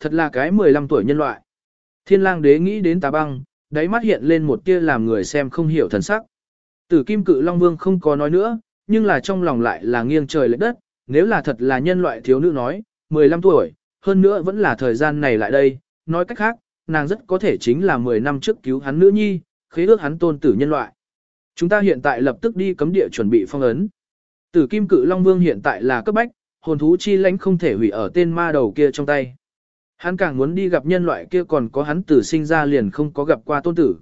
thật là cái 15 tuổi nhân loại. Thiên lang đế nghĩ đến tà băng, đáy mắt hiện lên một tia làm người xem không hiểu thần sắc. Tử kim cự Long Vương không có nói nữa, nhưng là trong lòng lại là nghiêng trời lệch đất, nếu là thật là nhân loại thiếu nữ nói, 15 tuổi, hơn nữa vẫn là thời gian này lại đây, nói cách khác, nàng rất có thể chính là 10 năm trước cứu hắn nữ nhi, khế ước hắn tôn tử nhân loại. Chúng ta hiện tại lập tức đi cấm địa chuẩn bị phong ấn. Tử kim cự Long Vương hiện tại là cấp bách, hồn thú chi lãnh không thể hủy ở tên ma đầu kia trong tay. Hắn càng muốn đi gặp nhân loại kia còn có hắn tử sinh ra liền không có gặp qua tôn tử.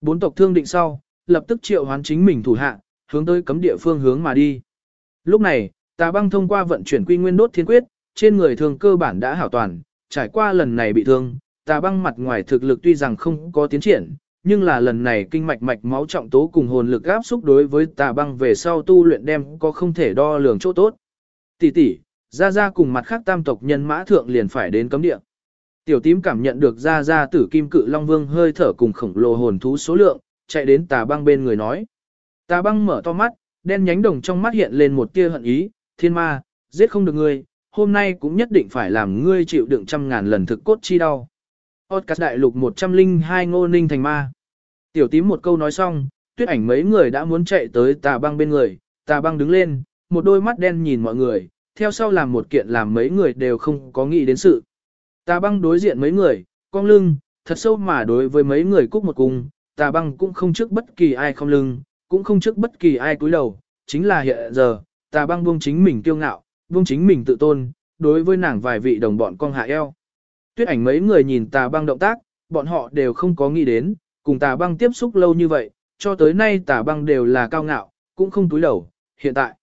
Bốn tộc thương định sau, lập tức triệu hoán chính mình thủ hạ, hướng tới cấm địa phương hướng mà đi. Lúc này, tà băng thông qua vận chuyển quy nguyên đốt thiên quyết, trên người thường cơ bản đã hảo toàn, trải qua lần này bị thương, tà băng mặt ngoài thực lực tuy rằng không có tiến triển, nhưng là lần này kinh mạch mạch máu trọng tố cùng hồn lực áp xúc đối với tà băng về sau tu luyện đem có không thể đo lường chỗ tốt. Tỷ tỷ, ra ra cùng mặt khác tam tộc nhân mã thượng liền phải đến cấm địa. Tiểu tím cảm nhận được ra ra tử kim cự long vương hơi thở cùng khổng lồ hồn thú số lượng, chạy đến tà băng bên người nói. Tà băng mở to mắt, đen nhánh đồng trong mắt hiện lên một tia hận ý, thiên ma, giết không được ngươi, hôm nay cũng nhất định phải làm ngươi chịu đựng trăm ngàn lần thực cốt chi đau. Podcast đại lục 102 ngô ninh thành ma. Tiểu tím một câu nói xong, tuyết ảnh mấy người đã muốn chạy tới tà băng bên người, tà băng đứng lên, một đôi mắt đen nhìn mọi người, theo sau làm một kiện làm mấy người đều không có nghĩ đến sự. Tà băng đối diện mấy người, cong lưng, thật sâu mà đối với mấy người cúc một cung, tà băng cũng không trước bất kỳ ai không lưng, cũng không trước bất kỳ ai cúi đầu, chính là hiện giờ, tà băng buông chính mình kiêu ngạo, buông chính mình tự tôn, đối với nàng vài vị đồng bọn con hạ eo. Tuyết ảnh mấy người nhìn tà băng động tác, bọn họ đều không có nghĩ đến, cùng tà băng tiếp xúc lâu như vậy, cho tới nay tà băng đều là cao ngạo, cũng không túi đầu, hiện tại.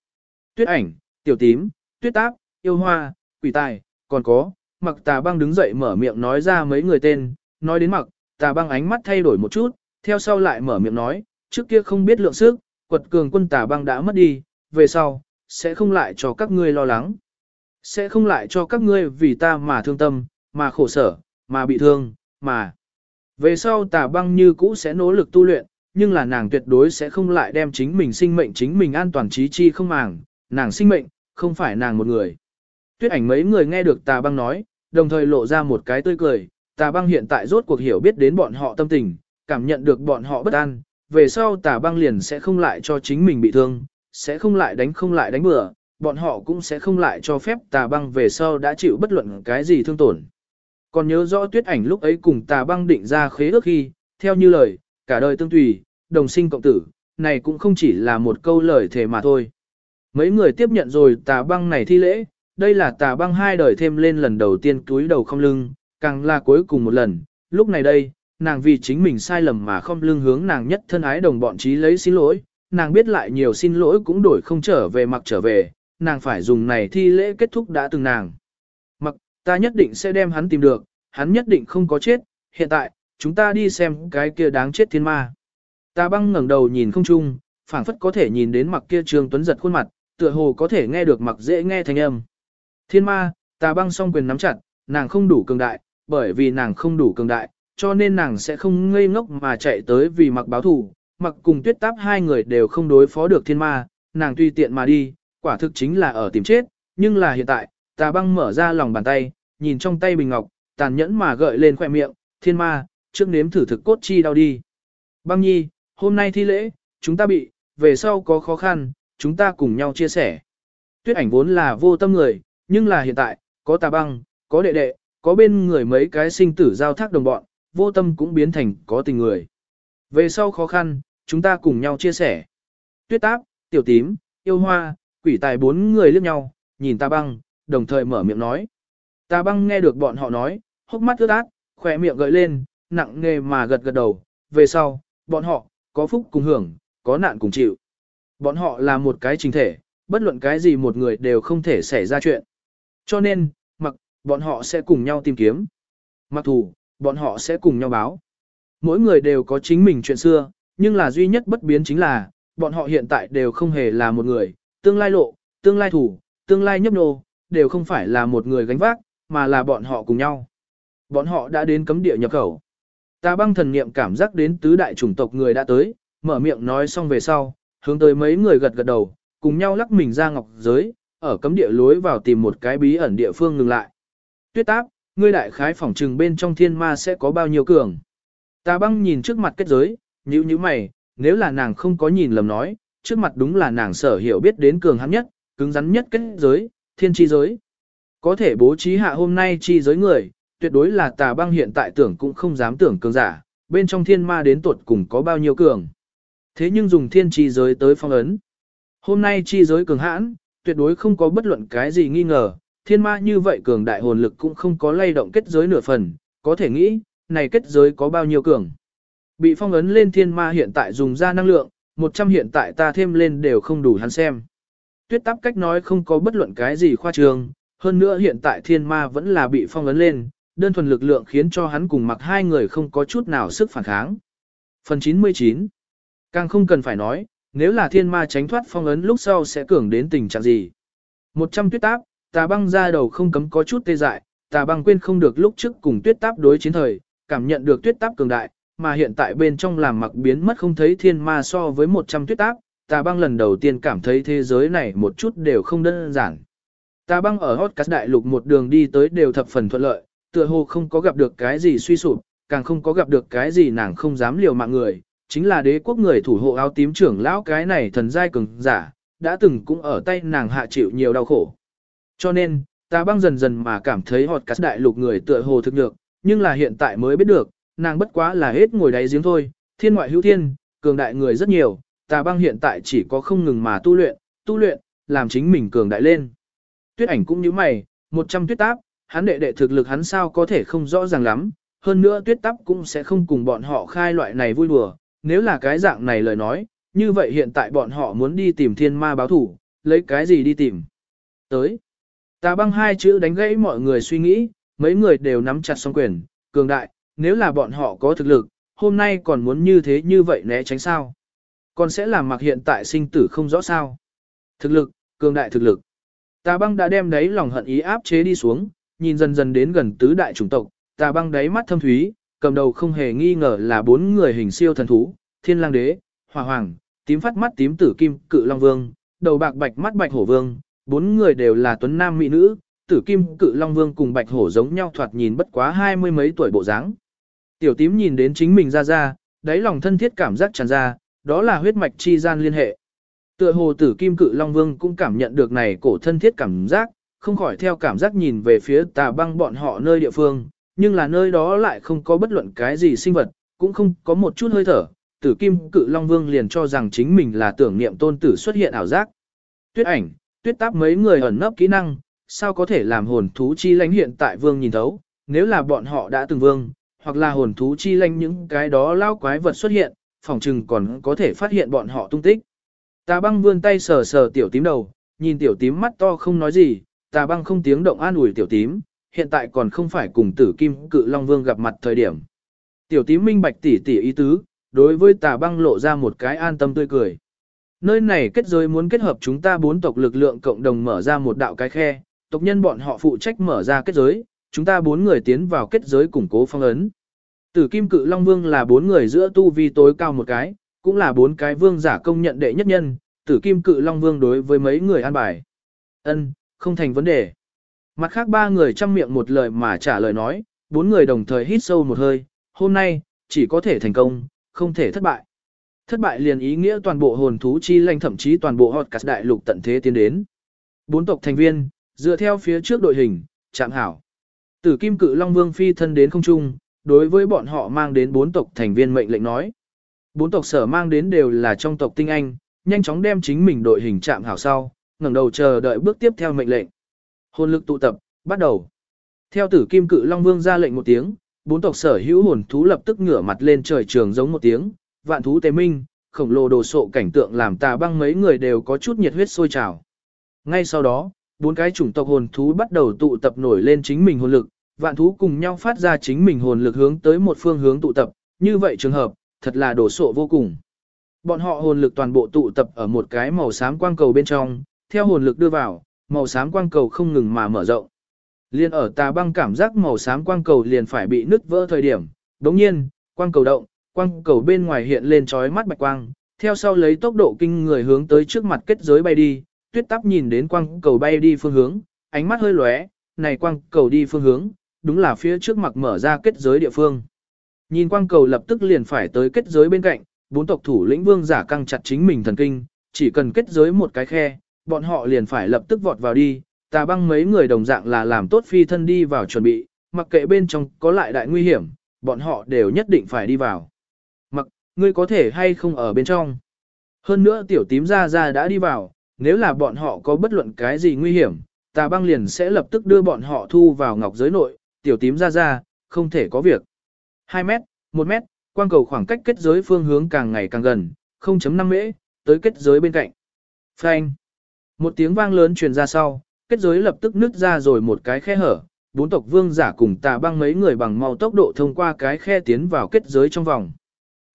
Tuyết ảnh, tiểu tím, tuyết táp, yêu hoa, quỷ tài, còn có, mặc tà băng đứng dậy mở miệng nói ra mấy người tên, nói đến mặc, tà băng ánh mắt thay đổi một chút, theo sau lại mở miệng nói, trước kia không biết lượng sức, quật cường quân tà băng đã mất đi, về sau, sẽ không lại cho các ngươi lo lắng. Sẽ không lại cho các ngươi vì ta mà thương tâm, mà khổ sở, mà bị thương, mà. Về sau tà băng như cũ sẽ nỗ lực tu luyện, nhưng là nàng tuyệt đối sẽ không lại đem chính mình sinh mệnh chính mình an toàn trí chi không màng, nàng sinh mệnh, không phải nàng một người. Tuyết ảnh mấy người nghe được tà băng nói, đồng thời lộ ra một cái tươi cười, tà băng hiện tại rốt cuộc hiểu biết đến bọn họ tâm tình, cảm nhận được bọn họ bất an, về sau tà băng liền sẽ không lại cho chính mình bị thương, sẽ không lại đánh không lại đánh bừa, bọn họ cũng sẽ không lại cho phép tà băng về sau đã chịu bất luận cái gì thương tổn. Còn nhớ rõ tuyết ảnh lúc ấy cùng tà băng định ra khế ước khi, theo như lời, cả đời tương tùy, đồng sinh cộng tử, này cũng không chỉ là một câu lời thề mà thôi. Mấy người tiếp nhận rồi tà băng này thi lễ, đây là tà băng hai đời thêm lên lần đầu tiên túi đầu không lưng, càng là cuối cùng một lần, lúc này đây, nàng vì chính mình sai lầm mà không lưng hướng nàng nhất thân ái đồng bọn trí lấy xin lỗi, nàng biết lại nhiều xin lỗi cũng đổi không trở về mặc trở về, nàng phải dùng này thi lễ kết thúc đã từng nàng. Mặc, ta nhất định sẽ đem hắn tìm được, hắn nhất định không có chết, hiện tại, chúng ta đi xem cái kia đáng chết thiên ma. Ta băng ngẩng đầu nhìn không chung, phảng phất có thể nhìn đến mặc kia trương tuấn giật khuôn mặt, tựa hồ có thể nghe được mặc dễ nghe thanh âm. Thiên ma, ta băng song quyền nắm chặt, nàng không đủ cường đại, bởi vì nàng không đủ cường đại, cho nên nàng sẽ không ngây ngốc mà chạy tới vì mặc báo thủ, mặc cùng tuyết táp hai người đều không đối phó được thiên ma, nàng tùy tiện mà đi, quả thực chính là ở tìm chết, nhưng là hiện tại, tà băng mở ra lòng bàn tay, nhìn trong tay bình ngọc, tàn nhẫn mà gợi lên khoẻ miệng, thiên ma, trước nếm thử thực cốt chi đau đi. Băng nhi, hôm nay thi lễ, chúng ta bị, về sau có khó khăn, chúng ta cùng nhau chia sẻ. Tuyết ảnh vốn là vô tâm người, nhưng là hiện tại, có tà băng, có đệ đệ, có bên người mấy cái sinh tử giao thác đồng bọn, vô tâm cũng biến thành có tình người. Về sau khó khăn, chúng ta cùng nhau chia sẻ. Tuyết táp, tiểu tím, yêu hoa, quỷ tài bốn người liếc nhau, nhìn ta băng, đồng thời mở miệng nói. Ta băng nghe được bọn họ nói, hốc mắt ướt át, khỏe miệng gợi lên, nặng nghề mà gật gật đầu. Về sau, bọn họ, có phúc cùng hưởng, có nạn cùng chịu. Bọn họ là một cái trình thể, bất luận cái gì một người đều không thể xảy ra chuyện. Cho nên, mặc, bọn họ sẽ cùng nhau tìm kiếm. Mặc thù, bọn họ sẽ cùng nhau báo. Mỗi người đều có chính mình chuyện xưa, nhưng là duy nhất bất biến chính là, bọn họ hiện tại đều không hề là một người, tương lai lộ, tương lai thủ, tương lai nhấp nô, đều không phải là một người gánh vác, mà là bọn họ cùng nhau. Bọn họ đã đến cấm địa nhập khẩu. Ta băng thần niệm cảm giác đến tứ đại chủng tộc người đã tới, mở miệng nói xong về sau, hướng tới mấy người gật gật đầu, cùng nhau lắc mình ra ngọc giới, ở cấm địa lối vào tìm một cái bí ẩn địa phương ngừng lại. Tuyết táp, ngươi đại khái phỏng trừng bên trong thiên ma sẽ có bao nhiêu cường. Tà băng nhìn trước mặt kết giới, nhíu nhíu mày, nếu là nàng không có nhìn lầm nói, trước mặt đúng là nàng sở hiểu biết đến cường hắn nhất, cứng rắn nhất kết giới, thiên chi giới. Có thể bố trí hạ hôm nay chi giới người, tuyệt đối là tà băng hiện tại tưởng cũng không dám tưởng cường giả, bên trong thiên ma đến tuột cùng có bao nhiêu cường. Thế nhưng dùng thiên chi giới tới phong ấn. Hôm nay chi giới cường hãn, tuyệt đối không có bất luận cái gì nghi ngờ, thiên ma như vậy cường đại hồn lực cũng không có lay động kết giới nửa phần, có thể nghĩ, này kết giới có bao nhiêu cường. Bị phong ấn lên thiên ma hiện tại dùng ra năng lượng, 100 hiện tại ta thêm lên đều không đủ hắn xem. Tuyết tắp cách nói không có bất luận cái gì khoa trương, hơn nữa hiện tại thiên ma vẫn là bị phong ấn lên, đơn thuần lực lượng khiến cho hắn cùng mặc hai người không có chút nào sức phản kháng. Phần 99 Càng không cần phải nói, nếu là thiên ma tránh thoát phong ấn lúc sau sẽ cường đến tình trạng gì. 100 tuyết táp, tà băng ra đầu không cấm có chút tê dại, tà băng quên không được lúc trước cùng tuyết táp đối chiến thời, cảm nhận được tuyết táp cường đại, mà hiện tại bên trong làm mặc biến mất không thấy thiên ma so với 100 tuyết táp, tà băng lần đầu tiên cảm thấy thế giới này một chút đều không đơn giản. Tà băng ở hot cát đại lục một đường đi tới đều thập phần thuận lợi, tựa hồ không có gặp được cái gì suy sụp, càng không có gặp được cái gì nàng không dám liều mạng người, chính là đế quốc người thủ hộ áo tím trưởng lão cái này thần giai cường giả, đã từng cũng ở tay nàng hạ chịu nhiều đau khổ. Cho nên, ta băng dần dần mà cảm thấy họt cắt đại lục người tựa hồ thực được, nhưng là hiện tại mới biết được, nàng bất quá là hết ngồi đáy giếng thôi, thiên ngoại hữu thiên, cường đại người rất nhiều, ta băng hiện tại chỉ có không ngừng mà tu luyện, tu luyện, làm chính mình cường đại lên. Tuyết ảnh cũng như mày, 100 tuyết táp, hắn đệ đệ thực lực hắn sao có thể không rõ ràng lắm, hơn nữa tuyết táp cũng sẽ không cùng bọn họ khai loại này vui đùa, nếu là cái dạng này lời nói, như vậy hiện tại bọn họ muốn đi tìm thiên ma báo thủ, lấy cái gì đi tìm. Tới, tà băng hai chữ đánh gãy mọi người suy nghĩ, mấy người đều nắm chặt song quyền, cường đại, nếu là bọn họ có thực lực, hôm nay còn muốn như thế như vậy né tránh sao. Còn sẽ làm mặc hiện tại sinh tử không rõ sao. Thực lực, cường đại thực lực. Tà băng đã đem đấy lòng hận ý áp chế đi xuống, nhìn dần dần đến gần tứ đại chủng tộc, tà băng đáy mắt thâm thúy, cầm đầu không hề nghi ngờ là bốn người hình siêu thần thú, thiên lang đế, hỏa hoàng, tím phát mắt tím tử kim, cự long vương, đầu bạc bạch mắt bạch hổ vương, bốn người đều là tuấn nam mỹ nữ, tử kim, cự long vương cùng bạch hổ giống nhau thoạt nhìn bất quá hai mươi mấy tuổi bộ dáng. Tiểu tím nhìn đến chính mình ra ra, đáy lòng thân thiết cảm giác tràn ra, đó là huyết mạch chi gian liên hệ. Tựa hồ tử kim cự long vương cũng cảm nhận được này cổ thân thiết cảm giác, không khỏi theo cảm giác nhìn về phía tà băng bọn họ nơi địa phương, nhưng là nơi đó lại không có bất luận cái gì sinh vật, cũng không có một chút hơi thở, tử kim cự long vương liền cho rằng chính mình là tưởng niệm tôn tử xuất hiện ảo giác. Tuyết ảnh, tuyết táp mấy người ẩn nấp kỹ năng, sao có thể làm hồn thú chi lãnh hiện tại vương nhìn thấu, nếu là bọn họ đã từng vương, hoặc là hồn thú chi lãnh những cái đó lao quái vật xuất hiện, phòng trừng còn có thể phát hiện bọn họ tung tích. Tà băng vươn tay sờ sờ tiểu tím đầu, nhìn tiểu tím mắt to không nói gì, tà băng không tiếng động an ủi tiểu tím, hiện tại còn không phải cùng tử kim cự long vương gặp mặt thời điểm. Tiểu tím minh bạch tỉ tỉ ý tứ, đối với tà băng lộ ra một cái an tâm tươi cười. Nơi này kết giới muốn kết hợp chúng ta bốn tộc lực lượng cộng đồng mở ra một đạo cái khe, tộc nhân bọn họ phụ trách mở ra kết giới, chúng ta bốn người tiến vào kết giới củng cố phong ấn. Tử kim cự long vương là bốn người giữa tu vi tối cao một cái, cũng là bốn cái vương giả công nhận đệ nhất nhân, tử kim cự long vương đối với mấy người an bài. Ân, không thành vấn đề. Mặt khác ba người chăm miệng một lời mà trả lời nói, bốn người đồng thời hít sâu một hơi, hôm nay, chỉ có thể thành công, không thể thất bại. Thất bại liền ý nghĩa toàn bộ hồn thú chi lanh thậm chí toàn bộ hot cast đại lục tận thế tiến đến. Bốn tộc thành viên, dựa theo phía trước đội hình, chạm hảo. Tử kim cự Long Vương phi thân đến không trung, đối với bọn họ mang đến bốn tộc thành viên mệnh lệnh nói. Bốn tộc sở mang đến đều là trong tộc tinh anh, nhanh chóng đem chính mình đội hình chạm hảo sau, ngẩng đầu chờ đợi bước tiếp theo mệnh lệnh. Hồn lực tụ tập, bắt đầu. Theo tử kim cự Long Vương ra lệnh một tiếng, bốn tộc sở hữu hồn thú lập tức ngửa mặt lên trời trường giống một tiếng, vạn thú tế minh, khổng lồ đồ sộ cảnh tượng làm tà băng mấy người đều có chút nhiệt huyết sôi trào. Ngay sau đó, bốn cái chủng tộc hồn thú bắt đầu tụ tập nổi lên chính mình hồn lực, vạn thú cùng nhau phát ra chính mình hồn lực hướng tới một phương hướng tụ tập, như vậy trường hợp, thật là đồ sộ vô cùng. Bọn họ hồn lực toàn bộ tụ tập ở một cái màu xám quang cầu bên trong, theo hồn lực đưa vào, màu xám quang cầu không ngừng mà mở rộng. Liên ở tà băng cảm giác màu xám quang cầu liền phải bị nứt vỡ thời điểm, đồng nhiên, quang cầu động, quang cầu bên ngoài hiện lên trói mắt bạch quang, theo sau lấy tốc độ kinh người hướng tới trước mặt kết giới bay đi, tuyết tắp nhìn đến quang cầu bay đi phương hướng, ánh mắt hơi lóe, này quang cầu đi phương hướng, đúng là phía trước mặt mở ra kết giới địa phương. Nhìn quang cầu lập tức liền phải tới kết giới bên cạnh, bốn tộc thủ lĩnh vương giả căng chặt chính mình thần kinh, chỉ cần kết giới một cái khe, bọn họ liền phải lập tức vọt vào đi, tà băng mấy người đồng dạng là làm tốt phi thân đi vào chuẩn bị, mặc kệ bên trong có lại đại nguy hiểm, bọn họ đều nhất định phải đi vào. Mặc, ngươi có thể hay không ở bên trong. Hơn nữa tiểu tím ra ra đã đi vào, nếu là bọn họ có bất luận cái gì nguy hiểm, tà băng liền sẽ lập tức đưa bọn họ thu vào ngọc giới nội, tiểu tím ra ra, không thể có việc. 2 mét, 1 mét, quang cầu khoảng cách kết giới phương hướng càng ngày càng gần, 0.5 mễ, tới kết giới bên cạnh. Phanh. Một tiếng vang lớn truyền ra sau, kết giới lập tức nứt ra rồi một cái khe hở, bốn tộc vương giả cùng tà băng mấy người bằng mau tốc độ thông qua cái khe tiến vào kết giới trong vòng.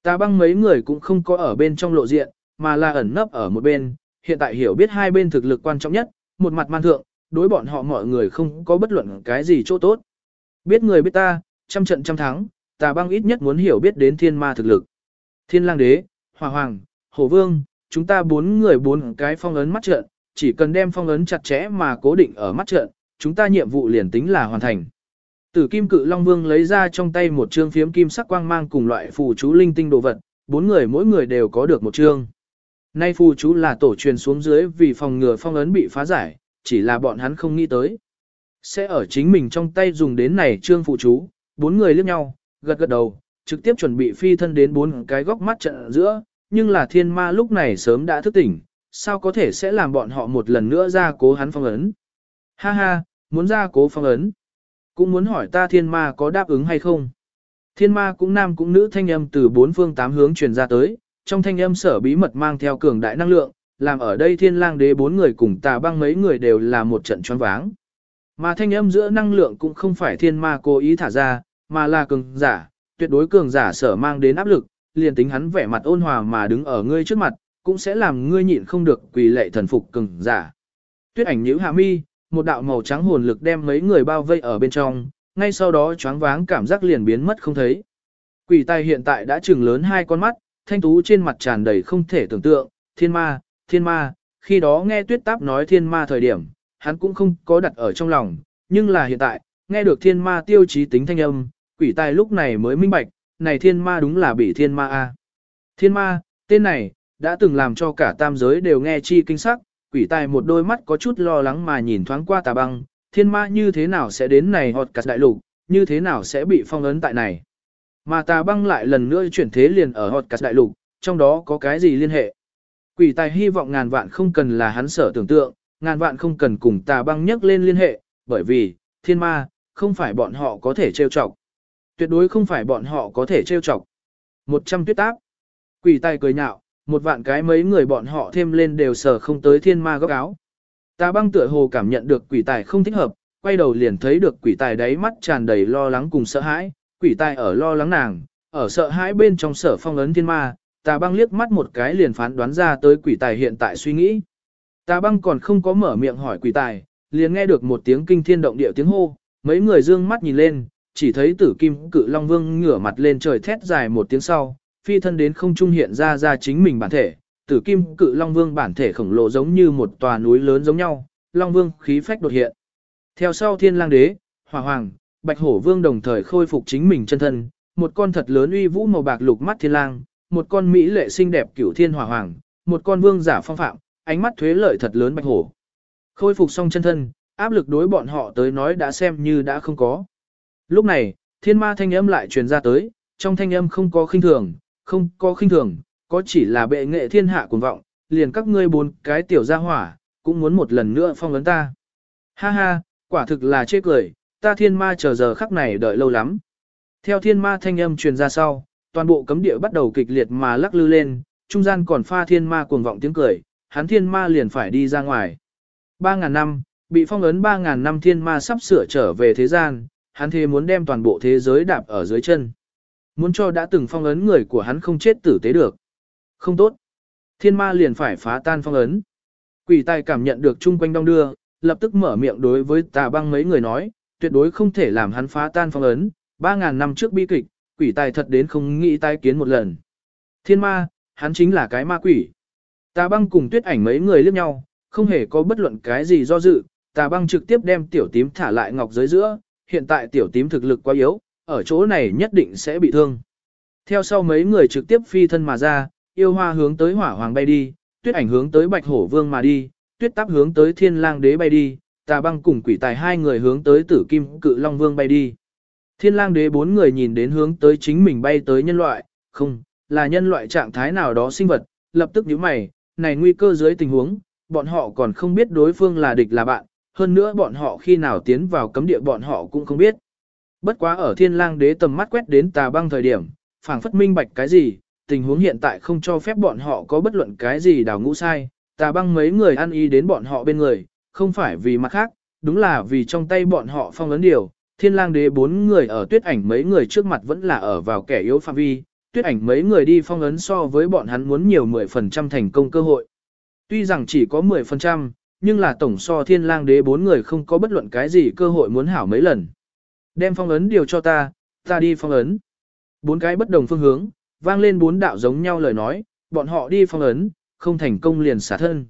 Tà băng mấy người cũng không có ở bên trong lộ diện, mà là ẩn nấp ở một bên, hiện tại hiểu biết hai bên thực lực quan trọng nhất, một mặt man thượng, đối bọn họ mọi người không có bất luận cái gì chỗ tốt. Biết người biết ta, trăm trận trăm thắng, tà băng ít nhất muốn hiểu biết đến thiên ma thực lực. Thiên lang đế, hòa hoàng, hổ vương, chúng ta bốn người bốn cái phong ấn mắt trận, chỉ cần đem phong ấn chặt chẽ mà cố định ở mắt trận, chúng ta nhiệm vụ liền tính là hoàn thành. Tử kim cự long vương lấy ra trong tay một trương phiếm kim sắc quang mang cùng loại phù chú linh tinh đồ vật, bốn người mỗi người đều có được một trương. Nay phù chú là tổ truyền xuống dưới vì phòng ngừa phong ấn bị phá giải, chỉ là bọn hắn không nghĩ tới. Sẽ ở chính mình trong tay dùng đến này trương phù chú, bốn người liếc nhau, gật gật đầu, trực tiếp chuẩn bị phi thân đến bốn cái góc mắt trận giữa, nhưng là thiên ma lúc này sớm đã thức tỉnh, sao có thể sẽ làm bọn họ một lần nữa ra cố hắn phong ấn. Ha ha, muốn ra cố phong ấn. Cũng muốn hỏi ta thiên ma có đáp ứng hay không. Thiên ma cũng nam cũng nữ thanh âm từ bốn phương tám hướng truyền ra tới, trong thanh âm sở bí mật mang theo cường đại năng lượng, làm ở đây thiên lang đế bốn người cùng tà băng mấy người đều là một trận choáng váng. Mà thanh âm giữa năng lượng cũng không phải thiên ma cố ý thả ra, mà là cường giả, tuyệt đối cường giả sở mang đến áp lực, liền tính hắn vẻ mặt ôn hòa mà đứng ở ngươi trước mặt, cũng sẽ làm ngươi nhịn không được quỳ lệ thần phục cường giả. Tuyết ảnh nhíu hạ mi, một đạo màu trắng hồn lực đem mấy người bao vây ở bên trong, ngay sau đó choáng váng cảm giác liền biến mất không thấy. Quỷ tài hiện tại đã trừng lớn hai con mắt, thanh tú trên mặt tràn đầy không thể tưởng tượng, thiên ma, thiên ma, khi đó nghe tuyết táp nói thiên ma thời điểm, hắn cũng không có đặt ở trong lòng, nhưng là hiện tại, nghe được thiên ma tiêu chí tính thanh âm, quỷ tài lúc này mới minh bạch, này thiên ma đúng là bị thiên ma a. Thiên ma, tên này, đã từng làm cho cả tam giới đều nghe chi kinh sắc, quỷ tài một đôi mắt có chút lo lắng mà nhìn thoáng qua tà băng, thiên ma như thế nào sẽ đến này họt cắt đại lục, như thế nào sẽ bị phong ấn tại này. Mà tà băng lại lần nữa chuyển thế liền ở họt cắt đại lục, trong đó có cái gì liên hệ. Quỷ tài hy vọng ngàn vạn không cần là hắn sở tưởng tượng, ngàn vạn không cần cùng tà băng nhắc lên liên hệ, bởi vì, thiên ma, không phải bọn họ có thể trêu chọc. Tuyệt đối không phải bọn họ có thể trêu chọc. Một trăm tuyết áp, Quỷ tài cười nhạo, một vạn cái mấy người bọn họ thêm lên đều sở không tới thiên ma góc áo. Tà băng tựa hồ cảm nhận được quỷ tài không thích hợp, quay đầu liền thấy được quỷ tài đáy mắt tràn đầy lo lắng cùng sợ hãi, quỷ tài ở lo lắng nàng, ở sợ hãi bên trong sở phong ấn thiên ma, tà băng liếc mắt một cái liền phán đoán ra tới quỷ tài hiện tại suy nghĩ. Tà băng còn không có mở miệng hỏi quỷ tài, liền nghe được một tiếng kinh thiên động địa tiếng hô, mấy người dương mắt nhìn lên, chỉ thấy tử kim cự long vương ngửa mặt lên trời thét dài một tiếng sau, phi thân đến không trung hiện ra ra chính mình bản thể, tử kim cự long vương bản thể khổng lồ giống như một tòa núi lớn giống nhau, long vương khí phách đột hiện. Theo sau thiên lang đế, hỏa hoàng, bạch hổ vương đồng thời khôi phục chính mình chân thân, một con thật lớn uy vũ màu bạc lục mắt thiên lang, một con mỹ lệ xinh đẹp cửu thiên hỏa hoàng, một con vương giả phong phạm, ánh mắt thuế lợi thật lớn bạch hổ. Khôi phục xong chân thân, áp lực đối bọn họ tới nói đã xem như đã không có. Lúc này, thiên ma thanh âm lại truyền ra tới, trong thanh âm không có khinh thường, không có khinh thường, có chỉ là bệ nghệ thiên hạ cuồng vọng, liền các ngươi bốn cái tiểu gia hỏa, cũng muốn một lần nữa phong ấn ta. Ha ha, quả thực là chê cười, ta thiên ma chờ giờ khắc này đợi lâu lắm. Theo thiên ma thanh âm truyền ra sau, toàn bộ cấm địa bắt đầu kịch liệt mà lắc lư lên, trung gian còn pha thiên ma cuồng vọng tiếng cười, hắn thiên ma liền phải đi ra ngoài. Ba ngàn năm, bị phong ấn ba ngàn năm thiên ma sắp sửa trở về thế gian, hắn thế muốn đem toàn bộ thế giới đạp ở dưới chân. Muốn cho đã từng phong ấn người của hắn không chết tử tế được. Không tốt. Thiên ma liền phải phá tan phong ấn. Quỷ tài cảm nhận được chung quanh đông đưa, lập tức mở miệng đối với tà băng mấy người nói, tuyệt đối không thể làm hắn phá tan phong ấn. Ba ngàn năm trước bi kịch, quỷ tài thật đến không nghĩ tai kiến một lần. Thiên ma, hắn chính là cái ma quỷ. Tà băng cùng tuyết ảnh mấy người liếc nhau, không hề có bất luận cái gì do dự, tà băng trực tiếp đem tiểu tím thả lại ngọc giới giữa, hiện tại tiểu tím thực lực quá yếu, ở chỗ này nhất định sẽ bị thương. Theo sau mấy người trực tiếp phi thân mà ra, yêu hoa hướng tới hỏa hoàng bay đi, tuyết ảnh hướng tới bạch hổ vương mà đi, tuyết táp hướng tới thiên lang đế bay đi, tà băng cùng quỷ tài hai người hướng tới tử kim cự long vương bay đi. Thiên lang đế bốn người nhìn đến hướng tới chính mình bay tới nhân loại, không, là nhân loại trạng thái nào đó sinh vật, lập tức nhíu mày, này nguy cơ dưới tình huống, bọn họ còn không biết đối phương là địch là bạn, hơn nữa bọn họ khi nào tiến vào cấm địa bọn họ cũng không biết. Bất quá ở thiên lang đế tầm mắt quét đến tà băng thời điểm, phảng phất minh bạch cái gì, tình huống hiện tại không cho phép bọn họ có bất luận cái gì đào ngũ sai, tà băng mấy người ăn y đến bọn họ bên người, không phải vì mặt khác, đúng là vì trong tay bọn họ phong ấn điều, thiên lang đế bốn người ở tuyết ảnh mấy người trước mặt vẫn là ở vào kẻ yếu phạm vi, tuyết ảnh mấy người đi phong ấn so với bọn hắn muốn nhiều 10% thành công cơ hội. Tuy rằng chỉ có 10%, nhưng là tổng so thiên lang đế bốn người không có bất luận cái gì cơ hội muốn hảo mấy lần. Đem phong ấn điều cho ta, ta đi phong ấn. Bốn cái bất đồng phương hướng, vang lên bốn đạo giống nhau lời nói, bọn họ đi phong ấn, không thành công liền xả thân.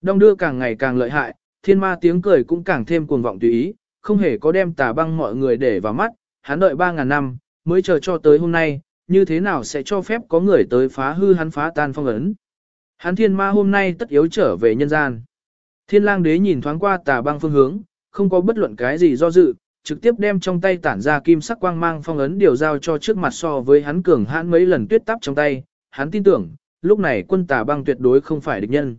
Đông đưa càng ngày càng lợi hại, thiên ma tiếng cười cũng càng thêm cuồng vọng tùy ý, không hề có đem tà băng mọi người để vào mắt, hắn đợi 3.000 năm, mới chờ cho tới hôm nay, như thế nào sẽ cho phép có người tới phá hư hắn phá tan phong ấn. Hắn thiên ma hôm nay tất yếu trở về nhân gian. Thiên lang đế nhìn thoáng qua tà băng phương hướng, không có bất luận cái gì do dự, trực tiếp đem trong tay tản ra kim sắc quang mang phong ấn điều giao cho trước mặt so với hắn cường hãn mấy lần tuyết tắp trong tay, hắn tin tưởng, lúc này quân tà băng tuyệt đối không phải địch nhân.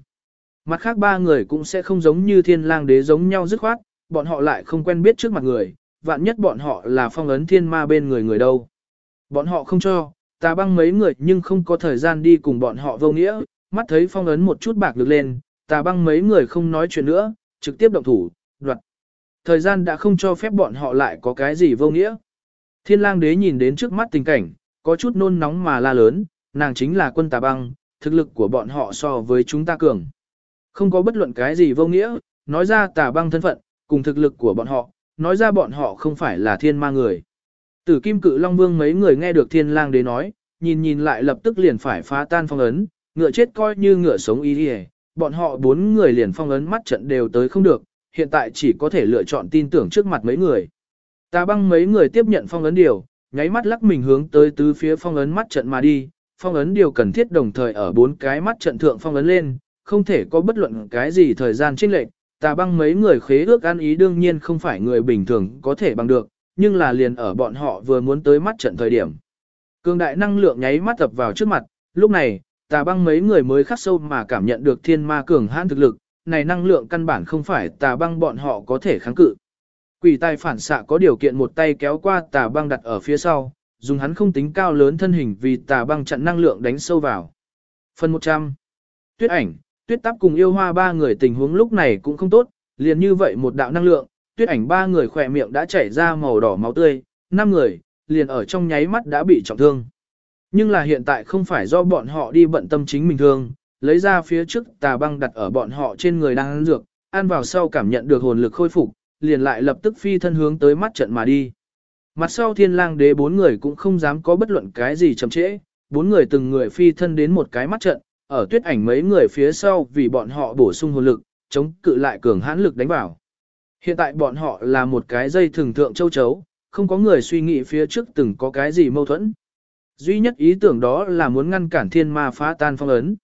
Mặt khác ba người cũng sẽ không giống như thiên lang đế giống nhau dứt khoát, bọn họ lại không quen biết trước mặt người, vạn nhất bọn họ là phong ấn thiên ma bên người người đâu. Bọn họ không cho, tà băng mấy người nhưng không có thời gian đi cùng bọn họ vô nghĩa, mắt thấy phong ấn một chút bạc được lên, tà băng mấy người không nói chuyện nữa, trực tiếp động thủ, đoạt. Thời gian đã không cho phép bọn họ lại có cái gì vô nghĩa. Thiên lang đế nhìn đến trước mắt tình cảnh, có chút nôn nóng mà la lớn, nàng chính là quân tà băng, thực lực của bọn họ so với chúng ta cường. Không có bất luận cái gì vô nghĩa, nói ra tà băng thân phận, cùng thực lực của bọn họ, nói ra bọn họ không phải là thiên ma người. Tử kim cự long vương mấy người nghe được thiên lang đế nói, nhìn nhìn lại lập tức liền phải phá tan phong ấn, ngựa chết coi như ngựa sống ý đi bọn họ bốn người liền phong ấn mắt trận đều tới không được, hiện tại chỉ có thể lựa chọn tin tưởng trước mặt mấy người. Ta băng mấy người tiếp nhận phong ấn điều, nháy mắt lắc mình hướng tới tứ phía phong ấn mắt trận mà đi, phong ấn điều cần thiết đồng thời ở bốn cái mắt trận thượng phong ấn lên, không thể có bất luận cái gì thời gian chênh lệch. Ta băng mấy người khế ước ăn ý đương nhiên không phải người bình thường có thể bằng được, nhưng là liền ở bọn họ vừa muốn tới mắt trận thời điểm. Cường đại năng lượng nháy mắt tập vào trước mặt, lúc này, tà băng mấy người mới khắc sâu mà cảm nhận được thiên ma cường hãn thực lực, này năng lượng căn bản không phải tà băng bọn họ có thể kháng cự. Quỷ tài phản xạ có điều kiện một tay kéo qua tà băng đặt ở phía sau, dùng hắn không tính cao lớn thân hình vì tà băng chặn năng lượng đánh sâu vào. Phần 100 Tuyết ảnh, tuyết táp cùng yêu hoa ba người tình huống lúc này cũng không tốt, liền như vậy một đạo năng lượng, tuyết ảnh ba người khỏe miệng đã chảy ra màu đỏ máu tươi, năm người, liền ở trong nháy mắt đã bị trọng thương. Nhưng là hiện tại không phải do bọn họ đi bận tâm chính mình thương, lấy ra phía trước tà băng đặt ở bọn họ trên người đang ăn dược, ăn vào sau cảm nhận được hồn lực khôi phục, liền lại lập tức phi thân hướng tới mắt trận mà đi. Mặt sau thiên lang đế bốn người cũng không dám có bất luận cái gì chậm trễ, bốn người từng người phi thân đến một cái mắt trận, ở tuyết ảnh mấy người phía sau vì bọn họ bổ sung hồn lực, chống cự lại cường hãn lực đánh vào. Hiện tại bọn họ là một cái dây thường thượng châu chấu, không có người suy nghĩ phía trước từng có cái gì mâu thuẫn. Duy nhất ý tưởng đó là muốn ngăn cản thiên ma phá tan phong ấn.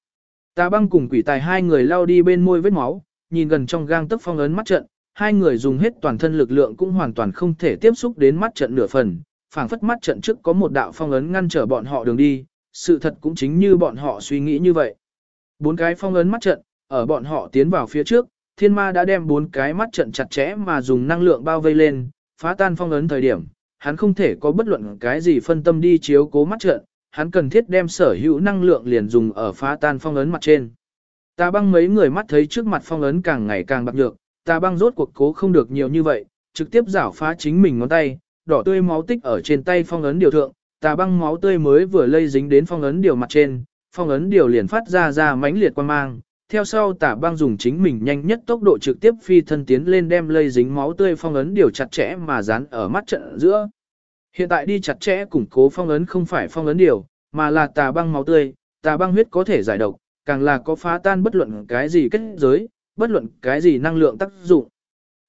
Tà băng cùng quỷ tài hai người lao đi bên môi vết máu, nhìn gần trong gang tức phong ấn mắt trận, hai người dùng hết toàn thân lực lượng cũng hoàn toàn không thể tiếp xúc đến mắt trận nửa phần, phảng phất mắt trận trước có một đạo phong ấn ngăn trở bọn họ đường đi, sự thật cũng chính như bọn họ suy nghĩ như vậy. Bốn cái phong ấn mắt trận, ở bọn họ tiến vào phía trước, thiên ma đã đem bốn cái mắt trận chặt chẽ mà dùng năng lượng bao vây lên, phá tan phong ấn thời điểm, hắn không thể có bất luận cái gì phân tâm đi chiếu cố mắt trận, hắn cần thiết đem sở hữu năng lượng liền dùng ở phá tan phong ấn mặt trên. Tà băng mấy người mắt thấy trước mặt phong ấn càng ngày càng bạc nhược, tà băng rốt cuộc cố không được nhiều như vậy, trực tiếp rảo phá chính mình ngón tay, đỏ tươi máu tích ở trên tay phong ấn điều thượng, tà băng máu tươi mới vừa lây dính đến phong ấn điều mặt trên, phong ấn điều liền phát ra ra mãnh liệt quan mang. Theo sau tả băng dùng chính mình nhanh nhất tốc độ trực tiếp phi thân tiến lên đem lây dính máu tươi phong ấn điều chặt chẽ mà dán ở mắt trận giữa. Hiện tại đi chặt chẽ củng cố phong ấn không phải phong ấn điều, mà là tà băng máu tươi, tà băng huyết có thể giải độc, càng là có phá tan bất luận cái gì kết giới, bất luận cái gì năng lượng tác dụng.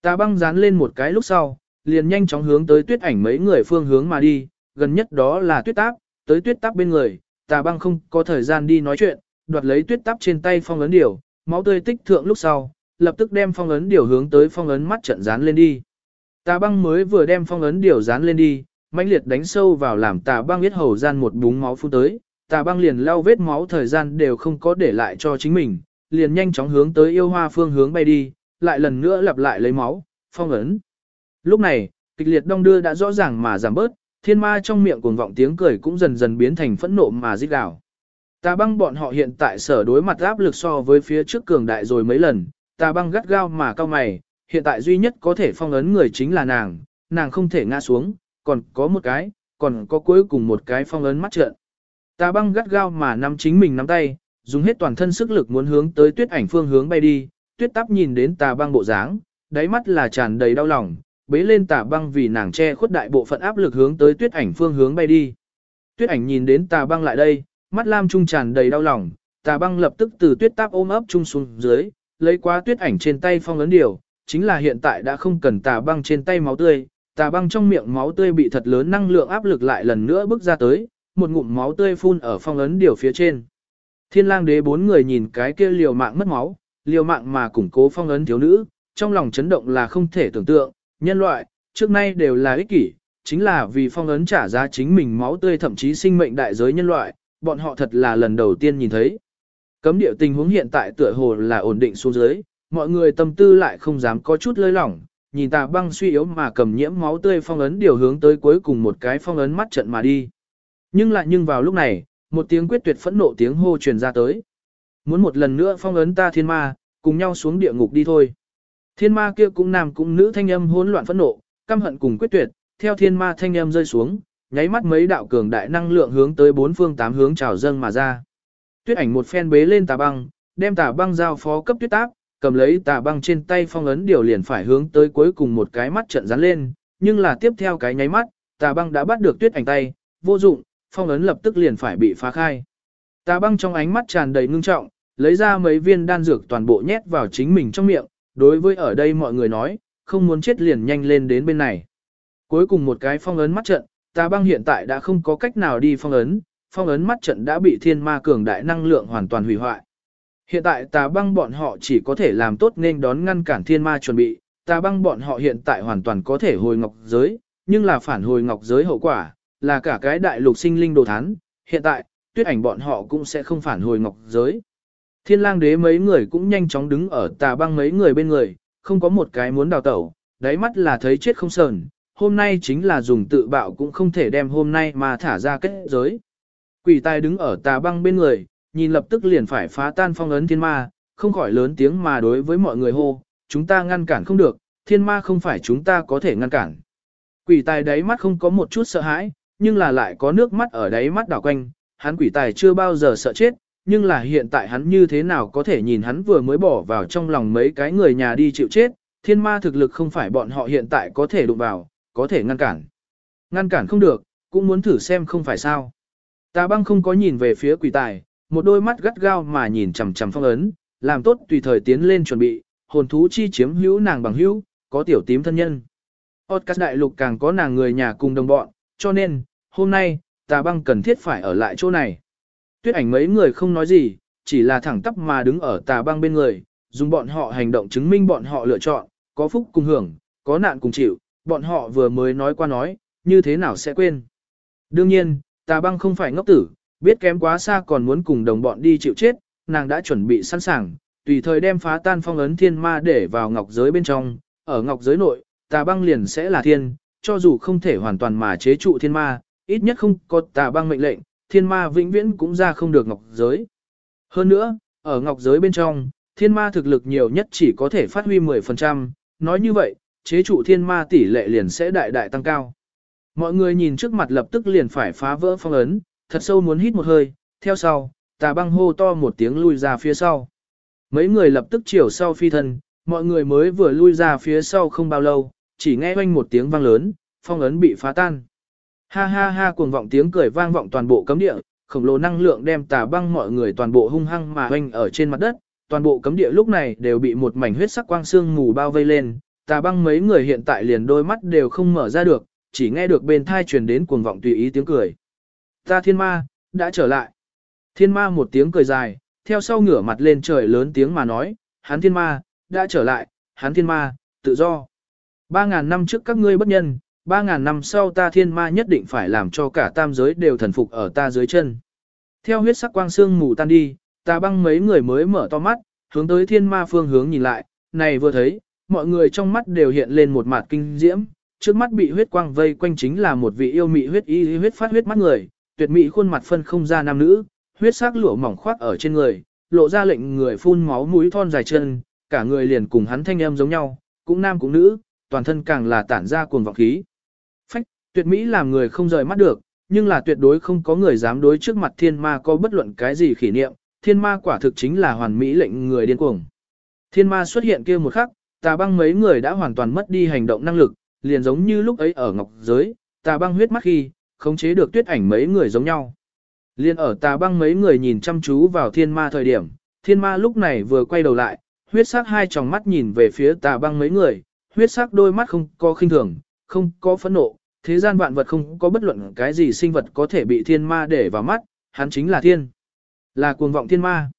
Tà băng dán lên một cái lúc sau, liền nhanh chóng hướng tới tuyết ảnh mấy người phương hướng mà đi, gần nhất đó là tuyết táp, tới tuyết táp bên người, tà băng không có thời gian đi nói chuyện, đoạt lấy tuyết táp trên tay phong ấn điều, máu tươi tích thượng lúc sau, lập tức đem phong ấn điều hướng tới phong ấn mắt trận dán lên đi. Tà băng mới vừa đem phong ấn điều dán lên đi, mãnh liệt đánh sâu vào làm tà băng biết hầu gian một búng máu phun tới, tà băng liền lau vết máu thời gian đều không có để lại cho chính mình, liền nhanh chóng hướng tới yêu hoa phương hướng bay đi, lại lần nữa lặp lại lấy máu, phong ấn. Lúc này, kịch liệt đông đưa đã rõ ràng mà giảm bớt, thiên ma trong miệng cuồng vọng tiếng cười cũng dần dần biến thành phẫn nộ mà rít gào. Tà băng bọn họ hiện tại sở đối mặt áp lực so với phía trước cường đại rồi mấy lần, tà băng gắt gao mà cao mày, hiện tại duy nhất có thể phong ấn người chính là nàng, nàng không thể ngã xuống, còn có một cái, còn có cuối cùng một cái phong ấn mắt trợn. Tà băng gắt gao mà nắm chính mình nắm tay, dùng hết toàn thân sức lực muốn hướng tới tuyết ảnh phương hướng bay đi, tuyết tắp nhìn đến tà băng bộ dáng, đáy mắt là tràn đầy đau lòng, bế lên tà băng vì nàng che khuất đại bộ phận áp lực hướng tới tuyết ảnh phương hướng bay đi. Tuyết ảnh nhìn đến tà băng lại đây, mắt lam trung tràn đầy đau lòng, tà băng lập tức từ tuyết tắp ôm ấp trung xuống dưới, lấy qua tuyết ảnh trên tay phong ấn điều, chính là hiện tại đã không cần tà băng trên tay máu tươi, tà băng trong miệng máu tươi bị thật lớn năng lượng áp lực lại lần nữa bước ra tới, một ngụm máu tươi phun ở phong ấn điều phía trên. Thiên lang đế bốn người nhìn cái kia liều mạng mất máu, liều mạng mà củng cố phong ấn thiếu nữ, trong lòng chấn động là không thể tưởng tượng, nhân loại, trước nay đều là ích kỷ, chính là vì phong ấn trả giá chính mình máu tươi thậm chí sinh mệnh đại giới nhân loại, bọn họ thật là lần đầu tiên nhìn thấy. Cấm điệu tình huống hiện tại tựa hồ là ổn định xuống dưới, mọi người tâm tư lại không dám có chút lơi lỏng, nhìn tà băng suy yếu mà cầm nhiễm máu tươi phong ấn điều hướng tới cuối cùng một cái phong ấn mắt trận mà đi. Nhưng lại nhưng vào lúc này, một tiếng quyết tuyệt phẫn nộ tiếng hô truyền ra tới. Muốn một lần nữa phong ấn ta thiên ma, cùng nhau xuống địa ngục đi thôi. Thiên ma kia cũng nam cũng nữ thanh âm hỗn loạn phẫn nộ, căm hận cùng quyết tuyệt, theo thiên ma thanh âm rơi xuống, nháy mắt mấy đạo cường đại năng lượng hướng tới bốn phương tám hướng trào dâng mà ra. Tuyết ảnh một phen bế lên tà băng, đem tà băng giao phó cấp tuyết tác, cầm lấy tà băng trên tay phong ấn điều liền phải hướng tới cuối cùng một cái mắt trận dán lên, nhưng là tiếp theo cái nháy mắt, tà băng đã bắt được tuyết ảnh tay, vô dụng, phong ấn lập tức liền phải bị phá khai. Tà băng trong ánh mắt tràn đầy ngưng trọng, lấy ra mấy viên đan dược toàn bộ nhét vào chính mình trong miệng, đối với ở đây mọi người nói, không muốn chết liền nhanh lên đến bên này. Cuối cùng một cái phong ấn mắt trận, tà băng hiện tại đã không có cách nào đi phong ấn, phong ấn mắt trận đã bị thiên ma cường đại năng lượng hoàn toàn hủy hoại. Hiện tại tà băng bọn họ chỉ có thể làm tốt nên đón ngăn cản thiên ma chuẩn bị, tà băng bọn họ hiện tại hoàn toàn có thể hồi ngọc giới, nhưng là phản hồi ngọc giới hậu quả, là cả cái đại lục sinh linh đồ thán, hiện tại, tuyết ảnh bọn họ cũng sẽ không phản hồi ngọc giới. Thiên lang đế mấy người cũng nhanh chóng đứng ở tà băng mấy người bên người, không có một cái muốn đào tẩu, đáy mắt là thấy chết không sờn, hôm nay chính là dùng tự bạo cũng không thể đem hôm nay mà thả ra kết giới. Quỷ tài đứng ở tà băng bên người, nhìn lập tức liền phải phá tan phong ấn thiên ma, không khỏi lớn tiếng mà đối với mọi người hô, chúng ta ngăn cản không được, thiên ma không phải chúng ta có thể ngăn cản. Quỷ tài đáy mắt không có một chút sợ hãi, nhưng là lại có nước mắt ở đáy mắt đảo quanh, hắn quỷ tài chưa bao giờ sợ chết, nhưng là hiện tại hắn như thế nào có thể nhìn hắn vừa mới bỏ vào trong lòng mấy cái người nhà đi chịu chết, thiên ma thực lực không phải bọn họ hiện tại có thể đụng vào, có thể ngăn cản. Ngăn cản không được, cũng muốn thử xem không phải sao. Tà băng không có nhìn về phía quỷ tài, một đôi mắt gắt gao mà nhìn chằm chằm phong ấn, làm tốt tùy thời tiến lên chuẩn bị, hồn thú chi chiếm hữu nàng bằng hữu, có tiểu tím thân nhân. Podcast đại lục càng có nàng người nhà cùng đồng bọn, cho nên, hôm nay, tà băng cần thiết phải ở lại chỗ này. Tuyết ảnh mấy người không nói gì, chỉ là thẳng tắp mà đứng ở tà băng bên người, dùng bọn họ hành động chứng minh bọn họ lựa chọn, có phúc cùng hưởng, có nạn cùng chịu, bọn họ vừa mới nói qua nói, như thế nào sẽ quên. Đương nhiên, tà băng không phải ngốc tử, biết kém quá xa còn muốn cùng đồng bọn đi chịu chết, nàng đã chuẩn bị sẵn sàng, tùy thời đem phá tan phong ấn thiên ma để vào ngọc giới bên trong, ở ngọc giới nội, tà băng liền sẽ là thiên, cho dù không thể hoàn toàn mà chế trụ thiên ma, ít nhất không có tà băng mệnh lệnh, thiên ma vĩnh viễn cũng ra không được ngọc giới. Hơn nữa, ở ngọc giới bên trong, thiên ma thực lực nhiều nhất chỉ có thể phát huy 10%, nói như vậy, chế trụ thiên ma tỷ lệ liền sẽ đại đại tăng cao. Mọi người nhìn trước mặt lập tức liền phải phá vỡ phong ấn, thật sâu muốn hít một hơi, theo sau, tà băng hô to một tiếng lui ra phía sau. Mấy người lập tức chiều sau phi thân, mọi người mới vừa lui ra phía sau không bao lâu, chỉ nghe oanh một tiếng vang lớn, phong ấn bị phá tan. Ha ha ha cuồng vọng tiếng cười vang vọng toàn bộ cấm địa, khổng lồ năng lượng đem tà băng mọi người toàn bộ hung hăng mà oanh ở trên mặt đất, toàn bộ cấm địa lúc này đều bị một mảnh huyết sắc quang xương mù bao vây lên, tà băng mấy người hiện tại liền đôi mắt đều không mở ra được, chỉ nghe được bên thai truyền đến cuồng vọng tùy ý tiếng cười. Ta thiên ma, đã trở lại. Thiên ma một tiếng cười dài, theo sau ngửa mặt lên trời lớn tiếng mà nói, hắn thiên ma, đã trở lại, hắn thiên ma, tự do. Ba ngàn năm trước các ngươi bất nhân, ba ngàn năm sau ta thiên ma nhất định phải làm cho cả tam giới đều thần phục ở ta dưới chân. Theo huyết sắc quang xương mù tan đi, ta băng mấy người mới mở to mắt, hướng tới thiên ma phương hướng nhìn lại, này vừa thấy, mọi người trong mắt đều hiện lên một mặt kinh diễm, trước mắt bị huyết quang vây quanh chính là một vị yêu mị huyết y huyết phát huyết mắt người, tuyệt mỹ khuôn mặt phân không ra nam nữ, huyết sắc lụa mỏng khoác ở trên người, lộ ra lệnh người phun máu mũi thon dài chân, cả người liền cùng hắn thanh em giống nhau, cũng nam cũng nữ, toàn thân càng là tản ra cuồng vọng khí. Phách, tuyệt mỹ làm người không rời mắt được, nhưng là tuyệt đối không có người dám đối trước mặt thiên ma có bất luận cái gì khỉ niệm, thiên ma quả thực chính là hoàn mỹ lệnh người điên cuồng. Thiên ma xuất hiện kia một khắc, tà băng mấy người đã hoàn toàn mất đi hành động năng lực, liền giống như lúc ấy ở ngọc giới, tà băng huyết mắt khi, khống chế được tuyết ảnh mấy người giống nhau. Liên ở tà băng mấy người nhìn chăm chú vào thiên ma thời điểm, thiên ma lúc này vừa quay đầu lại, huyết sắc hai tròng mắt nhìn về phía tà băng mấy người, huyết sắc đôi mắt không có khinh thường, không có phẫn nộ, thế gian vạn vật không có bất luận cái gì sinh vật có thể bị thiên ma để vào mắt, hắn chính là thiên. Là cuồng vọng thiên ma.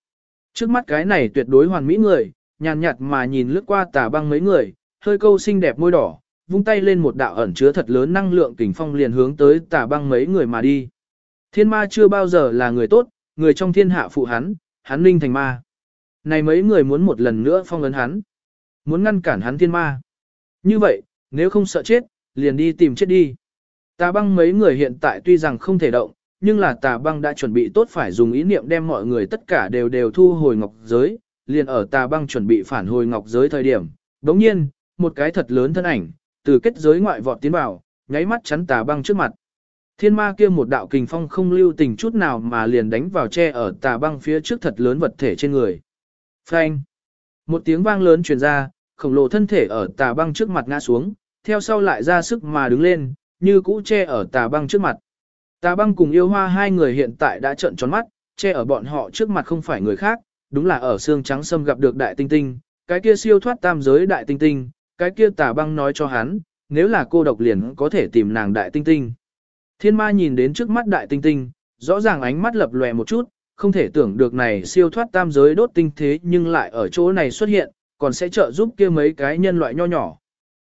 Trước mắt cái này tuyệt đối hoàn mỹ người, nhàn nhạt mà nhìn lướt qua tà băng mấy người, hơi câu xinh đẹp môi đỏ, vung tay lên một đạo ẩn chứa thật lớn năng lượng kình phong liền hướng tới tà băng mấy người mà đi. Thiên ma chưa bao giờ là người tốt, người trong thiên hạ phụ hắn, hắn linh thành ma. Này mấy người muốn một lần nữa phong ấn hắn, muốn ngăn cản hắn thiên ma. Như vậy, nếu không sợ chết, liền đi tìm chết đi. Tà băng mấy người hiện tại tuy rằng không thể động, nhưng là tà băng đã chuẩn bị tốt phải dùng ý niệm đem mọi người tất cả đều đều thu hồi ngọc giới, liền ở tà băng chuẩn bị phản hồi ngọc giới thời điểm. Đồng nhiên, một cái thật lớn thân ảnh, từ kết giới ngoại vọt tiến vào, nháy mắt chắn tà băng trước mặt. Thiên ma kia một đạo kình phong không lưu tình chút nào mà liền đánh vào che ở tà băng phía trước thật lớn vật thể trên người. Phanh! Một tiếng vang lớn truyền ra, khổng lồ thân thể ở tà băng trước mặt ngã xuống, theo sau lại ra sức mà đứng lên, như cũ che ở tà băng trước mặt. Tà băng cùng yêu hoa hai người hiện tại đã trợn tròn mắt, che ở bọn họ trước mặt không phải người khác, đúng là ở xương trắng sâm gặp được đại tinh tinh, cái kia siêu thoát tam giới đại tinh tinh, cái kia tà băng nói cho hắn, nếu là cô độc liền có thể tìm nàng đại tinh tinh. Thiên ma nhìn đến trước mắt đại tinh tinh, rõ ràng ánh mắt lập lòe một chút, không thể tưởng được này siêu thoát tam giới đốt tinh thế nhưng lại ở chỗ này xuất hiện, còn sẽ trợ giúp kia mấy cái nhân loại nho nhỏ.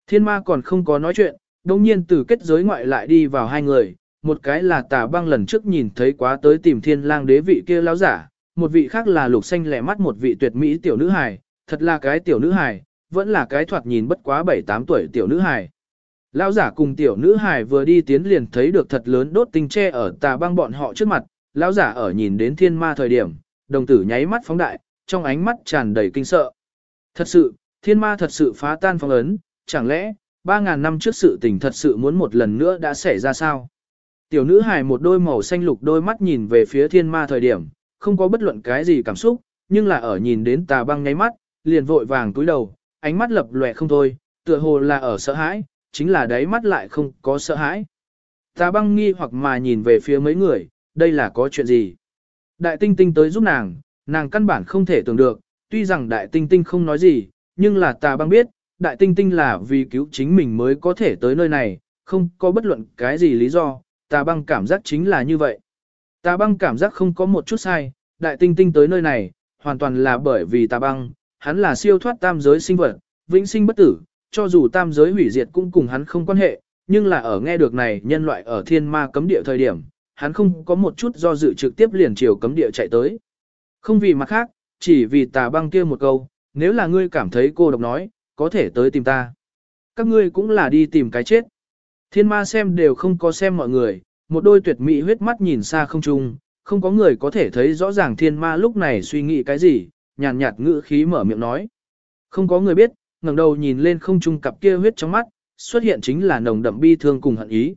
Thiên ma còn không có nói chuyện, đồng nhiên từ kết giới ngoại lại đi vào hai người, một cái là tà băng lần trước nhìn thấy quá tới tìm thiên lang đế vị kia lão giả, một vị khác là lục xanh lẻ mắt một vị tuyệt mỹ tiểu nữ hài, thật là cái tiểu nữ hài, vẫn là cái thoạt nhìn bất quá 7-8 tuổi tiểu nữ hài. Lão giả cùng tiểu nữ hài vừa đi tiến liền thấy được thật lớn đốt tinh tre ở tà băng bọn họ trước mặt, lão giả ở nhìn đến thiên ma thời điểm, đồng tử nháy mắt phóng đại, trong ánh mắt tràn đầy kinh sợ. Thật sự, thiên ma thật sự phá tan phong ấn, chẳng lẽ, 3.000 năm trước sự tình thật sự muốn một lần nữa đã xảy ra sao? Tiểu nữ hài một đôi màu xanh lục đôi mắt nhìn về phía thiên ma thời điểm, không có bất luận cái gì cảm xúc, nhưng là ở nhìn đến tà băng nháy mắt, liền vội vàng túi đầu, ánh mắt lập lòe không thôi, tựa hồ là ở sợ hãi, chính là đáy mắt lại không có sợ hãi. Tà băng nghi hoặc mà nhìn về phía mấy người, đây là có chuyện gì? Đại tinh tinh tới giúp nàng, nàng căn bản không thể tưởng được, tuy rằng đại tinh tinh không nói gì, nhưng là tà băng biết, đại tinh tinh là vì cứu chính mình mới có thể tới nơi này, không có bất luận cái gì lý do, tà băng cảm giác chính là như vậy. Tà băng cảm giác không có một chút sai, đại tinh tinh tới nơi này, hoàn toàn là bởi vì tà băng, hắn là siêu thoát tam giới sinh vật, vĩnh sinh bất tử, cho dù tam giới hủy diệt cũng cùng hắn không quan hệ, nhưng là ở nghe được này nhân loại ở thiên ma cấm địa thời điểm, hắn không có một chút do dự trực tiếp liền chiều cấm địa chạy tới. Không vì mặt khác, chỉ vì tà băng kia một câu, nếu là ngươi cảm thấy cô độc nói, có thể tới tìm ta. Các ngươi cũng là đi tìm cái chết. Thiên ma xem đều không có xem mọi người, một đôi tuyệt mỹ huyết mắt nhìn xa không trung, không có người có thể thấy rõ ràng thiên ma lúc này suy nghĩ cái gì, nhàn nhạt, nhạt ngữ khí mở miệng nói. Không có người biết, ngẩng đầu nhìn lên không trung cặp kia huyết trong mắt, xuất hiện chính là nồng đậm bi thương cùng hận ý.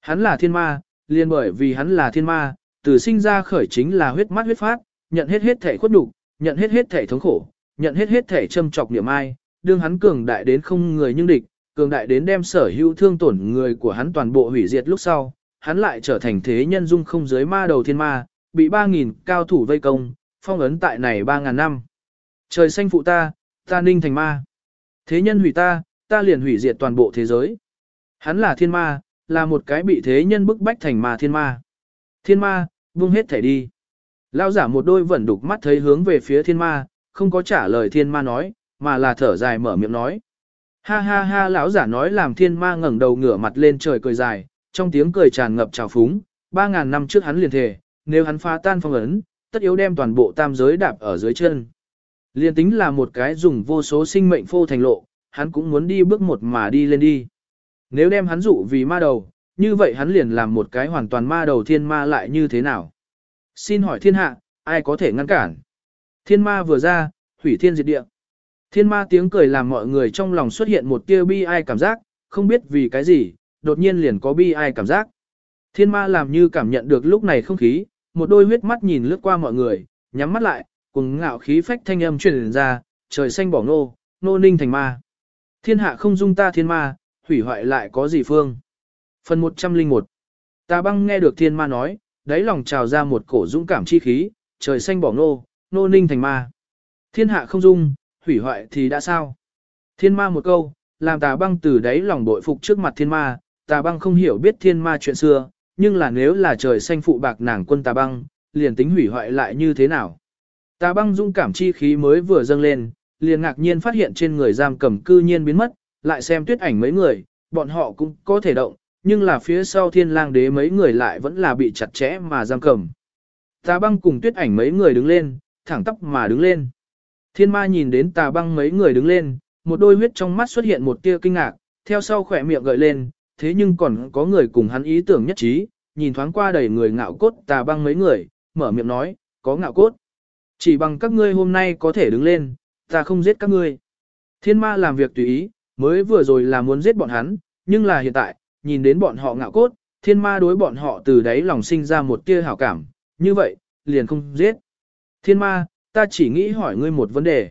Hắn là thiên ma, liền bởi vì hắn là thiên ma, từ sinh ra khởi chính là huyết mắt huyết phát, nhận hết hết thể khuất nhục, nhận hết hết thể thống khổ, nhận hết hết thể châm trọc niệm ai, đương hắn cường đại đến không người nhưng địch, cường đại đến đem sở hữu thương tổn người của hắn toàn bộ hủy diệt lúc sau, hắn lại trở thành thế nhân dung không giới ma đầu thiên ma, bị 3.000 cao thủ vây công, phong ấn tại này 3.000 năm. Trời xanh phụ ta, ta ninh thành ma. Thế nhân hủy ta, ta liền hủy diệt toàn bộ thế giới. Hắn là thiên ma, là một cái bị thế nhân bức bách thành ma thiên ma. Thiên ma, buông hết thể đi. Lao giả một đôi vẫn đục mắt thấy hướng về phía thiên ma, không có trả lời thiên ma nói, mà là thở dài mở miệng nói. Ha ha ha lão giả nói làm thiên ma ngẩng đầu ngửa mặt lên trời cười dài, trong tiếng cười tràn ngập trào phúng, ba ngàn năm trước hắn liền thề, nếu hắn phá tan phong ấn, tất yếu đem toàn bộ tam giới đạp ở dưới chân. Liên tính là một cái dùng vô số sinh mệnh phô thành lộ, hắn cũng muốn đi bước một mà đi lên đi. Nếu đem hắn dụ vì ma đầu, như vậy hắn liền làm một cái hoàn toàn ma đầu thiên ma lại như thế nào? Xin hỏi thiên hạ, ai có thể ngăn cản? Thiên ma vừa ra, hủy thiên diệt địa. Thiên ma tiếng cười làm mọi người trong lòng xuất hiện một tia bi ai cảm giác, không biết vì cái gì, đột nhiên liền có bi ai cảm giác. Thiên ma làm như cảm nhận được lúc này không khí, một đôi huyết mắt nhìn lướt qua mọi người, nhắm mắt lại, cùng ngạo khí phách thanh âm truyền ra, trời xanh bỏ nô, nô ninh thành ma. Thiên hạ không dung ta thiên ma, hủy hoại lại có gì phương. Phần 101 Ta băng nghe được thiên ma nói, đáy lòng trào ra một cổ dũng cảm chi khí, trời xanh bỏ nô, nô ninh thành ma. Thiên hạ không dung, hủy hoại thì đã sao? Thiên ma một câu, làm tà băng từ đáy lòng bội phục trước mặt thiên ma, tà băng không hiểu biết thiên ma chuyện xưa, nhưng là nếu là trời xanh phụ bạc nàng quân tà băng, liền tính hủy hoại lại như thế nào? Tà băng dung cảm chi khí mới vừa dâng lên, liền ngạc nhiên phát hiện trên người giam cầm cư nhiên biến mất, lại xem tuyết ảnh mấy người, bọn họ cũng có thể động, nhưng là phía sau thiên lang đế mấy người lại vẫn là bị chặt chẽ mà giam cầm. Tà băng cùng tuyết ảnh mấy người đứng lên, thẳng tóc mà đứng lên. Thiên ma nhìn đến tà băng mấy người đứng lên, một đôi huyết trong mắt xuất hiện một tia kinh ngạc, theo sau khỏe miệng gợi lên, thế nhưng còn có người cùng hắn ý tưởng nhất trí, nhìn thoáng qua đầy người ngạo cốt tà băng mấy người, mở miệng nói, có ngạo cốt. Chỉ bằng các ngươi hôm nay có thể đứng lên, ta không giết các ngươi. Thiên ma làm việc tùy ý, mới vừa rồi là muốn giết bọn hắn, nhưng là hiện tại, nhìn đến bọn họ ngạo cốt, thiên ma đối bọn họ từ đấy lòng sinh ra một tia hảo cảm, như vậy, liền không giết. Thiên ma, ta chỉ nghĩ hỏi ngươi một vấn đề.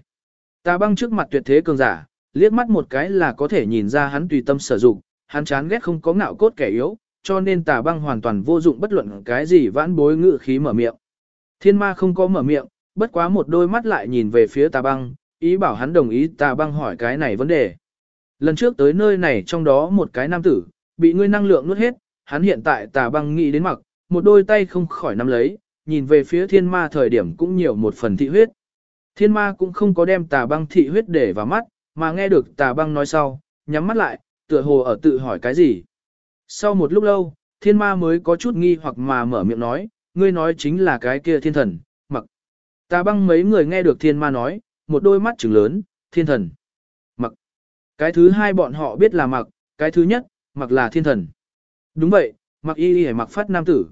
Ta băng trước mặt tuyệt thế cường giả, liếc mắt một cái là có thể nhìn ra hắn tùy tâm sử dụng, hắn chán ghét không có ngạo cốt kẻ yếu, cho nên tà băng hoàn toàn vô dụng bất luận cái gì vãn bối ngự khí mở miệng. Thiên ma không có mở miệng, bất quá một đôi mắt lại nhìn về phía tà băng, ý bảo hắn đồng ý tà băng hỏi cái này vấn đề. Lần trước tới nơi này trong đó một cái nam tử, bị ngươi năng lượng nuốt hết, hắn hiện tại tà băng nghĩ đến mặc, một đôi tay không khỏi nắm lấy, nhìn về phía thiên ma thời điểm cũng nhiều một phần thị huyết. Thiên ma cũng không có đem tà băng thị huyết để vào mắt, mà nghe được tà băng nói sau, nhắm mắt lại, tựa hồ ở tự hỏi cái gì. Sau một lúc lâu, thiên ma mới có chút nghi hoặc mà mở miệng nói, ngươi nói chính là cái kia thiên thần, mặc. ta băng mấy người nghe được thiên ma nói, một đôi mắt trừng lớn, thiên thần, mặc. Cái thứ hai bọn họ biết là mặc, cái thứ nhất, mặc là thiên thần. Đúng vậy, mặc y y mặc phát nam tử.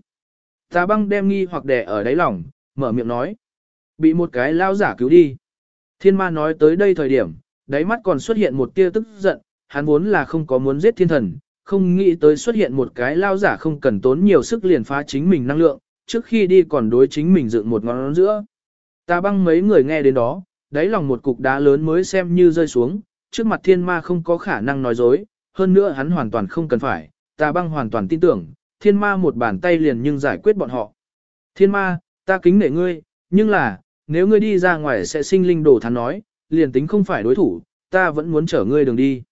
ta băng đem nghi hoặc đè ở đáy lòng, mở miệng nói. Bị một cái lao giả cứu đi. Thiên ma nói tới đây thời điểm, đáy mắt còn xuất hiện một tia tức giận, hắn vốn là không có muốn giết thiên thần, không nghĩ tới xuất hiện một cái lao giả không cần tốn nhiều sức liền phá chính mình năng lượng, trước khi đi còn đối chính mình dựng một ngón giữa. Ta băng mấy người nghe đến đó, đáy lòng một cục đá lớn mới xem như rơi xuống, trước mặt thiên ma không có khả năng nói dối, hơn nữa hắn hoàn toàn không cần phải, Ta băng hoàn toàn tin tưởng, thiên ma một bàn tay liền nhưng giải quyết bọn họ. Thiên ma, ta kính nể ngươi, nhưng là, nếu ngươi đi ra ngoài sẽ sinh linh đổ thắn nói, liền tính không phải đối thủ, ta vẫn muốn chở ngươi đường đi.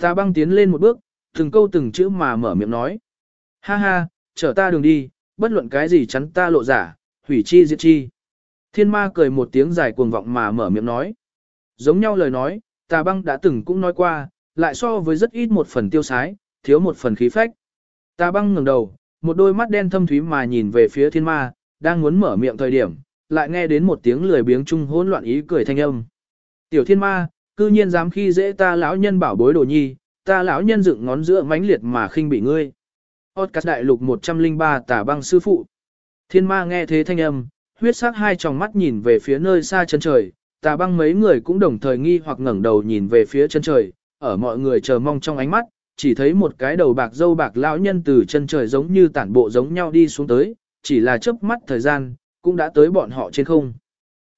Ta băng tiến lên một bước, từng câu từng chữ mà mở miệng nói. Ha ha, chở ta đường đi, bất luận cái gì chắn ta lộ giả, hủy chi diệt chi. Thiên ma cười một tiếng dài cuồng vọng mà mở miệng nói. Giống nhau lời nói, ta băng đã từng cũng nói qua, lại so với rất ít một phần tiêu sái, thiếu một phần khí phách. Ta băng ngẩng đầu, một đôi mắt đen thâm thúy mà nhìn về phía thiên ma, đang muốn mở miệng thời điểm, lại nghe đến một tiếng lười biếng trung hỗn loạn ý cười thanh âm. Tiểu thiên ma, cư nhiên dám khi dễ ta lão nhân bảo bối đồ nhi, ta lão nhân dựng ngón giữa mãnh liệt mà khinh bị ngươi. Podcast đại lục 103 tả băng sư phụ. Thiên ma nghe thế thanh âm, huyết sắc hai tròng mắt nhìn về phía nơi xa chân trời, tà băng mấy người cũng đồng thời nghi hoặc ngẩng đầu nhìn về phía chân trời, ở mọi người chờ mong trong ánh mắt, chỉ thấy một cái đầu bạc dâu bạc lão nhân từ chân trời giống như tản bộ giống nhau đi xuống tới, chỉ là chớp mắt thời gian, cũng đã tới bọn họ trên không.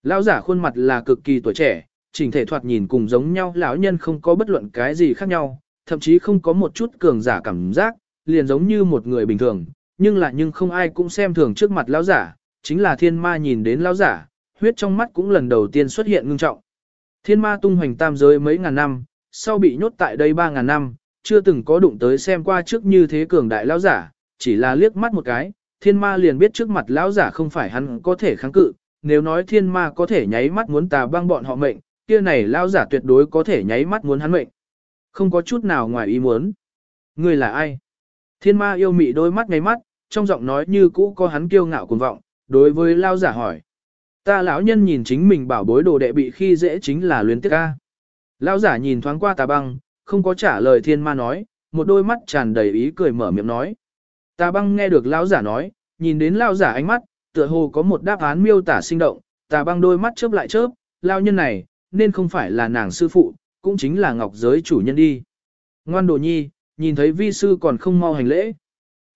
Lão giả khuôn mặt là cực kỳ tuổi trẻ, chỉnh thể thoạt nhìn cùng giống nhau lão nhân không có bất luận cái gì khác nhau, thậm chí không có một chút cường giả cảm giác, liền giống như một người bình thường, nhưng là nhưng không ai cũng xem thường trước mặt lão giả, chính là thiên ma nhìn đến lão giả, huyết trong mắt cũng lần đầu tiên xuất hiện ngưng trọng. Thiên ma tung hoành tam giới mấy ngàn năm, sau bị nhốt tại đây 3.000 năm, chưa từng có đụng tới xem qua trước như thế cường đại lão giả, chỉ là liếc mắt một cái, thiên ma liền biết trước mặt lão giả không phải hắn có thể kháng cự, nếu nói thiên ma có thể nháy mắt muốn tà băng bọn họ mệnh, kia này lao giả tuyệt đối có thể nháy mắt muốn hắn mệnh. Không có chút nào ngoài ý muốn. Người là ai? Thiên ma yêu mị đôi mắt nháy mắt, trong giọng nói như cũ có hắn kiêu ngạo cuồng vọng, đối với lao giả hỏi. Ta lão nhân nhìn chính mình bảo bối đồ đệ bị khi dễ chính là luyến tiếc ca. Lao giả nhìn thoáng qua tà băng, không có trả lời thiên ma nói, một đôi mắt tràn đầy ý cười mở miệng nói. Tà băng nghe được lão giả nói, nhìn đến lão giả ánh mắt, tựa hồ có một đáp án miêu tả sinh động, tà băng đôi mắt chớp lại chớp, lão nhân này, nên không phải là nàng sư phụ, cũng chính là ngọc giới chủ nhân đi. Ngoan đồ nhi, nhìn thấy vi sư còn không mau hành lễ.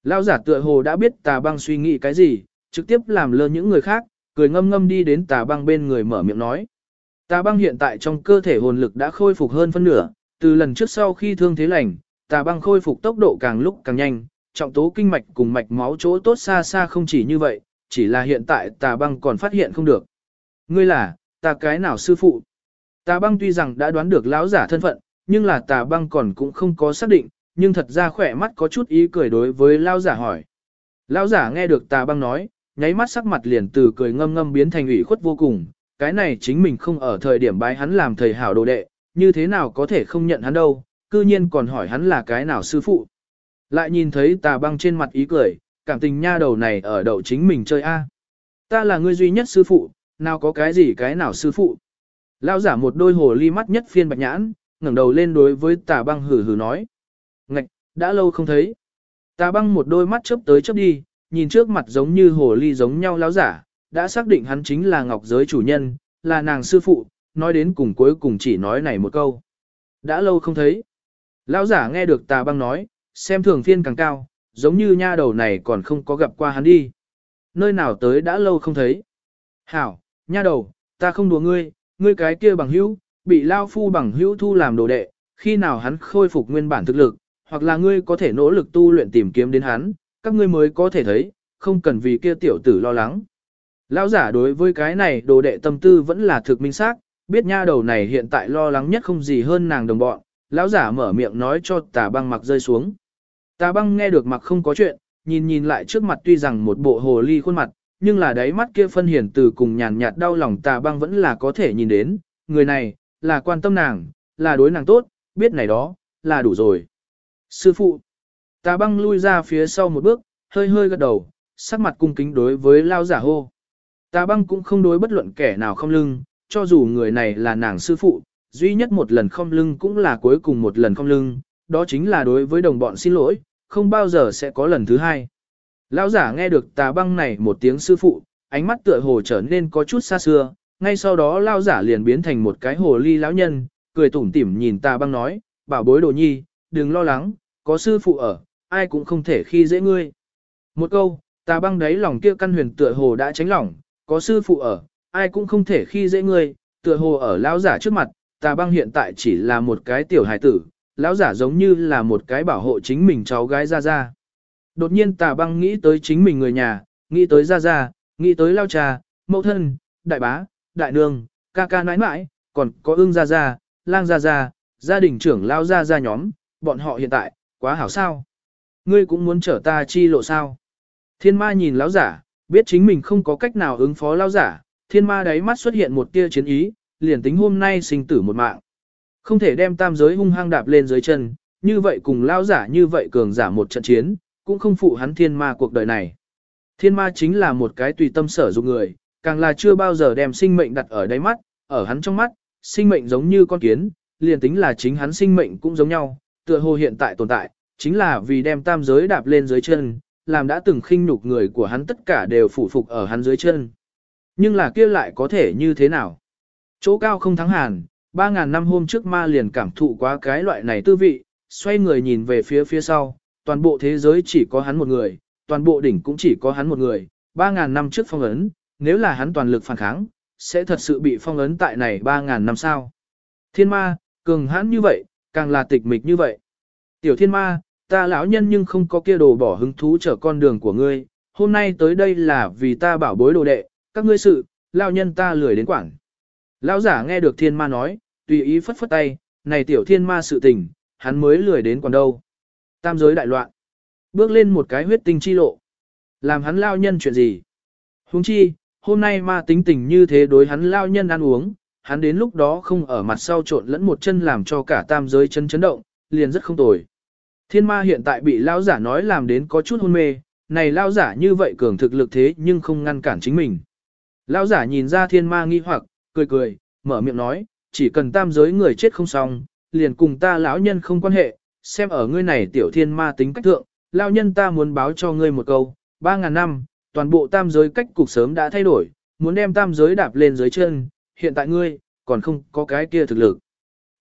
lao giả tựa hồ đã biết tà băng suy nghĩ cái gì, trực tiếp làm lơ những người khác, cười ngâm ngâm đi đến tà băng bên người mở miệng nói. Tà băng hiện tại trong cơ thể hồn lực đã khôi phục hơn phân nửa, từ lần trước sau khi thương thế lành, tà băng khôi phục tốc độ càng lúc càng nhanh, trọng tố kinh mạch cùng mạch máu chỗ tốt xa xa không chỉ như vậy, chỉ là hiện tại tà băng còn phát hiện không được. Ngươi là, tà cái nào sư phụ? Tà băng tuy rằng đã đoán được lão giả thân phận, nhưng là tà băng còn cũng không có xác định, nhưng thật ra khỏe mắt có chút ý cười đối với lão giả hỏi. Lão giả nghe được tà băng nói, nháy mắt sắc mặt liền từ cười ngâm ngâm biến thành ủy khuất vô cùng, cái này chính mình không ở thời điểm bái hắn làm thầy hảo đồ đệ, như thế nào có thể không nhận hắn đâu, cư nhiên còn hỏi hắn là cái nào sư phụ. Lại nhìn thấy tà băng trên mặt ý cười, cảm tình nha đầu này ở đậu chính mình chơi a. Ta là người duy nhất sư phụ, nào có cái gì cái nào sư phụ. Lao giả một đôi hồ ly mắt nhất phiên bạch nhãn, ngẩng đầu lên đối với tà băng hử hử nói. Ngạch, đã lâu không thấy. Tà băng một đôi mắt chớp tới chớp đi, nhìn trước mặt giống như hồ ly giống nhau lão giả, đã xác định hắn chính là ngọc giới chủ nhân, là nàng sư phụ, nói đến cùng cuối cùng chỉ nói này một câu. Đã lâu không thấy. Lão giả nghe được tà băng nói, xem thường phiên càng cao, giống như nha đầu này còn không có gặp qua hắn đi. Nơi nào tới đã lâu không thấy. Hảo, nha đầu, ta không đùa ngươi, ngươi cái kia bằng hữu, bị lao phu bằng hữu thu làm đồ đệ, khi nào hắn khôi phục nguyên bản thực lực, hoặc là ngươi có thể nỗ lực tu luyện tìm kiếm đến hắn, các ngươi mới có thể thấy, không cần vì kia tiểu tử lo lắng. Lão giả đối với cái này đồ đệ tâm tư vẫn là thực minh xác, biết nha đầu này hiện tại lo lắng nhất không gì hơn nàng đồng bọn, lão giả mở miệng nói cho tà băng mặc rơi xuống. Tà băng nghe được mặc không có chuyện, nhìn nhìn lại trước mặt tuy rằng một bộ hồ ly khuôn mặt, nhưng là đáy mắt kia phân hiển từ cùng nhàn nhạt đau lòng tà băng vẫn là có thể nhìn đến, người này, là quan tâm nàng, là đối nàng tốt, biết này đó, là đủ rồi. Sư phụ, tà băng lui ra phía sau một bước, hơi hơi gật đầu, sắc mặt cung kính đối với lao giả hô. Tà băng cũng không đối bất luận kẻ nào không lưng, cho dù người này là nàng sư phụ, duy nhất một lần không lưng cũng là cuối cùng một lần không lưng, đó chính là đối với đồng bọn xin lỗi, không bao giờ sẽ có lần thứ hai. Lão giả nghe được tà băng này một tiếng sư phụ, ánh mắt tựa hồ trở nên có chút xa xưa, ngay sau đó lão giả liền biến thành một cái hồ ly lão nhân, cười tủm tỉm nhìn tà băng nói, bảo bối đồ nhi, đừng lo lắng, có sư phụ ở, ai cũng không thể khi dễ ngươi. Một câu, tà băng đấy lòng kia căn huyền tựa hồ đã tránh lỏng, có sư phụ ở, ai cũng không thể khi dễ ngươi, tựa hồ ở lão giả trước mặt, tà băng hiện tại chỉ là một cái tiểu hài tử, lão giả giống như là một cái bảo hộ chính mình cháu gái ra ra. Đột nhiên tà băng nghĩ tới chính mình người nhà, nghĩ tới Gia Gia, nghĩ tới lao trà, mẫu thân, đại bá, đại nương, ca ca nãi nãi, còn có ương Gia Gia, lang Gia Gia, gia đình trưởng lao Gia Gia nhóm, bọn họ hiện tại, quá hảo sao. Ngươi cũng muốn trở ta chi lộ sao. Thiên ma nhìn lão giả, biết chính mình không có cách nào ứng phó lão giả, thiên ma đáy mắt xuất hiện một tia chiến ý, liền tính hôm nay sinh tử một mạng. Không thể đem tam giới hung hăng đạp lên dưới chân, như vậy cùng lão giả như vậy cường giả một trận chiến, cũng không phụ hắn thiên ma cuộc đời này. Thiên ma chính là một cái tùy tâm sở dụng người, càng là chưa bao giờ đem sinh mệnh đặt ở đáy mắt, ở hắn trong mắt, sinh mệnh giống như con kiến, liền tính là chính hắn sinh mệnh cũng giống nhau, tựa hồ hiện tại tồn tại, chính là vì đem tam giới đạp lên dưới chân, làm đã từng khinh nhục người của hắn tất cả đều phụ phục ở hắn dưới chân. Nhưng là kia lại có thể như thế nào? Chỗ cao không thắng hàn, 3.000 năm hôm trước ma liền cảm thụ quá cái loại này tư vị, xoay người nhìn về phía phía sau, toàn bộ thế giới chỉ có hắn một người, toàn bộ đỉnh cũng chỉ có hắn một người, 3.000 năm trước phong ấn, nếu là hắn toàn lực phản kháng, sẽ thật sự bị phong ấn tại này 3.000 năm sau. Thiên ma, cường hãn như vậy, càng là tịch mịch như vậy. Tiểu thiên ma, ta lão nhân nhưng không có kia đồ bỏ hứng thú trở con đường của ngươi, hôm nay tới đây là vì ta bảo bối đồ đệ, các ngươi sự, lão nhân ta lười đến quảng. Lão giả nghe được thiên ma nói, tùy ý phất phất tay, này tiểu thiên ma sự tình, hắn mới lười đến còn đâu. Tam giới đại loạn. Bước lên một cái huyết tinh chi lộ. Làm hắn lao nhân chuyện gì? Huống chi, hôm nay ma tính tình như thế đối hắn lao nhân ăn uống, hắn đến lúc đó không ở mặt sau trộn lẫn một chân làm cho cả tam giới chân chấn động, liền rất không tồi. Thiên ma hiện tại bị lao giả nói làm đến có chút hôn mê, này lao giả như vậy cường thực lực thế nhưng không ngăn cản chính mình. Lao giả nhìn ra thiên ma nghi hoặc, cười cười, mở miệng nói, chỉ cần tam giới người chết không xong, liền cùng ta lão nhân không quan hệ, xem ở ngươi này tiểu thiên ma tính cách thượng, lao nhân ta muốn báo cho ngươi một câu, ba ngàn năm, toàn bộ tam giới cách cục sớm đã thay đổi, muốn đem tam giới đạp lên dưới chân, hiện tại ngươi, còn không có cái kia thực lực.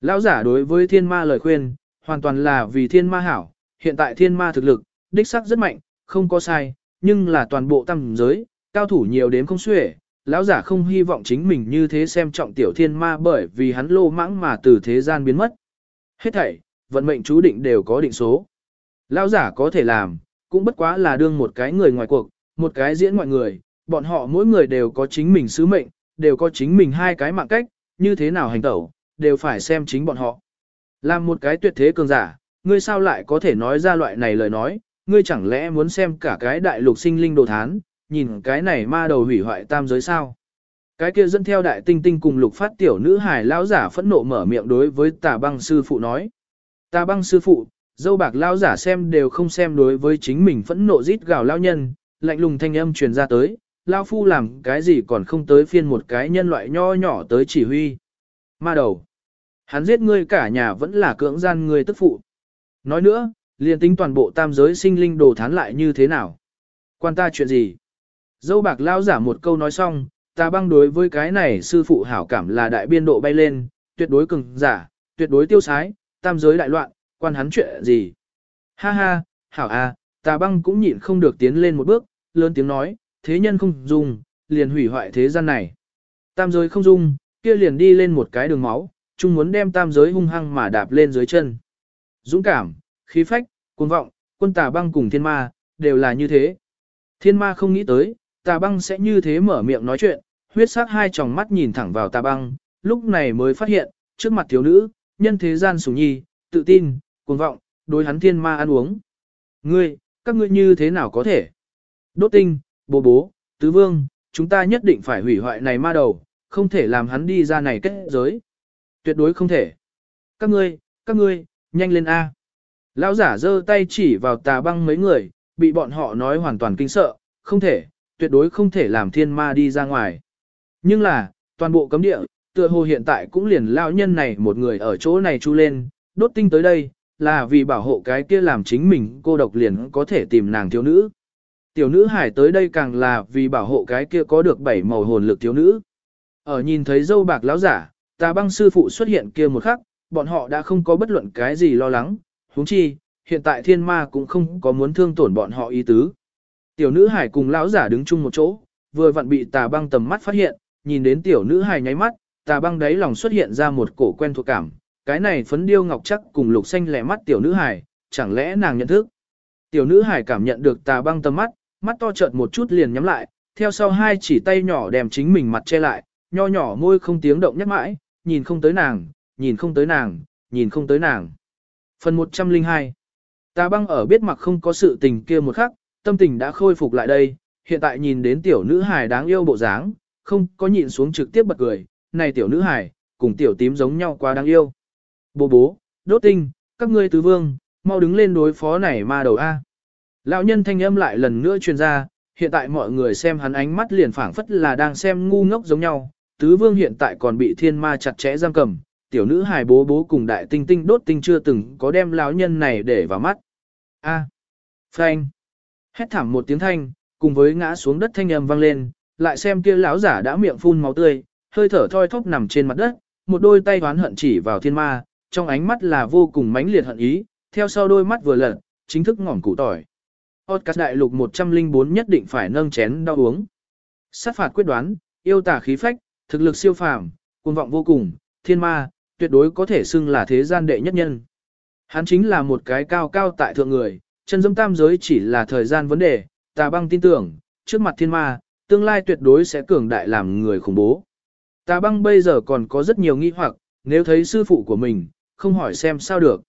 Lão giả đối với thiên ma lời khuyên, hoàn toàn là vì thiên ma hảo, hiện tại thiên ma thực lực, đích sắc rất mạnh, không có sai, nhưng là toàn bộ tam giới, cao thủ nhiều đến không xuể, lão giả không hy vọng chính mình như thế xem trọng tiểu thiên ma bởi vì hắn lô mãng mà từ thế gian biến mất. Hết thảy, vận mệnh chú định đều có định số. Lão giả có thể làm, cũng bất quá là đương một cái người ngoài cuộc, một cái diễn ngoại người, bọn họ mỗi người đều có chính mình sứ mệnh, đều có chính mình hai cái mạng cách, như thế nào hành tẩu, đều phải xem chính bọn họ. Làm một cái tuyệt thế cường giả, ngươi sao lại có thể nói ra loại này lời nói, ngươi chẳng lẽ muốn xem cả cái đại lục sinh linh đồ thán, nhìn cái này ma đầu hủy hoại tam giới sao. Cái kia dẫn theo đại tinh tinh cùng lục phát tiểu nữ hài lão giả phẫn nộ mở miệng đối với tà băng sư phụ nói. Ta băng sư phụ, dâu bạc lao giả xem đều không xem đối với chính mình phẫn nộ rít gào lao nhân, lạnh lùng thanh âm truyền ra tới, lao phu làm cái gì còn không tới phiên một cái nhân loại nho nhỏ tới chỉ huy. Ma đầu. Hắn giết ngươi cả nhà vẫn là cưỡng gian ngươi tức phụ. Nói nữa, liền tính toàn bộ tam giới sinh linh đồ thán lại như thế nào? Quan ta chuyện gì? Dâu bạc lao giả một câu nói xong, ta băng đối với cái này sư phụ hảo cảm là đại biên độ bay lên, tuyệt đối cường giả, tuyệt đối tiêu sái, tam giới đại loạn, quan hắn chuyện gì? Ha ha, hảo à, Tà băng cũng nhịn không được tiến lên một bước, lớn tiếng nói, thế nhân không dùng, liền hủy hoại thế gian này. Tam giới không dung, kia liền đi lên một cái đường máu, chung muốn đem tam giới hung hăng mà đạp lên dưới chân. Dũng cảm, khí phách, cuồng vọng, quân tà băng cùng thiên ma, đều là như thế. Thiên ma không nghĩ tới, tà băng sẽ như thế mở miệng nói chuyện, huyết sắc hai tròng mắt nhìn thẳng vào tà băng, lúc này mới phát hiện, trước mặt thiếu nữ, nhân thế gian sủng nhi, tự tin, cuồng vọng, đối hắn thiên ma ăn uống. Ngươi, các ngươi như thế nào có thể? Đốt tinh, bố bố, tứ vương, chúng ta nhất định phải hủy hoại này ma đầu, không thể làm hắn đi ra này kết giới. Tuyệt đối không thể. Các ngươi, các ngươi, nhanh lên A. Lão giả giơ tay chỉ vào tà băng mấy người, bị bọn họ nói hoàn toàn kinh sợ, không thể, tuyệt đối không thể làm thiên ma đi ra ngoài. Nhưng là, toàn bộ cấm địa, tựa hồ hiện tại cũng liền lão nhân này một người ở chỗ này chu lên, đốt tinh tới đây, là vì bảo hộ cái kia làm chính mình cô độc liền có thể tìm nàng thiếu nữ. Tiểu nữ hải tới đây càng là vì bảo hộ cái kia có được bảy màu hồn lực thiếu nữ. Ở nhìn thấy dâu bạc lão giả, tà băng sư phụ xuất hiện kia một khắc, bọn họ đã không có bất luận cái gì lo lắng, huống chi, hiện tại thiên ma cũng không có muốn thương tổn bọn họ ý tứ. Tiểu nữ hải cùng lão giả đứng chung một chỗ, vừa vặn bị tà băng tầm mắt phát hiện, nhìn đến tiểu nữ hải nháy mắt, tà băng đáy lòng xuất hiện ra một cổ quen thuộc cảm, cái này phấn điêu ngọc chắc cùng lục xanh lẻ mắt tiểu nữ hải, chẳng lẽ nàng nhận thức. Tiểu nữ hải cảm nhận được tà băng tầm mắt, mắt to trợn một chút liền nhắm lại, theo sau hai chỉ tay nhỏ đem chính mình mặt che lại, nho nhỏ môi không tiếng động nhắc mãi, nhìn không tới nàng, nhìn không tới nàng, nhìn không tới nàng. Phần 102 Tà băng ở biết mặc không có sự tình kia một khắc, tâm tình đã khôi phục lại đây, hiện tại nhìn đến tiểu nữ hài đáng yêu bộ dáng, không có nhịn xuống trực tiếp bật cười, này tiểu nữ hải cùng tiểu tím giống nhau quá đáng yêu. Bố bố, đốt tinh, các ngươi tứ vương, mau đứng lên đối phó này ma đầu A. Lão nhân thanh âm lại lần nữa truyền ra, hiện tại mọi người xem hắn ánh mắt liền phảng phất là đang xem ngu ngốc giống nhau, tứ vương hiện tại còn bị thiên ma chặt chẽ giam cầm, tiểu nữ hài bố bố cùng đại tinh tinh đốt tinh chưa từng có đem lão nhân này để vào mắt. A. Phanh. Hét thảm một tiếng thanh, cùng với ngã xuống đất thanh âm vang lên, lại xem kia lão giả đã miệng phun máu tươi, hơi thở thoi thóp nằm trên mặt đất, một đôi tay oán hận chỉ vào thiên ma, trong ánh mắt là vô cùng mãnh liệt hận ý, theo sau đôi mắt vừa lật, chính thức ngỏm củ tỏi. Podcast đại lục 104 nhất định phải nâng chén đau uống. Sát phạt quyết đoán, yêu tả khí phách, thực lực siêu phàm, cuồng vọng vô cùng, thiên ma, tuyệt đối có thể xưng là thế gian đệ nhất nhân. Hắn chính là một cái cao cao tại thượng người, chân dâm tam giới chỉ là thời gian vấn đề, tà băng tin tưởng, trước mặt thiên ma, tương lai tuyệt đối sẽ cường đại làm người khủng bố. Tà băng bây giờ còn có rất nhiều nghi hoặc, nếu thấy sư phụ của mình, không hỏi xem sao được.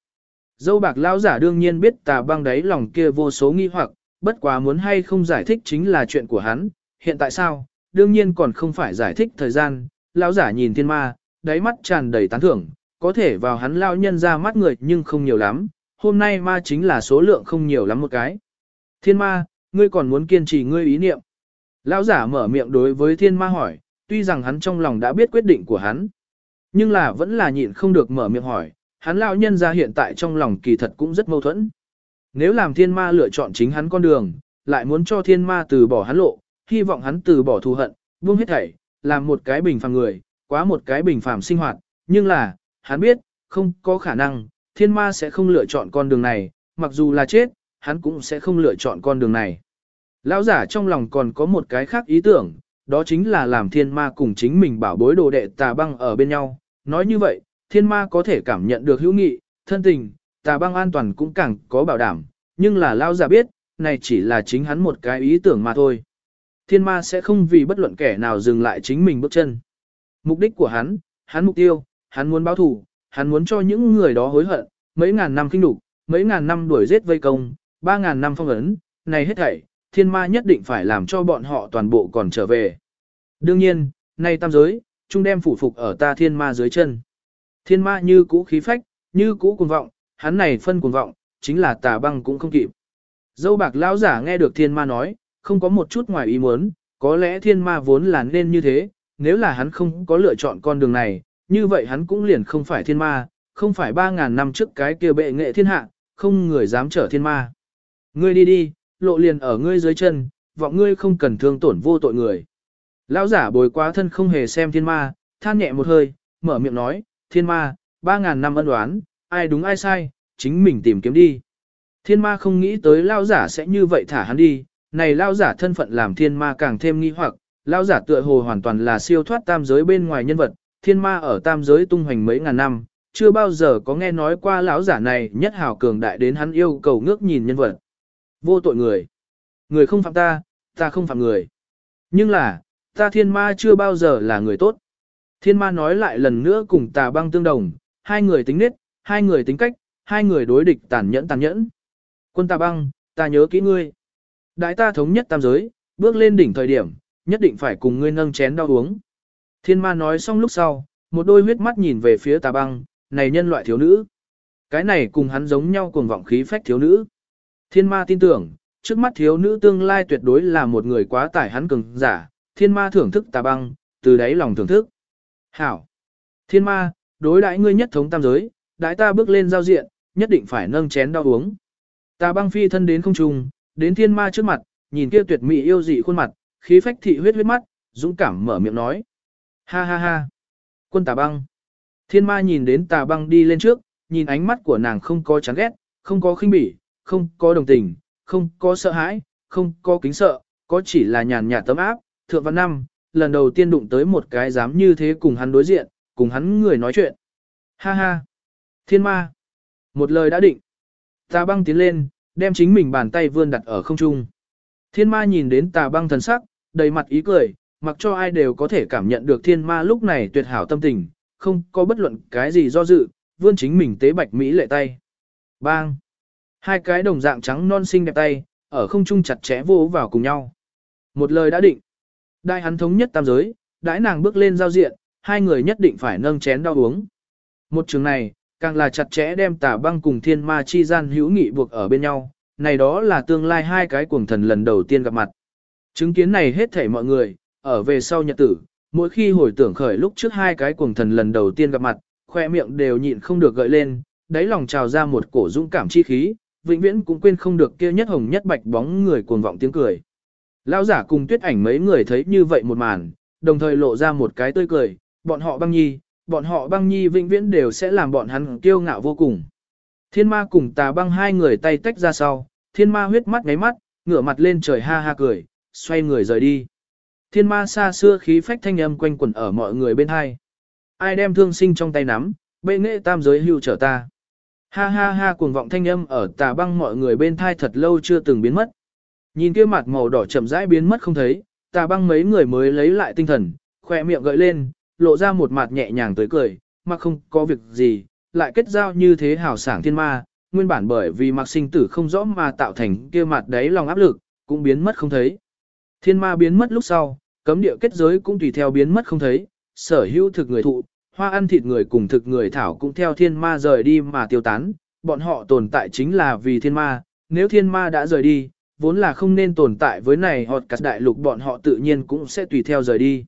Dâu bạc lão giả đương nhiên biết tà băng đáy lòng kia vô số nghi hoặc, bất quá muốn hay không giải thích chính là chuyện của hắn, hiện tại sao, đương nhiên còn không phải giải thích thời gian, lão giả nhìn thiên ma, đáy mắt tràn đầy tán thưởng, có thể vào hắn lao nhân ra mắt người nhưng không nhiều lắm, hôm nay ma chính là số lượng không nhiều lắm một cái. Thiên ma, ngươi còn muốn kiên trì ngươi ý niệm. Lão giả mở miệng đối với thiên ma hỏi, tuy rằng hắn trong lòng đã biết quyết định của hắn, nhưng là vẫn là nhịn không được mở miệng hỏi, hắn lão nhân ra hiện tại trong lòng kỳ thật cũng rất mâu thuẫn. Nếu làm thiên ma lựa chọn chính hắn con đường, lại muốn cho thiên ma từ bỏ hắn lộ, hy vọng hắn từ bỏ thù hận, buông hết thảy, làm một cái bình phàm người, quá một cái bình phàm sinh hoạt, nhưng là, hắn biết, không có khả năng, thiên ma sẽ không lựa chọn con đường này, mặc dù là chết, hắn cũng sẽ không lựa chọn con đường này. Lão giả trong lòng còn có một cái khác ý tưởng, đó chính là làm thiên ma cùng chính mình bảo bối đồ đệ tà băng ở bên nhau. Nói như vậy, thiên ma có thể cảm nhận được hữu nghị, thân tình, tà băng an toàn cũng càng có bảo đảm, nhưng là lao giả biết, này chỉ là chính hắn một cái ý tưởng mà thôi. Thiên ma sẽ không vì bất luận kẻ nào dừng lại chính mình bước chân. Mục đích của hắn, hắn mục tiêu, hắn muốn báo thù, hắn muốn cho những người đó hối hận, mấy ngàn năm kinh đục, mấy ngàn năm đuổi giết vây công, ba ngàn năm phong ấn, này hết thảy, thiên ma nhất định phải làm cho bọn họ toàn bộ còn trở về. Đương nhiên, nay tam giới, chúng đem phủ phục ở ta thiên ma dưới chân. Thiên ma như cũ khí phách, như cũ cuồng vọng, hắn này phân cuồng vọng, chính là tà băng cũng không kịp. Dâu bạc lão giả nghe được thiên ma nói, không có một chút ngoài ý muốn, có lẽ thiên ma vốn là nên như thế, nếu là hắn không có lựa chọn con đường này, như vậy hắn cũng liền không phải thiên ma, không phải 3.000 năm trước cái kia bệ nghệ thiên hạ, không người dám trở thiên ma. Ngươi đi đi, lộ liền ở ngươi dưới chân, vọng ngươi không cần thương tổn vô tội người. Lão giả bồi quá thân không hề xem thiên ma, than nhẹ một hơi, mở miệng nói, thiên ma, 3.000 năm ân đoán, ai đúng ai sai, chính mình tìm kiếm đi. Thiên ma không nghĩ tới lão giả sẽ như vậy thả hắn đi, này lão giả thân phận làm thiên ma càng thêm nghi hoặc, lão giả tựa hồ hoàn toàn là siêu thoát tam giới bên ngoài nhân vật, thiên ma ở tam giới tung hoành mấy ngàn năm, chưa bao giờ có nghe nói qua lão giả này nhất hào cường đại đến hắn yêu cầu ngước nhìn nhân vật. Vô tội người. Người không phạm ta, ta không phạm người. Nhưng là, ta thiên ma chưa bao giờ là người tốt. Thiên ma nói lại lần nữa cùng tà băng tương đồng, hai người tính nết, hai người tính cách, hai người đối địch tàn nhẫn tàn nhẫn. Quân tà băng, ta nhớ kỹ ngươi. Đại ta thống nhất tam giới, bước lên đỉnh thời điểm, nhất định phải cùng ngươi nâng chén đau uống. Thiên ma nói xong lúc sau, một đôi huyết mắt nhìn về phía tà băng, này nhân loại thiếu nữ. Cái này cùng hắn giống nhau cùng vọng khí phách thiếu nữ. Thiên ma tin tưởng, trước mắt thiếu nữ tương lai tuyệt đối là một người quá tải hắn cường giả, thiên ma thưởng thức tà băng, từ đáy lòng thưởng thức. Hảo! Thiên ma, đối đãi ngươi nhất thống tam giới, đãi ta bước lên giao diện, nhất định phải nâng chén đau uống. Tà băng phi thân đến không trung, đến thiên ma trước mặt, nhìn kia tuyệt mỹ yêu dị khuôn mặt, khí phách thị huyết huyết mắt, dũng cảm mở miệng nói. Ha ha ha! Quân tà băng! Thiên ma nhìn đến tà băng đi lên trước, nhìn ánh mắt của nàng không có chán ghét, không có khinh bỉ, không có đồng tình, không có sợ hãi, không có kính sợ, có chỉ là nhàn nhạt tấm áp, thượng văn năm, lần đầu tiên đụng tới một cái dám như thế cùng hắn đối diện, cùng hắn người nói chuyện. Ha ha! Thiên ma! Một lời đã định. Tà băng tiến lên, đem chính mình bàn tay vươn đặt ở không trung. Thiên ma nhìn đến tà băng thần sắc, đầy mặt ý cười, mặc cho ai đều có thể cảm nhận được thiên ma lúc này tuyệt hảo tâm tình, không có bất luận cái gì do dự, vươn chính mình tế bạch mỹ lệ tay. Bang! Hai cái đồng dạng trắng non xinh đẹp tay, ở không trung chặt chẽ vô vào cùng nhau. Một lời đã định. Đại hắn thống nhất tam giới, đãi nàng bước lên giao diện, hai người nhất định phải nâng chén đau uống. Một trường này, càng là chặt chẽ đem tà băng cùng thiên ma chi gian hữu nghị buộc ở bên nhau, này đó là tương lai hai cái cuồng thần lần đầu tiên gặp mặt. Chứng kiến này hết thảy mọi người, ở về sau nhật tử, mỗi khi hồi tưởng khởi lúc trước hai cái cuồng thần lần đầu tiên gặp mặt, khoe miệng đều nhịn không được gợi lên, đáy lòng trào ra một cổ dũng cảm chi khí, vĩnh viễn cũng quên không được kia nhất hồng nhất bạch bóng người cuồng vọng tiếng cười. Lão giả cùng tuyết ảnh mấy người thấy như vậy một màn, đồng thời lộ ra một cái tươi cười, bọn họ băng nhi, bọn họ băng nhi vĩnh viễn đều sẽ làm bọn hắn kiêu ngạo vô cùng. Thiên ma cùng tà băng hai người tay tách ra sau, thiên ma huyết mắt ngáy mắt, ngửa mặt lên trời ha ha cười, xoay người rời đi. Thiên ma xa xưa khí phách thanh âm quanh quẩn ở mọi người bên hai. Ai đem thương sinh trong tay nắm, bệ nghệ tam giới hưu trở ta. Ha ha ha cuồng vọng thanh âm ở tà băng mọi người bên thai thật lâu chưa từng biến mất. Nhìn kia mặt màu đỏ chậm rãi biến mất không thấy, tà băng mấy người mới lấy lại tinh thần, khỏe miệng gợi lên, lộ ra một mặt nhẹ nhàng tới cười, mà không có việc gì, lại kết giao như thế hảo sảng thiên ma, nguyên bản bởi vì mặc sinh tử không rõ mà tạo thành kia mặt đấy lòng áp lực, cũng biến mất không thấy. Thiên ma biến mất lúc sau, cấm địa kết giới cũng tùy theo biến mất không thấy, sở hữu thực người thụ, hoa ăn thịt người cùng thực người thảo cũng theo thiên ma rời đi mà tiêu tán, bọn họ tồn tại chính là vì thiên ma, nếu thiên ma đã rời đi, vốn là không nên tồn tại với này hoặc cả đại lục bọn họ tự nhiên cũng sẽ tùy theo rời đi.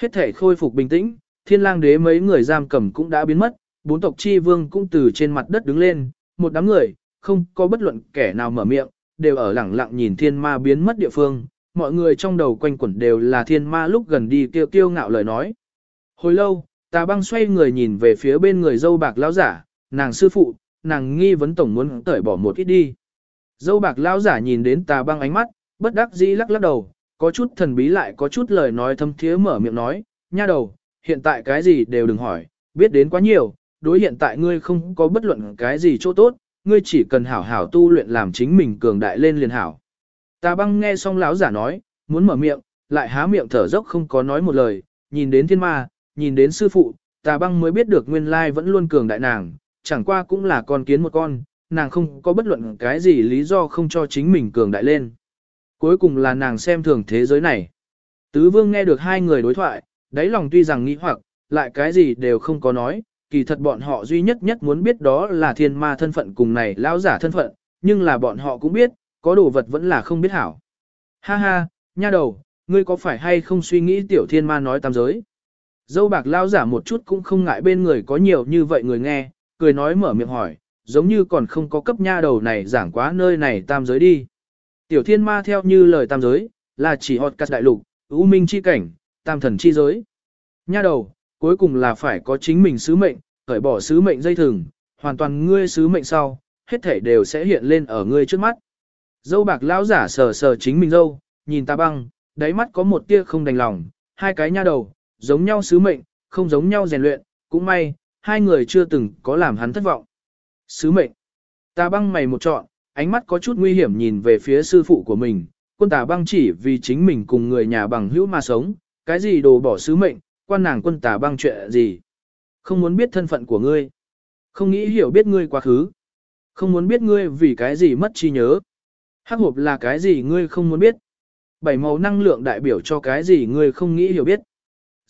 Hết thể khôi phục bình tĩnh, thiên lang đế mấy người giam cầm cũng đã biến mất, bốn tộc chi vương cũng từ trên mặt đất đứng lên, một đám người, không có bất luận kẻ nào mở miệng, đều ở lẳng lặng nhìn thiên ma biến mất địa phương, mọi người trong đầu quanh quẩn đều là thiên ma lúc gần đi kêu kiêu ngạo lời nói. Hồi lâu, tà băng xoay người nhìn về phía bên người dâu bạc lão giả, nàng sư phụ, nàng nghi vấn tổng muốn tởi bỏ một ít đi. Dâu bạc lão giả nhìn đến tà băng ánh mắt, bất đắc dĩ lắc lắc đầu, có chút thần bí lại có chút lời nói thâm thiế mở miệng nói, nha đầu, hiện tại cái gì đều đừng hỏi, biết đến quá nhiều, đối hiện tại ngươi không có bất luận cái gì chỗ tốt, ngươi chỉ cần hảo hảo tu luyện làm chính mình cường đại lên liền hảo. Tà băng nghe xong lão giả nói, muốn mở miệng, lại há miệng thở dốc không có nói một lời, nhìn đến thiên ma, nhìn đến sư phụ, tà băng mới biết được nguyên lai vẫn luôn cường đại nàng, chẳng qua cũng là con kiến một con, nàng không có bất luận cái gì lý do không cho chính mình cường đại lên. Cuối cùng là nàng xem thường thế giới này. Tứ vương nghe được hai người đối thoại, đáy lòng tuy rằng nghĩ hoặc, lại cái gì đều không có nói, kỳ thật bọn họ duy nhất nhất muốn biết đó là thiên ma thân phận cùng này lão giả thân phận, nhưng là bọn họ cũng biết, có đồ vật vẫn là không biết hảo. Ha ha, nha đầu, ngươi có phải hay không suy nghĩ tiểu thiên ma nói tam giới? Dâu bạc lao giả một chút cũng không ngại bên người có nhiều như vậy người nghe, cười nói mở miệng hỏi, giống như còn không có cấp nha đầu này giảng quá nơi này tam giới đi. Tiểu thiên ma theo như lời tam giới, là chỉ họt cắt đại lục, ưu minh chi cảnh, tam thần chi giới. Nha đầu, cuối cùng là phải có chính mình sứ mệnh, khởi bỏ sứ mệnh dây thừng, hoàn toàn ngươi sứ mệnh sau, hết thể đều sẽ hiện lên ở ngươi trước mắt. Dâu bạc lão giả sờ sờ chính mình dâu, nhìn ta băng, đáy mắt có một tia không đành lòng, hai cái nha đầu, giống nhau sứ mệnh, không giống nhau rèn luyện, cũng may, hai người chưa từng có làm hắn thất vọng. Sứ mệnh. Ta băng mày một trọn, ánh mắt có chút nguy hiểm nhìn về phía sư phụ của mình, quân tà băng chỉ vì chính mình cùng người nhà bằng hữu mà sống, cái gì đồ bỏ sứ mệnh, quan nàng quân tà băng chuyện gì. Không muốn biết thân phận của ngươi. Không nghĩ hiểu biết ngươi quá khứ. Không muốn biết ngươi vì cái gì mất trí nhớ. Hắc hộp là cái gì ngươi không muốn biết. Bảy màu năng lượng đại biểu cho cái gì ngươi không nghĩ hiểu biết.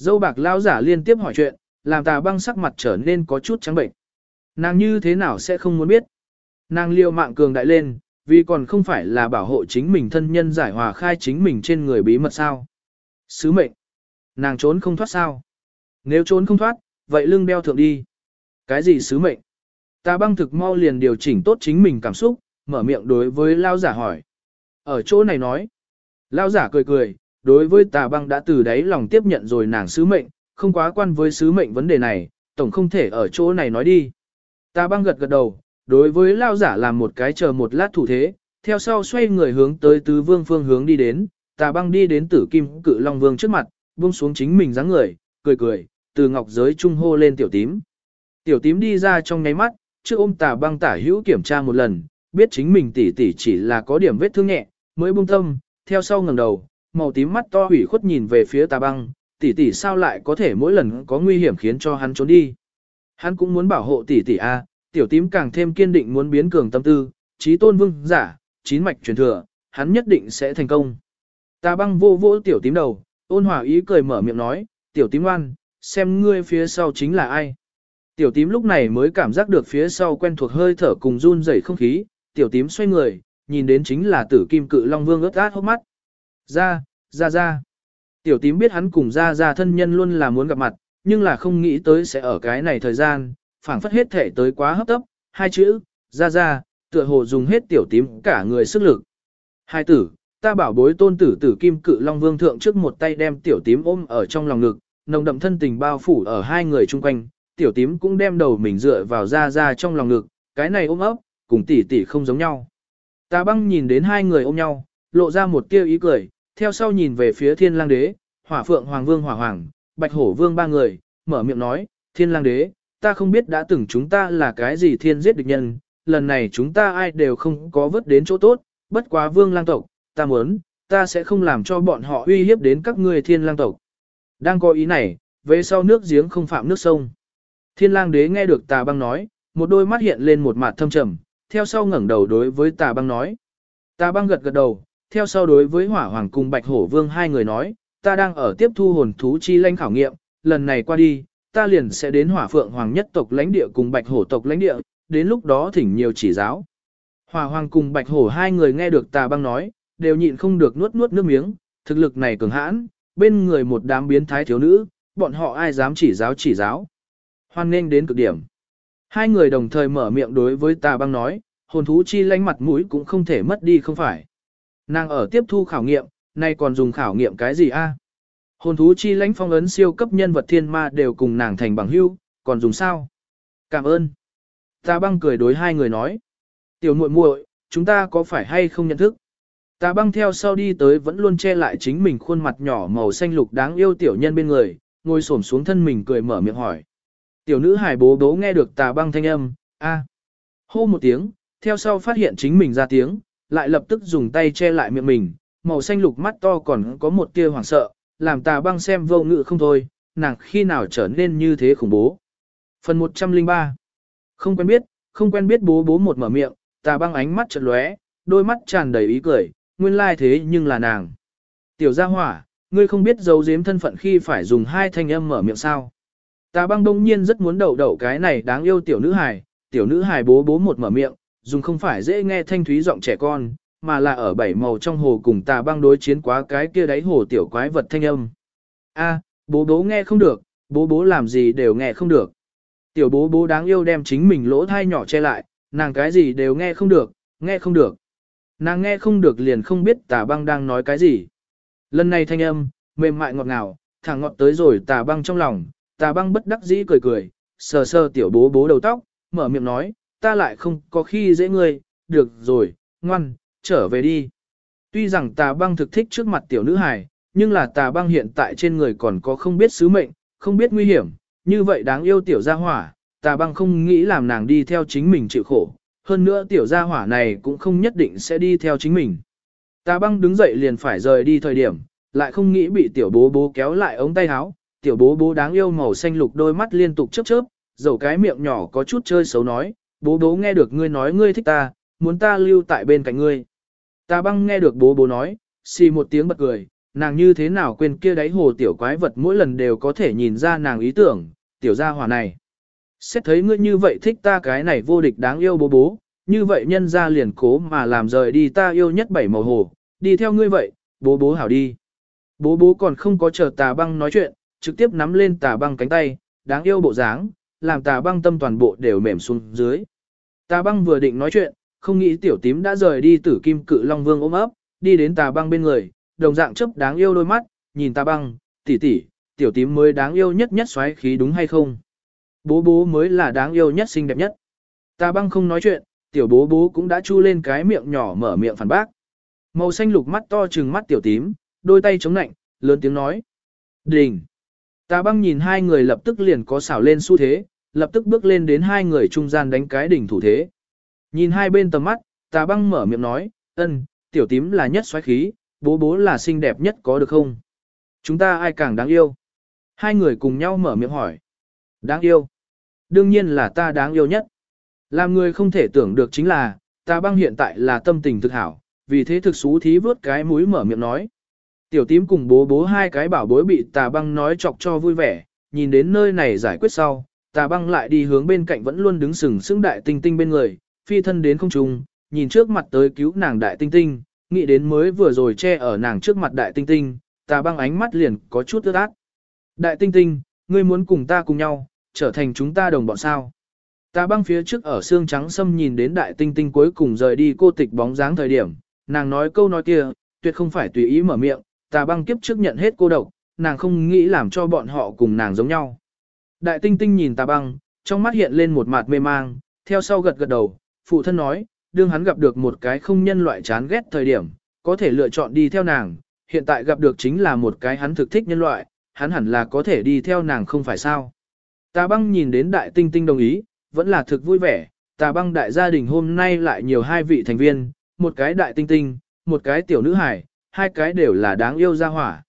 Dâu bạc lao giả liên tiếp hỏi chuyện, làm tà băng sắc mặt trở nên có chút trắng bệnh. Nàng như thế nào sẽ không muốn biết. Nàng liều mạng cường đại lên, vì còn không phải là bảo hộ chính mình thân nhân giải hòa khai chính mình trên người bí mật sao. Sứ mệnh. Nàng trốn không thoát sao. Nếu trốn không thoát, vậy lưng đeo thượng đi. Cái gì sứ mệnh? Ta băng thực mau liền điều chỉnh tốt chính mình cảm xúc, mở miệng đối với lao giả hỏi. Ở chỗ này nói. Lao giả cười cười, đối với tà băng đã từ đáy lòng tiếp nhận rồi nàng sứ mệnh, không quá quan với sứ mệnh vấn đề này, tổng không thể ở chỗ này nói đi. Tà băng gật gật đầu, đối với lao giả làm một cái chờ một lát thủ thế, theo sau xoay người hướng tới tứ vương phương hướng đi đến, tà băng đi đến tử kim cự long vương trước mặt, buông xuống chính mình dáng người, cười cười, từ ngọc giới trung hô lên tiểu tím. Tiểu tím đi ra trong nháy mắt, trước ôm tà băng tả hữu kiểm tra một lần, biết chính mình tỷ tỷ chỉ là có điểm vết thương nhẹ, mới buông tâm, theo sau ngẩng đầu, màu tím mắt to hủy khuất nhìn về phía tà băng, tỷ tỷ sao lại có thể mỗi lần có nguy hiểm khiến cho hắn trốn đi. Hắn cũng muốn bảo hộ tỷ tỷ a, tiểu tím càng thêm kiên định muốn biến cường tâm tư, trí tôn vương giả, chín mạch truyền thừa, hắn nhất định sẽ thành công. Tà băng vô vỗ tiểu tím đầu, ôn hòa ý cười mở miệng nói, tiểu tím ngoan, xem ngươi phía sau chính là ai. Tiểu tím lúc này mới cảm giác được phía sau quen thuộc hơi thở cùng run rẩy không khí, tiểu tím xoay người, nhìn đến chính là tử kim cự long vương ướt át hốc mắt. Ra, ra ra. Tiểu tím biết hắn cùng ra ra thân nhân luôn là muốn gặp mặt, nhưng là không nghĩ tới sẽ ở cái này thời gian, phảng phất hết thể tới quá hấp tấp, hai chữ, ra ra, tựa hồ dùng hết tiểu tím cả người sức lực. Hai tử, ta bảo bối tôn tử tử kim cự long vương thượng trước một tay đem tiểu tím ôm ở trong lòng ngực, nồng đậm thân tình bao phủ ở hai người chung quanh, tiểu tím cũng đem đầu mình dựa vào ra ra trong lòng ngực, cái này ôm ấp, cùng tỷ tỷ không giống nhau. Ta băng nhìn đến hai người ôm nhau, lộ ra một tia ý cười, theo sau nhìn về phía thiên lang đế, hỏa phượng hoàng vương hỏa hoàng, bạch hổ vương ba người, mở miệng nói, thiên lang đế, ta không biết đã từng chúng ta là cái gì thiên giết địch nhân, lần này chúng ta ai đều không có vớt đến chỗ tốt, bất quá vương lang tộc, ta muốn, ta sẽ không làm cho bọn họ uy hiếp đến các ngươi thiên lang tộc. Đang có ý này, về sau nước giếng không phạm nước sông. Thiên lang đế nghe được tà băng nói, một đôi mắt hiện lên một mặt thâm trầm, theo sau ngẩng đầu đối với tà băng nói. Tà băng gật gật đầu, theo sau đối với hỏa hoàng cùng bạch hổ vương hai người nói, ta đang ở tiếp thu hồn thú chi lãnh khảo nghiệm, lần này qua đi, ta liền sẽ đến hỏa phượng hoàng nhất tộc lãnh địa cùng bạch hổ tộc lãnh địa, đến lúc đó thỉnh nhiều chỉ giáo. Hỏa hoàng cùng bạch hổ hai người nghe được tà băng nói, đều nhịn không được nuốt nuốt nước miếng, thực lực này cường hãn, bên người một đám biến thái thiếu nữ, bọn họ ai dám chỉ giáo chỉ giáo. Hoan nên đến cực điểm. Hai người đồng thời mở miệng đối với tà băng nói, hồn thú chi lãnh mặt mũi cũng không thể mất đi không phải. Nàng ở tiếp thu khảo nghiệm, nay còn dùng khảo nghiệm cái gì a? Hồn thú chi lãnh phong ấn siêu cấp nhân vật thiên ma đều cùng nàng thành bằng hữu, còn dùng sao? Cảm ơn. ta băng cười đối hai người nói. Tiểu muội muội, chúng ta có phải hay không nhận thức? ta băng theo sau đi tới vẫn luôn che lại chính mình khuôn mặt nhỏ màu xanh lục đáng yêu tiểu nhân bên người, ngồi xổm xuống thân mình cười mở miệng hỏi. Tiểu nữ hải bố bố nghe được tà băng thanh âm, a, hô một tiếng, theo sau phát hiện chính mình ra tiếng, lại lập tức dùng tay che lại miệng mình, màu xanh lục mắt to còn có một tia hoảng sợ, làm tà băng xem vô ngự không thôi, nàng khi nào trở nên như thế khủng bố. Phần 103 Không quen biết, không quen biết bố bố một mở miệng, tà băng ánh mắt chợt lóe, đôi mắt tràn đầy ý cười, nguyên lai thế nhưng là nàng. Tiểu gia hỏa, ngươi không biết giấu giếm thân phận khi phải dùng hai thanh âm mở miệng sao. Tà băng đông nhiên rất muốn đậu đậu cái này đáng yêu tiểu nữ hài, tiểu nữ hài bố bố một mở miệng, dùng không phải dễ nghe thanh thúy giọng trẻ con, mà là ở bảy màu trong hồ cùng tà băng đối chiến quá cái kia đáy hồ tiểu quái vật thanh âm. A, bố bố nghe không được, bố bố làm gì đều nghe không được. Tiểu bố bố đáng yêu đem chính mình lỗ thai nhỏ che lại, nàng cái gì đều nghe không được, nghe không được. Nàng nghe không được liền không biết tà băng đang nói cái gì. Lần này thanh âm, mềm mại ngọt ngào, thẳng ngọt tới rồi tà băng trong lòng, tà băng bất đắc dĩ cười cười, sờ sờ tiểu bố bố đầu tóc, mở miệng nói, ta lại không có khi dễ ngươi, được rồi, ngoan, trở về đi. Tuy rằng tà băng thực thích trước mặt tiểu nữ hài, nhưng là tà băng hiện tại trên người còn có không biết sứ mệnh, không biết nguy hiểm, như vậy đáng yêu tiểu gia hỏa, tà băng không nghĩ làm nàng đi theo chính mình chịu khổ, hơn nữa tiểu gia hỏa này cũng không nhất định sẽ đi theo chính mình. Tà băng đứng dậy liền phải rời đi thời điểm, lại không nghĩ bị tiểu bố bố kéo lại ống tay áo, tiểu bố bố đáng yêu màu xanh lục đôi mắt liên tục chớp chớp, dầu cái miệng nhỏ có chút chơi xấu nói, bố bố nghe được ngươi nói ngươi thích ta, muốn ta lưu tại bên cạnh ngươi. Ta băng nghe được bố bố nói, xì một tiếng bật cười, nàng như thế nào quên kia đáy hồ tiểu quái vật mỗi lần đều có thể nhìn ra nàng ý tưởng, tiểu gia hỏa này. Xét thấy ngươi như vậy thích ta cái này vô địch đáng yêu bố bố, như vậy nhân ra liền cố mà làm rời đi ta yêu nhất bảy màu hồ, đi theo ngươi vậy, bố bố hảo đi. Bố bố còn không có chờ tà băng nói chuyện, trực tiếp nắm lên tà băng cánh tay, đáng yêu bộ dáng, làm tà băng tâm toàn bộ đều mềm xuống dưới. Tà băng vừa định nói chuyện, không nghĩ tiểu tím đã rời đi tử kim cự long vương ôm ấp, đi đến tà băng bên người, đồng dạng chấp đáng yêu đôi mắt, nhìn tà băng, tỷ tỷ, tiểu tím mới đáng yêu nhất nhất xoáy khí đúng hay không? Bố bố mới là đáng yêu nhất xinh đẹp nhất. Tà băng không nói chuyện, tiểu bố bố cũng đã chu lên cái miệng nhỏ mở miệng phản bác. Màu xanh lục mắt to trừng mắt tiểu tím, đôi tay chống nạnh, lớn tiếng nói. Đình! Tà băng nhìn hai người lập tức liền có xảo lên xu thế, lập tức bước lên đến hai người trung gian đánh cái đỉnh thủ thế. Nhìn hai bên tầm mắt, tà băng mở miệng nói, ân, tiểu tím là nhất xoáy khí, bố bố là xinh đẹp nhất có được không? Chúng ta ai càng đáng yêu? Hai người cùng nhau mở miệng hỏi. Đáng yêu. Đương nhiên là ta đáng yêu nhất. Làm người không thể tưởng được chính là, tà băng hiện tại là tâm tình thực hảo, vì thế thực xú thí vớt cái mũi mở miệng nói. Tiểu tím cùng bố bố hai cái bảo bối bị tà băng nói chọc cho vui vẻ, nhìn đến nơi này giải quyết sau, tà băng lại đi hướng bên cạnh vẫn luôn đứng sừng sững đại tinh tinh bên người, phi thân đến không trung, nhìn trước mặt tới cứu nàng đại tinh tinh, nghĩ đến mới vừa rồi che ở nàng trước mặt đại tinh tinh, tà băng ánh mắt liền có chút ướt át. Đại tinh tinh, ngươi muốn cùng ta cùng nhau, trở thành chúng ta đồng bọn sao. Tà băng phía trước ở xương trắng xâm nhìn đến đại tinh tinh cuối cùng rời đi cô tịch bóng dáng thời điểm, nàng nói câu nói kia, tuyệt không phải tùy ý mở miệng, tà băng kiếp trước nhận hết cô độc, nàng không nghĩ làm cho bọn họ cùng nàng giống nhau. Đại tinh tinh nhìn tà băng, trong mắt hiện lên một mặt mê mang, theo sau gật gật đầu, phụ thân nói, đương hắn gặp được một cái không nhân loại chán ghét thời điểm, có thể lựa chọn đi theo nàng, hiện tại gặp được chính là một cái hắn thực thích nhân loại, hắn hẳn là có thể đi theo nàng không phải sao. Tà băng nhìn đến đại tinh tinh đồng ý, vẫn là thực vui vẻ, tà băng đại gia đình hôm nay lại nhiều hai vị thành viên, một cái đại tinh tinh, một cái tiểu nữ hải, hai cái đều là đáng yêu ra hỏa.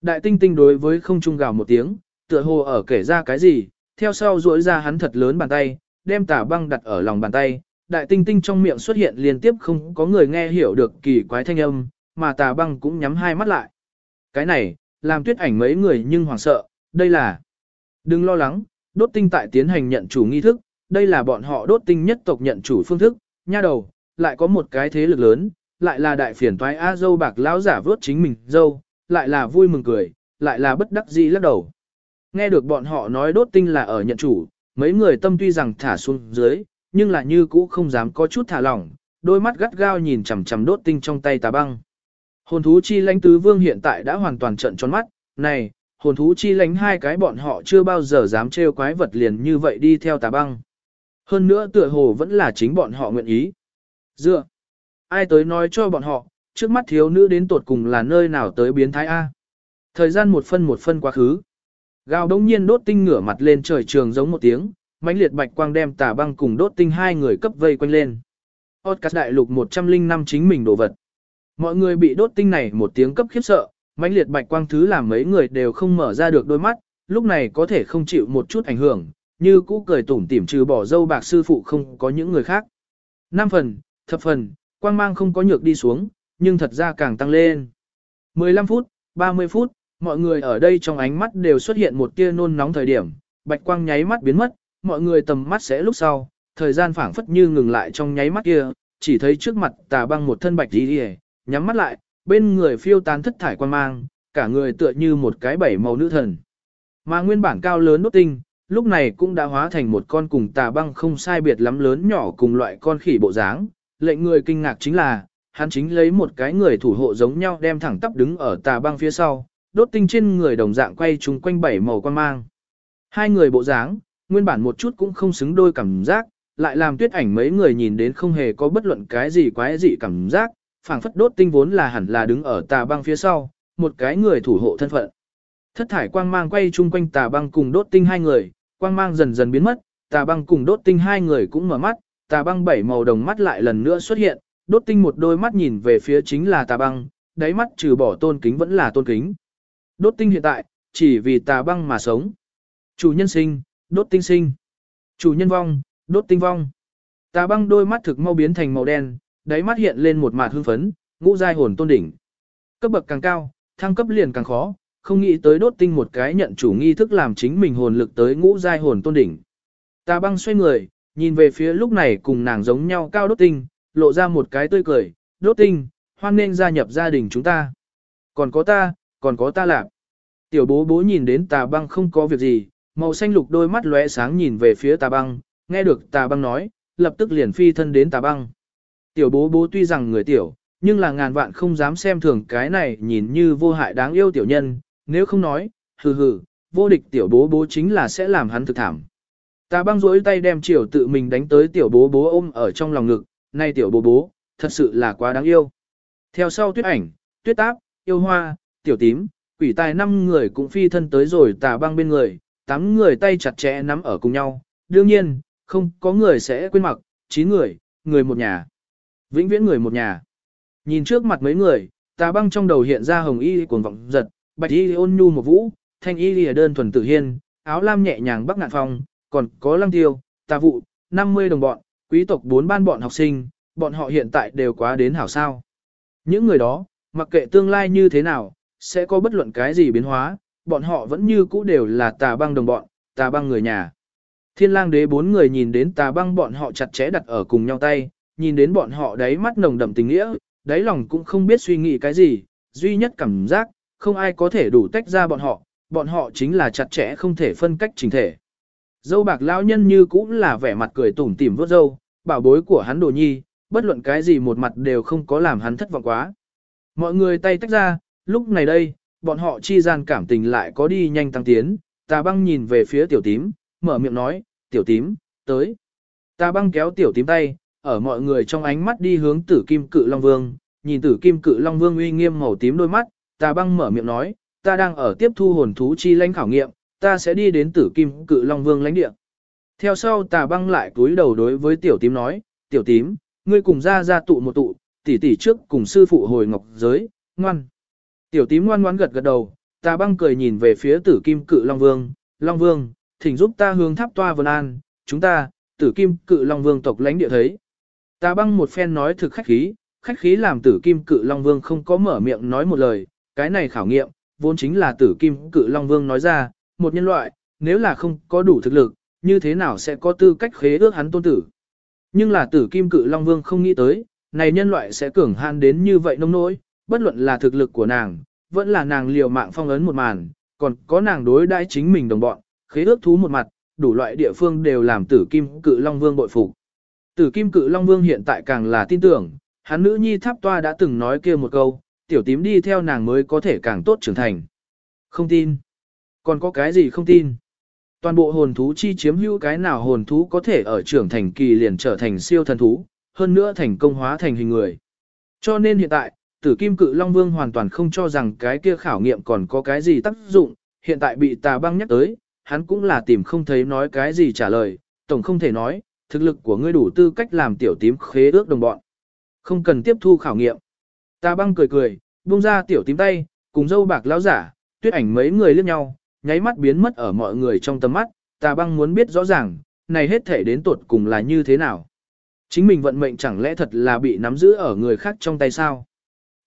Đại tinh tinh đối với không trung gào một tiếng, tựa hồ ở kể ra cái gì, theo sau duỗi ra hắn thật lớn bàn tay, đem tà băng đặt ở lòng bàn tay, đại tinh tinh trong miệng xuất hiện liên tiếp không có người nghe hiểu được kỳ quái thanh âm, mà tà băng cũng nhắm hai mắt lại. Cái này, làm tuyết ảnh mấy người nhưng hoảng sợ, đây là... Đừng lo lắng, đốt tinh tại tiến hành nhận chủ nghi thức, đây là bọn họ đốt tinh nhất tộc nhận chủ phương thức, nha đầu, lại có một cái thế lực lớn, lại là đại phiền toái A dâu bạc lão giả vớt chính mình dâu, lại là vui mừng cười, lại là bất đắc dĩ lắc đầu. Nghe được bọn họ nói đốt tinh là ở nhận chủ, mấy người tâm tuy rằng thả xuống dưới, nhưng là như cũ không dám có chút thả lỏng, đôi mắt gắt gao nhìn chằm chằm đốt tinh trong tay tà băng. Hồn thú chi lãnh tứ vương hiện tại đã hoàn toàn trận tròn mắt, này, hồn thú chi lãnh hai cái bọn họ chưa bao giờ dám trêu quái vật liền như vậy đi theo tà băng. Hơn nữa tựa hồ vẫn là chính bọn họ nguyện ý. Dựa, ai tới nói cho bọn họ, trước mắt thiếu nữ đến tột cùng là nơi nào tới biến thái A. Thời gian một phân một phân quá khứ. Gào đông nhiên đốt tinh ngửa mặt lên trời trường giống một tiếng, mãnh liệt bạch quang đem tà băng cùng đốt tinh hai người cấp vây quanh lên. Podcast đại lục 105 chính mình đồ vật. Mọi người bị đốt tinh này một tiếng cấp khiếp sợ, mãnh liệt bạch quang thứ làm mấy người đều không mở ra được đôi mắt, lúc này có thể không chịu một chút ảnh hưởng, như cũ cười tủm tỉm trừ bỏ dâu bạc sư phụ không có những người khác. Năm phần, thập phần, quang mang không có nhược đi xuống, nhưng thật ra càng tăng lên. 15 phút, 30 phút, mọi người ở đây trong ánh mắt đều xuất hiện một tia nôn nóng thời điểm, bạch quang nháy mắt biến mất, mọi người tầm mắt sẽ lúc sau, thời gian phảng phất như ngừng lại trong nháy mắt kia, chỉ thấy trước mặt tà băng một thân bạch đi đi, nhắm mắt lại, bên người phiêu tán thất thải quang mang, cả người tựa như một cái bảy màu nữ thần. Mà nguyên bản cao lớn đốt tinh, lúc này cũng đã hóa thành một con cùng tà băng không sai biệt lắm lớn nhỏ cùng loại con khỉ bộ dáng. Lệnh người kinh ngạc chính là, hắn chính lấy một cái người thủ hộ giống nhau đem thẳng tắp đứng ở tà băng phía sau, đốt tinh trên người đồng dạng quay chung quanh bảy màu quan mang. Hai người bộ dáng, nguyên bản một chút cũng không xứng đôi cảm giác, lại làm tuyết ảnh mấy người nhìn đến không hề có bất luận cái gì quái dị cảm giác, phảng phất đốt tinh vốn là hẳn là đứng ở tà băng phía sau, một cái người thủ hộ thân phận. Thất thải quang mang quay chung quanh tà băng cùng đốt tinh hai người, quang mang dần dần biến mất, tà băng cùng đốt tinh hai người cũng mở mắt, tà băng bảy màu đồng mắt lại lần nữa xuất hiện, đốt tinh một đôi mắt nhìn về phía chính là tà băng, đáy mắt trừ bỏ tôn kính vẫn là tôn kính. Đốt tinh hiện tại, chỉ vì tà băng mà sống. Chủ nhân sinh, đốt tinh sinh. Chủ nhân vong, đốt tinh vong. Tà băng đôi mắt thực mau biến thành màu đen, đáy mắt hiện lên một mạt hương phấn, ngũ giai hồn tôn đỉnh. Cấp bậc càng cao, thăng cấp liền càng khó, không nghĩ tới đốt tinh một cái nhận chủ nghi thức làm chính mình hồn lực tới ngũ giai hồn tôn đỉnh. Tà băng xoay người, nhìn về phía lúc này cùng nàng giống nhau cao đốt tinh, lộ ra một cái tươi cười, đốt tinh, hoan nên gia nhập gia đình chúng ta. Còn có ta, còn có ta lạc. Tiểu bố bố nhìn đến tà băng không có việc gì, màu xanh lục đôi mắt lóe sáng nhìn về phía tà băng, nghe được tà băng nói, lập tức liền phi thân đến tà băng. Tiểu bố bố tuy rằng người tiểu, nhưng là ngàn vạn không dám xem thường cái này nhìn như vô hại đáng yêu tiểu nhân, nếu không nói, hừ hừ, vô địch tiểu bố bố chính là sẽ làm hắn thực thảm. Ta băng rỗi tay đem chiều tự mình đánh tới tiểu bố bố ôm ở trong lòng ngực, nay tiểu bố bố, thật sự là quá đáng yêu. Theo sau tuyết ảnh, tuyết táp, yêu hoa, tiểu tím, quỷ tài năm người cũng phi thân tới rồi tà băng bên người, tám người tay chặt chẽ nắm ở cùng nhau, đương nhiên, không có người sẽ quên mặc, chín người, người một nhà. Vĩnh viễn người một nhà. Nhìn trước mặt mấy người, tà băng trong đầu hiện ra hồng y cuồng vọng giật, bạch y ôn nhu một vũ, thanh y lìa đơn thuần tự hiên, áo lam nhẹ nhàng bắc ngạn phong, còn có lăng tiêu, tà vụ, 50 đồng bọn, quý tộc bốn ban bọn học sinh, bọn họ hiện tại đều quá đến hảo sao. Những người đó, mặc kệ tương lai như thế nào, sẽ có bất luận cái gì biến hóa, bọn họ vẫn như cũ đều là tà băng đồng bọn, tà băng người nhà. Thiên lang đế bốn người nhìn đến tà băng bọn họ chặt chẽ đặt ở cùng nhau tay, nhìn đến bọn họ đáy mắt nồng đậm tình nghĩa, đáy lòng cũng không biết suy nghĩ cái gì, duy nhất cảm giác, không ai có thể đủ tách ra bọn họ, bọn họ chính là chặt chẽ không thể phân cách trình thể. Dâu bạc lão nhân như cũng là vẻ mặt cười tủm tỉm vớt dâu, bảo bối của hắn đồ nhi, bất luận cái gì một mặt đều không có làm hắn thất vọng quá. Mọi người tay tách ra, lúc này đây, bọn họ chi gian cảm tình lại có đi nhanh tăng tiến, tà băng nhìn về phía tiểu tím, mở miệng nói, tiểu tím, tới. Tà băng kéo tiểu tím tay, ở mọi người trong ánh mắt đi hướng tử kim cự Long Vương, nhìn tử kim cự Long Vương uy nghiêm màu tím đôi mắt, tà băng mở miệng nói, ta đang ở tiếp thu hồn thú chi lãnh khảo nghiệm, ta sẽ đi đến tử kim cự Long Vương lãnh địa. Theo sau tà băng lại cúi đầu đối với tiểu tím nói, tiểu tím, ngươi cùng ra ra tụ một tụ, tỷ tỷ trước cùng sư phụ hồi ngọc giới, ngoan. Tiểu tím ngoan ngoan gật gật đầu, tà băng cười nhìn về phía tử kim cự Long Vương, Long Vương, thỉnh giúp ta hướng tháp toa vân an, chúng ta, tử kim cự long vương tộc lãnh địa thấy. Tà băng một phen nói thực khách khí, khách khí làm tử kim cự long vương không có mở miệng nói một lời, cái này khảo nghiệm, vốn chính là tử kim cự long vương nói ra, một nhân loại, nếu là không có đủ thực lực, như thế nào sẽ có tư cách khế ước hắn tôn tử. Nhưng là tử kim cự long vương không nghĩ tới, này nhân loại sẽ cường han đến như vậy nông nỗi, bất luận là thực lực của nàng, vẫn là nàng liều mạng phong ấn một màn, còn có nàng đối đãi chính mình đồng bọn, khế ước thú một mặt, đủ loại địa phương đều làm tử kim cự long vương bội phục. Tử kim cự long vương hiện tại càng là tin tưởng, hắn nữ nhi tháp toa đã từng nói kia một câu, tiểu tím đi theo nàng mới có thể càng tốt trưởng thành. Không tin. Còn có cái gì không tin? Toàn bộ hồn thú chi chiếm hữu cái nào hồn thú có thể ở trưởng thành kỳ liền trở thành siêu thần thú, hơn nữa thành công hóa thành hình người. Cho nên hiện tại, tử kim cự Long Vương hoàn toàn không cho rằng cái kia khảo nghiệm còn có cái gì tác dụng, hiện tại bị tà băng nhắc tới, hắn cũng là tìm không thấy nói cái gì trả lời, tổng không thể nói, thực lực của ngươi đủ tư cách làm tiểu tím khế ước đồng bọn. Không cần tiếp thu khảo nghiệm. Tà băng cười cười, buông ra tiểu tím tay, cùng dâu bạc lão giả, tuyết ảnh mấy người liếc nhau, nháy mắt biến mất ở mọi người trong tầm mắt, tà băng muốn biết rõ ràng, này hết thể đến tuột cùng là như thế nào. Chính mình vận mệnh chẳng lẽ thật là bị nắm giữ ở người khác trong tay sao?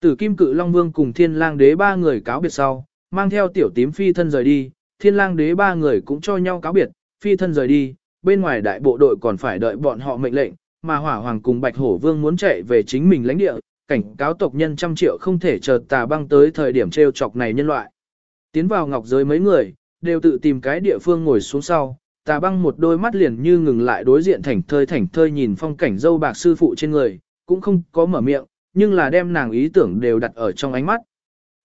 Tử Kim Cự Long Vương cùng Thiên Lang Đế ba người cáo biệt sau, mang theo tiểu tím phi thân rời đi, Thiên Lang Đế ba người cũng cho nhau cáo biệt, phi thân rời đi, bên ngoài đại bộ đội còn phải đợi bọn họ mệnh lệnh, mà Hỏa Hoàng cùng Bạch Hổ Vương muốn chạy về chính mình lãnh địa, cảnh cáo tộc nhân trăm triệu không thể chờ tà băng tới thời điểm treo chọc này nhân loại. Tiến vào ngọc giới mấy người, đều tự tìm cái địa phương ngồi xuống sau, tà băng một đôi mắt liền như ngừng lại đối diện thảnh thơi thảnh thơi nhìn phong cảnh dâu bạc sư phụ trên người, cũng không có mở miệng, nhưng là đem nàng ý tưởng đều đặt ở trong ánh mắt.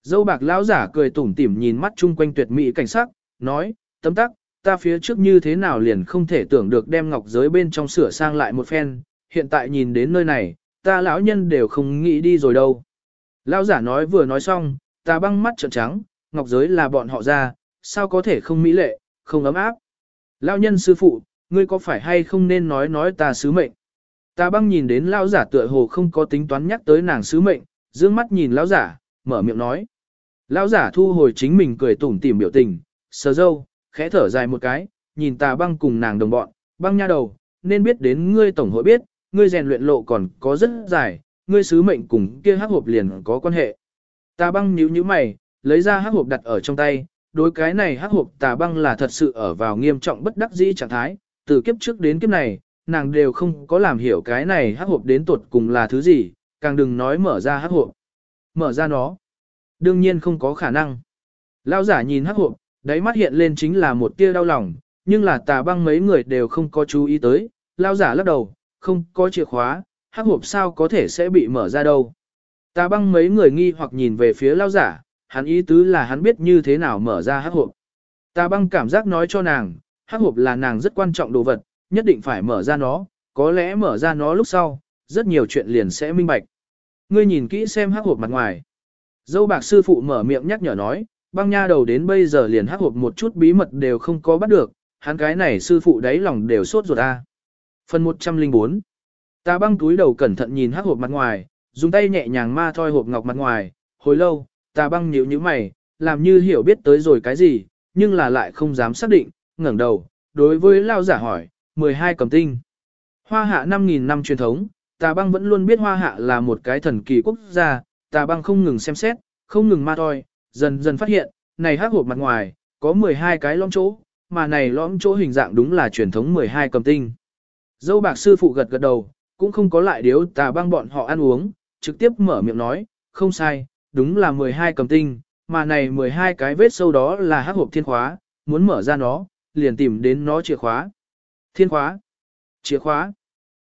Dâu bạc lão giả cười tủm tỉm nhìn mắt chung quanh tuyệt mỹ cảnh sắc, nói, tấm tắc, ta phía trước như thế nào liền không thể tưởng được đem ngọc giới bên trong sửa sang lại một phen, hiện tại nhìn đến nơi này, ta lão nhân đều không nghĩ đi rồi đâu. Lão giả nói vừa nói xong, ta băng mắt trợn trắng, ngọc giới là bọn họ ra, sao có thể không mỹ lệ, không ấm áp. Lão nhân sư phụ, ngươi có phải hay không nên nói nói ta sứ mệnh. Ta băng nhìn đến lão giả tựa hồ không có tính toán nhắc tới nàng sứ mệnh, dương mắt nhìn lão giả, mở miệng nói. Lão giả thu hồi chính mình cười tủm tỉm biểu tình, sờ dâu, khẽ thở dài một cái, nhìn ta băng cùng nàng đồng bọn, băng nha đầu, nên biết đến ngươi tổng hội biết, ngươi rèn luyện lộ còn có rất dài, ngươi sứ mệnh cùng kia hắc hộp liền có quan hệ. Ta băng nhíu nhíu mày, lấy ra hắc hộp đặt ở trong tay, đối cái này hắc hộp tà băng là thật sự ở vào nghiêm trọng bất đắc dĩ trạng thái, từ kiếp trước đến kiếp này, nàng đều không có làm hiểu cái này hắc hộp đến tuột cùng là thứ gì, càng đừng nói mở ra hắc hộp. Mở ra nó. Đương nhiên không có khả năng. Lão giả nhìn hắc hộp, đáy mắt hiện lên chính là một tia đau lòng, nhưng là tà băng mấy người đều không có chú ý tới. Lão giả lắc đầu, không có chìa khóa, hắc hộp sao có thể sẽ bị mở ra đâu. Tà băng mấy người nghi hoặc nhìn về phía lão giả, hắn ý tứ là hắn biết như thế nào mở ra hắc hộp. Tà băng cảm giác nói cho nàng, hắc hộp là nàng rất quan trọng đồ vật, nhất định phải mở ra nó, có lẽ mở ra nó lúc sau, rất nhiều chuyện liền sẽ minh bạch. Ngươi nhìn kỹ xem hắc hộp mặt ngoài. Dâu bạc sư phụ mở miệng nhắc nhở nói, băng nha đầu đến bây giờ liền hắc hộp một chút bí mật đều không có bắt được, hắn cái này sư phụ đáy lòng đều sốt ruột a. Phần 104 Ta băng túi đầu cẩn thận nhìn hắc hộp mặt ngoài, dùng tay nhẹ nhàng ma thoi hộp ngọc mặt ngoài, hồi lâu, ta băng nhíu nhíu mày, làm như hiểu biết tới rồi cái gì, nhưng là lại không dám xác định, ngẩng đầu, đối với lao giả hỏi, 12 cầm tinh. Hoa hạ 5.000 năm truyền thống, tà băng vẫn luôn biết hoa hạ là một cái thần kỳ quốc gia, tà băng không ngừng xem xét, không ngừng ma thôi, dần dần phát hiện, này hắc hộp mặt ngoài, có 12 cái lõm chỗ, mà này lõm chỗ hình dạng đúng là truyền thống 12 cầm tinh. Dâu bạc sư phụ gật gật đầu, cũng không có lại điếu tà băng bọn họ ăn uống, trực tiếp mở miệng nói, không sai, đúng là 12 cầm tinh, mà này 12 cái vết sâu đó là hắc hộp thiên khóa, muốn mở ra nó, liền tìm đến nó chìa khóa. Thiên khóa, chìa khóa.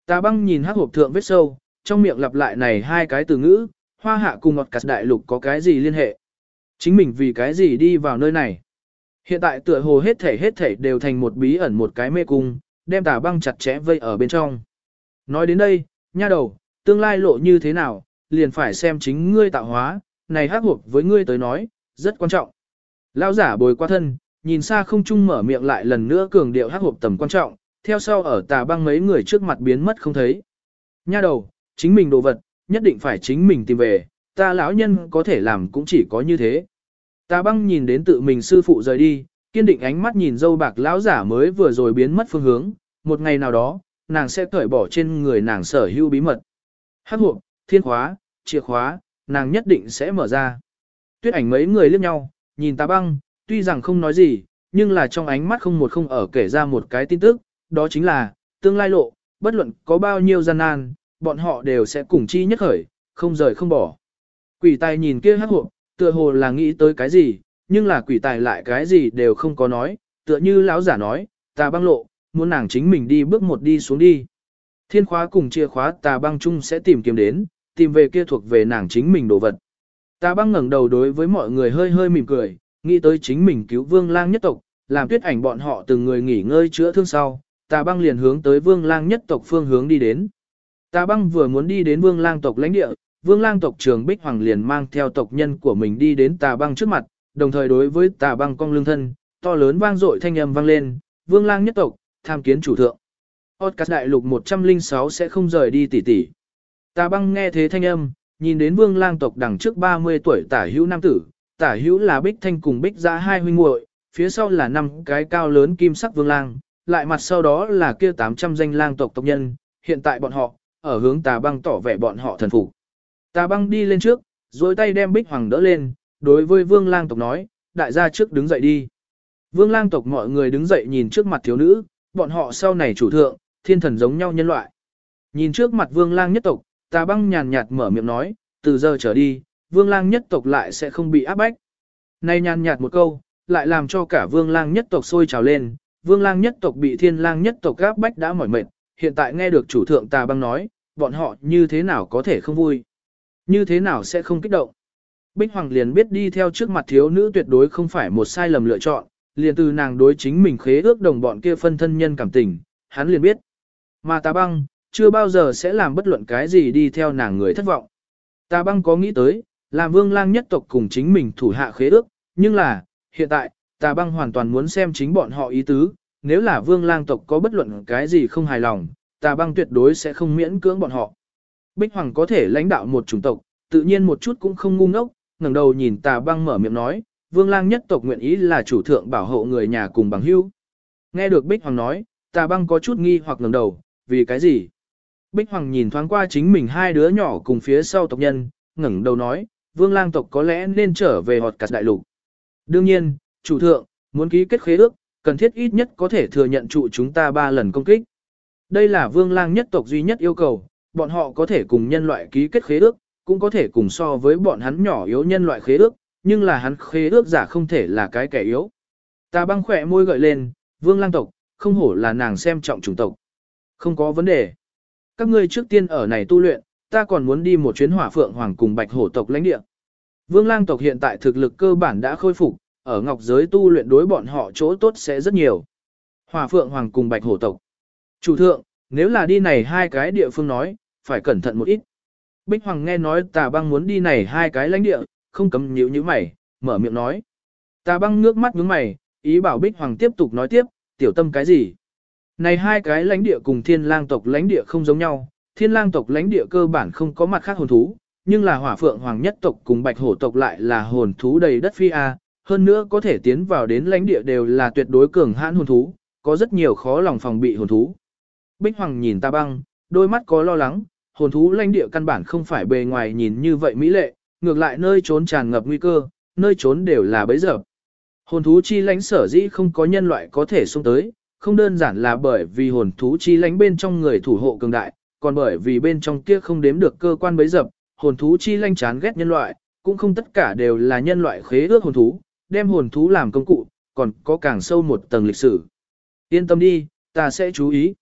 Tà băng nhìn hắc hộp thượng vết sâu, trong miệng lặp lại này hai cái từ ngữ, hoa hạ cùng ngọt cắt đại lục có cái gì liên hệ. Chính mình vì cái gì đi vào nơi này. Hiện tại tựa hồ hết thể hết thể đều thành một bí ẩn một cái mê cung, đem tà băng chặt chẽ vây ở bên trong. Nói đến đây, nha đầu, tương lai lộ như thế nào, liền phải xem chính ngươi tạo hóa, này hắc hộp với ngươi tới nói, rất quan trọng. Lão giả bồi qua thân, nhìn xa không chung mở miệng lại lần nữa cường điệu hắc hộp tầm quan trọng, theo sau ở tà băng mấy người trước mặt biến mất không thấy. Nha đầu, chính mình đồ vật, nhất định phải chính mình tìm về, ta lão nhân có thể làm cũng chỉ có như thế. Tà băng nhìn đến tự mình sư phụ rời đi, Kiên định ánh mắt nhìn dâu bạc lão giả mới vừa rồi biến mất phương hướng, một ngày nào đó, nàng sẽ cởi bỏ trên người nàng sở hữu bí mật. Hắc hộp, thiên khóa, chìa khóa, nàng nhất định sẽ mở ra. Tuyết ảnh mấy người liếc nhau, nhìn tà băng, tuy rằng không nói gì, nhưng là trong ánh mắt không một không ở kể ra một cái tin tức, đó chính là, tương lai lộ, bất luận có bao nhiêu gian nan, bọn họ đều sẽ cùng chi nhất khởi, không rời không bỏ. Quỷ tài nhìn kia hắc hộp, tựa hồ là nghĩ tới cái gì, nhưng là quỷ tài lại cái gì đều không có nói, tựa như lão giả nói, tà băng lộ, muốn nàng chính mình đi bước một đi xuống đi. Thiên khóa cùng chìa khóa tà băng chung sẽ tìm kiếm đến, tìm về kia thuộc về nàng chính mình đồ vật. ta băng ngẩng đầu đối với mọi người hơi hơi mỉm cười, nghĩ tới chính mình cứu vương lang nhất tộc, làm tuyết ảnh bọn họ từng người nghỉ ngơi chữa thương sau, ta băng liền hướng tới vương lang nhất tộc phương hướng đi đến. ta băng vừa muốn đi đến vương lang tộc lãnh địa, vương lang tộc trường Bích Hoàng liền mang theo tộc nhân của mình đi đến tà băng trước mặt, đồng thời đối với tà băng cong lương thân, to lớn vang dội thanh âm vang lên, vương lang nhất tộc, tham kiến chủ thượng. Podcast đại lục 106 sẽ không rời đi tỷ tỷ. Tà băng nghe thế thanh âm, nhìn đến vương lang tộc đằng trước 30 tuổi tả hữu nam tử, tả hữu là bích thanh cùng bích giã hai huynh muội, phía sau là năm cái cao lớn kim sắc vương lang, lại mặt sau đó là kia 800 danh lang tộc tộc nhân, hiện tại bọn họ, ở hướng tà băng tỏ vẻ bọn họ thần phục. Tà băng đi lên trước, dối tay đem bích hoàng đỡ lên, đối với vương lang tộc nói, đại gia trước đứng dậy đi. Vương lang tộc mọi người đứng dậy nhìn trước mặt thiếu nữ, bọn họ sau này chủ thượng, thiên thần giống nhau nhân loại. Nhìn trước mặt vương lang nhất tộc, tà băng nhàn nhạt mở miệng nói, từ giờ trở đi, vương lang nhất tộc lại sẽ không bị áp bách. Này nhàn nhạt một câu, lại làm cho cả vương lang nhất tộc sôi trào lên, vương lang nhất tộc bị thiên lang nhất tộc áp bách đã mỏi mệt, hiện tại nghe được chủ thượng tà băng nói, bọn họ như thế nào có thể không vui, như thế nào sẽ không kích động. Bích Hoàng liền biết đi theo trước mặt thiếu nữ tuyệt đối không phải một sai lầm lựa chọn, liền từ nàng đối chính mình khế ước đồng bọn kia phân thân nhân cảm tình, hắn liền biết. Mà tà băng, chưa bao giờ sẽ làm bất luận cái gì đi theo nàng người thất vọng. Ta băng có nghĩ tới, làm vương lang nhất tộc cùng chính mình thủ hạ khế ước, nhưng là, hiện tại, ta băng hoàn toàn muốn xem chính bọn họ ý tứ, nếu là vương lang tộc có bất luận cái gì không hài lòng, ta băng tuyệt đối sẽ không miễn cưỡng bọn họ. Bích Hoàng có thể lãnh đạo một chủng tộc, tự nhiên một chút cũng không ngu ngốc, ngẩng đầu nhìn tà băng mở miệng nói, vương lang nhất tộc nguyện ý là chủ thượng bảo hộ người nhà cùng bằng hữu. Nghe được Bích Hoàng nói, tà băng có chút nghi hoặc ngẩng đầu, vì cái gì? Bích Hoàng nhìn thoáng qua chính mình hai đứa nhỏ cùng phía sau tộc nhân, ngẩng đầu nói, vương lang tộc có lẽ nên trở về họt cắt đại lục. Đương nhiên, chủ thượng, muốn ký kết khế ước, cần thiết ít nhất có thể thừa nhận trụ chúng ta ba lần công kích. Đây là vương lang nhất tộc duy nhất yêu cầu, bọn họ có thể cùng nhân loại ký kết khế ước, cũng có thể cùng so với bọn hắn nhỏ yếu nhân loại khế ước, nhưng là hắn khế ước giả không thể là cái kẻ yếu. Ta băng khỏe môi gợi lên, vương lang tộc, không hổ là nàng xem trọng chủng tộc. Không có vấn đề. Các ngươi trước tiên ở này tu luyện, ta còn muốn đi một chuyến hỏa phượng hoàng cùng bạch hổ tộc lãnh địa. Vương lang tộc hiện tại thực lực cơ bản đã khôi phục, ở ngọc giới tu luyện đối bọn họ chỗ tốt sẽ rất nhiều. Hỏa phượng hoàng cùng bạch hổ tộc. Chủ thượng, nếu là đi này hai cái địa phương nói, phải cẩn thận một ít. Bích Hoàng nghe nói tà băng muốn đi này hai cái lãnh địa, không cấm nhíu như mày, mở miệng nói. Tà băng nước mắt nhướng mày, ý bảo Bích Hoàng tiếp tục nói tiếp, tiểu tâm cái gì? Này hai cái lãnh địa cùng thiên lang tộc lãnh địa không giống nhau, thiên lang tộc lãnh địa cơ bản không có mặt khác hồn thú, nhưng là hỏa phượng hoàng nhất tộc cùng bạch hổ tộc lại là hồn thú đầy đất phi A, hơn nữa có thể tiến vào đến lãnh địa đều là tuyệt đối cường hãn hồn thú, có rất nhiều khó lòng phòng bị hồn thú. Bích Hoàng nhìn ta băng, đôi mắt có lo lắng, hồn thú lãnh địa căn bản không phải bề ngoài nhìn như vậy mỹ lệ, ngược lại nơi trốn tràn ngập nguy cơ, nơi trốn đều là bấy giờ. Hồn thú chi lãnh sở dĩ không có nhân loại có thể xuống tới, không đơn giản là bởi vì hồn thú chi lánh bên trong người thủ hộ cường đại, còn bởi vì bên trong kia không đếm được cơ quan bấy dập, hồn thú chi lanh chán ghét nhân loại, cũng không tất cả đều là nhân loại khế ước hồn thú, đem hồn thú làm công cụ, còn có càng sâu một tầng lịch sử. Yên tâm đi, ta sẽ chú ý.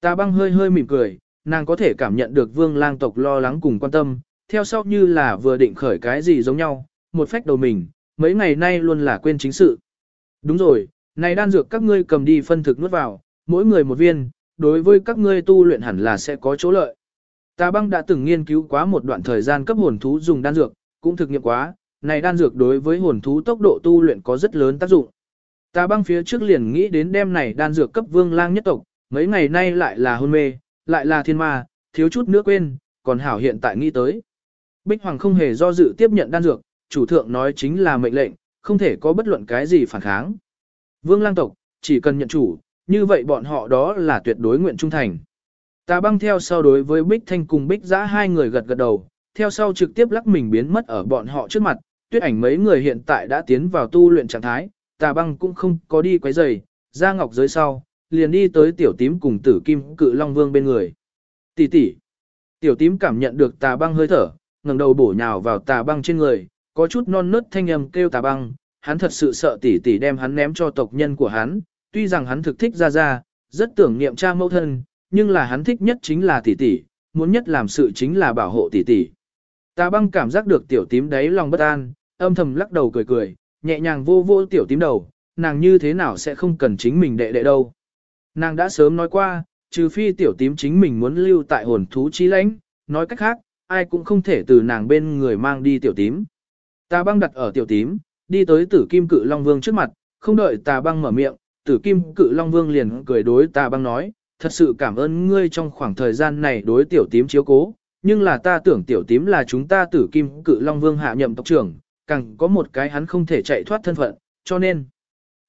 Ta băng hơi hơi mỉm cười, nàng có thể cảm nhận được vương lang tộc lo lắng cùng quan tâm, theo sau như là vừa định khởi cái gì giống nhau, một phách đầu mình, mấy ngày nay luôn là quên chính sự. Đúng rồi, này đan dược các ngươi cầm đi phân thực nuốt vào, mỗi người một viên, đối với các ngươi tu luyện hẳn là sẽ có chỗ lợi. Ta băng đã từng nghiên cứu quá một đoạn thời gian cấp hồn thú dùng đan dược, cũng thực nghiệm quá, này đan dược đối với hồn thú tốc độ tu luyện có rất lớn tác dụng. Ta băng phía trước liền nghĩ đến đêm này đan dược cấp vương lang nhất tộc, mấy ngày nay lại là hôn mê, lại là thiên ma, thiếu chút nữa quên, còn hảo hiện tại nghĩ tới. Bích Hoàng không hề do dự tiếp nhận đan dược, chủ thượng nói chính là mệnh lệnh, không thể có bất luận cái gì phản kháng. Vương lang tộc, chỉ cần nhận chủ, như vậy bọn họ đó là tuyệt đối nguyện trung thành. Tà băng theo sau đối với Bích Thanh cùng Bích Giã hai người gật gật đầu, theo sau trực tiếp lắc mình biến mất ở bọn họ trước mặt, tuyết ảnh mấy người hiện tại đã tiến vào tu luyện trạng thái, tà băng cũng không có đi quấy rầy, ra ngọc dưới sau, liền đi tới tiểu tím cùng tử kim cự long vương bên người. Tỷ tỷ. Tiểu tím cảm nhận được tà băng hơi thở, ngẩng đầu bổ nhào vào tà băng trên người, có chút non nớt thanh âm kêu tà băng, hắn thật sự sợ tỷ tỷ đem hắn ném cho tộc nhân của hắn, tuy rằng hắn thực thích ra ra, rất tưởng niệm cha mẫu thân, nhưng là hắn thích nhất chính là tỷ tỷ, muốn nhất làm sự chính là bảo hộ tỷ tỷ. Tà băng cảm giác được tiểu tím đáy lòng bất an, âm thầm lắc đầu cười cười, nhẹ nhàng vô vô tiểu tím đầu, nàng như thế nào sẽ không cần chính mình đệ đệ đâu. Nàng đã sớm nói qua, trừ phi tiểu tím chính mình muốn lưu tại hồn thú trí lãnh, nói cách khác, ai cũng không thể từ nàng bên người mang đi tiểu tím. Ta băng đặt ở tiểu tím, đi tới tử kim cự Long Vương trước mặt, không đợi tà băng mở miệng, tử kim cự Long Vương liền cười đối tà băng nói, thật sự cảm ơn ngươi trong khoảng thời gian này đối tiểu tím chiếu cố, nhưng là ta tưởng tiểu tím là chúng ta tử kim cự Long Vương hạ nhậm tộc trưởng, càng có một cái hắn không thể chạy thoát thân phận, cho nên,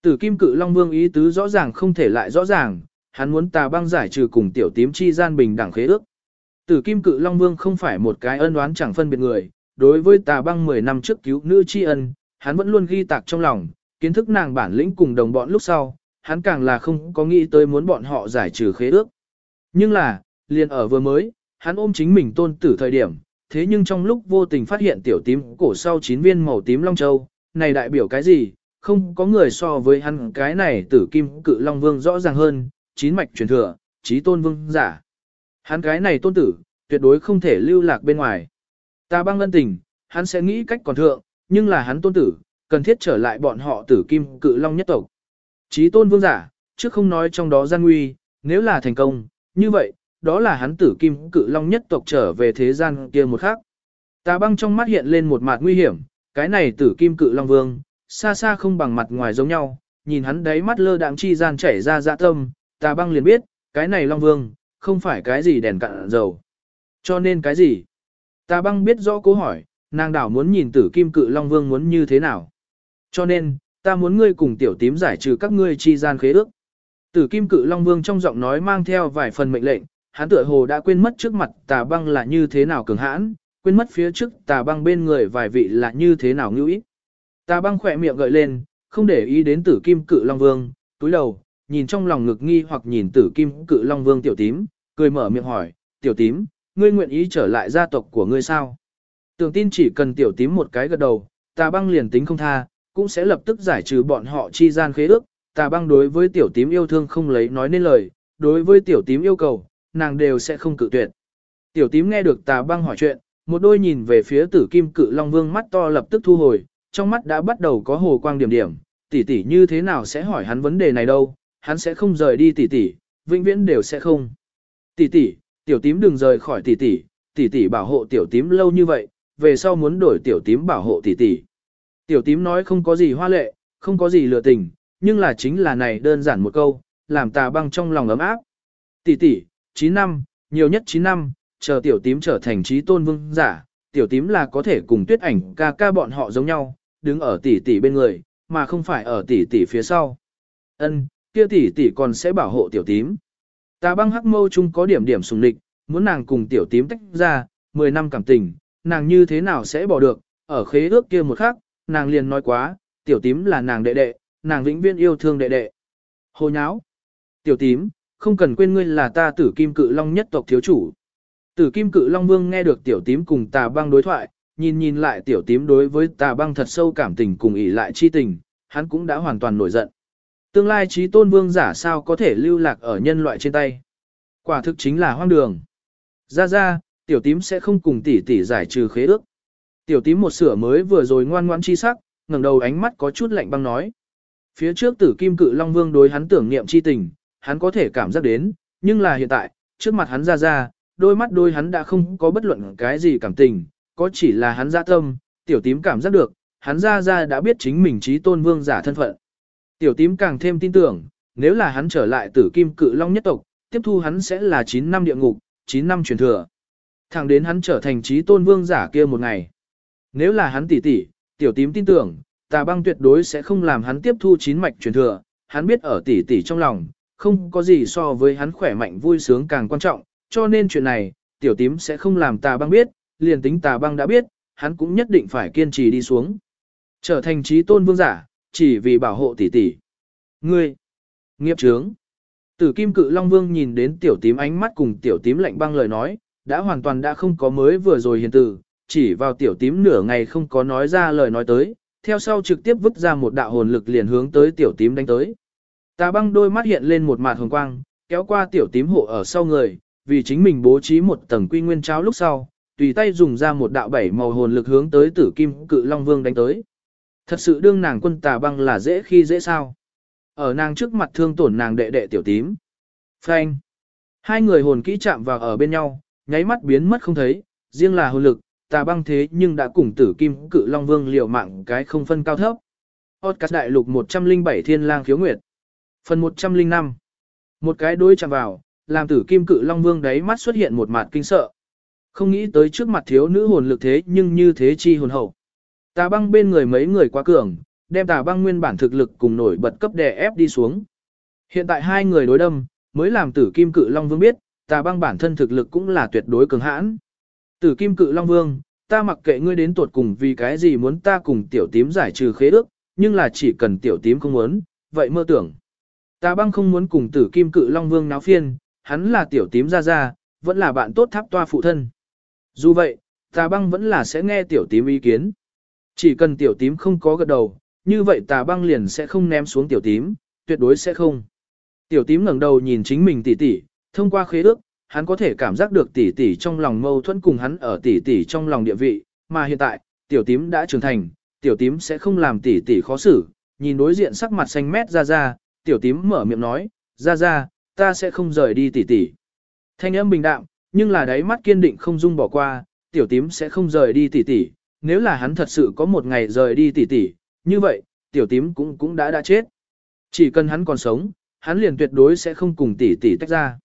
tử kim cự Long Vương ý tứ rõ ràng không thể lại rõ ràng, hắn muốn tà băng giải trừ cùng tiểu tím chi gian bình đẳng khế ước. Tử kim cự Long Vương không phải một cái ân oán chẳng phân biệt người, đối với tà băng 10 năm trước cứu nữ tri ân, hắn vẫn luôn ghi tạc trong lòng, kiến thức nàng bản lĩnh cùng đồng bọn lúc sau, hắn càng là không có nghĩ tới muốn bọn họ giải trừ khế ước. Nhưng là, liền ở vừa mới, hắn ôm chính mình tôn tử thời điểm, thế nhưng trong lúc vô tình phát hiện tiểu tím cổ sau chín viên màu tím long châu, này đại biểu cái gì, không có người so với hắn cái này tử kim cự long vương rõ ràng hơn, chín mạch truyền thừa, trí tôn vương giả. Hắn cái này tôn tử, tuyệt đối không thể lưu lạc bên ngoài. Ta băng ngân tình, hắn sẽ nghĩ cách còn thượng, nhưng là hắn tôn tử, cần thiết trở lại bọn họ tử kim cự long nhất tộc. Chí tôn vương giả, trước không nói trong đó gian nguy, nếu là thành công, như vậy, đó là hắn tử kim cự long nhất tộc trở về thế gian kia một khác. Tà băng trong mắt hiện lên một mặt nguy hiểm, cái này tử kim cự long vương, xa xa không bằng mặt ngoài giống nhau, nhìn hắn đáy mắt lơ đạm chi gian chảy ra dạ tâm, tà băng liền biết, cái này long vương, không phải cái gì đèn cạn dầu. Cho nên cái gì? Tà băng biết rõ câu hỏi, nàng đảo muốn nhìn tử kim cự long vương muốn như thế nào. Cho nên, ta muốn ngươi cùng tiểu tím giải trừ các ngươi chi gian khế ước. Tử kim cự long vương trong giọng nói mang theo vài phần mệnh lệnh, hắn tựa hồ đã quên mất trước mặt tà băng là như thế nào cường hãn, quên mất phía trước tà băng bên người vài vị là như thế nào ngữ ít. Tà băng khỏe miệng gợi lên, không để ý đến tử kim cự long vương, túi đầu, nhìn trong lòng ngực nghi hoặc nhìn tử kim cự long vương tiểu tím, cười mở miệng hỏi, tiểu tím, ngươi nguyện ý trở lại gia tộc của ngươi sao? Tưởng tin chỉ cần tiểu tím một cái gật đầu, tà băng liền tính không tha, cũng sẽ lập tức giải trừ bọn họ chi gian khế ước. Tà băng đối với tiểu tím yêu thương không lấy nói nên lời, đối với tiểu tím yêu cầu, nàng đều sẽ không cự tuyệt. Tiểu tím nghe được tà băng hỏi chuyện, một đôi nhìn về phía tử kim cự long vương mắt to lập tức thu hồi, trong mắt đã bắt đầu có hồ quang điểm điểm, tỷ tỷ như thế nào sẽ hỏi hắn vấn đề này đâu, hắn sẽ không rời đi tỷ tỷ, vĩnh viễn đều sẽ không. Tỷ tỷ, tiểu tím đừng rời khỏi tỷ tỷ, tỷ tỷ bảo hộ tiểu tím lâu như vậy, về sau muốn đổi tiểu tím bảo hộ tỷ tỷ. Tiểu tím nói không có gì hoa lệ, không có gì lừa tình, nhưng là chính là này đơn giản một câu, làm tà băng trong lòng ấm áp. Tỷ tỷ, 9 năm, nhiều nhất 9 năm, chờ tiểu tím trở thành trí tôn vương giả, tiểu tím là có thể cùng tuyết ảnh ca ca bọn họ giống nhau, đứng ở tỷ tỷ bên người, mà không phải ở tỷ tỷ phía sau. Ân, kia tỷ tỷ còn sẽ bảo hộ tiểu tím. Tà băng hắc mâu chung có điểm điểm sùng lịch, muốn nàng cùng tiểu tím tách ra, 10 năm cảm tình, nàng như thế nào sẽ bỏ được, ở khế ước kia một khắc, nàng liền nói quá, tiểu tím là nàng đệ đệ, nàng vĩnh viễn yêu thương đệ đệ. Hồ nháo. Tiểu tím, không cần quên ngươi là ta tử kim cự long nhất tộc thiếu chủ. Tử kim cự long vương nghe được tiểu tím cùng tà băng đối thoại, nhìn nhìn lại tiểu tím đối với tà băng thật sâu cảm tình cùng ỉ lại chi tình, hắn cũng đã hoàn toàn nổi giận. Tương lai trí tôn vương giả sao có thể lưu lạc ở nhân loại trên tay. Quả thực chính là hoang đường. Ra ra, tiểu tím sẽ không cùng tỷ tỷ giải trừ khế ước. Tiểu tím một sửa mới vừa rồi ngoan ngoãn chi sắc, ngẩng đầu ánh mắt có chút lạnh băng nói. Phía trước tử kim cự Long Vương đối hắn tưởng niệm chi tình, hắn có thể cảm giác đến, nhưng là hiện tại, trước mặt hắn ra ra, đôi mắt đôi hắn đã không có bất luận cái gì cảm tình, có chỉ là hắn ra tâm, tiểu tím cảm giác được, hắn ra ra đã biết chính mình trí tôn vương giả thân phận. Tiểu tím càng thêm tin tưởng, nếu là hắn trở lại tử kim cự long nhất tộc, tiếp thu hắn sẽ là 9 năm địa ngục, 9 năm truyền thừa. Thẳng đến hắn trở thành trí tôn vương giả kia một ngày. Nếu là hắn tỷ tỷ, tiểu tím tin tưởng, tà băng tuyệt đối sẽ không làm hắn tiếp thu chín mạch truyền thừa, hắn biết ở tỷ tỷ trong lòng, không có gì so với hắn khỏe mạnh vui sướng càng quan trọng, cho nên chuyện này, tiểu tím sẽ không làm tà băng biết, liền tính tà băng đã biết, hắn cũng nhất định phải kiên trì đi xuống. Trở thành trí tôn vương giả, chỉ vì bảo hộ tỷ tỷ. Ngươi, nghiệp trướng. Tử kim cự Long Vương nhìn đến tiểu tím ánh mắt cùng tiểu tím lạnh băng lời nói, đã hoàn toàn đã không có mới vừa rồi hiền tử, chỉ vào tiểu tím nửa ngày không có nói ra lời nói tới, theo sau trực tiếp vứt ra một đạo hồn lực liền hướng tới tiểu tím đánh tới. Tà băng đôi mắt hiện lên một mạt hồng quang, kéo qua tiểu tím hộ ở sau người, vì chính mình bố trí một tầng quy nguyên cháo lúc sau, tùy tay dùng ra một đạo bảy màu hồn lực hướng tới tử kim cự long vương đánh tới. Thật sự đương nàng quân tà băng là dễ khi dễ sao. Ở nàng trước mặt thương tổn nàng đệ đệ tiểu tím. Phanh. Hai người hồn kỹ chạm vào ở bên nhau, nháy mắt biến mất không thấy, riêng là hồn lực, tà băng thế nhưng đã cùng tử kim cự long vương liều mạng cái không phân cao thấp. Podcast đại lục 107 thiên lang khiếu nguyệt. Phần 105. Một cái đôi chạm vào, làm tử kim cự long vương đáy mắt xuất hiện một mặt kinh sợ. Không nghĩ tới trước mặt thiếu nữ hồn lực thế nhưng như thế chi hồn hậu. Tà băng bên người mấy người quá cường, đem tà băng nguyên bản thực lực cùng nổi bật cấp đè ép đi xuống. Hiện tại hai người đối đâm, mới làm tử kim cự long vương biết, tà băng bản thân thực lực cũng là tuyệt đối cường hãn. Tử kim cự long vương, ta mặc kệ ngươi đến tuột cùng vì cái gì muốn ta cùng tiểu tím giải trừ khế ước, nhưng là chỉ cần tiểu tím không muốn, vậy mơ tưởng. Tà băng không muốn cùng tử kim cự long vương náo phiên, hắn là tiểu tím ra ra, vẫn là bạn tốt tháp toa phụ thân. Dù vậy, tà băng vẫn là sẽ nghe tiểu tím ý kiến. Chỉ cần tiểu tím không có gật đầu, như vậy tà băng liền sẽ không ném xuống tiểu tím, tuyệt đối sẽ không. Tiểu tím ngẩng đầu nhìn chính mình tỉ tỉ thông qua khế ước, hắn có thể cảm giác được tỷ tỷ trong lòng mâu thuẫn cùng hắn ở tỷ tỷ trong lòng địa vị, mà hiện tại, tiểu tím đã trưởng thành, tiểu tím sẽ không làm tỷ tỷ khó xử, nhìn đối diện sắc mặt xanh mét ra ra, tiểu tím mở miệng nói, ra ra, ta sẽ không rời đi tỷ tỷ. Thanh âm bình đạm, nhưng là đáy mắt kiên định không dung bỏ qua, tiểu tím sẽ không rời đi tỷ tỷ, nếu là hắn thật sự có một ngày rời đi tỷ tỷ, như vậy, tiểu tím cũng cũng đã đã chết. Chỉ cần hắn còn sống, hắn liền tuyệt đối sẽ không cùng tỷ tỷ tách ra.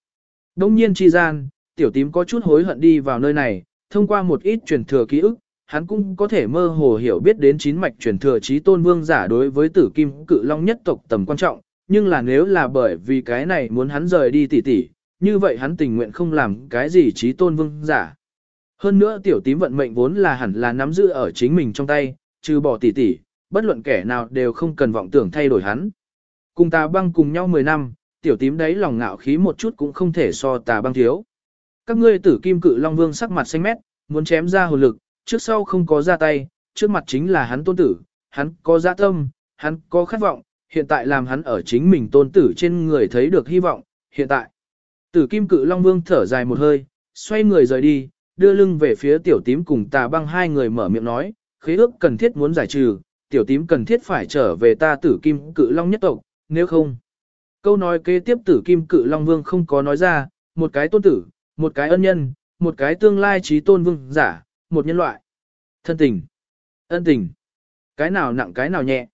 Đông nhiên chi gian, tiểu tím có chút hối hận đi vào nơi này, thông qua một ít truyền thừa ký ức, hắn cũng có thể mơ hồ hiểu biết đến chín mạch truyền thừa trí tôn vương giả đối với tử kim cự long nhất tộc tầm quan trọng, nhưng là nếu là bởi vì cái này muốn hắn rời đi tỷ tỷ, như vậy hắn tình nguyện không làm cái gì trí tôn vương giả. Hơn nữa tiểu tím vận mệnh vốn là hẳn là nắm giữ ở chính mình trong tay, trừ bỏ tỷ tỷ, bất luận kẻ nào đều không cần vọng tưởng thay đổi hắn. Cùng ta băng cùng nhau 10 năm, tiểu tím đấy lòng ngạo khí một chút cũng không thể so tà băng thiếu. Các ngươi tử kim cự long vương sắc mặt xanh mét, muốn chém ra hồn lực, trước sau không có ra tay, trước mặt chính là hắn tôn tử, hắn có dạ tâm, hắn có khát vọng, hiện tại làm hắn ở chính mình tôn tử trên người thấy được hy vọng, hiện tại. Tử kim cự long vương thở dài một hơi, xoay người rời đi, đưa lưng về phía tiểu tím cùng tà băng hai người mở miệng nói, khế ước cần thiết muốn giải trừ, tiểu tím cần thiết phải trở về ta tử kim cự long nhất tộc, nếu không. Câu nói kế tiếp tử kim cự long vương không có nói ra, một cái tôn tử, một cái ân nhân, một cái tương lai trí tôn vương giả, một nhân loại. Thân tình, ân tình, cái nào nặng cái nào nhẹ.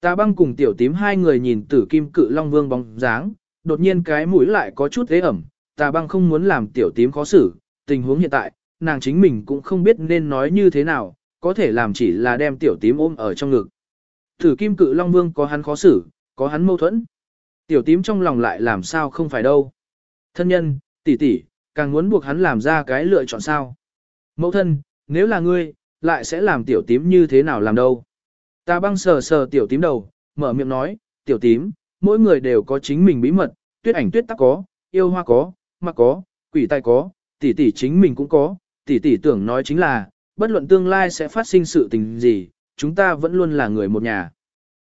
ta băng cùng tiểu tím hai người nhìn tử kim cự long vương bóng dáng, đột nhiên cái mũi lại có chút thế ẩm, ta băng không muốn làm tiểu tím khó xử, tình huống hiện tại, nàng chính mình cũng không biết nên nói như thế nào, có thể làm chỉ là đem tiểu tím ôm ở trong ngực. Tử kim cự long vương có hắn khó xử, có hắn mâu thuẫn. Tiểu tím trong lòng lại làm sao không phải đâu. Thân nhân, tỷ tỷ, càng muốn buộc hắn làm ra cái lựa chọn sao. Mẫu thân, nếu là ngươi, lại sẽ làm tiểu tím như thế nào làm đâu. Ta băng sờ sờ tiểu tím đầu, mở miệng nói, tiểu tím, mỗi người đều có chính mình bí mật, tuyết ảnh tuyết tắc có, yêu hoa có, mặc có, quỷ tai có, tỷ tỷ chính mình cũng có, tỷ tỷ tưởng nói chính là, bất luận tương lai sẽ phát sinh sự tình gì, chúng ta vẫn luôn là người một nhà.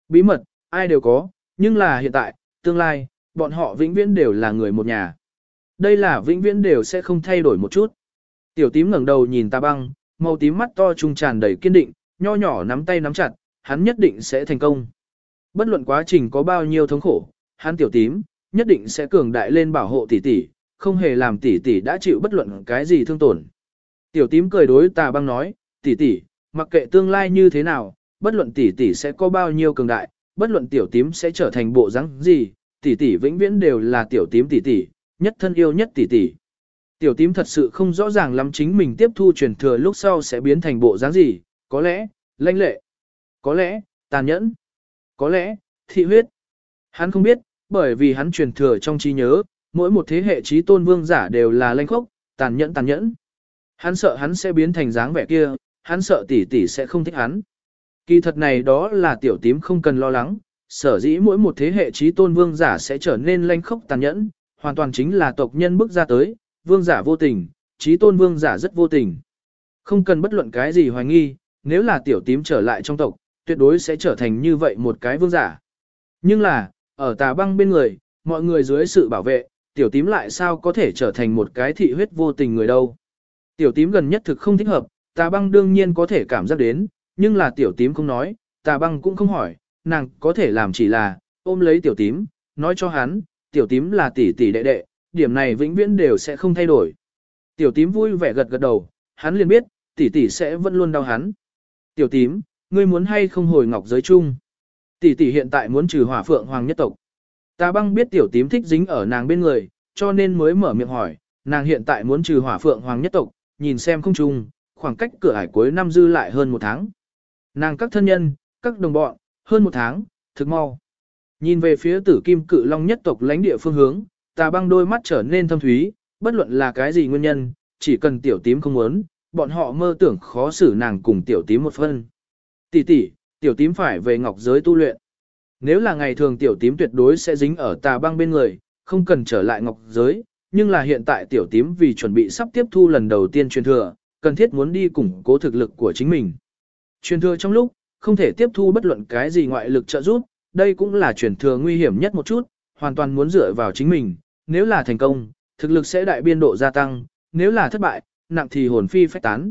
Bí mật, ai đều có, nhưng là hiện tại, tương lai, bọn họ vĩnh viễn đều là người một nhà. Đây là vĩnh viễn đều sẽ không thay đổi một chút. Tiểu tím ngẩng đầu nhìn ta băng, màu tím mắt to trung tràn đầy kiên định, nho nhỏ nắm tay nắm chặt, hắn nhất định sẽ thành công. Bất luận quá trình có bao nhiêu thống khổ, hắn tiểu tím, nhất định sẽ cường đại lên bảo hộ tỷ tỷ, không hề làm tỷ tỷ đã chịu bất luận cái gì thương tổn. Tiểu tím cười đối tà băng nói, tỷ tỷ, mặc kệ tương lai như thế nào, bất luận tỷ tỷ sẽ có bao nhiêu cường đại, bất luận tiểu tím sẽ trở thành bộ dáng gì, tỷ tỷ vĩnh viễn đều là tiểu tím tỷ tỷ, nhất thân yêu nhất tỷ tỷ. Tiểu tím thật sự không rõ ràng lắm chính mình tiếp thu truyền thừa lúc sau sẽ biến thành bộ dáng gì, có lẽ, lanh lệ, có lẽ, tàn nhẫn, có lẽ, thị huyết. Hắn không biết, bởi vì hắn truyền thừa trong trí nhớ, mỗi một thế hệ trí tôn vương giả đều là lanh khốc, tàn nhẫn tàn nhẫn. Hắn sợ hắn sẽ biến thành dáng vẻ kia, hắn sợ tỷ tỷ sẽ không thích hắn. Kỳ thật này đó là tiểu tím không cần lo lắng, sở dĩ mỗi một thế hệ trí tôn vương giả sẽ trở nên lanh khốc tàn nhẫn, hoàn toàn chính là tộc nhân bước ra tới, vương giả vô tình, trí tôn vương giả rất vô tình. Không cần bất luận cái gì hoài nghi, nếu là tiểu tím trở lại trong tộc, tuyệt đối sẽ trở thành như vậy một cái vương giả. Nhưng là, ở tà băng bên người, mọi người dưới sự bảo vệ, tiểu tím lại sao có thể trở thành một cái thị huyết vô tình người đâu. Tiểu tím gần nhất thực không thích hợp, tà băng đương nhiên có thể cảm giác đến, nhưng là tiểu tím không nói, tà băng cũng không hỏi, nàng có thể làm chỉ là, ôm lấy tiểu tím, nói cho hắn, tiểu tím là tỷ tỷ đệ đệ, điểm này vĩnh viễn đều sẽ không thay đổi. Tiểu tím vui vẻ gật gật đầu, hắn liền biết, tỷ tỷ sẽ vẫn luôn đau hắn. Tiểu tím, ngươi muốn hay không hồi ngọc giới chung? Tỷ tỷ hiện tại muốn trừ hỏa phượng hoàng nhất tộc. Tà băng biết tiểu tím thích dính ở nàng bên người, cho nên mới mở miệng hỏi, nàng hiện tại muốn trừ hỏa phượng hoàng nhất tộc, nhìn xem không chung, khoảng cách cửa hải cuối năm dư lại hơn một tháng. Nàng các thân nhân, các đồng bọn, hơn một tháng, thực mau. Nhìn về phía tử kim cự long nhất tộc lãnh địa phương hướng, tà băng đôi mắt trở nên thâm thúy, bất luận là cái gì nguyên nhân, chỉ cần tiểu tím không muốn, bọn họ mơ tưởng khó xử nàng cùng tiểu tím một phân. Tỷ tỷ, tiểu tím phải về ngọc giới tu luyện. Nếu là ngày thường tiểu tím tuyệt đối sẽ dính ở tà băng bên người, không cần trở lại ngọc giới, nhưng là hiện tại tiểu tím vì chuẩn bị sắp tiếp thu lần đầu tiên truyền thừa, cần thiết muốn đi củng cố thực lực của chính mình. Truyền thừa trong lúc, không thể tiếp thu bất luận cái gì ngoại lực trợ giúp, đây cũng là truyền thừa nguy hiểm nhất một chút, hoàn toàn muốn dựa vào chính mình, nếu là thành công, thực lực sẽ đại biên độ gia tăng, nếu là thất bại, nặng thì hồn phi phách tán.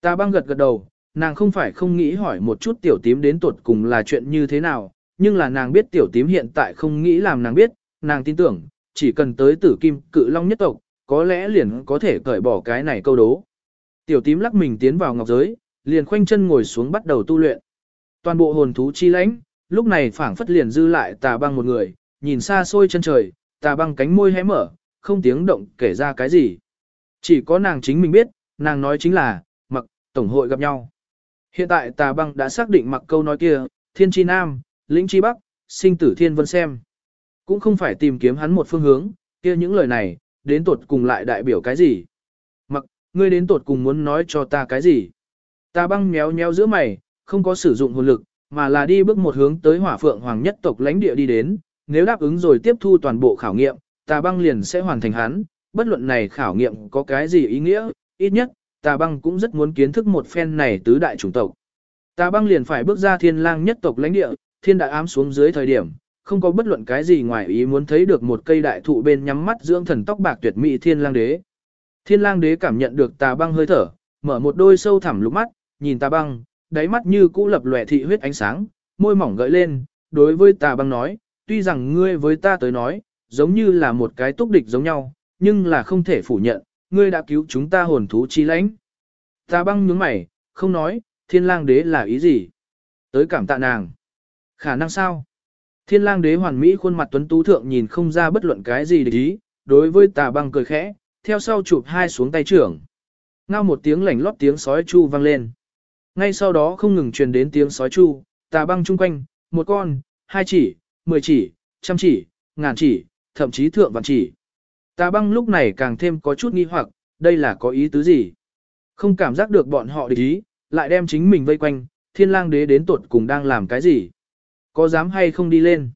Ta băng gật gật đầu, nàng không phải không nghĩ hỏi một chút tiểu tím đến tuột cùng là chuyện như thế nào, nhưng là nàng biết tiểu tím hiện tại không nghĩ làm nàng biết, nàng tin tưởng, chỉ cần tới tử kim cự long nhất tộc, có lẽ liền có thể cởi bỏ cái này câu đố. Tiểu tím lắc mình tiến vào ngọc giới, liền khoanh chân ngồi xuống bắt đầu tu luyện. Toàn bộ hồn thú chi lãnh, lúc này phảng phất liền dư lại tà băng một người, nhìn xa xôi chân trời, tà băng cánh môi hé mở, không tiếng động kể ra cái gì. Chỉ có nàng chính mình biết, nàng nói chính là, mặc, tổng hội gặp nhau. Hiện tại tà băng đã xác định mặc câu nói kia, thiên chi nam, lĩnh chi bắc, sinh tử thiên vân xem. Cũng không phải tìm kiếm hắn một phương hướng, kia những lời này, đến tột cùng lại đại biểu cái gì. Mặc, ngươi đến tột cùng muốn nói cho ta cái gì. Tà băng méo méo giữa mày, không có sử dụng hồn lực, mà là đi bước một hướng tới hỏa phượng hoàng nhất tộc lãnh địa đi đến, nếu đáp ứng rồi tiếp thu toàn bộ khảo nghiệm, tà băng liền sẽ hoàn thành hắn, bất luận này khảo nghiệm có cái gì ý nghĩa, ít nhất, tà băng cũng rất muốn kiến thức một phen này tứ đại chủng tộc. Tà băng liền phải bước ra thiên lang nhất tộc lãnh địa, thiên đại ám xuống dưới thời điểm, không có bất luận cái gì ngoài ý muốn thấy được một cây đại thụ bên nhắm mắt dưỡng thần tóc bạc tuyệt mỹ thiên lang đế. Thiên lang đế cảm nhận được tà băng hơi thở, mở một đôi sâu thẳm lúc mắt, nhìn tà băng, đáy mắt như cũ lập lòe thị huyết ánh sáng, môi mỏng gợi lên, đối với tà băng nói, tuy rằng ngươi với ta tới nói, giống như là một cái túc địch giống nhau, nhưng là không thể phủ nhận, ngươi đã cứu chúng ta hồn thú chi lãnh. Tà băng nhướng mày, không nói, thiên lang đế là ý gì? Tới cảm tạ nàng. Khả năng sao? Thiên lang đế hoàn mỹ khuôn mặt tuấn tú thượng nhìn không ra bất luận cái gì để ý, đối với tà băng cười khẽ, theo sau chụp hai xuống tay trưởng. Ngao một tiếng lảnh lót tiếng sói chu vang lên. Ngay sau đó không ngừng truyền đến tiếng sói chu, tà băng chung quanh, một con, hai chỉ, mười chỉ, trăm chỉ, ngàn chỉ, thậm chí thượng vạn chỉ. Tà băng lúc này càng thêm có chút nghi hoặc, đây là có ý tứ gì? Không cảm giác được bọn họ địch ý, lại đem chính mình vây quanh, thiên lang đế đến tuột cùng đang làm cái gì? Có dám hay không đi lên?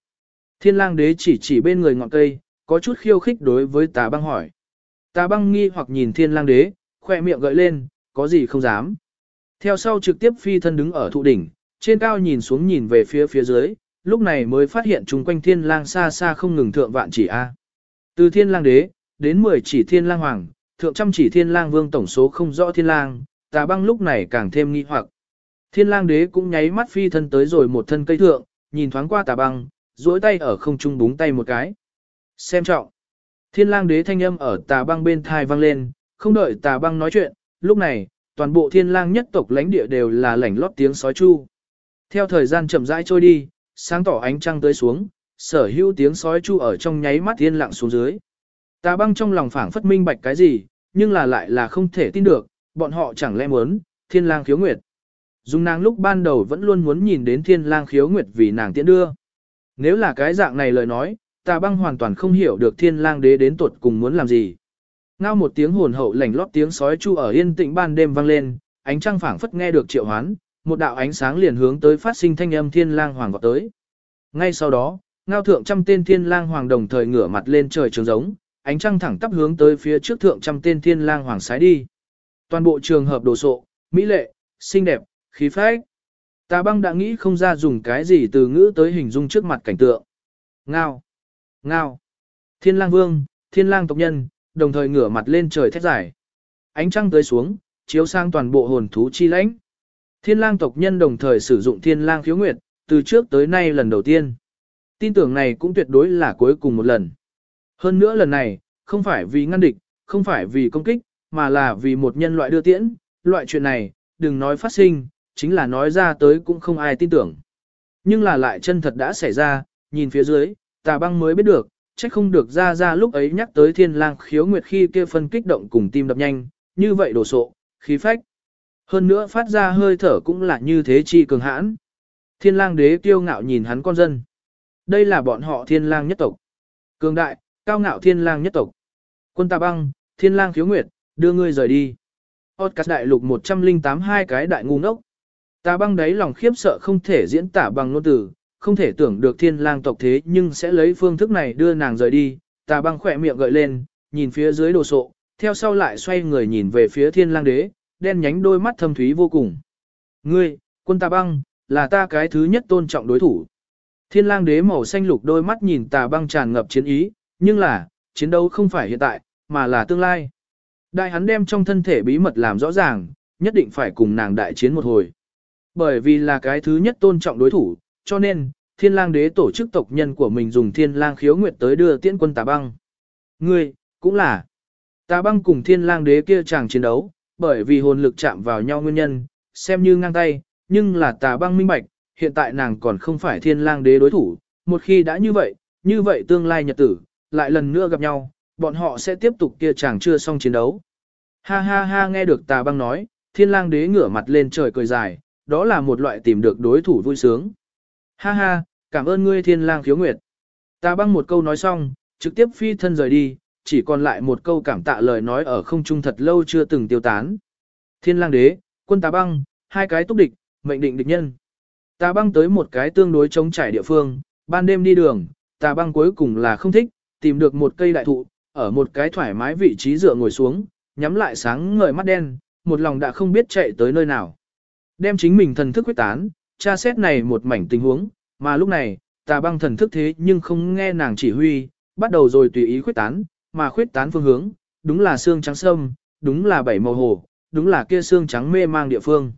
Thiên lang đế chỉ chỉ bên người ngọn cây, có chút khiêu khích đối với tà băng hỏi. Tà băng nghi hoặc nhìn thiên lang đế, khoe miệng gợi lên, có gì không dám. Theo sau trực tiếp phi thân đứng ở thụ đỉnh, trên cao nhìn xuống nhìn về phía phía dưới, lúc này mới phát hiện chung quanh thiên lang xa xa không ngừng thượng vạn chỉ A. Từ thiên lang đế, đến 10 chỉ thiên lang hoàng, thượng trăm chỉ thiên lang vương tổng số không rõ thiên lang, tà băng lúc này càng thêm nghi hoặc. Thiên lang đế cũng nháy mắt phi thân tới rồi một thân cây thượng, nhìn thoáng qua tà băng, duỗi tay ở không trung búng tay một cái. Xem trọng. Thiên lang đế thanh âm ở tà băng bên thai vang lên, không đợi tà băng nói chuyện, lúc này, toàn bộ thiên lang nhất tộc lãnh địa đều là lảnh lót tiếng sói chu. Theo thời gian chậm rãi trôi đi, sáng tỏ ánh trăng tới xuống, sở hữu tiếng sói chu ở trong nháy mắt thiên lặng xuống dưới. Tà băng trong lòng phảng phất minh bạch cái gì, nhưng là lại là không thể tin được, bọn họ chẳng lẽ muốn, thiên lang khiếu nguyệt. Dung nàng lúc ban đầu vẫn luôn muốn nhìn đến thiên lang khiếu nguyệt vì nàng tiễn đưa. Nếu là cái dạng này lời nói, tà băng hoàn toàn không hiểu được thiên lang đế đến tuột cùng muốn làm gì. Ngao một tiếng hồn hậu lảnh lót tiếng sói chu ở yên tĩnh ban đêm vang lên, ánh trăng phảng phất nghe được triệu hoán, một đạo ánh sáng liền hướng tới phát sinh thanh âm thiên lang hoàng vọt tới. Ngay sau đó, ngao thượng trăm tên thiên lang hoàng đồng thời ngửa mặt lên trời trường giống, ánh trăng thẳng tắp hướng tới phía trước thượng trăm tên thiên lang hoàng sái đi. Toàn bộ trường hợp đồ sộ, mỹ lệ, xinh đẹp, khí phách. Tà băng đã nghĩ không ra dùng cái gì từ ngữ tới hình dung trước mặt cảnh tượng. Ngao, ngao, thiên lang vương, thiên lang tộc nhân, đồng thời ngửa mặt lên trời thét giải. Ánh trăng tới xuống, chiếu sang toàn bộ hồn thú chi lãnh. Thiên lang tộc nhân đồng thời sử dụng thiên lang khiếu nguyệt, từ trước tới nay lần đầu tiên. Tin tưởng này cũng tuyệt đối là cuối cùng một lần. Hơn nữa lần này, không phải vì ngăn địch, không phải vì công kích, mà là vì một nhân loại đưa tiễn, loại chuyện này, đừng nói phát sinh, chính là nói ra tới cũng không ai tin tưởng. Nhưng là lại chân thật đã xảy ra, nhìn phía dưới, tà băng mới biết được, trách không được ra ra lúc ấy nhắc tới thiên lang khiếu nguyệt khi kia phân kích động cùng tim đập nhanh, như vậy đổ sộ, khí phách. Hơn nữa phát ra hơi thở cũng là như thế chi cường hãn. Thiên lang đế kiêu ngạo nhìn hắn con dân. Đây là bọn họ thiên lang nhất tộc. Cường đại, cao ngạo thiên lang nhất tộc. Quân ta băng, thiên lang khiếu nguyệt, đưa ngươi rời đi. Podcast đại lục 108 hai cái đại ngu ngốc. ta băng đấy lòng khiếp sợ không thể diễn tả bằng ngôn từ, không thể tưởng được thiên lang tộc thế nhưng sẽ lấy phương thức này đưa nàng rời đi. Tà băng khỏe miệng gợi lên, nhìn phía dưới đồ sộ, theo sau lại xoay người nhìn về phía thiên lang đế, đen nhánh đôi mắt thâm thúy vô cùng. Ngươi, quân tà băng, là ta cái thứ nhất tôn trọng đối thủ. Thiên lang đế màu xanh lục đôi mắt nhìn tà băng tràn ngập chiến ý, nhưng là, chiến đấu không phải hiện tại, mà là tương lai. Đại hắn đem trong thân thể bí mật làm rõ ràng, nhất định phải cùng nàng đại chiến một hồi. Bởi vì là cái thứ nhất tôn trọng đối thủ, cho nên, thiên lang đế tổ chức tộc nhân của mình dùng thiên lang khiếu nguyệt tới đưa tiễn quân tà băng. Ngươi, cũng là. Tà băng cùng thiên lang đế kia chàng chiến đấu, bởi vì hồn lực chạm vào nhau nguyên nhân, xem như ngang tay, nhưng là tà băng minh bạch, hiện tại nàng còn không phải thiên lang đế đối thủ, một khi đã như vậy, như vậy tương lai nhật tử, lại lần nữa gặp nhau, bọn họ sẽ tiếp tục kia chàng chưa xong chiến đấu. Ha ha ha nghe được tà băng nói, thiên lang đế ngửa mặt lên trời cười dài, đó là một loại tìm được đối thủ vui sướng. Ha ha, cảm ơn ngươi thiên lang khiếu nguyệt. Ta băng một câu nói xong, trực tiếp phi thân rời đi, chỉ còn lại một câu cảm tạ lời nói ở không trung thật lâu chưa từng tiêu tán. Thiên lang đế, quân ta băng, hai cái túc địch, mệnh định địch nhân. Ta băng tới một cái tương đối chống trải địa phương, ban đêm đi đường, ta băng cuối cùng là không thích, tìm được một cây đại thụ, ở một cái thoải mái vị trí dựa ngồi xuống, nhắm lại sáng ngời mắt đen, một lòng đã không biết chạy tới nơi nào. Đem chính mình thần thức quyết tán, tra xét này một mảnh tình huống, mà lúc này, tà băng thần thức thế nhưng không nghe nàng chỉ huy, bắt đầu rồi tùy ý khuyết tán, mà khuyết tán phương hướng, đúng là xương trắng sâm, đúng là bảy màu hồ, đúng là kia xương trắng mê mang địa phương.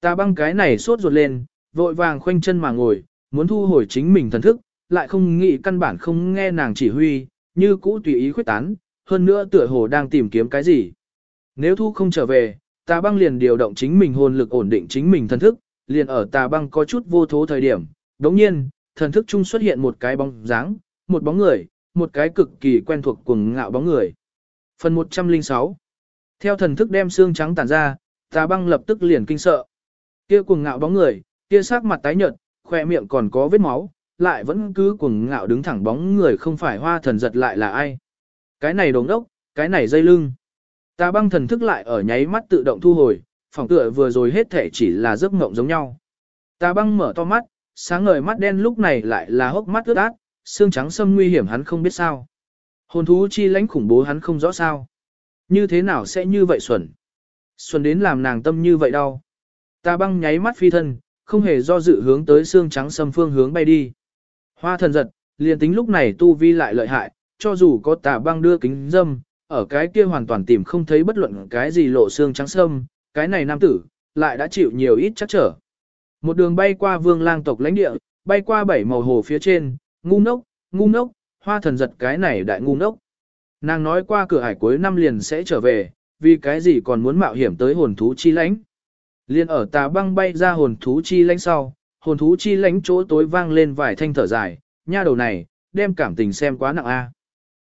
Ta băng cái này sốt ruột lên, vội vàng khoanh chân mà ngồi, muốn thu hồi chính mình thần thức, lại không nghĩ căn bản không nghe nàng chỉ huy, như cũ tùy ý khuyết tán, hơn nữa tựa hồ đang tìm kiếm cái gì. Nếu thu không trở về, ta băng liền điều động chính mình hồn lực ổn định chính mình thần thức, liền ở tà băng có chút vô thố thời điểm. Đồng nhiên, thần thức chung xuất hiện một cái bóng dáng, một bóng người, một cái cực kỳ quen thuộc cuồng ngạo bóng người. Phần 106 Theo thần thức đem xương trắng tản ra, tà băng lập tức liền kinh sợ. Kia cuồng ngạo bóng người, kia sắc mặt tái nhợt, khỏe miệng còn có vết máu, lại vẫn cứ cuồng ngạo đứng thẳng bóng người không phải hoa thần giật lại là ai. Cái này đồng đốc, cái này dây lưng. Tà băng thần thức lại ở nháy mắt tự động thu hồi, phòng tựa vừa rồi hết thể chỉ là giấc mộng giống nhau. Tà băng mở to mắt, sáng ngời mắt đen lúc này lại là hốc mắt ướt át, xương trắng sâm nguy hiểm hắn không biết sao. Hồn thú chi lãnh khủng bố hắn không rõ sao. Như thế nào sẽ như vậy xuẩn? Xuẩn đến làm nàng tâm như vậy đau. Ta băng nháy mắt phi thân, không hề do dự hướng tới xương trắng sâm phương hướng bay đi. Hoa thần giật, liền tính lúc này tu vi lại lợi hại, cho dù có tà băng đưa kính dâm, ở cái kia hoàn toàn tìm không thấy bất luận cái gì lộ xương trắng sâm, cái này nam tử, lại đã chịu nhiều ít chắc trở. Một đường bay qua vương lang tộc lãnh địa, bay qua bảy màu hồ phía trên, ngu ngốc, ngu ngốc, hoa thần giật cái này đại ngu ngốc. Nàng nói qua cửa hải cuối năm liền sẽ trở về, vì cái gì còn muốn mạo hiểm tới hồn thú chi lãnh. Liên ở tà băng bay ra hồn thú chi lãnh sau, hồn thú chi lãnh chỗ tối vang lên vài thanh thở dài, nha đầu này, đem cảm tình xem quá nặng a.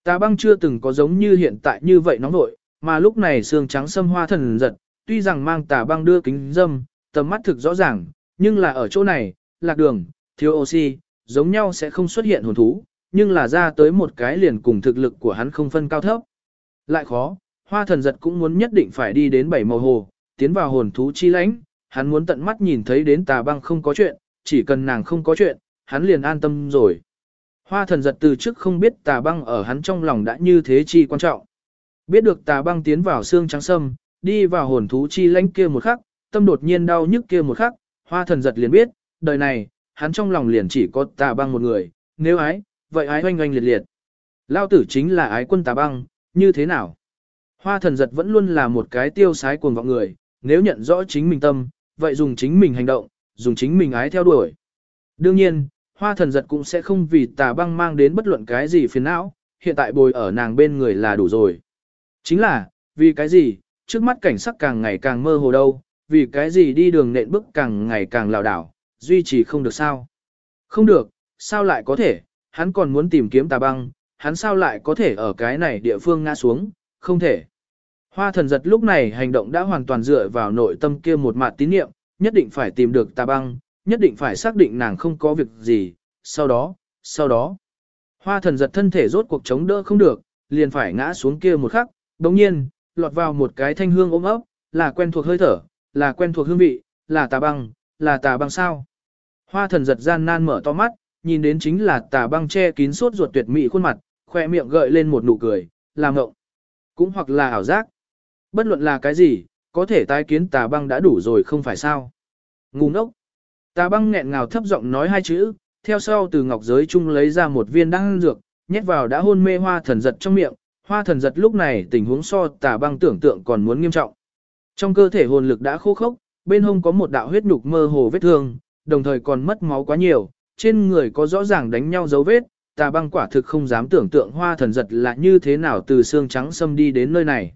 Tà băng chưa từng có giống như hiện tại như vậy nóng nội, mà lúc này xương trắng xâm hoa thần giật, tuy rằng mang tà băng đưa kính dâm, tầm mắt thực rõ ràng, nhưng là ở chỗ này, lạc đường, thiếu oxy, giống nhau sẽ không xuất hiện hồn thú, nhưng là ra tới một cái liền cùng thực lực của hắn không phân cao thấp. Lại khó, hoa thần giật cũng muốn nhất định phải đi đến bảy màu hồ, tiến vào hồn thú chi lãnh, hắn muốn tận mắt nhìn thấy đến tà băng không có chuyện, chỉ cần nàng không có chuyện, hắn liền an tâm rồi. Hoa thần giật từ trước không biết tà băng ở hắn trong lòng đã như thế chi quan trọng. Biết được tà băng tiến vào xương trắng sâm, đi vào hồn thú chi lãnh kia một khắc, tâm đột nhiên đau nhức kia một khắc, hoa thần giật liền biết, đời này, hắn trong lòng liền chỉ có tà băng một người, nếu ái, vậy ái oanh oanh liệt liệt. Lao tử chính là ái quân tà băng, như thế nào? Hoa thần giật vẫn luôn là một cái tiêu sái cuồng vọng người, nếu nhận rõ chính mình tâm, vậy dùng chính mình hành động, dùng chính mình ái theo đuổi. Đương nhiên, hoa thần giật cũng sẽ không vì tà băng mang đến bất luận cái gì phiền não, hiện tại bồi ở nàng bên người là đủ rồi. Chính là, vì cái gì, trước mắt cảnh sắc càng ngày càng mơ hồ đâu, vì cái gì đi đường nện bước càng ngày càng lảo đảo, duy trì không được sao. Không được, sao lại có thể, hắn còn muốn tìm kiếm tà băng, hắn sao lại có thể ở cái này địa phương ngã xuống, không thể. Hoa thần giật lúc này hành động đã hoàn toàn dựa vào nội tâm kia một mặt tín niệm, nhất định phải tìm được tà băng, nhất định phải xác định nàng không có việc gì, sau đó, sau đó. Hoa thần giật thân thể rốt cuộc chống đỡ không được, liền phải ngã xuống kia một khắc, đồng nhiên, lọt vào một cái thanh hương ôm ấp, là quen thuộc hơi thở, là quen thuộc hương vị, là tà băng, là tà băng sao. Hoa thần giật gian nan mở to mắt, nhìn đến chính là tà băng che kín suốt ruột tuyệt mỹ khuôn mặt, khoe miệng gợi lên một nụ cười, làm ngộng. Cũng hoặc là ảo giác. Bất luận là cái gì, có thể tái kiến tà băng đã đủ rồi không phải sao. Ngu ngốc. Tà băng nghẹn ngào thấp giọng nói hai chữ, theo sau từ ngọc giới chung lấy ra một viên đan dược, nhét vào đã hôn mê hoa thần giật trong miệng. Hoa thần giật lúc này tình huống so tà băng tưởng tượng còn muốn nghiêm trọng. Trong cơ thể hồn lực đã khô khốc, bên hông có một đạo huyết nhục mơ hồ vết thương, đồng thời còn mất máu quá nhiều, trên người có rõ ràng đánh nhau dấu vết, tà băng quả thực không dám tưởng tượng hoa thần giật là như thế nào từ xương trắng xâm đi đến nơi này.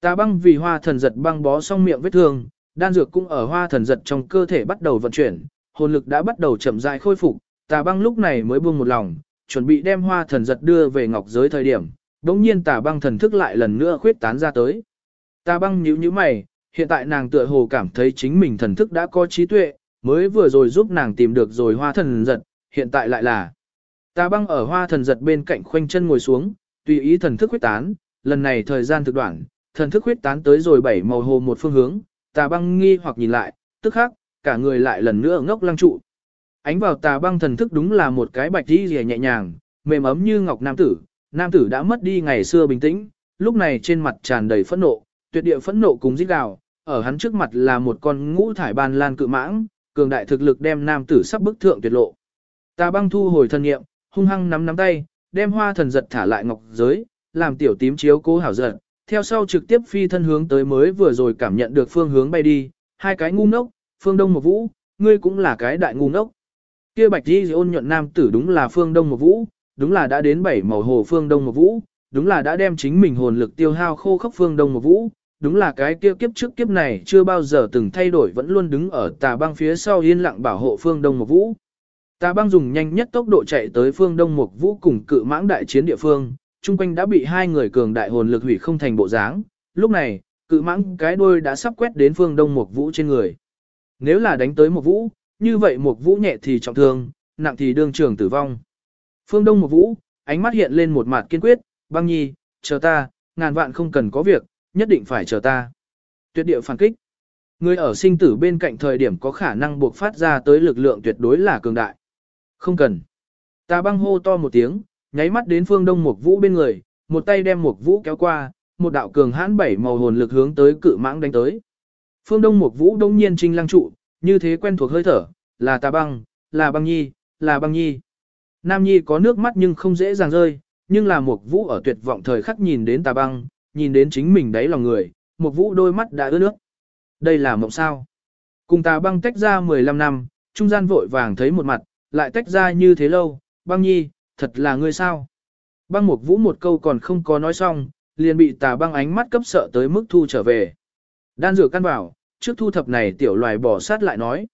Tà băng vì hoa thần giật băng bó xong miệng vết thương, đan dược cũng ở hoa thần giật trong cơ thể bắt đầu vận chuyển, hồn lực đã bắt đầu chậm rãi khôi phục, tà băng lúc này mới buông một lòng, chuẩn bị đem hoa thần giật đưa về ngọc giới thời điểm, đống nhiên tà băng thần thức lại lần nữa khuyết tán ra tới. Tà băng nhíu nhíu mày, hiện tại nàng tựa hồ cảm thấy chính mình thần thức đã có trí tuệ, mới vừa rồi giúp nàng tìm được rồi hoa thần giật, hiện tại lại là. Tà băng ở hoa thần giật bên cạnh khoanh chân ngồi xuống, tùy ý thần thức khuyết tán, lần này thời gian thực đoạn, thần thức khuyết tán tới rồi bảy màu hồ một phương hướng, tà băng nghi hoặc nhìn lại, tức khắc, cả người lại lần nữa ngốc lăng trụ. Ánh vào tà băng thần thức đúng là một cái bạch đi rìa nhẹ nhàng, mềm ấm như ngọc nam tử, nam tử đã mất đi ngày xưa bình tĩnh, lúc này trên mặt tràn đầy phẫn nộ, tuyệt địa phẫn nộ cùng rít gào, ở hắn trước mặt là một con ngũ thải ban lan cự mãng, cường đại thực lực đem nam tử sắp bức thượng tuyệt lộ. Ta băng thu hồi thân nghiệm, hung hăng nắm nắm tay, đem hoa thần giật thả lại ngọc giới, làm tiểu tím chiếu cố hảo giận, theo sau trực tiếp phi thân hướng tới mới vừa rồi cảm nhận được phương hướng bay đi, hai cái ngu ngốc, phương đông một vũ, ngươi cũng là cái đại ngu ngốc. Kia bạch đi ôn nhuận nam tử đúng là phương đông một vũ, đúng là đã đến bảy màu hồ phương đông một vũ, đúng là đã đem chính mình hồn lực tiêu hao khô khốc phương đông một vũ, đúng là cái kia kiếp trước kiếp này chưa bao giờ từng thay đổi vẫn luôn đứng ở tà băng phía sau yên lặng bảo hộ phương đông một vũ. Tà băng dùng nhanh nhất tốc độ chạy tới phương đông một vũ cùng cự mãng đại chiến địa phương, chung quanh đã bị hai người cường đại hồn lực hủy không thành bộ dáng. Lúc này, cự mãng cái đuôi đã sắp quét đến phương đông một vũ trên người. Nếu là đánh tới một vũ, như vậy một vũ nhẹ thì trọng thương, nặng thì đương trường tử vong. Phương đông một vũ, ánh mắt hiện lên một mặt kiên quyết, băng nhi, chờ ta, ngàn vạn không cần có việc, nhất định phải chờ ta. Tuyệt địa phản kích. Người ở sinh tử bên cạnh thời điểm có khả năng buộc phát ra tới lực lượng tuyệt đối là cường đại. Không cần. Ta băng hô to một tiếng, nháy mắt đến phương đông một vũ bên người, một tay đem một vũ kéo qua, một đạo cường hãn bảy màu hồn lực hướng tới cự mãng đánh tới. Phương đông một vũ đông nhiên trinh lăng trụ, như thế quen thuộc hơi thở, là ta băng, là băng nhi, là băng nhi. Nam nhi có nước mắt nhưng không dễ dàng rơi, nhưng là một vũ ở tuyệt vọng thời khắc nhìn đến tà băng, nhìn đến chính mình đáy lòng người, một vũ đôi mắt đã ướt nước. Đây là mộng sao. Cùng tà băng tách ra 15 năm, trung gian vội vàng thấy một mặt, lại tách ra như thế lâu, băng nhi, thật là ngươi sao. Băng một vũ một câu còn không có nói xong, liền bị tà băng ánh mắt cấp sợ tới mức thu trở về. Đan dược căn bảo, trước thu thập này tiểu loài bỏ sát lại nói.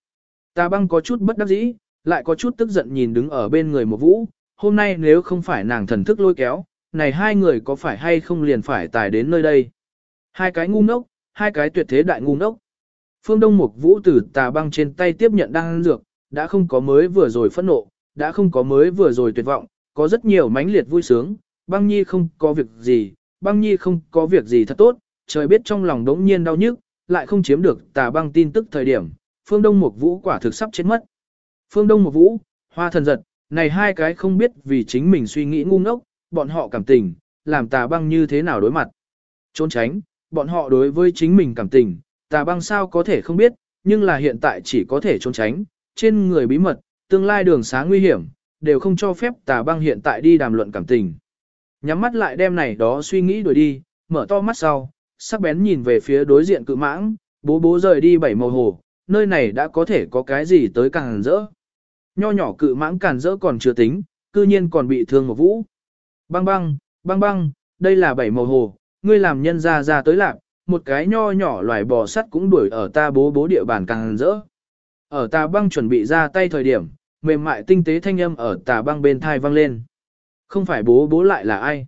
Tà băng có chút bất đắc dĩ, lại có chút tức giận nhìn đứng ở bên người một vũ, hôm nay nếu không phải nàng thần thức lôi kéo, này hai người có phải hay không liền phải tài đến nơi đây. Hai cái ngu ngốc, hai cái tuyệt thế đại ngu ngốc. Phương Đông Mục Vũ từ tà băng trên tay tiếp nhận đan dược, đã không có mới vừa rồi phẫn nộ, đã không có mới vừa rồi tuyệt vọng, có rất nhiều mãnh liệt vui sướng, băng nhi không có việc gì, băng nhi không có việc gì thật tốt, trời biết trong lòng đống nhiên đau nhức, lại không chiếm được tà băng tin tức thời điểm, phương đông một vũ quả thực sắp chết mất. Phương đông một vũ, hoa thần giật, này hai cái không biết vì chính mình suy nghĩ ngu ngốc, bọn họ cảm tình, làm tà băng như thế nào đối mặt. Trốn tránh, bọn họ đối với chính mình cảm tình, tà băng sao có thể không biết, nhưng là hiện tại chỉ có thể trốn tránh, trên người bí mật, tương lai đường sáng nguy hiểm, đều không cho phép tà băng hiện tại đi đàm luận cảm tình. Nhắm mắt lại đem này đó suy nghĩ đuổi đi, mở to mắt sau, sắc bén nhìn về phía đối diện cự mãng, bố bố rời đi bảy màu hồ, nơi này đã có thể có cái gì tới càng rỡ. Nho nhỏ cự mãng cản rỡ còn chưa tính, cư nhiên còn bị thương một vũ. Băng băng, băng băng, đây là bảy màu hồ, ngươi làm nhân ra ra tới lạc, một cái nho nhỏ loài bò sắt cũng đuổi ở ta bố bố địa bàn càng rỡ. Ở ta băng chuẩn bị ra tay thời điểm, mềm mại tinh tế thanh âm ở tà băng bên thai vang lên. Không phải bố bố lại là ai.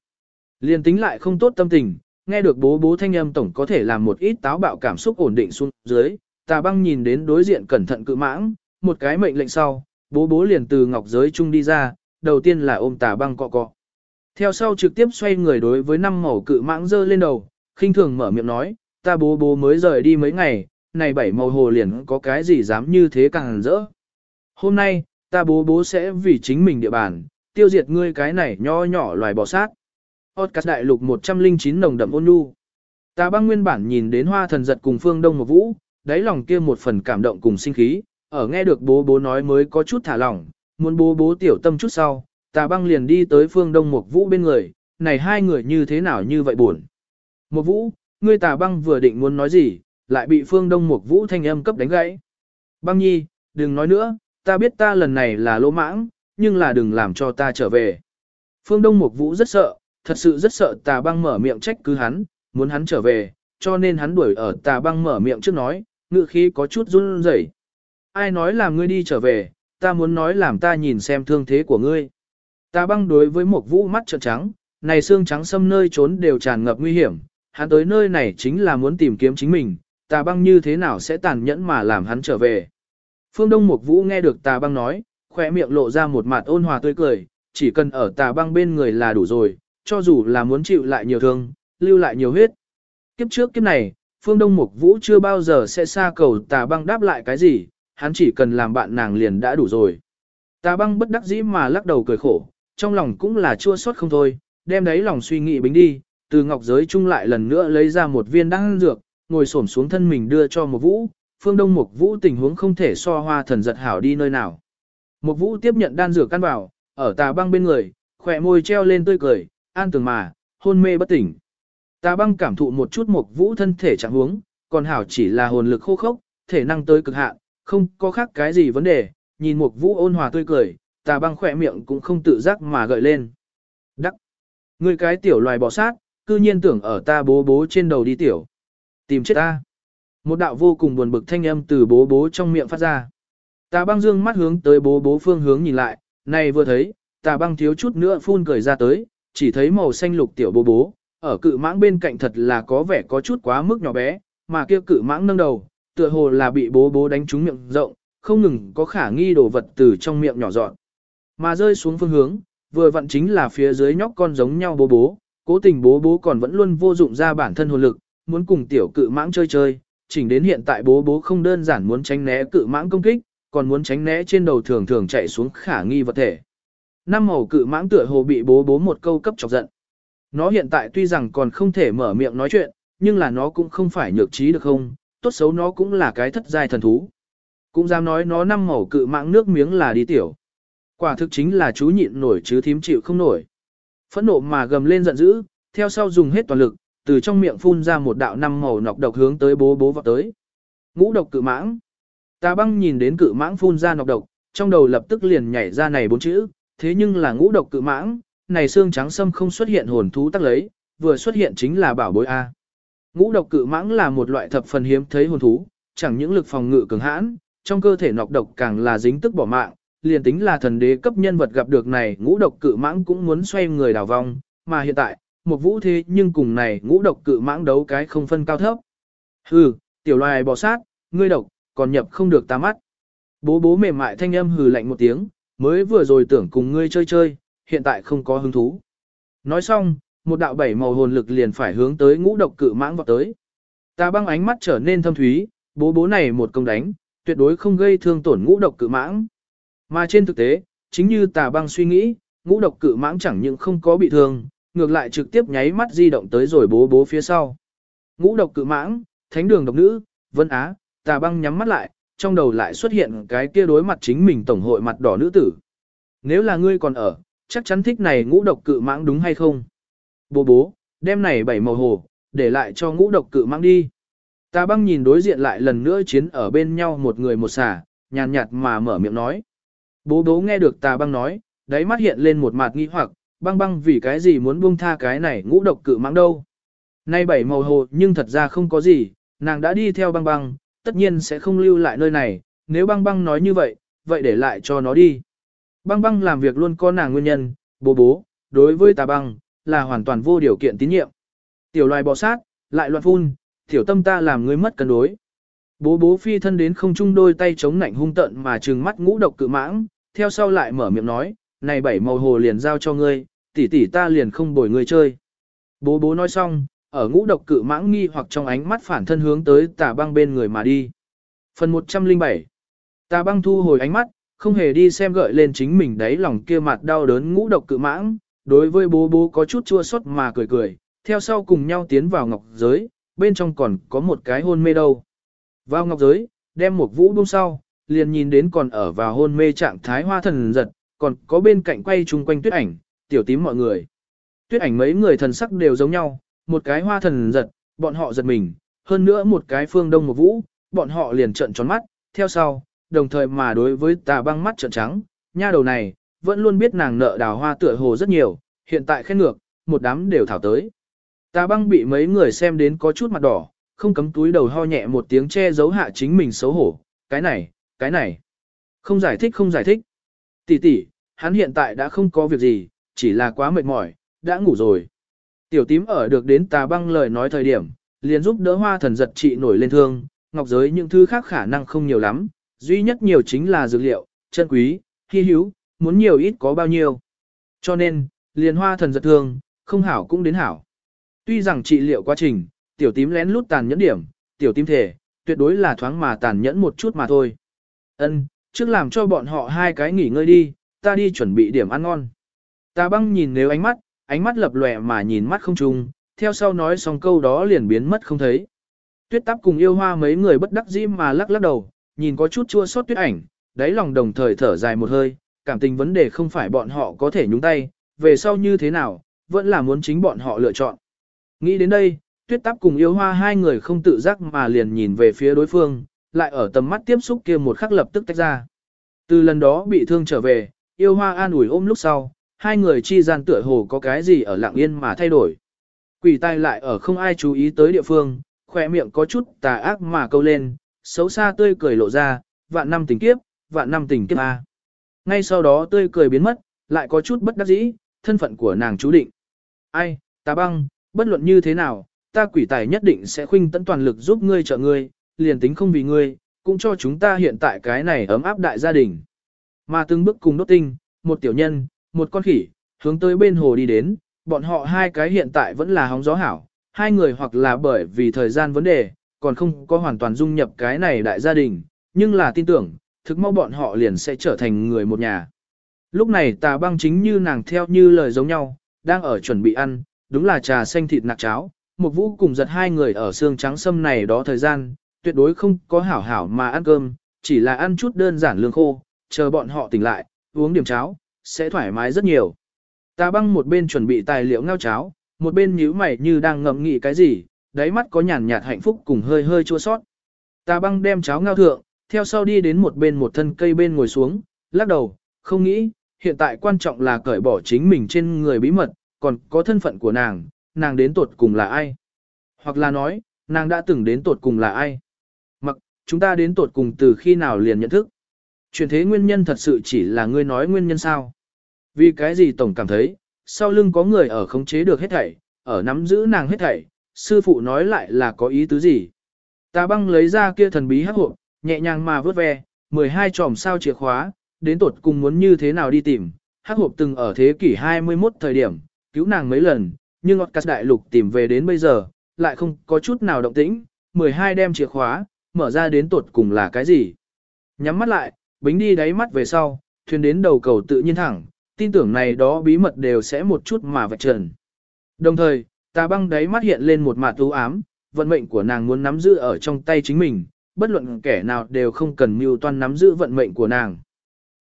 Liên tính lại không tốt tâm tình, nghe được bố bố thanh âm tổng có thể làm một ít táo bạo cảm xúc ổn định xuống dưới. Tà băng nhìn đến đối diện cẩn thận cự mãng, một cái mệnh lệnh sau, bố bố liền từ ngọc giới chung đi ra, đầu tiên là ôm tà băng cọ cọ. Theo sau trực tiếp xoay người đối với năm màu cự mãng dơ lên đầu, khinh thường mở miệng nói, ta bố bố mới rời đi mấy ngày, này bảy màu hồ liền có cái gì dám như thế càng rỡ. Hôm nay, ta bố bố sẽ vì chính mình địa bàn, tiêu diệt ngươi cái này nho nhỏ loài bò sát. Podcast đại lục 109 nồng đậm ôn nhu. Ta băng nguyên bản nhìn đến hoa thần giật cùng phương đông một vũ, đáy lòng kia một phần cảm động cùng sinh khí, ở nghe được bố bố nói mới có chút thả lỏng, muốn bố bố tiểu tâm chút sau, Tà băng liền đi tới phương đông một vũ bên người, này hai người như thế nào như vậy buồn. Một vũ, ngươi tà băng vừa định muốn nói gì, lại bị phương đông một vũ thanh âm cấp đánh gãy. Băng nhi, đừng nói nữa, ta biết ta lần này là lỗ mãng, nhưng là đừng làm cho ta trở về. Phương Đông Mục Vũ rất sợ, thật sự rất sợ tà băng mở miệng trách cứ hắn, muốn hắn trở về, cho nên hắn đuổi ở tà băng mở miệng trước nói, ngự khí có chút run rẩy. Ai nói làm ngươi đi trở về, ta muốn nói làm ta nhìn xem thương thế của ngươi. Ta băng đối với một Vũ mắt trợn trắng, này xương trắng xâm nơi trốn đều tràn ngập nguy hiểm, hắn tới nơi này chính là muốn tìm kiếm chính mình, tà băng như thế nào sẽ tàn nhẫn mà làm hắn trở về. Phương Đông Mục Vũ nghe được tà băng nói, khỏe miệng lộ ra một mặt ôn hòa tươi cười, chỉ cần ở tà băng bên người là đủ rồi, cho dù là muốn chịu lại nhiều thương, lưu lại nhiều huyết. Kiếp trước kiếp này, Phương Đông Mục Vũ chưa bao giờ sẽ xa cầu tà băng đáp lại cái gì, hắn chỉ cần làm bạn nàng liền đã đủ rồi. Tà băng bất đắc dĩ mà lắc đầu cười khổ, trong lòng cũng là chua xót không thôi, đem đấy lòng suy nghĩ bính đi, từ ngọc giới chung lại lần nữa lấy ra một viên đan dược, ngồi xổm xuống thân mình đưa cho một vũ, phương đông một vũ tình huống không thể so hoa thần giật hảo đi nơi nào. một vũ tiếp nhận đan dược căn bảo, ở tà băng bên người, khỏe môi treo lên tươi cười, an tường mà, hôn mê bất tỉnh. Tà băng cảm thụ một chút một vũ thân thể trạng huống, còn hảo chỉ là hồn lực khô khốc, thể năng tới cực hạn, không có khác cái gì vấn đề, nhìn mục vũ ôn hòa tươi cười, tà băng khỏe miệng cũng không tự giác mà gợi lên. Đắc! Người cái tiểu loài bò sát, cư nhiên tưởng ở ta bố bố trên đầu đi tiểu. Tìm chết ta! Một đạo vô cùng buồn bực thanh âm từ bố bố trong miệng phát ra. Tà băng dương mắt hướng tới bố bố phương hướng nhìn lại, này vừa thấy, tà băng thiếu chút nữa phun cười ra tới, chỉ thấy màu xanh lục tiểu bố bố, ở cự mãng bên cạnh thật là có vẻ có chút quá mức nhỏ bé, mà kia cự mãng nâng đầu, tựa hồ là bị bố bố đánh trúng miệng rộng, không ngừng có khả nghi đồ vật từ trong miệng nhỏ dọn. Mà rơi xuống phương hướng, vừa vặn chính là phía dưới nhóc con giống nhau bố bố, cố tình bố bố còn vẫn luôn vô dụng ra bản thân hồn lực, muốn cùng tiểu cự mãng chơi chơi, chỉnh đến hiện tại bố bố không đơn giản muốn tránh né cự mãng công kích, còn muốn tránh né trên đầu thường thường chạy xuống khả nghi vật thể. Năm màu cự mãng tựa hồ bị bố bố một câu cấp chọc giận. Nó hiện tại tuy rằng còn không thể mở miệng nói chuyện, nhưng là nó cũng không phải nhược trí được không, tốt xấu nó cũng là cái thất giai thần thú. Cũng dám nói nó năm màu cự mạng nước miếng là đi tiểu. Quả thực chính là chú nhịn nổi chứ thím chịu không nổi. Phẫn nộ mà gầm lên giận dữ, theo sau dùng hết toàn lực, từ trong miệng phun ra một đạo năm màu nọc độc hướng tới bố bố vào tới. Ngũ độc cự mãng. ta băng nhìn đến cự mãng phun ra nọc độc, trong đầu lập tức liền nhảy ra này bốn chữ, thế nhưng là ngũ độc cự mãng, này xương trắng sâm không xuất hiện hồn thú tắc lấy, vừa xuất hiện chính là bảo bối A. Ngũ độc cự mãng là một loại thập phần hiếm thấy hồn thú, chẳng những lực phòng ngự cường hãn, trong cơ thể nọc độc càng là dính tức bỏ mạng, liền tính là thần đế cấp nhân vật gặp được này ngũ độc cự mãng cũng muốn xoay người đào vong, mà hiện tại, một vũ thế nhưng cùng này ngũ độc cự mãng đấu cái không phân cao thấp. Hừ, tiểu loài bò sát, ngươi độc, còn nhập không được ta mắt. Bố bố mềm mại thanh âm hừ lạnh một tiếng, mới vừa rồi tưởng cùng ngươi chơi chơi, hiện tại không có hứng thú. Nói xong, một đạo bảy màu hồn lực liền phải hướng tới ngũ độc cự mãng vọt tới. Ta băng ánh mắt trở nên thâm thúy, bố bố này một công đánh, tuyệt đối không gây thương tổn ngũ độc cự mãng. Mà trên thực tế, chính như tà băng suy nghĩ, ngũ độc cự mãng chẳng những không có bị thương, ngược lại trực tiếp nháy mắt di động tới rồi bố bố phía sau. Ngũ độc cự mãng, thánh đường độc nữ, vân á, tà băng nhắm mắt lại, trong đầu lại xuất hiện cái kia đối mặt chính mình tổng hội mặt đỏ nữ tử. Nếu là ngươi còn ở, chắc chắn thích này ngũ độc cự mãng đúng hay không? Bố bố, đem này bảy màu hồ, để lại cho ngũ độc cự mang đi. Ta băng nhìn đối diện lại lần nữa chiến ở bên nhau một người một xả, nhàn nhạt mà mở miệng nói. Bố bố nghe được ta băng nói, đáy mắt hiện lên một mặt nghi hoặc, băng băng vì cái gì muốn buông tha cái này ngũ độc cự mãng đâu. Nay bảy màu hồ nhưng thật ra không có gì, nàng đã đi theo băng băng, tất nhiên sẽ không lưu lại nơi này, nếu băng băng nói như vậy, vậy để lại cho nó đi. Băng băng làm việc luôn có nàng nguyên nhân, bố bố, đối với tà băng, là hoàn toàn vô điều kiện tín nhiệm. Tiểu loài bò sát, lại loạn phun, tiểu tâm ta làm ngươi mất cân đối. Bố bố phi thân đến không trung đôi tay chống nạnh hung tận mà trừng mắt ngũ độc cự mãng, theo sau lại mở miệng nói, này bảy màu hồ liền giao cho ngươi, tỷ tỷ ta liền không bồi ngươi chơi. Bố bố nói xong, ở ngũ độc cự mãng nghi hoặc trong ánh mắt phản thân hướng tới tà băng bên người mà đi. Phần 107 Tà băng thu hồi ánh mắt, không hề đi xem gợi lên chính mình đấy lòng kia mặt đau đớn ngũ độc cự mãng, đối với bố bố có chút chua xót mà cười cười, theo sau cùng nhau tiến vào ngọc giới, bên trong còn có một cái hôn mê đâu. Vào ngọc giới, đem một vũ buông sau, liền nhìn đến còn ở vào hôn mê trạng thái hoa thần giật, còn có bên cạnh quay chung quanh tuyết ảnh, tiểu tím mọi người. Tuyết ảnh mấy người thần sắc đều giống nhau, một cái hoa thần giật, bọn họ giật mình, hơn nữa một cái phương đông một vũ, bọn họ liền trợn tròn mắt, theo sau, đồng thời mà đối với tà băng mắt trợn trắng, nha đầu này, vẫn luôn biết nàng nợ đào hoa tựa hồ rất nhiều, hiện tại khen ngược, một đám đều thảo tới. Tà băng bị mấy người xem đến có chút mặt đỏ, không cấm túi đầu ho nhẹ một tiếng che giấu hạ chính mình xấu hổ, cái này, cái này. Không giải thích không giải thích. Tỷ tỷ, hắn hiện tại đã không có việc gì, chỉ là quá mệt mỏi, đã ngủ rồi. Tiểu tím ở được đến tà băng lời nói thời điểm, liền giúp đỡ hoa thần giật trị nổi lên thương, ngọc giới những thứ khác khả năng không nhiều lắm, duy nhất nhiều chính là dược liệu, chân quý, hy hữu, muốn nhiều ít có bao nhiêu. Cho nên, liền hoa thần giật thương, không hảo cũng đến hảo. Tuy rằng trị liệu quá trình, tiểu tím lén lút tàn nhẫn điểm, tiểu tím thể, tuyệt đối là thoáng mà tàn nhẫn một chút mà thôi. Ân, trước làm cho bọn họ hai cái nghỉ ngơi đi, ta đi chuẩn bị điểm ăn ngon. Ta băng nhìn nếu ánh mắt, ánh mắt lập lòe mà nhìn mắt không trùng, theo sau nói xong câu đó liền biến mất không thấy. Tuyết tắp cùng yêu hoa mấy người bất đắc dĩ mà lắc lắc đầu, nhìn có chút chua xót tuyết ảnh, đáy lòng đồng thời thở dài một hơi, cảm tình vấn đề không phải bọn họ có thể nhúng tay, về sau như thế nào, vẫn là muốn chính bọn họ lựa chọn. Nghĩ đến đây, tuyết táp cùng yêu hoa hai người không tự giác mà liền nhìn về phía đối phương, lại ở tầm mắt tiếp xúc kia một khắc lập tức tách ra. Từ lần đó bị thương trở về, yêu hoa an ủi ôm lúc sau, hai người chi gian tựa hồ có cái gì ở lặng yên mà thay đổi. Quỷ tai lại ở không ai chú ý tới địa phương, khỏe miệng có chút tà ác mà câu lên, xấu xa tươi cười lộ ra, vạn năm tình kiếp, vạn năm tình kiếp A. Ngay sau đó tươi cười biến mất, lại có chút bất đắc dĩ, thân phận của nàng chú định. Ai, ta băng, bất luận như thế nào, ta quỷ tài nhất định sẽ khuynh tận toàn lực giúp ngươi trợ ngươi, liền tính không vì ngươi, cũng cho chúng ta hiện tại cái này ấm áp đại gia đình. Mà từng bước cùng đốt tinh, một tiểu nhân, một con khỉ, hướng tới bên hồ đi đến, bọn họ hai cái hiện tại vẫn là hóng gió hảo, hai người hoặc là bởi vì thời gian vấn đề, còn không có hoàn toàn dung nhập cái này đại gia đình, nhưng là tin tưởng, thực mau bọn họ liền sẽ trở thành người một nhà. Lúc này tà băng chính như nàng theo như lời giống nhau, đang ở chuẩn bị ăn, đúng là trà xanh thịt nạc cháo, một vũ cùng giật hai người ở xương trắng sâm này đó thời gian, tuyệt đối không có hảo hảo mà ăn cơm, chỉ là ăn chút đơn giản lương khô, chờ bọn họ tỉnh lại, uống điểm cháo, sẽ thoải mái rất nhiều. Tà băng một bên chuẩn bị tài liệu ngao cháo, một bên nhíu mày như đang ngậm nghĩ cái gì, đáy mắt có nhàn nhạt hạnh phúc cùng hơi hơi chua sót. Tà băng đem cháo ngao thượng, theo sau đi đến một bên một thân cây bên ngồi xuống, lắc đầu, không nghĩ, hiện tại quan trọng là cởi bỏ chính mình trên người bí mật, còn có thân phận của nàng, nàng đến tột cùng là ai? Hoặc là nói, nàng đã từng đến tột cùng là ai? Mặc, chúng ta đến tột cùng từ khi nào liền nhận thức? Chuyển thế nguyên nhân thật sự chỉ là ngươi nói nguyên nhân sao? Vì cái gì tổng cảm thấy, sau lưng có người ở khống chế được hết thảy, ở nắm giữ nàng hết thảy, sư phụ nói lại là có ý tứ gì? Ta băng lấy ra kia thần bí hắc hộp, nhẹ nhàng mà vớt ve, 12 tròm sao chìa khóa, đến tột cùng muốn như thế nào đi tìm, hắc hộp từng ở thế kỷ 21 thời điểm, cứu nàng mấy lần, nhưng Otcas đại lục tìm về đến bây giờ, lại không có chút nào động tĩnh, 12 đem chìa khóa, mở ra đến tột cùng là cái gì. Nhắm mắt lại, bính đi đáy mắt về sau, thuyền đến đầu cầu tự nhiên thẳng, tin tưởng này đó bí mật đều sẽ một chút mà vạch trần. Đồng thời, tà băng đáy mắt hiện lên một mạt u ám, vận mệnh của nàng muốn nắm giữ ở trong tay chính mình, bất luận kẻ nào đều không cần mưu toan nắm giữ vận mệnh của nàng.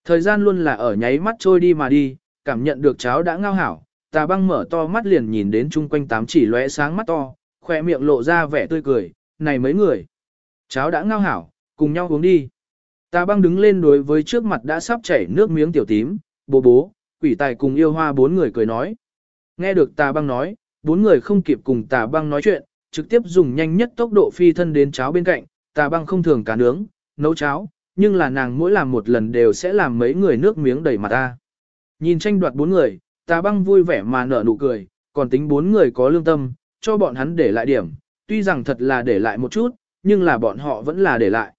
Thời gian luôn là ở nháy mắt trôi đi mà đi, cảm nhận được cháo đã ngao hảo, tà băng mở to mắt liền nhìn đến chung quanh tám chỉ lóe sáng mắt to, khỏe miệng lộ ra vẻ tươi cười, này mấy người. Cháo đã ngao hảo, cùng nhau uống đi. Tà băng đứng lên đối với trước mặt đã sắp chảy nước miếng tiểu tím, bố bố, quỷ tài cùng yêu hoa bốn người cười nói. Nghe được tà băng nói, bốn người không kịp cùng tà băng nói chuyện, trực tiếp dùng nhanh nhất tốc độ phi thân đến cháo bên cạnh, tà băng không thường cá nướng, nấu cháo, nhưng là nàng mỗi làm một lần đều sẽ làm mấy người nước miếng đầy mặt ta. Nhìn tranh đoạt bốn người, tà băng vui vẻ mà nở nụ cười, còn tính bốn người có lương tâm, cho bọn hắn để lại điểm, tuy rằng thật là để lại một chút, nhưng là bọn họ vẫn là để lại.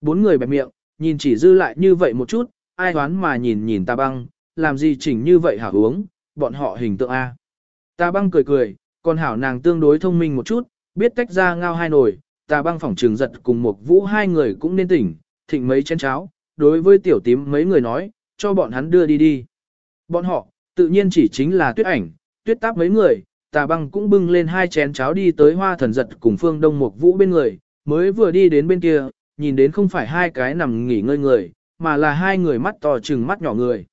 Bốn người bẹp miệng, nhìn chỉ dư lại như vậy một chút, ai hoán mà nhìn nhìn tà băng, làm gì chỉnh như vậy hả uống, bọn họ hình tượng A. Tà băng cười cười, còn hảo nàng tương đối thông minh một chút, biết tách ra ngao hai nồi, tà băng phỏng trường giật cùng một vũ hai người cũng nên tỉnh, thịnh mấy chén cháo, đối với tiểu tím mấy người nói, cho bọn hắn đưa đi đi. Bọn họ, tự nhiên chỉ chính là tuyết ảnh, tuyết táp mấy người, tà băng cũng bưng lên hai chén cháo đi tới hoa thần giật cùng phương đông một vũ bên người, mới vừa đi đến bên kia, nhìn đến không phải hai cái nằm nghỉ ngơi người, mà là hai người mắt to trừng mắt nhỏ người.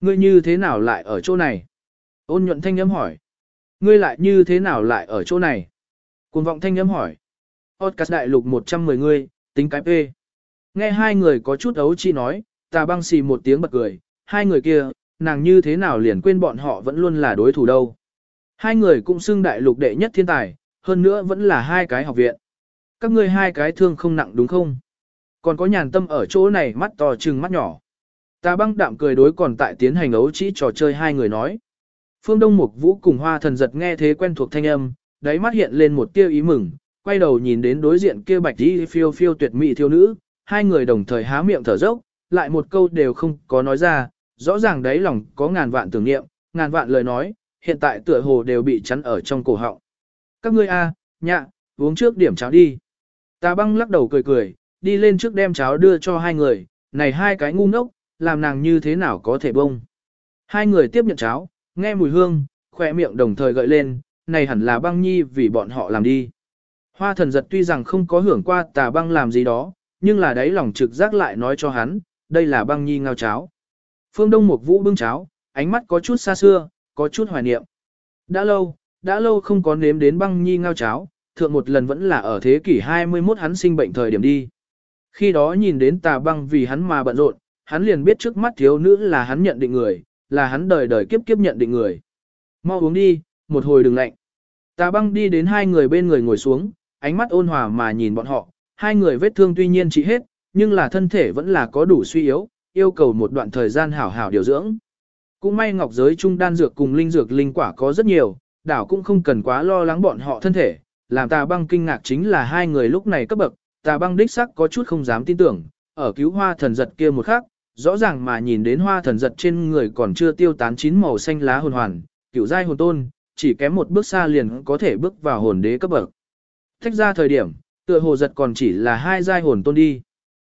Ngươi như thế nào lại ở chỗ này? Ôn nhuận thanh âm hỏi. Ngươi lại như thế nào lại ở chỗ này? Cuồng vọng thanh âm hỏi. Podcast đại lục 110 người, tính cái P. Nghe hai người có chút ấu chi nói, tà băng xì một tiếng bật cười, hai người kia, nàng như thế nào liền quên bọn họ vẫn luôn là đối thủ đâu. Hai người cũng xưng đại lục đệ nhất thiên tài, hơn nữa vẫn là hai cái học viện. Các ngươi hai cái thương không nặng đúng không? Còn có nhàn tâm ở chỗ này mắt to trừng mắt nhỏ. Tà băng đạm cười đối còn tại tiến hành ấu chỉ trò chơi hai người nói. Phương Đông Mục Vũ cùng Hoa Thần giật nghe thế quen thuộc thanh âm, đáy mắt hiện lên một tia ý mừng, quay đầu nhìn đến đối diện kia bạch đi phiêu phiêu tuyệt mỹ thiếu nữ, hai người đồng thời há miệng thở dốc, lại một câu đều không có nói ra, rõ ràng đáy lòng có ngàn vạn tưởng niệm, ngàn vạn lời nói, hiện tại tựa hồ đều bị chắn ở trong cổ họng. Các ngươi a, nhạ, uống trước điểm cháo đi. Tà băng lắc đầu cười cười, đi lên trước đem cháo đưa cho hai người, này hai cái ngu ngốc, làm nàng như thế nào có thể bông. Hai người tiếp nhận cháo, nghe mùi hương, khỏe miệng đồng thời gợi lên, này hẳn là băng nhi vì bọn họ làm đi. Hoa thần giật tuy rằng không có hưởng qua tà băng làm gì đó, nhưng là đấy lòng trực giác lại nói cho hắn, đây là băng nhi ngao cháo. Phương Đông một vũ bưng cháo, ánh mắt có chút xa xưa, có chút hoài niệm. Đã lâu, đã lâu không có nếm đến băng nhi ngao cháo, thượng một lần vẫn là ở thế kỷ 21 hắn sinh bệnh thời điểm đi. Khi đó nhìn đến tà băng vì hắn mà bận rộn, hắn liền biết trước mắt thiếu nữ là hắn nhận định người, là hắn đời đời kiếp kiếp nhận định người. Mau uống đi, một hồi đừng lạnh. Tà băng đi đến hai người bên người ngồi xuống, ánh mắt ôn hòa mà nhìn bọn họ, hai người vết thương tuy nhiên trị hết, nhưng là thân thể vẫn là có đủ suy yếu, yêu cầu một đoạn thời gian hảo hảo điều dưỡng. Cũng may ngọc giới trung đan dược cùng linh dược linh quả có rất nhiều, đảo cũng không cần quá lo lắng bọn họ thân thể, làm tà băng kinh ngạc chính là hai người lúc này cấp bậc, tà băng đích sắc có chút không dám tin tưởng, ở cứu hoa thần giật kia một khắc, rõ ràng mà nhìn đến hoa thần giật trên người còn chưa tiêu tán chín màu xanh lá hồn hoàn, cửu giai hồn tôn, chỉ kém một bước xa liền có thể bước vào hồn đế cấp bậc. Thách ra thời điểm, tựa hồ giật còn chỉ là hai giai hồn tôn đi.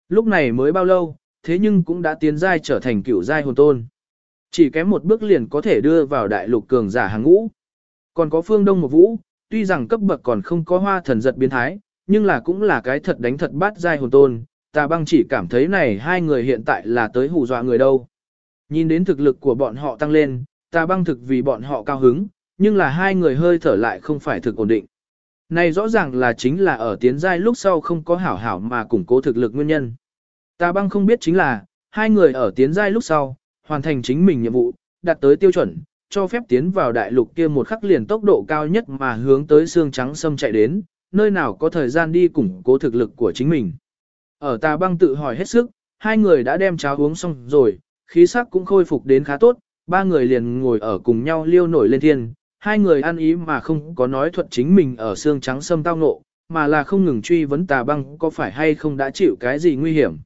Lúc này mới bao lâu, thế nhưng cũng đã tiến giai trở thành cửu giai hồn tôn. Chỉ kém một bước liền có thể đưa vào đại lục cường giả hàng ngũ. Còn có phương đông một vũ, tuy rằng cấp bậc còn không có hoa thần giật biến thái, nhưng là cũng là cái thật đánh thật bát giai hồn tôn, tà băng chỉ cảm thấy này hai người hiện tại là tới hù dọa người đâu. Nhìn đến thực lực của bọn họ tăng lên, tà băng thực vì bọn họ cao hứng, nhưng là hai người hơi thở lại không phải thực ổn định. Này rõ ràng là chính là ở tiến giai lúc sau không có hảo hảo mà củng cố thực lực nguyên nhân. Tà băng không biết chính là, hai người ở tiến giai lúc sau, hoàn thành chính mình nhiệm vụ, đạt tới tiêu chuẩn, cho phép tiến vào đại lục kia một khắc liền tốc độ cao nhất mà hướng tới xương trắng sâm chạy đến, nơi nào có thời gian đi củng cố thực lực của chính mình. Ở tà băng tự hỏi hết sức, hai người đã đem cháo uống xong rồi, khí sắc cũng khôi phục đến khá tốt, ba người liền ngồi ở cùng nhau liêu nổi lên thiên, hai người ăn ý mà không có nói thuật chính mình ở xương trắng sâm tao ngộ, mà là không ngừng truy vấn tà băng có phải hay không đã chịu cái gì nguy hiểm.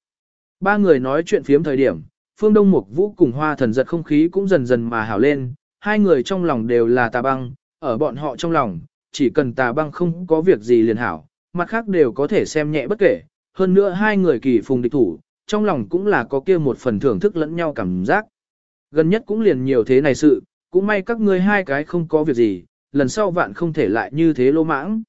Ba người nói chuyện phiếm thời điểm, phương đông mục vũ cùng hoa thần giật không khí cũng dần dần mà hảo lên, hai người trong lòng đều là tà băng, ở bọn họ trong lòng, chỉ cần tà băng không có việc gì liền hảo, mặt khác đều có thể xem nhẹ bất kể, hơn nữa hai người kỳ phùng địch thủ, trong lòng cũng là có kia một phần thưởng thức lẫn nhau cảm giác. Gần nhất cũng liền nhiều thế này sự, cũng may các ngươi hai cái không có việc gì, lần sau vạn không thể lại như thế lô mãng.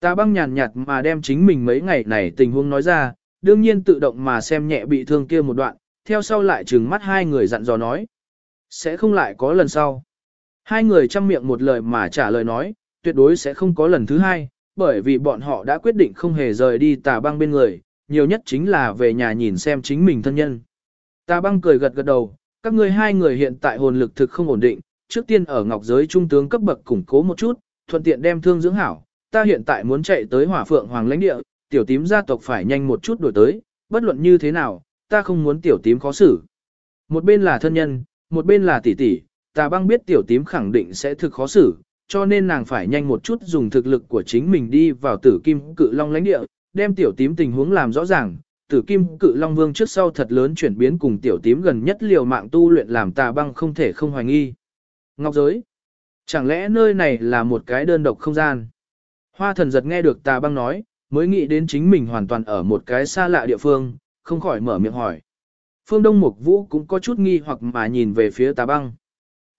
Ta băng nhàn nhạt mà đem chính mình mấy ngày này tình huống nói ra, đương nhiên tự động mà xem nhẹ bị thương kia một đoạn, theo sau lại trừng mắt hai người dặn dò nói. Sẽ không lại có lần sau. Hai người chăm miệng một lời mà trả lời nói, tuyệt đối sẽ không có lần thứ hai, bởi vì bọn họ đã quyết định không hề rời đi tà băng bên người, nhiều nhất chính là về nhà nhìn xem chính mình thân nhân. Tà băng cười gật gật đầu, các ngươi hai người hiện tại hồn lực thực không ổn định, trước tiên ở ngọc giới trung tướng cấp bậc củng cố một chút, thuận tiện đem thương dưỡng hảo. Ta hiện tại muốn chạy tới hỏa phượng hoàng lãnh địa, tiểu tím gia tộc phải nhanh một chút đổi tới, bất luận như thế nào, ta không muốn tiểu tím khó xử. Một bên là thân nhân, một bên là tỷ tỷ, ta băng biết tiểu tím khẳng định sẽ thực khó xử, cho nên nàng phải nhanh một chút dùng thực lực của chính mình đi vào tử kim cự long lãnh địa, đem tiểu tím tình huống làm rõ ràng. Tử kim cự long vương trước sau thật lớn chuyển biến cùng tiểu tím gần nhất liều mạng tu luyện làm tà băng không thể không hoài nghi. Ngọc giới. Chẳng lẽ nơi này là một cái đơn độc không gian? Hoa thần giật nghe được tà băng nói, mới nghĩ đến chính mình hoàn toàn ở một cái xa lạ địa phương, không khỏi mở miệng hỏi. Phương Đông Mục Vũ cũng có chút nghi hoặc mà nhìn về phía tà băng.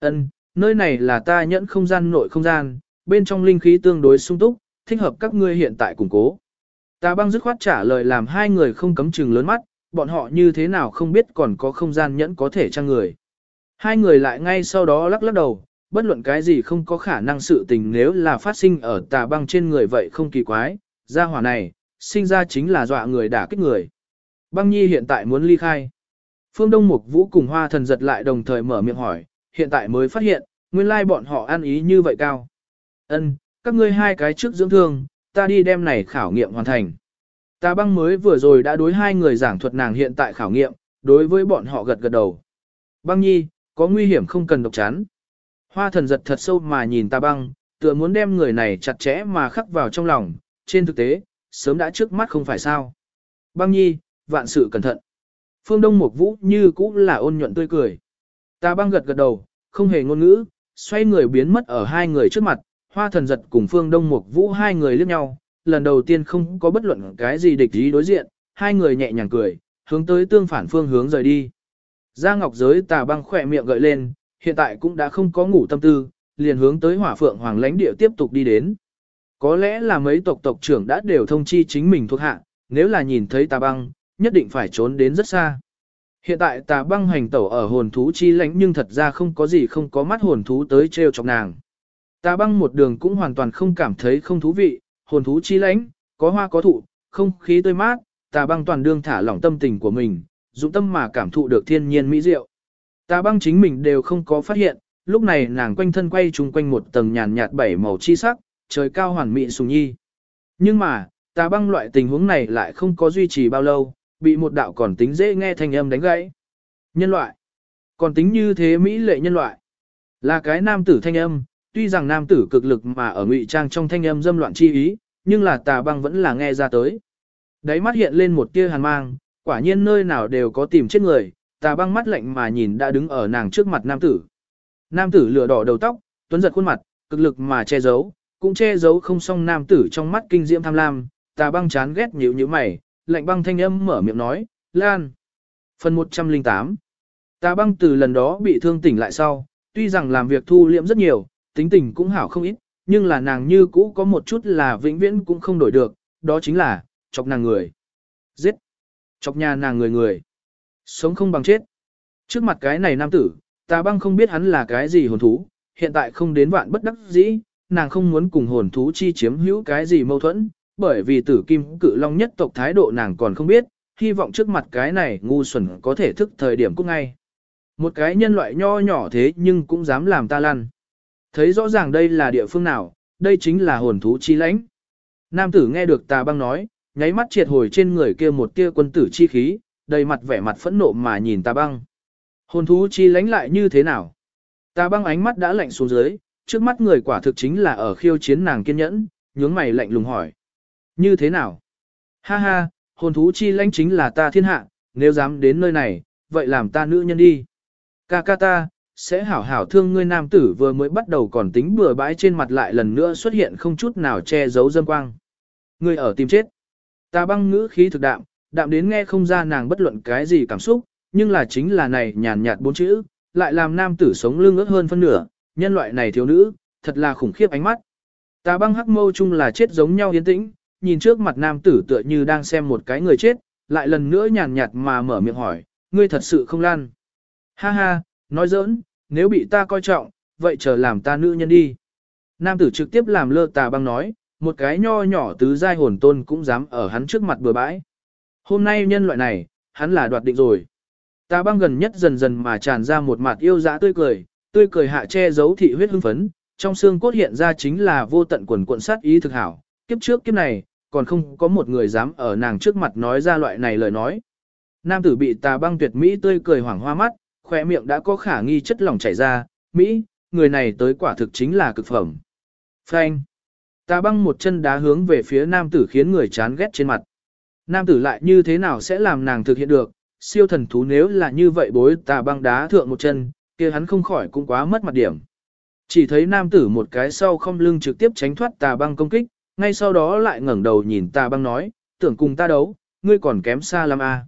Ân, nơi này là ta nhẫn không gian nội không gian, bên trong linh khí tương đối sung túc, thích hợp các ngươi hiện tại củng cố. Tà băng dứt khoát trả lời làm hai người không cấm chừng lớn mắt, bọn họ như thế nào không biết còn có không gian nhẫn có thể trang người. Hai người lại ngay sau đó lắc lắc đầu, bất luận cái gì không có khả năng sự tình nếu là phát sinh ở tà băng trên người vậy không kỳ quái, gia hỏa này, sinh ra chính là dọa người đả kích người. Băng nhi hiện tại muốn ly khai. Phương Đông Mục Vũ cùng Hoa Thần giật lại đồng thời mở miệng hỏi, hiện tại mới phát hiện, nguyên lai bọn họ ăn ý như vậy cao. Ân, các ngươi hai cái trước dưỡng thương, ta đi đem này khảo nghiệm hoàn thành. Ta băng mới vừa rồi đã đối hai người giảng thuật nàng hiện tại khảo nghiệm, đối với bọn họ gật gật đầu. Băng nhi, có nguy hiểm không cần độc chán. Hoa thần giật thật sâu mà nhìn ta băng, tựa muốn đem người này chặt chẽ mà khắc vào trong lòng, trên thực tế, sớm đã trước mắt không phải sao. Băng nhi, vạn sự cẩn thận. Phương Đông Mục Vũ như cũ là ôn nhuận tươi cười. Ta băng gật gật đầu, không hề ngôn ngữ, xoay người biến mất ở hai người trước mặt, hoa thần giật cùng Phương Đông Mục Vũ hai người liếc nhau, lần đầu tiên không có bất luận cái gì địch ý đối diện, hai người nhẹ nhàng cười, hướng tới tương phản phương hướng rời đi. Gia Ngọc Giới tà băng khỏe miệng gợi lên, hiện tại cũng đã không có ngủ tâm tư, liền hướng tới hỏa phượng hoàng lãnh địa tiếp tục đi đến. Có lẽ là mấy tộc tộc trưởng đã đều thông chi chính mình thuộc hạ, nếu là nhìn thấy tà băng, nhất định phải trốn đến rất xa. Hiện tại tà băng hành tẩu ở hồn thú chi lãnh nhưng thật ra không có gì không có mắt hồn thú tới treo chọc nàng. Tà băng một đường cũng hoàn toàn không cảm thấy không thú vị, hồn thú chi lãnh, có hoa có thụ, không khí tươi mát, tà băng toàn đương thả lỏng tâm tình của mình, dụng tâm mà cảm thụ được thiên nhiên mỹ diệu. Tà băng chính mình đều không có phát hiện, lúc này nàng quanh thân quay chung quanh một tầng nhàn nhạt bảy màu chi sắc, trời cao hoàn mỹ sùng nhi. Nhưng mà, tà băng loại tình huống này lại không có duy trì bao lâu, bị một đạo còn tính dễ nghe thanh âm đánh gãy. Nhân loại. Còn tính như thế mỹ lệ nhân loại. Là cái nam tử thanh âm, tuy rằng nam tử cực lực mà ở ngụy trang trong thanh âm dâm loạn chi ý, nhưng là tà băng vẫn là nghe ra tới. Đáy mắt hiện lên một tia hàn mang, quả nhiên nơi nào đều có tìm chết người, tà băng mắt lạnh mà nhìn đã đứng ở nàng trước mặt nam tử. Nam tử lửa đỏ đầu tóc, tuấn giật khuôn mặt, cực lực mà che giấu, cũng che giấu không xong nam tử trong mắt kinh diễm tham lam, tà băng chán ghét nhíu nhíu mày, lạnh băng thanh âm mở miệng nói, Lan. Phần 108 Tà băng từ lần đó bị thương tỉnh lại sau, tuy rằng làm việc thu liệm rất nhiều, tính tình cũng hảo không ít, nhưng là nàng như cũ có một chút là vĩnh viễn cũng không đổi được, đó chính là, chọc nàng người. Giết. Chọc nhà nàng người người. Sống không bằng chết. Trước mặt cái này nam tử, tà băng không biết hắn là cái gì hồn thú, hiện tại không đến vạn bất đắc dĩ, nàng không muốn cùng hồn thú chi chiếm hữu cái gì mâu thuẫn, bởi vì tử kim cự long nhất tộc thái độ nàng còn không biết, hy vọng trước mặt cái này ngu xuẩn có thể thức thời điểm cũng ngay. Một cái nhân loại nho nhỏ thế nhưng cũng dám làm ta lăn. Thấy rõ ràng đây là địa phương nào, đây chính là hồn thú chi lãnh. Nam tử nghe được tà băng nói, nháy mắt triệt hồi trên người kia một tia quân tử chi khí, đầy mặt vẻ mặt phẫn nộ mà nhìn tà băng. Hồn thú chi lãnh lại như thế nào? Tà băng ánh mắt đã lạnh xuống dưới, trước mắt người quả thực chính là ở khiêu chiến nàng kiên nhẫn, nhướng mày lạnh lùng hỏi. Như thế nào? Ha ha, hồn thú chi lãnh chính là ta thiên hạ, nếu dám đến nơi này, vậy làm ta nữ nhân đi. Ca ca ta, sẽ hảo hảo thương ngươi nam tử vừa mới bắt đầu còn tính bừa bãi trên mặt lại lần nữa xuất hiện không chút nào che giấu dâm quang. Ngươi ở tìm chết. Ta băng ngữ khí thực đạm, đạm đến nghe không ra nàng bất luận cái gì cảm xúc, nhưng là chính là này nhàn nhạt bốn chữ, lại làm nam tử sống lưng ướt hơn phân nửa, nhân loại này thiếu nữ, thật là khủng khiếp ánh mắt. Ta băng hắc mâu chung là chết giống nhau yên tĩnh, nhìn trước mặt nam tử tựa như đang xem một cái người chết, lại lần nữa nhàn nhạt mà mở miệng hỏi, ngươi thật sự không lan. Ha ha, nói giỡn, nếu bị ta coi trọng, vậy chờ làm ta nữ nhân đi. Nam tử trực tiếp làm lơ tà băng nói, một cái nho nhỏ tứ giai hồn tôn cũng dám ở hắn trước mặt bừa bãi. Hôm nay nhân loại này, hắn là đoạt định rồi. Tà băng gần nhất dần dần mà tràn ra một mặt yêu dã tươi cười, tươi cười hạ che giấu thị huyết hưng phấn, trong xương cốt hiện ra chính là vô tận quần cuộn sát ý thực hảo. Kiếp trước kiếp này, còn không có một người dám ở nàng trước mặt nói ra loại này lời nói. Nam tử bị tà băng tuyệt mỹ tươi cười hoảng hoa mắt, khỏe miệng đã có khả nghi chất lỏng chảy ra, Mỹ, người này tới quả thực chính là cực phẩm. Phanh. Tà băng một chân đá hướng về phía nam tử khiến người chán ghét trên mặt. Nam tử lại như thế nào sẽ làm nàng thực hiện được, siêu thần thú nếu là như vậy bối tà băng đá thượng một chân, kia hắn không khỏi cũng quá mất mặt điểm. Chỉ thấy nam tử một cái sau không lưng trực tiếp tránh thoát tà băng công kích, ngay sau đó lại ngẩng đầu nhìn tà băng nói, tưởng cùng ta đấu, ngươi còn kém xa lắm à.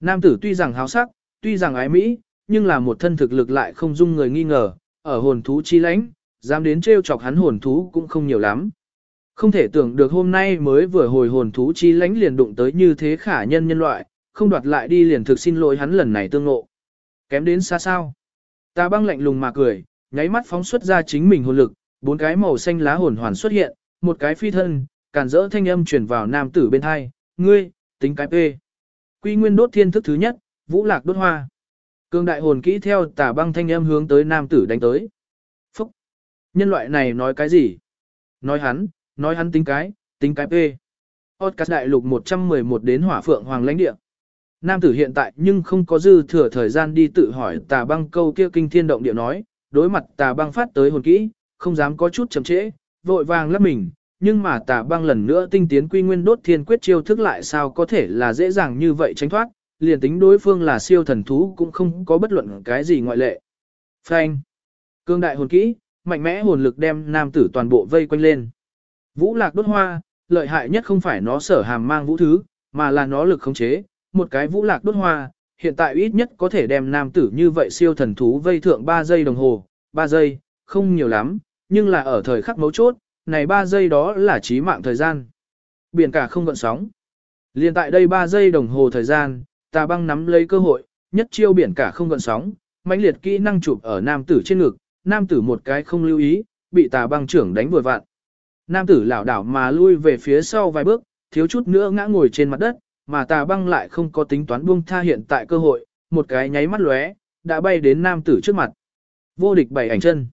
Nam tử tuy rằng háo sắc, tuy rằng ái Mỹ, nhưng là một thân thực lực lại không dung người nghi ngờ, ở hồn thú chi lãnh, dám đến trêu chọc hắn hồn thú cũng không nhiều lắm. Không thể tưởng được hôm nay mới vừa hồi hồn thú chi lãnh liền đụng tới như thế khả nhân nhân loại, không đoạt lại đi liền thực xin lỗi hắn lần này tương ngộ. Kém đến xa sao. Ta băng lạnh lùng mà cười, nháy mắt phóng xuất ra chính mình hồn lực, bốn cái màu xanh lá hồn hoàn xuất hiện, một cái phi thân, càn rỡ thanh âm truyền vào nam tử bên hai, ngươi, tính cái p. Quy nguyên đốt thiên thức thứ nhất, vũ lạc đốt hoa. Cương đại hồn kỹ theo tà băng thanh âm hướng tới nam tử đánh tới. Phúc! Nhân loại này nói cái gì? Nói hắn, nói hắn tính cái, tính cái P. Podcast đại lục 111 đến hỏa phượng hoàng lãnh địa. Nam tử hiện tại nhưng không có dư thừa thời gian đi tự hỏi tà băng câu kia kinh thiên động địa nói, đối mặt tà băng phát tới hồn kỹ, không dám có chút chậm trễ, vội vàng lấp mình, nhưng mà tà băng lần nữa tinh tiến quy nguyên đốt thiên quyết chiêu thức lại sao có thể là dễ dàng như vậy tránh thoát, liền tính đối phương là siêu thần thú cũng không có bất luận cái gì ngoại lệ. Phanh. Cương đại hồn kỹ, mạnh mẽ hồn lực đem nam tử toàn bộ vây quanh lên. Vũ lạc đốt hoa, lợi hại nhất không phải nó sở hàm mang vũ thứ, mà là nó lực khống chế, một cái vũ lạc đốt hoa, hiện tại ít nhất có thể đem nam tử như vậy siêu thần thú vây thượng 3 giây đồng hồ, 3 giây, không nhiều lắm, nhưng là ở thời khắc mấu chốt, này 3 giây đó là chí mạng thời gian. Biển cả không gợn sóng. Liên tại đây 3 giây đồng hồ thời gian, tà băng nắm lấy cơ hội, nhất chiêu biển cả không gợn sóng, mãnh liệt kỹ năng chụp ở nam tử trên ngực, nam tử một cái không lưu ý, bị tà băng trưởng đánh vừa vặn. Nam tử lảo đảo mà lui về phía sau vài bước, thiếu chút nữa ngã ngồi trên mặt đất, mà tà băng lại không có tính toán buông tha hiện tại cơ hội, một cái nháy mắt lóe, đã bay đến nam tử trước mặt. Vô địch bảy ảnh chân.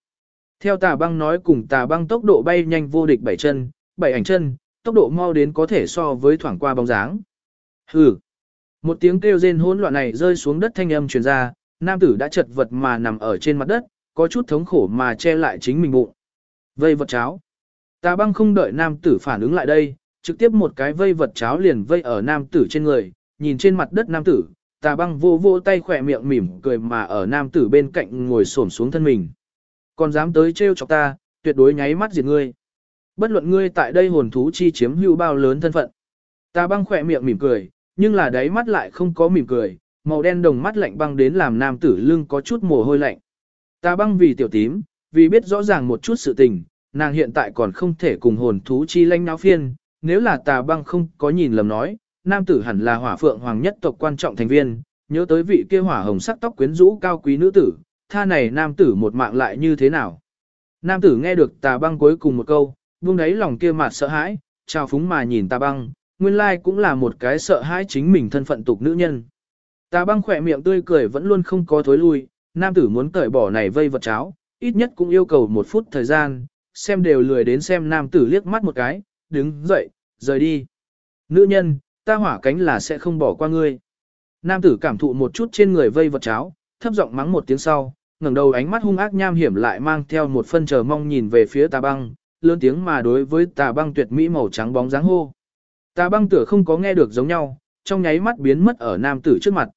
Theo tà băng nói cùng tà băng tốc độ bay nhanh vô địch bảy chân, bảy ảnh chân, tốc độ mau đến có thể so với thoảng qua bóng dáng. Hừ. Một tiếng kêu rên hỗn loạn này rơi xuống đất thanh âm truyền ra, nam tử đã chật vật mà nằm ở trên mặt đất, có chút thống khổ mà che lại chính mình bụng. Vây vật cháo. Tà băng không đợi nam tử phản ứng lại đây, trực tiếp một cái vây vật cháo liền vây ở nam tử trên người, nhìn trên mặt đất nam tử, tà băng vô vô tay khỏe miệng mỉm cười mà ở nam tử bên cạnh ngồi xổm xuống thân mình. Còn dám tới trêu chọc ta, tuyệt đối nháy mắt diệt ngươi. Bất luận ngươi tại đây hồn thú chi chiếm hữu bao lớn thân phận. Tà băng khỏe miệng mỉm cười, nhưng là đáy mắt lại không có mỉm cười, màu đen đồng mắt lạnh băng đến làm nam tử lưng có chút mồ hôi lạnh. Tà băng vì tiểu tím, vì biết rõ ràng một chút sự tình, nàng hiện tại còn không thể cùng hồn thú chi lanh náo phiên, nếu là tà băng không có nhìn lầm nói, nam tử hẳn là hỏa phượng hoàng nhất tộc quan trọng thành viên, nhớ tới vị kia hỏa hồng sắc tóc quyến rũ cao quý nữ tử, tha này nam tử một mạng lại như thế nào. Nam tử nghe được tà băng cuối cùng một câu, buông đáy lòng kia mặt sợ hãi, trao phúng mà nhìn tà băng, nguyên lai cũng là một cái sợ hãi chính mình thân phận tục nữ nhân. Tà băng khỏe miệng tươi cười vẫn luôn không có thối lui, nam tử muốn cởi bỏ này vây vật cháo, ít nhất cũng yêu cầu một phút thời gian, xem đều lười đến xem nam tử liếc mắt một cái, đứng dậy, rời đi. Nữ nhân, ta hỏa cánh là sẽ không bỏ qua ngươi. Nam tử cảm thụ một chút trên người vây vật cháo, thấp giọng mắng một tiếng sau, ngẩng đầu ánh mắt hung ác nham hiểm lại mang theo một phân chờ mong nhìn về phía tà băng, lớn tiếng mà đối với tà băng tuyệt mỹ màu trắng bóng dáng hô. Tà băng tựa không có nghe được giống nhau, trong nháy mắt biến mất ở nam tử trước mặt.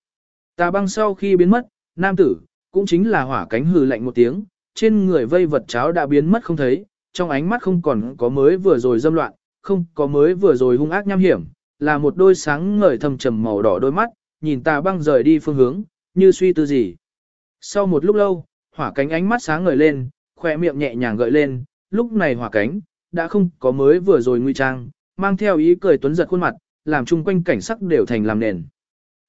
Tà băng sau khi biến mất, nam tử, cũng chính là hỏa cánh hừ lạnh một tiếng, trên người vây vật cháo đã biến mất không thấy, trong ánh mắt không còn có mới vừa rồi dâm loạn, không có mới vừa rồi hung ác nham hiểm, là một đôi sáng ngời thầm trầm màu đỏ đôi mắt, nhìn tà băng rời đi phương hướng, như suy tư gì. Sau một lúc lâu, hỏa cánh ánh mắt sáng ngời lên, khỏe miệng nhẹ nhàng gợi lên, lúc này hỏa cánh, đã không có mới vừa rồi nguy trang, mang theo ý cười tuấn giật khuôn mặt, làm chung quanh cảnh sắc đều thành làm nền.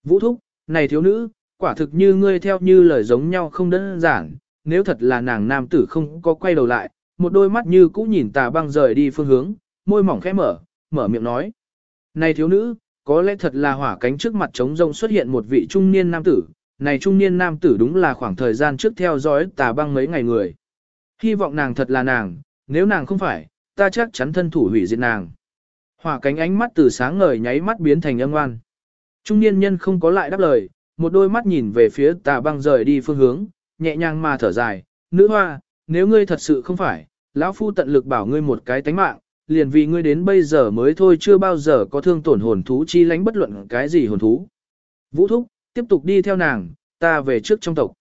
Vũ thúc, này thiếu nữ, quả thực như ngươi theo như lời giống nhau không đơn giản, nếu thật là nàng nam tử không có quay đầu lại, một đôi mắt như cũ nhìn tà băng rời đi phương hướng, môi mỏng khẽ mở, mở miệng nói. Này thiếu nữ, có lẽ thật là hỏa cánh trước mặt trống rông xuất hiện một vị trung niên nam tử, này trung niên nam tử đúng là khoảng thời gian trước theo dõi tà băng mấy ngày người. Hy vọng nàng thật là nàng, nếu nàng không phải, ta chắc chắn thân thủ hủy diệt nàng. Hỏa cánh ánh mắt từ sáng ngời nháy mắt biến thành âm ngoan. Trung niên nhân không có lại đáp lời, một đôi mắt nhìn về phía tà băng rời đi phương hướng, nhẹ nhàng mà thở dài, nữ hoa, nếu ngươi thật sự không phải, lão phu tận lực bảo ngươi một cái tánh mạng, liền vì ngươi đến bây giờ mới thôi chưa bao giờ có thương tổn hồn thú chi lánh bất luận cái gì hồn thú. Vũ thúc, tiếp tục đi theo nàng, ta về trước trong tộc.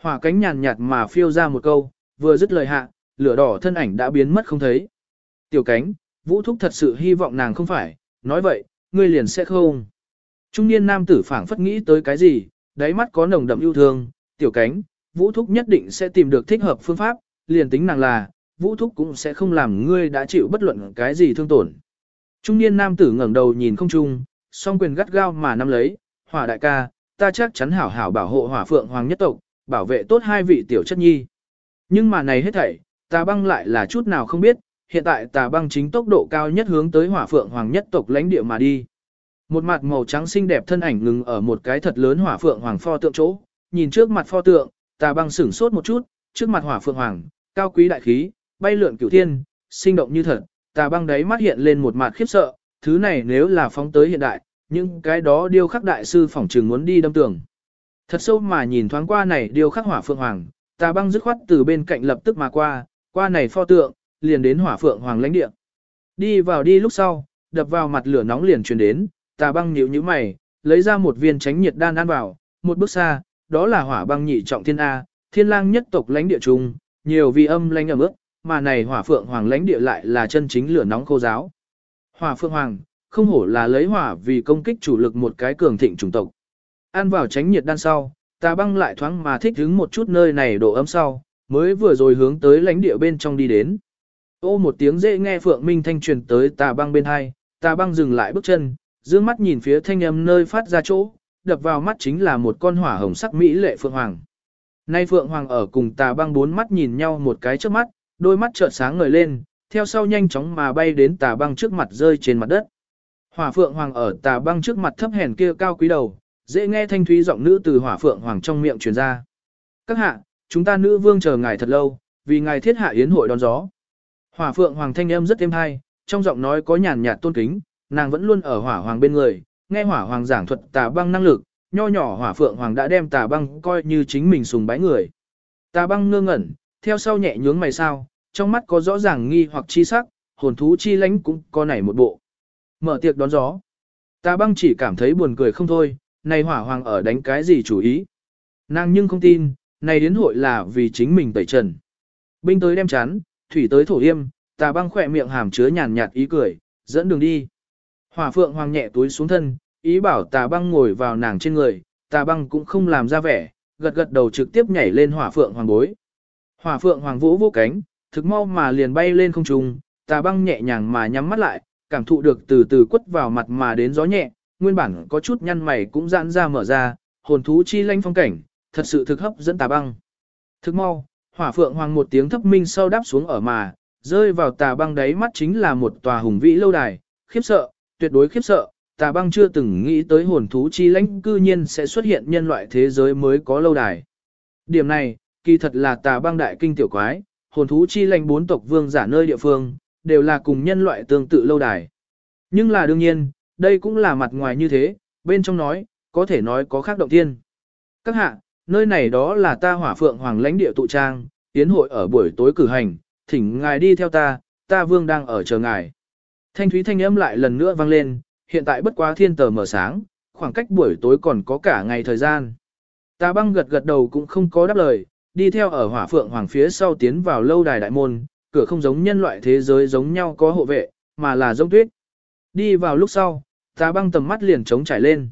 Hỏa cánh nhàn nhạt mà phiêu ra một câu, vừa dứt lời hạ, lửa đỏ thân ảnh đã biến mất không thấy. Tiểu cánh, vũ thúc thật sự hy vọng nàng không phải, nói vậy, ngươi liền sẽ không. Trung niên nam tử phảng phất nghĩ tới cái gì, đáy mắt có nồng đậm yêu thương, tiểu cánh, vũ thúc nhất định sẽ tìm được thích hợp phương pháp, liền tính nàng là, vũ thúc cũng sẽ không làm ngươi đã chịu bất luận cái gì thương tổn. Trung niên nam tử ngẩng đầu nhìn không trung, song quyền gắt gao mà nắm lấy, hỏa đại ca, ta chắc chắn hảo hảo bảo hộ hỏa phượng hoàng nhất tộc, bảo vệ tốt hai vị tiểu chất nhi. Nhưng mà này hết thảy, tà băng lại là chút nào không biết, hiện tại tà băng chính tốc độ cao nhất hướng tới hỏa phượng hoàng nhất tộc lãnh địa mà đi. Một mặt màu trắng xinh đẹp thân ảnh ngừng ở một cái thật lớn hỏa phượng hoàng pho tượng chỗ, nhìn trước mặt pho tượng, tà băng sửng sốt một chút, trước mặt hỏa phượng hoàng, cao quý đại khí, bay lượn cửu thiên, sinh động như thật, tà băng đấy mắt hiện lên một mặt khiếp sợ, thứ này nếu là phóng tới hiện đại, những cái đó điêu khắc đại sư phỏng trường muốn đi đâm tường. Thật sâu mà nhìn thoáng qua này điêu khắc hỏa phượng hoàng, tà băng dứt khoát từ bên cạnh lập tức mà qua, qua này pho tượng, liền đến hỏa phượng hoàng lãnh địa. Đi vào đi lúc sau, đập vào mặt lửa nóng liền truyền đến, tà băng nhíu nhíu mày, lấy ra một viên tránh nhiệt đan ăn vào, một bước xa, đó là hỏa băng nhị trọng thiên A, thiên lang nhất tộc lãnh địa trung, nhiều vì âm lãnh ở mức, mà này hỏa phượng hoàng lãnh địa lại là chân chính lửa nóng khô giáo. Hỏa phượng hoàng, không hổ là lấy hỏa vì công kích chủ lực một cái cường thịnh chủng tộc. Ăn vào tránh nhiệt đan sau, ta băng lại thoáng mà thích hứng một chút nơi này độ ấm sau, mới vừa rồi hướng tới lãnh địa bên trong đi đến. Ô một tiếng dễ nghe phượng minh thanh truyền tới tà băng bên hai, tà băng dừng lại bước chân, dương mắt nhìn phía thanh âm nơi phát ra chỗ, đập vào mắt chính là một con hỏa hồng sắc mỹ lệ phượng hoàng. Nay phượng hoàng ở cùng tà băng bốn mắt nhìn nhau một cái trước mắt, đôi mắt chợt sáng ngời lên, theo sau nhanh chóng mà bay đến tà băng trước mặt rơi trên mặt đất. Hỏa phượng hoàng ở tà băng trước mặt thấp hèn kia cao quý đầu, dễ nghe thanh thúy giọng nữ từ hỏa phượng hoàng trong miệng truyền ra. Các hạ, chúng ta nữ vương chờ ngài thật lâu, vì ngài thiết hạ yến hội đón gió. Hỏa phượng hoàng thanh âm rất êm hay, trong giọng nói có nhàn nhạt tôn kính, nàng vẫn luôn ở hỏa hoàng bên người, nghe hỏa hoàng giảng thuật tà băng năng lực, nho nhỏ hỏa phượng hoàng đã đem tà băng coi như chính mình sùng bái người. Tà băng ngơ ngẩn, theo sau nhẹ nhướng mày sao, trong mắt có rõ ràng nghi hoặc chi sắc, hồn thú chi lãnh cũng có nảy một bộ. Mở tiệc đón gió. Tà băng chỉ cảm thấy buồn cười không thôi, này hỏa hoàng ở đánh cái gì chủ ý. Nàng nhưng không tin, này đến hội là vì chính mình tẩy trần. Binh tới đem chán, thủy tới thổ yêm, tà băng khỏe miệng hàm chứa nhàn nhạt ý cười, dẫn đường đi. Hỏa phượng hoàng nhẹ túi xuống thân, ý bảo tà băng ngồi vào nàng trên người, tà băng cũng không làm ra vẻ, gật gật đầu trực tiếp nhảy lên hỏa phượng hoàng bối. Hỏa phượng hoàng vũ vô cánh, thực mau mà liền bay lên không trung, tà băng nhẹ nhàng mà nhắm mắt lại, cảm thụ được từ từ quất vào mặt mà đến gió nhẹ, nguyên bản có chút nhăn mày cũng giãn ra mở ra, hồn thú chi lanh phong cảnh, thật sự thực hấp dẫn tà băng. Thực mau, hỏa phượng hoàng một tiếng thấp minh sau đáp xuống ở mà, rơi vào tà băng đáy mắt chính là một tòa hùng vĩ lâu đài, khiếp sợ, tuyệt đối khiếp sợ, tà băng chưa từng nghĩ tới hồn thú chi lãnh cư nhiên sẽ xuất hiện nhân loại thế giới mới có lâu đài. Điểm này, kỳ thật là tà băng đại kinh tiểu quái, hồn thú chi lãnh bốn tộc vương giả nơi địa phương, đều là cùng nhân loại tương tự lâu đài. Nhưng là đương nhiên, đây cũng là mặt ngoài như thế, bên trong nói, có thể nói có khác động tiên. Các hạ, nơi này đó là ta hỏa phượng hoàng lãnh địa tụ trang, tiến hội ở buổi tối cử hành, thỉnh ngài đi theo ta, ta vương đang ở chờ ngài. Thanh thúy thanh âm lại lần nữa vang lên, hiện tại bất quá thiên tờ mở sáng, khoảng cách buổi tối còn có cả ngày thời gian. Tà băng gật gật đầu cũng không có đáp lời, đi theo ở hỏa phượng hoàng phía sau tiến vào lâu đài đại môn, cửa không giống nhân loại thế giới giống nhau có hộ vệ, mà là giống tuyết. Đi vào lúc sau, tà băng tầm mắt liền trống trải lên.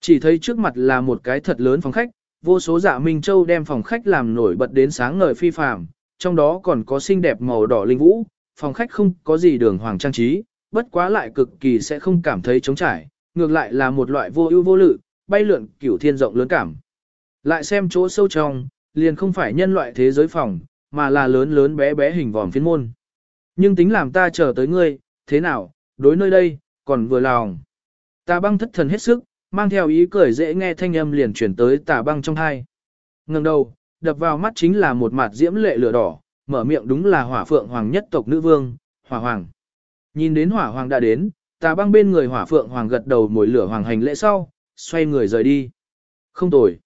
Chỉ thấy trước mặt là một cái thật lớn phòng khách, vô số dạ Minh Châu đem phòng khách làm nổi bật đến sáng ngời phi phàm, trong đó còn có xinh đẹp màu đỏ linh vũ, phòng khách không có gì đường hoàng trang trí, bất quá lại cực kỳ sẽ không cảm thấy trống trải, ngược lại là một loại vô ưu vô lự, bay lượn cửu thiên rộng lớn cảm. Lại xem chỗ sâu trong, liền không phải nhân loại thế giới phòng, mà là lớn lớn bé bé hình vòm phiên môn. Nhưng tính làm ta chờ tới ngươi, thế nào, đối nơi đây, còn vừa lòng. Tà băng thất thần hết sức, mang theo ý cười dễ nghe thanh âm liền chuyển tới tà băng trong hai. Ngừng đầu, đập vào mắt chính là một mặt diễm lệ lửa đỏ, mở miệng đúng là hỏa phượng hoàng nhất tộc nữ vương, hỏa hoàng. Nhìn đến hỏa hoàng đã đến, tà băng bên người hỏa phượng hoàng gật đầu mồi lửa hoàng hành lễ sau, xoay người rời đi. Không tồi.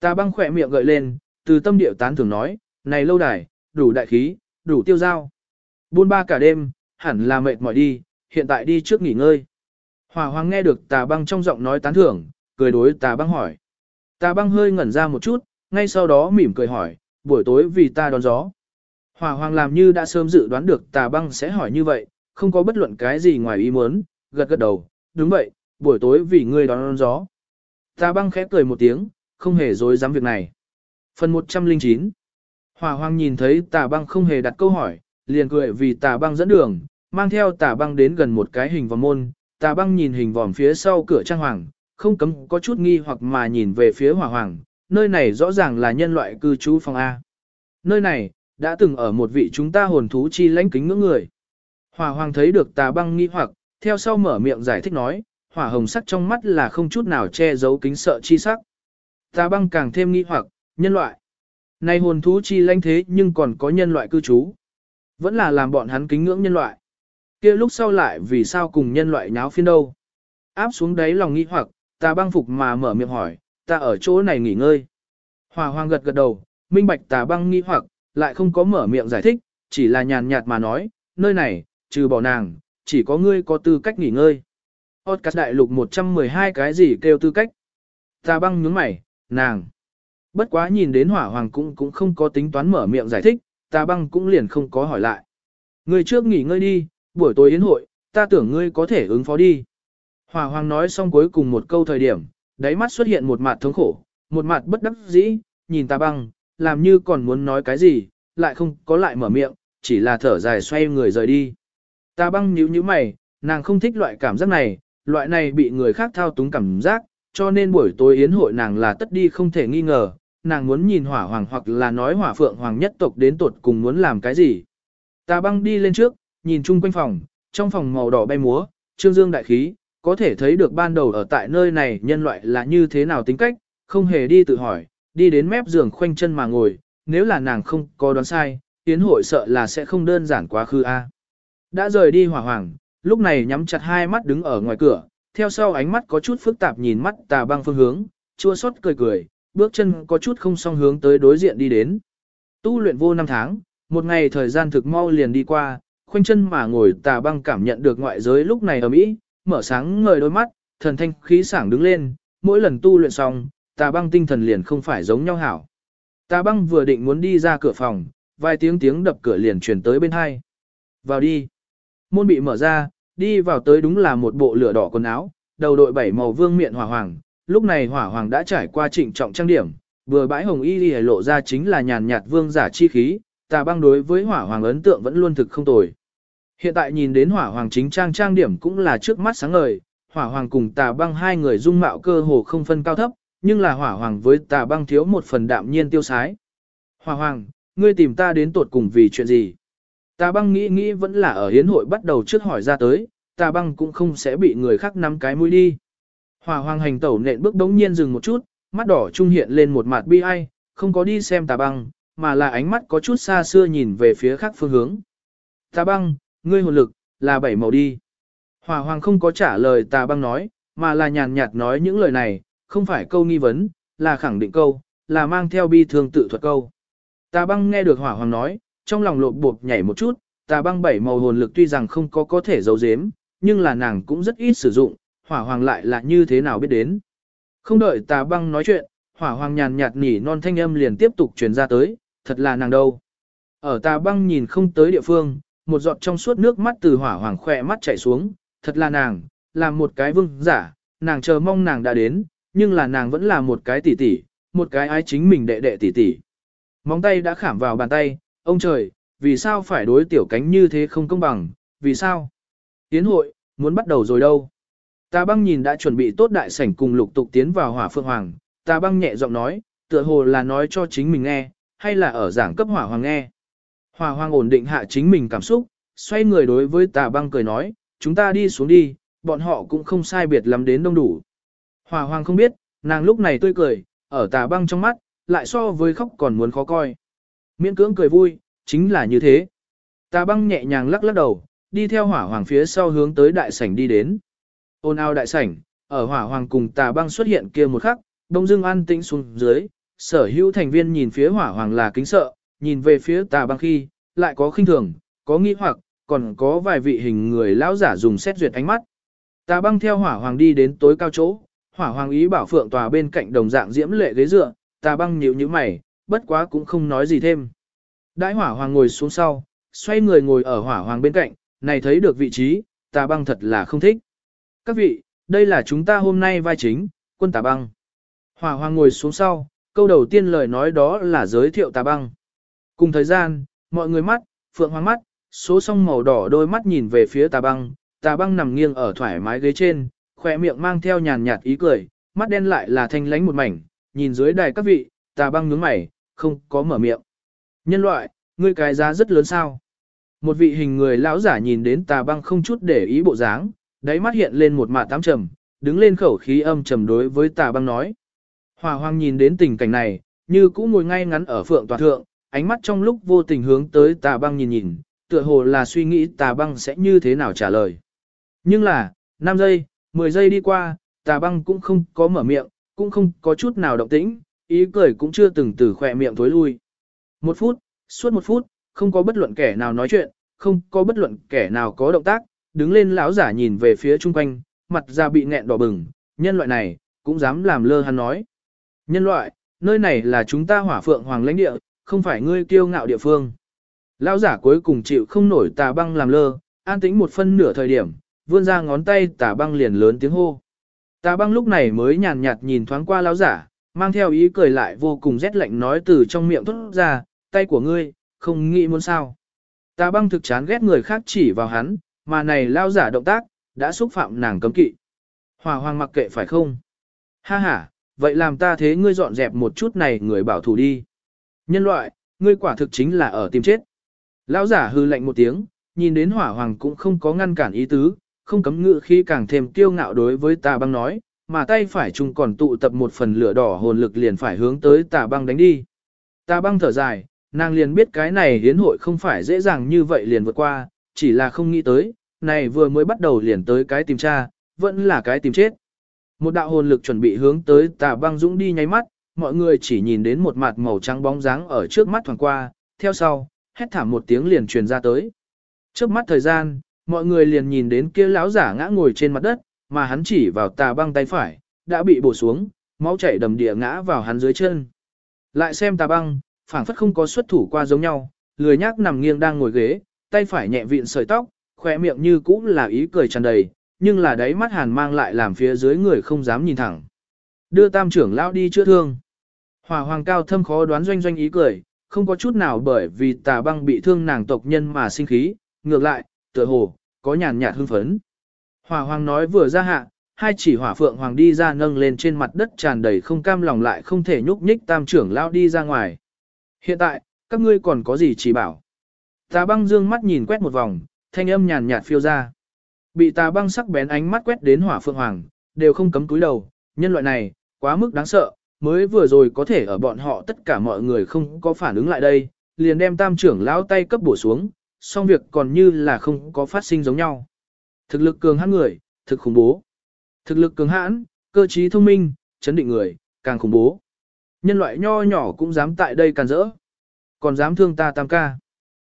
Tà băng khỏe miệng gợi lên, từ tâm điệu tán thường nói, này lâu đài, đủ đại khí, đủ tiêu giao. Buôn ba cả đêm, hẳn là mệt mỏi đi, hiện tại đi trước nghỉ ngơi. Hỏa hoàng nghe được tà băng trong giọng nói tán thưởng, cười đối tà băng hỏi. Tà băng hơi ngẩn ra một chút, ngay sau đó mỉm cười hỏi, buổi tối vì ta đón gió. Hỏa hoàng làm như đã sớm dự đoán được tà băng sẽ hỏi như vậy, không có bất luận cái gì ngoài ý muốn, gật gật đầu, đúng vậy, buổi tối vì ngươi đón, đón gió. Tà băng khẽ cười một tiếng, không hề dối dám việc này. Phần 109 Hỏa hoàng nhìn thấy tà băng không hề đặt câu hỏi, liền cười vì tà băng dẫn đường, mang theo tà băng đến gần một cái hình vòm môn, tà băng nhìn hình vòm phía sau cửa trang hoàng, không cấm có chút nghi hoặc mà nhìn về phía hỏa hoàng, nơi này rõ ràng là nhân loại cư trú phòng A. Nơi này, đã từng ở một vị chúng ta hồn thú chi lãnh kính ngưỡng người. Hỏa hoàng thấy được tà băng nghi hoặc, theo sau mở miệng giải thích nói, hỏa hồng sắc trong mắt là không chút nào che giấu kính sợ chi sắc. Tà băng càng thêm nghi hoặc, nhân loại. Này hồn thú chi lãnh thế nhưng còn có nhân loại cư trú. Vẫn là làm bọn hắn kính ngưỡng nhân loại. kia lúc sau lại vì sao cùng nhân loại nháo phiên đâu. Áp xuống đáy lòng nghi hoặc, ta băng phục mà mở miệng hỏi, ta ở chỗ này nghỉ ngơi. Hòa hoàng gật gật đầu, minh bạch tà băng nghi hoặc, lại không có mở miệng giải thích, chỉ là nhàn nhạt mà nói, nơi này, trừ bỏ nàng, chỉ có ngươi có tư cách nghỉ ngơi. Podcast đại lục 112 cái gì kêu tư cách? ta băng nhướng mày, nàng. Bất quá nhìn đến hỏa hoàng cũng cũng không có tính toán mở miệng giải thích, ta băng cũng liền không có hỏi lại. Ngươi trước nghỉ ngơi đi, buổi tối yến hội, ta tưởng ngươi có thể ứng phó đi. Hỏa hoàng nói xong cuối cùng một câu thời điểm, đáy mắt xuất hiện một mặt thống khổ, một mặt bất đắc dĩ, nhìn ta băng, làm như còn muốn nói cái gì, lại không có lại mở miệng, chỉ là thở dài xoay người rời đi. Ta băng nhíu nhíu mày, nàng không thích loại cảm giác này, loại này bị người khác thao túng cảm giác, cho nên buổi tối yến hội nàng là tất đi không thể nghi ngờ, nàng muốn nhìn hỏa hoàng hoặc là nói hỏa phượng hoàng nhất tộc đến tột cùng muốn làm cái gì. Ta băng đi lên trước, nhìn chung quanh phòng, trong phòng màu đỏ bay múa, trương dương đại khí, có thể thấy được ban đầu ở tại nơi này nhân loại là như thế nào tính cách, không hề đi tự hỏi, đi đến mép giường khoanh chân mà ngồi, nếu là nàng không có đoán sai, tiến hội sợ là sẽ không đơn giản quá khứ a. Đã rời đi hỏa hoàng, lúc này nhắm chặt hai mắt đứng ở ngoài cửa, theo sau ánh mắt có chút phức tạp nhìn mắt tà băng phương hướng, chua xót cười cười, bước chân có chút không song hướng tới đối diện đi đến. Tu luyện vô năm tháng, một ngày thời gian thực mau liền đi qua, khoanh chân mà ngồi tà băng cảm nhận được ngoại giới lúc này ở Mỹ, mở sáng ngời đôi mắt, thần thanh khí sảng đứng lên, mỗi lần tu luyện xong, tà băng tinh thần liền không phải giống nhau hảo. Tà băng vừa định muốn đi ra cửa phòng, vài tiếng tiếng đập cửa liền truyền tới bên hai. Vào đi. Môn bị mở ra, đi vào tới đúng là một bộ lửa đỏ quần áo, đầu đội bảy màu vương miện hỏa hoàng. Lúc này hỏa hoàng đã trải qua trịnh trọng trang điểm, vừa bãi hồng y đi lộ ra chính là nhàn nhạt vương giả chi khí, tà băng đối với hỏa hoàng ấn tượng vẫn luôn thực không tồi. Hiện tại nhìn đến hỏa hoàng chính trang trang điểm cũng là trước mắt sáng ngời, hỏa hoàng cùng tà băng hai người dung mạo cơ hồ không phân cao thấp, nhưng là hỏa hoàng với tà băng thiếu một phần đạm nhiên tiêu sái. Hỏa hoàng, ngươi tìm ta đến tột cùng vì chuyện gì? Tà băng nghĩ nghĩ vẫn là ở hiến hội bắt đầu trước hỏi ra tới, tà băng cũng không sẽ bị người khác nắm cái mũi đi. Hỏa hoàng hành tẩu nện bước đống nhiên dừng một chút, mắt đỏ trung hiện lên một mặt bi ai, không có đi xem tà băng, mà là ánh mắt có chút xa xưa nhìn về phía khác phương hướng. Tà băng, ngươi hồn lực, là bảy màu đi. Hỏa hoàng không có trả lời tà băng nói, mà là nhàn nhạt nói những lời này, không phải câu nghi vấn, là khẳng định câu, là mang theo bi thương tự thuật câu. Tà băng nghe được hỏa hoàng nói, trong lòng lộp bột nhảy một chút, tà băng bảy màu hồn lực tuy rằng không có có thể giấu giếm, nhưng là nàng cũng rất ít sử dụng, hỏa hoàng lại là như thế nào biết đến. Không đợi tà băng nói chuyện, hỏa hoàng nhàn nhạt nỉ non thanh âm liền tiếp tục truyền ra tới, thật là nàng đâu. Ở tà băng nhìn không tới địa phương, một giọt trong suốt nước mắt từ hỏa hoàng khỏe mắt chảy xuống, thật là nàng, làm một cái vương giả, nàng chờ mong nàng đã đến, nhưng là nàng vẫn là một cái tỷ tỷ, một cái ái chính mình đệ đệ tỷ tỷ. Móng tay đã khảm vào bàn tay, ông trời, vì sao phải đối tiểu cánh như thế không công bằng, vì sao? Tiến hội, muốn bắt đầu rồi đâu? Tà băng nhìn đã chuẩn bị tốt đại sảnh cùng lục tục tiến vào hỏa phượng hoàng, tà băng nhẹ giọng nói, tựa hồ là nói cho chính mình nghe, hay là ở giảng cấp hỏa hoàng nghe. Hỏa hoàng ổn định hạ chính mình cảm xúc, xoay người đối với tà băng cười nói, chúng ta đi xuống đi, bọn họ cũng không sai biệt lắm đến đông đủ. Hòa hoàng không biết, nàng lúc này tươi cười, ở tà băng trong mắt, lại so với khóc còn muốn khó coi. Miễn cưỡng cười vui, chính là như thế. Tà băng nhẹ nhàng lắc lắc đầu, đi theo hỏa hoàng phía sau hướng tới đại sảnh đi đến. Ôn ao đại sảnh, ở hỏa hoàng cùng tà băng xuất hiện kia một khắc, đông Dương an tĩnh xuống dưới, sở hữu thành viên nhìn phía hỏa hoàng là kính sợ, nhìn về phía tà băng khi, lại có khinh thường, có nghi hoặc, còn có vài vị hình người lão giả dùng xét duyệt ánh mắt. Tà băng theo hỏa hoàng đi đến tối cao chỗ, hỏa hoàng ý bảo phượng tòa bên cạnh đồng dạng diễm lệ ghế dựa, tà băng nhíu như mày, bất quá cũng không nói gì thêm. Đãi hỏa hoàng ngồi xuống sau, xoay người ngồi ở hỏa hoàng bên cạnh, này thấy được vị trí, tà băng thật là không thích. Các vị, đây là chúng ta hôm nay vai chính, quân tà băng. Hỏa hoàng ngồi xuống sau, câu đầu tiên lời nói đó là giới thiệu tà băng. Cùng thời gian, mọi người mắt, phượng hoàng mắt, số song màu đỏ đôi mắt nhìn về phía tà băng, tà băng nằm nghiêng ở thoải mái ghế trên, khỏe miệng mang theo nhàn nhạt ý cười, mắt đen lại là thanh lánh một mảnh, nhìn dưới đài các vị, tà băng nhướng mày, không có mở miệng. Nhân loại, ngươi cái giá rất lớn sao? Một vị hình người lão giả nhìn đến tà băng không chút để ý bộ dáng, đáy mắt hiện lên một mạ tám trầm, đứng lên khẩu khí âm trầm đối với tà băng nói. Hòa hoang nhìn đến tình cảnh này, như cũ ngồi ngay ngắn ở phượng tòa thượng, ánh mắt trong lúc vô tình hướng tới tà băng nhìn nhìn, tựa hồ là suy nghĩ tà băng sẽ như thế nào trả lời. Nhưng là, 5 giây, 10 giây đi qua, tà băng cũng không có mở miệng, cũng không có chút nào động tĩnh, ý cười cũng chưa từng từ khỏe miệng thối lui. Một phút, suốt một phút, không có bất luận kẻ nào nói chuyện, không có bất luận kẻ nào có động tác, đứng lên lão giả nhìn về phía chung quanh, mặt ra bị nghẹn đỏ bừng, nhân loại này, cũng dám làm lơ hắn nói. Nhân loại, nơi này là chúng ta hỏa phượng hoàng lãnh địa, không phải ngươi kiêu ngạo địa phương. Lão giả cuối cùng chịu không nổi tà băng làm lơ, an tĩnh một phân nửa thời điểm, vươn ra ngón tay tà băng liền lớn tiếng hô. Tà băng lúc này mới nhàn nhạt nhìn thoáng qua lão giả, mang theo ý cười lại vô cùng rét lạnh nói từ trong miệng thốt ra, tay của ngươi, không nghĩ muốn sao. Tà băng thực chán ghét người khác chỉ vào hắn, mà này lao giả động tác, đã xúc phạm nàng cấm kỵ. Hòa hoàng mặc kệ phải không? Ha ha, vậy làm ta thế ngươi dọn dẹp một chút này người bảo thủ đi. Nhân loại, ngươi quả thực chính là ở tìm chết. Lão giả hư lạnh một tiếng, nhìn đến hỏa hoàng cũng không có ngăn cản ý tứ, không cấm ngự khi càng thêm kiêu ngạo đối với tà băng nói, mà tay phải chung còn tụ tập một phần lửa đỏ hồn lực liền phải hướng tới tà băng đánh đi. Tà băng thở dài, nàng liền biết cái này hiến hội không phải dễ dàng như vậy liền vượt qua, chỉ là không nghĩ tới, này vừa mới bắt đầu liền tới cái tìm tra, vẫn là cái tìm chết. Một đạo hồn lực chuẩn bị hướng tới tà băng dũng đi nháy mắt, mọi người chỉ nhìn đến một mặt màu trắng bóng dáng ở trước mắt thoảng qua, theo sau, hét thảm một tiếng liền truyền ra tới. Trước mắt thời gian, mọi người liền nhìn đến kia lão giả ngã ngồi trên mặt đất, mà hắn chỉ vào tà băng tay phải, đã bị bổ xuống, máu chảy đầm địa ngã vào hắn dưới chân. Lại xem tà băng, phảng phất không có xuất thủ qua giống nhau, lười nhác nằm nghiêng đang ngồi ghế, tay phải nhẹ vịn sợi tóc, khỏe miệng như cũ là ý cười tràn đầy, nhưng là đáy mắt hàn mang lại làm phía dưới người không dám nhìn thẳng. Đưa tam trưởng lão đi chữa thương. Hòa hoàng cao thâm khó đoán doanh doanh ý cười, không có chút nào bởi vì tà băng bị thương nàng tộc nhân mà sinh khí, ngược lại, tựa hồ, có nhàn nhạt hưng phấn. Hòa hoàng nói vừa ra hạ, hai chỉ hỏa phượng hoàng đi ra nâng lên trên mặt đất tràn đầy không cam lòng lại không thể nhúc nhích tam trưởng lao đi ra ngoài. Hiện tại, các ngươi còn có gì chỉ bảo? Tà băng dương mắt nhìn quét một vòng, thanh âm nhàn nhạt phiêu ra. Bị tà băng sắc bén ánh mắt quét đến hỏa phượng hoàng, đều không cấm túi đầu, nhân loại này, quá mức đáng sợ, mới vừa rồi có thể ở bọn họ tất cả mọi người không có phản ứng lại đây, liền đem tam trưởng lão tay cấp bổ xuống, xong việc còn như là không có phát sinh giống nhau. Thực lực cường hãn người, thực khủng bố. Thực lực cường hãn, cơ trí thông minh, chấn định người, càng khủng bố. Nhân loại nho nhỏ cũng dám tại đây càn rỡ. Còn dám thương ta tam ca.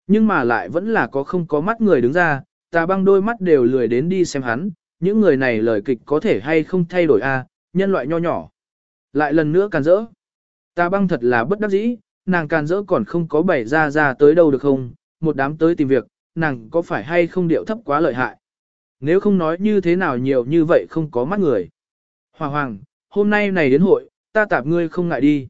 Nhưng mà lại vẫn là có không có mắt người đứng ra, ta băng đôi mắt đều lười đến đi xem hắn, những người này lời kịch có thể hay không thay đổi a nhân loại nho nhỏ. Lại lần nữa càn rỡ. Ta băng thật là bất đắc dĩ, nàng càn rỡ còn không có bày ra ra tới đâu được không, một đám tới tìm việc, nàng có phải hay không điệu thấp quá lợi hại. Nếu không nói như thế nào nhiều như vậy không có mắt người. hòa hoàng, hôm nay này đến hội, ta tạp ngươi không ngại đi.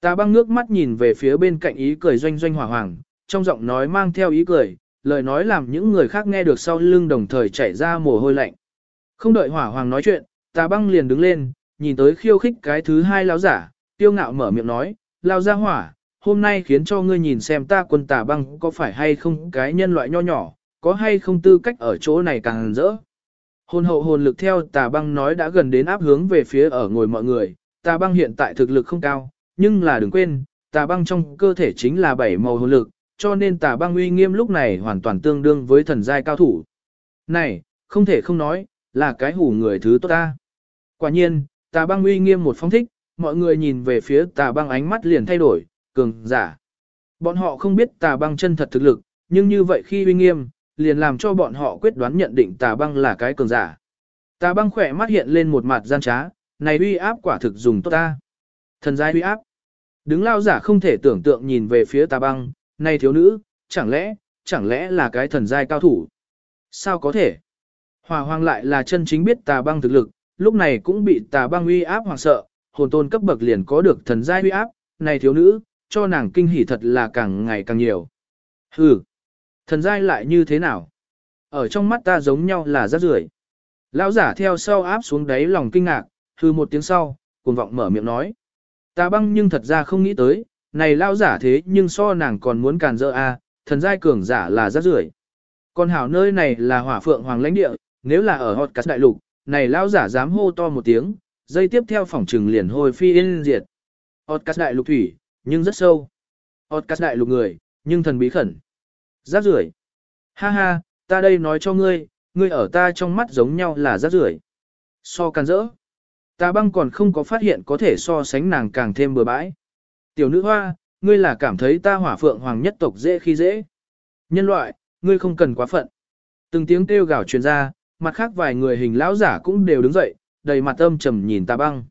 Ta băng nước mắt nhìn về phía bên cạnh ý cười doanh doanh hòa hoàng, trong giọng nói mang theo ý cười, lời nói làm những người khác nghe được sau lưng đồng thời chảy ra mồ hôi lạnh. Không đợi hỏa hoàng nói chuyện, ta băng liền đứng lên, nhìn tới khiêu khích cái thứ hai lão giả, tiêu ngạo mở miệng nói, lao ra hỏa, hôm nay khiến cho ngươi nhìn xem ta quân tà băng có phải hay không cái nhân loại nho nhỏ, có hay không tư cách ở chỗ này càng rỡ. Hồn hậu hồn lực theo tà băng nói đã gần đến áp hướng về phía ở ngồi mọi người, tà băng hiện tại thực lực không cao, nhưng là đừng quên, tà băng trong cơ thể chính là bảy màu hồn lực, cho nên tà băng uy nghiêm lúc này hoàn toàn tương đương với thần giai cao thủ. Này, không thể không nói, là cái hủ người thứ tốt ta. Quả nhiên, tà băng uy nghiêm một phong thích, mọi người nhìn về phía tà băng ánh mắt liền thay đổi, cường, giả. Bọn họ không biết tà băng chân thật thực lực, nhưng như vậy khi uy nghiêm, liền làm cho bọn họ quyết đoán nhận định tà băng là cái cường giả. Tà băng khỏe mắt hiện lên một mặt gian trá, này uy áp quả thực dùng tốt ta. Thần giai uy áp. Đứng lao giả không thể tưởng tượng nhìn về phía tà băng, này thiếu nữ, chẳng lẽ, chẳng lẽ là cái thần giai cao thủ? Sao có thể? Hòa Hoang lại là chân chính biết tà băng thực lực, lúc này cũng bị tà băng uy áp hoàng sợ, hồn tôn cấp bậc liền có được thần giai uy áp, này thiếu nữ, cho nàng kinh hỉ thật là càng ngày càng nhiều. Hừ, thần giai lại như thế nào? Ở trong mắt ta giống nhau là rác rưởi. Lão giả theo sau áp xuống đáy lòng kinh ngạc, hừ một tiếng sau, cuồng vọng mở miệng nói. Ta băng nhưng thật ra không nghĩ tới, này lão giả thế nhưng so nàng còn muốn càn dỡ a, à, thần giai cường giả là rác rưởi. Còn hảo nơi này là hỏa phượng hoàng lãnh địa, nếu là ở hot cắt đại lục, này lão giả dám hô to một tiếng, dây tiếp theo phòng trừng liền hồi phi yên diệt. Hot cắt đại lục thủy, nhưng rất sâu. Hot cắt đại lục người, nhưng thần bí khẩn. Rác rưởi. Ha ha, ta đây nói cho ngươi, ngươi ở ta trong mắt giống nhau là rác rưởi. So can rỡ. Ta băng còn không có phát hiện có thể so sánh nàng càng thêm bừa bãi. Tiểu nữ hoa, ngươi là cảm thấy ta hỏa phượng hoàng nhất tộc dễ khi dễ. Nhân loại, ngươi không cần quá phận. Từng tiếng kêu gào truyền ra, mặt khác vài người hình lão giả cũng đều đứng dậy, đầy mặt âm trầm nhìn ta băng.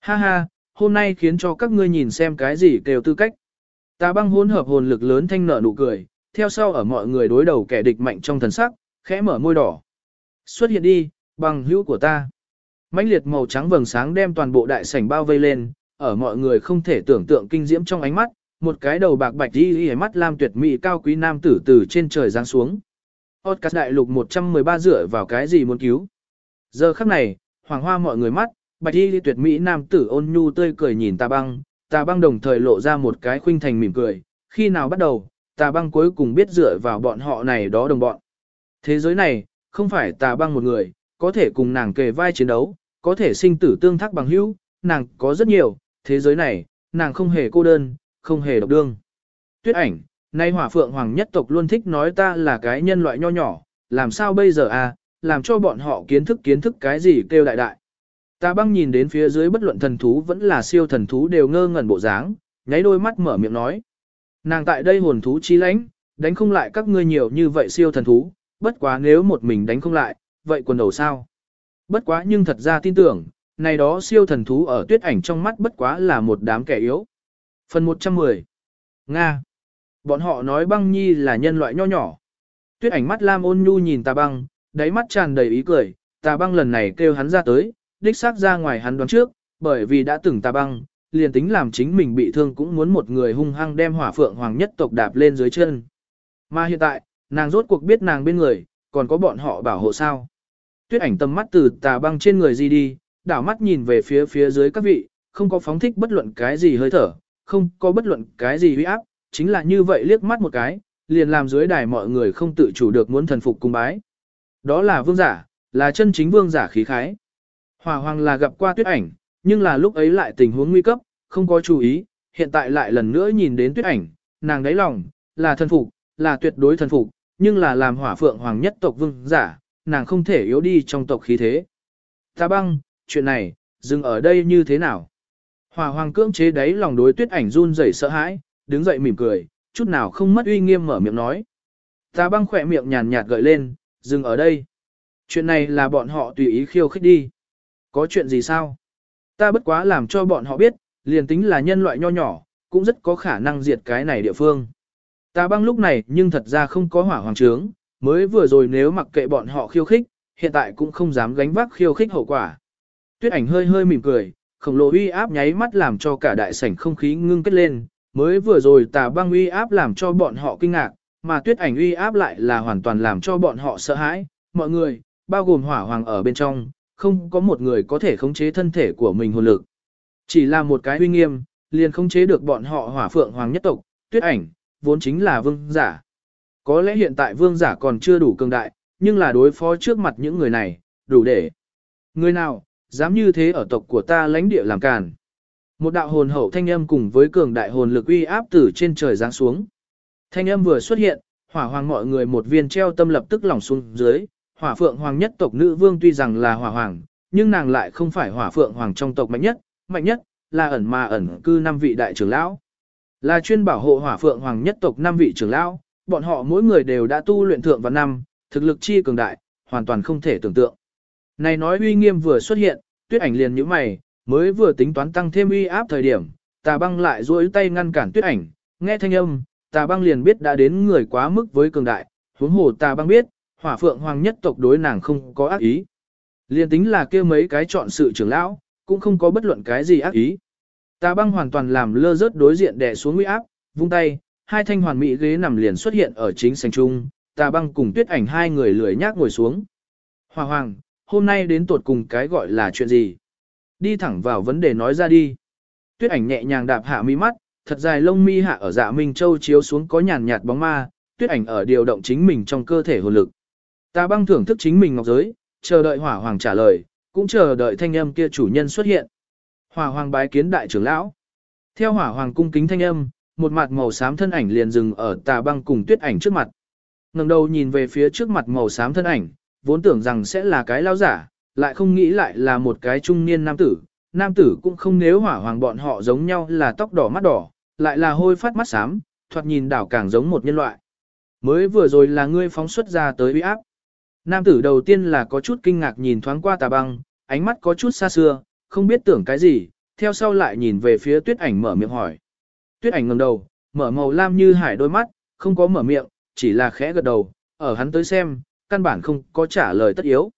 Ha ha, hôm nay khiến cho các ngươi nhìn xem cái gì kêu tư cách. Ta băng hỗn hợp hồn lực lớn thanh nở nụ cười, theo sau ở mọi người đối đầu kẻ địch mạnh trong thần sắc, khẽ mở môi đỏ. Xuất hiện đi, bằng hữu của ta. mãnh liệt màu trắng vầng sáng đem toàn bộ đại sảnh bao vây lên, ở mọi người không thể tưởng tượng kinh diễm trong ánh mắt, một cái đầu bạc bạch đi hề mắt lam tuyệt mỹ cao quý nam tử từ trên trời giáng xuống. Podcast đại lục 113 dựa vào cái gì muốn cứu. Giờ khắc này, hoàng hoa mọi người mắt, bạch y tuyệt mỹ nam tử ôn nhu tươi cười nhìn tà băng, tà băng đồng thời lộ ra một cái khuynh thành mỉm cười, khi nào bắt đầu, tà băng cuối cùng biết dựa vào bọn họ này đó đồng bọn. Thế giới này, không phải tà băng một người, có thể cùng nàng kề vai chiến đấu, có thể sinh tử tương thác bằng hữu, nàng có rất nhiều, thế giới này, nàng không hề cô đơn, không hề độc đương. Tuyết ảnh, nay hỏa phượng hoàng nhất tộc luôn thích nói ta là cái nhân loại nho nhỏ, làm sao bây giờ à, làm cho bọn họ kiến thức kiến thức cái gì kêu đại đại. Ta băng nhìn đến phía dưới bất luận thần thú vẫn là siêu thần thú đều ngơ ngẩn bộ dáng, nháy đôi mắt mở miệng nói. Nàng tại đây hồn thú chi lãnh, đánh không lại các ngươi nhiều như vậy siêu thần thú, bất quá nếu một mình đánh không lại, vậy quần đầu sao? Bất quá nhưng thật ra tin tưởng, này đó siêu thần thú ở tuyết ảnh trong mắt bất quá là một đám kẻ yếu. Phần 110 Nga Bọn họ nói băng nhi là nhân loại nho nhỏ. Tuyết ảnh mắt lam ôn nhu nhìn tà băng, đáy mắt tràn đầy ý cười, tà băng lần này kêu hắn ra tới, đích xác ra ngoài hắn đoán trước, bởi vì đã từng tà băng, liền tính làm chính mình bị thương cũng muốn một người hung hăng đem hỏa phượng hoàng nhất tộc đạp lên dưới chân. Mà hiện tại, nàng rốt cuộc biết nàng bên người, còn có bọn họ bảo hộ sao. Tuyết ảnh tầm mắt từ tà băng trên người di đi, đảo mắt nhìn về phía phía dưới các vị, không có phóng thích bất luận cái gì hơi thở, không có bất luận cái gì huy áp, chính là như vậy liếc mắt một cái, liền làm dưới đài mọi người không tự chủ được muốn thần phục cung bái. Đó là vương giả, là chân chính vương giả khí khái. Hỏa hoàng là gặp qua tuyết ảnh, nhưng là lúc ấy lại tình huống nguy cấp, không có chú ý, hiện tại lại lần nữa nhìn đến tuyết ảnh, nàng đáy lòng, là thần phục, là tuyệt đối thần phục, nhưng là làm hỏa phượng hoàng nhất tộc vương giả, nàng không thể yếu đi trong tộc khí thế. Ta băng, chuyện này, dừng ở đây như thế nào? Hỏa hoàng cưỡng chế đáy lòng đối tuyết ảnh run rẩy sợ hãi, đứng dậy mỉm cười, chút nào không mất uy nghiêm mở miệng nói. Ta băng khỏe miệng nhàn nhạt gợi lên, dừng ở đây. Chuyện này là bọn họ tùy ý khiêu khích đi. Có chuyện gì sao? Ta bất quá làm cho bọn họ biết, liền tính là nhân loại nho nhỏ, cũng rất có khả năng diệt cái này địa phương. Ta băng lúc này nhưng thật ra không có hỏa hoàng trướng, mới vừa rồi nếu mặc kệ bọn họ khiêu khích, hiện tại cũng không dám gánh vác khiêu khích hậu quả. Tuyết ảnh hơi hơi mỉm cười, khổng lồ uy áp nháy mắt làm cho cả đại sảnh không khí ngưng kết lên, mới vừa rồi tà băng uy áp làm cho bọn họ kinh ngạc, mà tuyết ảnh uy áp lại là hoàn toàn làm cho bọn họ sợ hãi, mọi người, bao gồm hỏa hoàng ở bên trong, không có một người có thể khống chế thân thể của mình hồn lực. Chỉ là một cái uy nghiêm, liền khống chế được bọn họ hỏa phượng hoàng nhất tộc, tuyết ảnh, vốn chính là vương giả. Có lẽ hiện tại vương giả còn chưa đủ cường đại, nhưng là đối phó trước mặt những người này, đủ để. Người nào, dám như thế ở tộc của ta lãnh địa làm càn. Một đạo hồn hậu thanh âm cùng với cường đại hồn lực uy áp từ trên trời giáng xuống. Thanh âm vừa xuất hiện, hỏa hoàng mọi người một viên treo tâm lập tức lỏng xuống dưới, hỏa phượng hoàng nhất tộc nữ vương tuy rằng là hỏa hoàng, nhưng nàng lại không phải hỏa phượng hoàng trong tộc mạnh nhất, mạnh nhất, là ẩn mà ẩn cư năm vị đại trưởng lão. Là chuyên bảo hộ hỏa phượng hoàng nhất tộc năm vị trưởng lão, bọn họ mỗi người đều đã tu luyện thượng vào năm, thực lực chi cường đại, hoàn toàn không thể tưởng tượng. Này nói uy nghiêm vừa xuất hiện, tuyết ảnh liền như mày, mới vừa tính toán tăng thêm uy áp thời điểm, tà băng lại duỗi tay ngăn cản tuyết ảnh, nghe thanh âm, tà băng liền biết đã đến người quá mức với cường đại, huống hồ tà băng biết, hỏa phượng hoàng nhất tộc đối nàng không có ác ý. Liền tính là kia mấy cái chọn sự trưởng lão, cũng không có bất luận cái gì ác ý. Tà băng hoàn toàn làm lơ rớt đối diện đè xuống nguy áp, vung tay, hai thanh hoàn mỹ ghế nằm liền xuất hiện ở chính sành trung, tà băng cùng tuyết ảnh hai người lười nhác ngồi xuống. Hòa hoàng, hôm nay đến tuột cùng cái gọi là chuyện gì? Đi thẳng vào vấn đề nói ra đi. Tuyết ảnh nhẹ nhàng đạp hạ mi mắt, thật dài lông mi hạ ở dạ Minh Châu chiếu xuống có nhàn nhạt bóng ma, tuyết ảnh ở điều động chính mình trong cơ thể hồn lực. Ta băng thưởng thức chính mình ngọc giới, chờ đợi hỏa hoàng trả lời, cũng chờ đợi thanh âm kia chủ nhân xuất hiện. Hỏa hoàng bái kiến đại trưởng lão. Theo hỏa hoàng cung kính thanh âm, một mặt màu xám thân ảnh liền dừng ở tà băng cùng tuyết ảnh trước mặt. ngẩng đầu nhìn về phía trước mặt màu xám thân ảnh, vốn tưởng rằng sẽ là cái lao giả, lại không nghĩ lại là một cái trung niên nam tử. Nam tử cũng không nếu hỏa hoàng bọn họ giống nhau là tóc đỏ mắt đỏ, lại là hôi phát mắt xám, thoạt nhìn đảo càng giống một nhân loại. Mới vừa rồi là ngươi phóng xuất ra tới uy áp. Nam tử đầu tiên là có chút kinh ngạc nhìn thoáng qua tà băng, ánh mắt có chút xa xưa, không biết tưởng cái gì, theo sau lại nhìn về phía tuyết ảnh mở miệng hỏi. Tuyết ảnh ngẩng đầu, mở màu lam như hải đôi mắt, không có mở miệng, chỉ là khẽ gật đầu, ở hắn tới xem, căn bản không có trả lời tất yếu.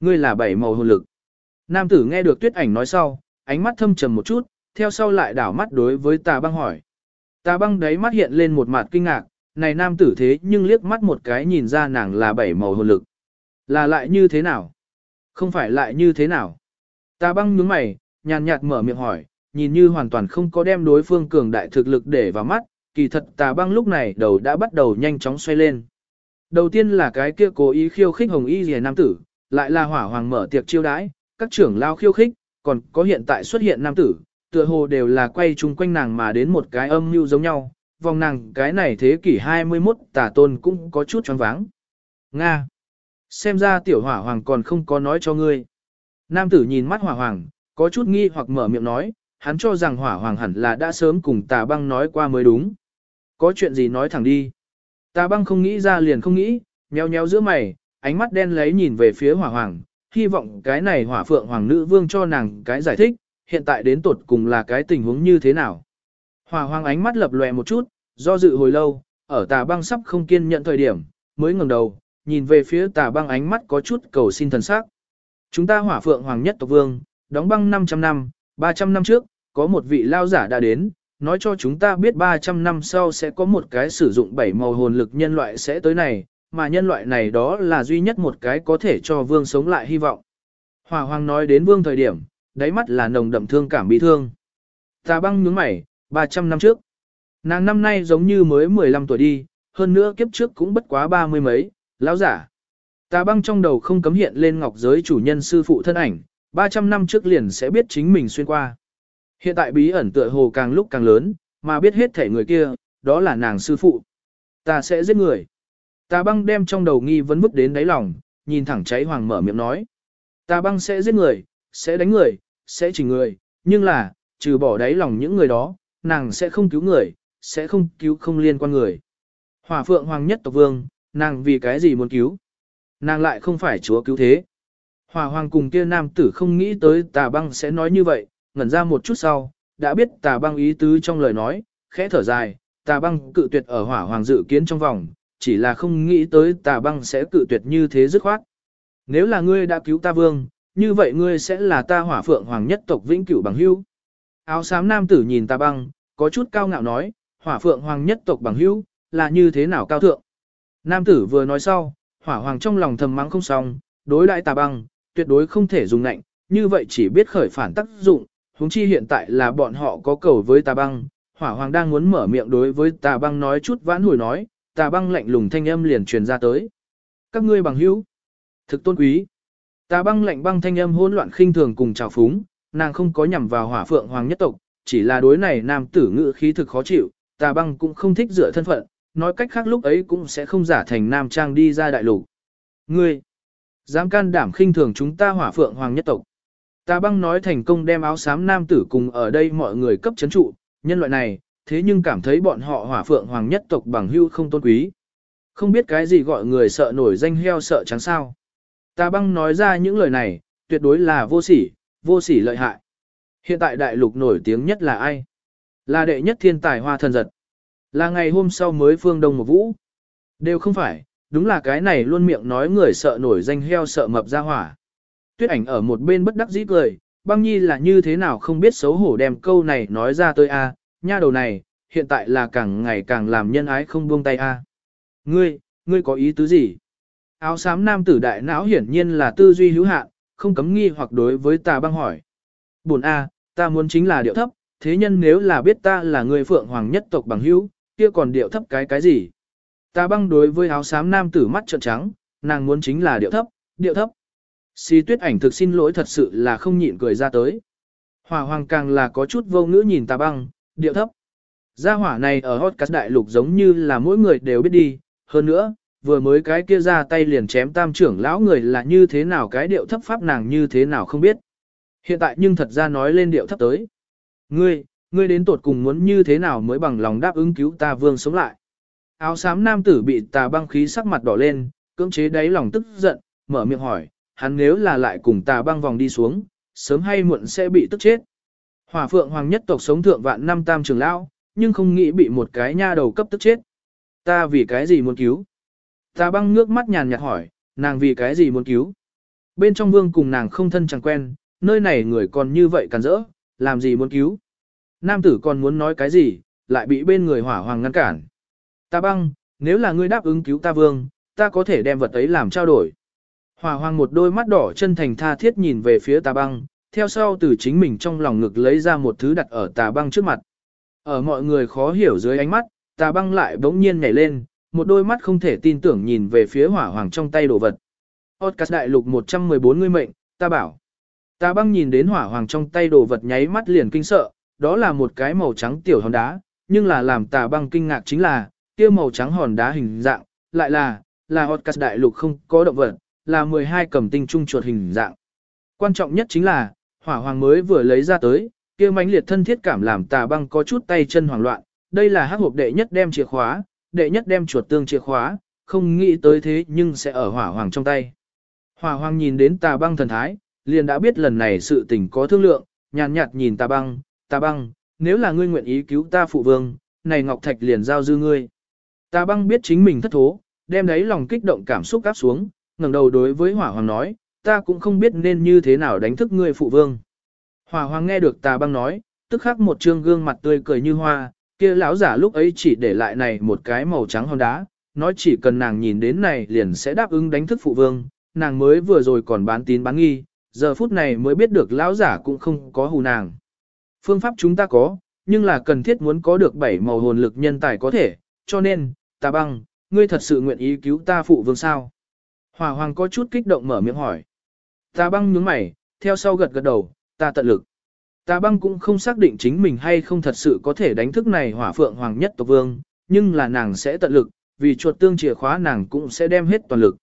Ngươi là bảy màu hồn lực. Nam tử nghe được tuyết ảnh nói sau, ánh mắt thâm trầm một chút, theo sau lại đảo mắt đối với tà băng hỏi. Tà băng đấy mắt hiện lên một mặt kinh ngạc, này nam tử thế nhưng liếc mắt một cái nhìn ra nàng là bảy màu hồn lực. Là lại như thế nào? Không phải lại như thế nào? Ta băng nhướng mày, nhàn nhạt mở miệng hỏi, nhìn như hoàn toàn không có đem đối phương cường đại thực lực để vào mắt, kỳ thật tà băng lúc này đầu đã bắt đầu nhanh chóng xoay lên. Đầu tiên là cái kia cố ý khiêu khích hồng y rìa nam tử, lại là hỏa hoàng mở tiệc chiêu đãi, các trưởng lao khiêu khích, còn có hiện tại xuất hiện nam tử, tựa hồ đều là quay chung quanh nàng mà đến một cái âm mưu giống nhau, vòng nàng cái này thế kỷ 21 tà tôn cũng có chút choáng váng. Nga! Xem ra tiểu hỏa hoàng còn không có nói cho ngươi. Nam tử nhìn mắt hỏa hoàng, có chút nghi hoặc mở miệng nói, hắn cho rằng hỏa hoàng hẳn là đã sớm cùng tà băng nói qua mới đúng. Có chuyện gì nói thẳng đi. Tà băng không nghĩ ra liền không nghĩ, nheo nheo giữa mày, ánh mắt đen lấy nhìn về phía hỏa hoàng, hy vọng cái này hỏa phượng hoàng nữ vương cho nàng cái giải thích, hiện tại đến tột cùng là cái tình huống như thế nào. Hỏa hoàng ánh mắt lập lòe một chút, do dự hồi lâu, ở tà băng sắp không kiên nhận thời điểm, mới ngẩng đầu, nhìn về phía tà băng ánh mắt có chút cầu xin thần sắc. Chúng ta hỏa phượng hoàng nhất tộc vương, đóng băng 500 năm, 300 năm trước, có một vị lao giả đã đến, nói cho chúng ta biết 300 năm sau sẽ có một cái sử dụng bảy màu hồn lực nhân loại sẽ tới này, mà nhân loại này đó là duy nhất một cái có thể cho vương sống lại hy vọng. Hỏa hoàng nói đến vương thời điểm, đáy mắt là nồng đậm thương cảm bị thương. Tà băng nhướng mày, 300 năm trước. Nàng năm nay giống như mới 15 tuổi đi, hơn nữa kiếp trước cũng bất quá ba mươi mấy, lão giả. Tà băng trong đầu không cấm hiện lên ngọc giới chủ nhân sư phụ thân ảnh, 300 năm trước liền sẽ biết chính mình xuyên qua. Hiện tại bí ẩn tựa hồ càng lúc càng lớn, mà biết hết thể người kia, đó là nàng sư phụ. Ta sẽ giết người. Tà băng đem trong đầu nghi vấn vứt đến đáy lòng, nhìn thẳng cháy hoàng mở miệng nói. Tà băng sẽ giết người, sẽ đánh người, sẽ chỉnh người, nhưng là, trừ bỏ đáy lòng những người đó, nàng sẽ không cứu người, sẽ không cứu không liên quan người. Hỏa phượng hoàng nhất tộc vương, nàng vì cái gì muốn cứu? Nàng lại không phải chúa cứu thế. Hòa hoàng cùng kia nam tử không nghĩ tới tà băng sẽ nói như vậy, ngẩn ra một chút sau, đã biết tà băng ý tứ trong lời nói, khẽ thở dài, tà băng cự tuyệt ở hỏa hoàng dự kiến trong vòng, chỉ là không nghĩ tới tà băng sẽ cự tuyệt như thế dứt khoát. Nếu là ngươi đã cứu ta vương, như vậy ngươi sẽ là ta hỏa phượng hoàng nhất tộc vĩnh cửu bằng hữu. Áo xám nam tử nhìn tà băng, có chút cao ngạo nói, hỏa phượng hoàng nhất tộc bằng hữu, là như thế nào cao thượng. Nam tử vừa nói sau, hỏa hoàng trong lòng thầm mắng không xong, đối đại tà băng, tuyệt đối không thể dùng nạnh, như vậy chỉ biết khởi phản tác dụng, huống chi hiện tại là bọn họ có cầu với tà băng, hỏa hoàng đang muốn mở miệng đối với tà băng nói chút vãn hồi nói, tà băng lạnh lùng thanh âm liền truyền ra tới. Các ngươi bằng hữu, thực tôn quý. Tà băng lạnh băng thanh âm hỗn loạn khinh thường cùng chào phúng, nàng không có nhằm vào hỏa phượng hoàng nhất tộc, chỉ là đối này nam tử ngữ khí thực khó chịu, tà băng cũng không thích dựa thân phận, nói cách khác lúc ấy cũng sẽ không giả thành nam trang đi ra đại lục. Ngươi, dám can đảm khinh thường chúng ta hỏa phượng hoàng nhất tộc. ta băng nói thành công đem áo xám nam tử cùng ở đây mọi người cấp chấn trụ, nhân loại này, thế nhưng cảm thấy bọn họ hỏa phượng hoàng nhất tộc bằng hưu không tôn quý. Không biết cái gì gọi người sợ nổi danh heo sợ trắng sao. ta băng nói ra những lời này, tuyệt đối là vô sỉ, vô sỉ lợi hại. Hiện tại đại lục nổi tiếng nhất là ai? Là đệ nhất thiên tài hoa thần giật. Là ngày hôm sau mới phương đông một vũ. Đều không phải, đúng là cái này luôn miệng nói người sợ nổi danh heo sợ mập ra hỏa. Tuyết ảnh ở một bên bất đắc dĩ cười, băng nhi là như thế nào không biết xấu hổ đem câu này nói ra tôi a nha đầu này, hiện tại là càng ngày càng làm nhân ái không buông tay a Ngươi, ngươi có ý tứ gì? Áo xám nam tử đại não hiển nhiên là tư duy hữu hạn, không cấm nghi hoặc đối với ta băng hỏi. buồn A, ta muốn chính là điệu thấp, thế nhân nếu là biết ta là người phượng hoàng nhất tộc bằng hữu, kia còn điệu thấp cái cái gì? Ta băng đối với áo xám nam tử mắt trợn trắng, nàng muốn chính là điệu thấp, điệu thấp. Xí tuyết ảnh thực xin lỗi thật sự là không nhịn cười ra tới. Hỏa hoàng càng là có chút vô ngữ nhìn ta băng, điệu thấp. Gia hỏa này ở hot cắt đại lục giống như là mỗi người đều biết đi, hơn nữa, vừa mới cái kia ra tay liền chém tam trưởng lão người là như thế nào cái điệu thấp pháp nàng như thế nào không biết. Hiện tại nhưng thật ra nói lên điệu thấp tới. Ngươi, ngươi đến tột cùng muốn như thế nào mới bằng lòng đáp ứng cứu ta vương sống lại. Áo xám nam tử bị tà băng khí sắc mặt đỏ lên, cưỡng chế đáy lòng tức giận, mở miệng hỏi, hắn nếu là lại cùng tà băng vòng đi xuống, sớm hay muộn sẽ bị tức chết. Hỏa phượng hoàng nhất tộc sống thượng vạn năm tam trường lão, nhưng không nghĩ bị một cái nha đầu cấp tức chết. Ta vì cái gì muốn cứu? Tà băng ngước mắt nhàn nhạt hỏi, nàng vì cái gì muốn cứu? Bên trong vương cùng nàng không thân chẳng quen, nơi này người còn như vậy càn rỡ, làm gì muốn cứu? Nam tử còn muốn nói cái gì, lại bị bên người hỏa hoàng ngăn cản. Ta băng, nếu là ngươi đáp ứng cứu ta vương, ta có thể đem vật ấy làm trao đổi. Hỏa hoàng một đôi mắt đỏ chân thành tha thiết nhìn về phía tà băng, theo sau từ chính mình trong lòng ngực lấy ra một thứ đặt ở tà băng trước mặt. Ở mọi người khó hiểu dưới ánh mắt, tà băng lại bỗng nhiên nhảy lên, một đôi mắt không thể tin tưởng nhìn về phía hỏa hoàng trong tay đồ vật. Podcast đại lục 114 người mệnh, ta bảo. Tà băng nhìn đến hỏa hoàng trong tay đồ vật nháy mắt liền kinh sợ, đó là một cái màu trắng tiểu hòn đá, nhưng là làm tà băng kinh ngạc chính là, kia màu trắng hòn đá hình dạng, lại là, là Podcast đại lục không có động vật, là 12 cầm tinh trung chuột hình dạng. Quan trọng nhất chính là, hỏa hoàng mới vừa lấy ra tới, kia mãnh liệt thân thiết cảm làm tà băng có chút tay chân hoảng loạn, đây là hắc hộp đệ nhất đem chìa khóa, đệ nhất đem chuột tương chìa khóa, không nghĩ tới thế nhưng sẽ ở hỏa hoàng trong tay. Hỏa hoàng nhìn đến tà băng thần thái, liền đã biết lần này sự tình có thương lượng, nhàn nhạt nhìn tà băng, tà băng, nếu là ngươi nguyện ý cứu ta phụ vương, này ngọc thạch liền giao dư ngươi. Tà băng biết chính mình thất thố, đem đấy lòng kích động cảm xúc áp xuống, ngẩng đầu đối với hỏa hoàng nói, ta cũng không biết nên như thế nào đánh thức ngươi phụ vương. Hỏa hoàng nghe được tà băng nói, tức khắc một trương gương mặt tươi cười như hoa, kia lão giả lúc ấy chỉ để lại này một cái màu trắng hòn đá, nói chỉ cần nàng nhìn đến này liền sẽ đáp ứng đánh thức phụ vương, nàng mới vừa rồi còn bán tín bán nghi, giờ phút này mới biết được lão giả cũng không có hù nàng. Phương pháp chúng ta có, nhưng là cần thiết muốn có được bảy màu hồn lực nhân tài có thể, cho nên, ta băng, ngươi thật sự nguyện ý cứu ta phụ vương sao? Hỏa hoàng có chút kích động mở miệng hỏi. Ta băng nhướng mày, theo sau gật gật đầu, ta tận lực. Ta băng cũng không xác định chính mình hay không thật sự có thể đánh thức này hỏa phượng hoàng nhất tộc vương, nhưng là nàng sẽ tận lực, vì chuột tương chìa khóa nàng cũng sẽ đem hết toàn lực.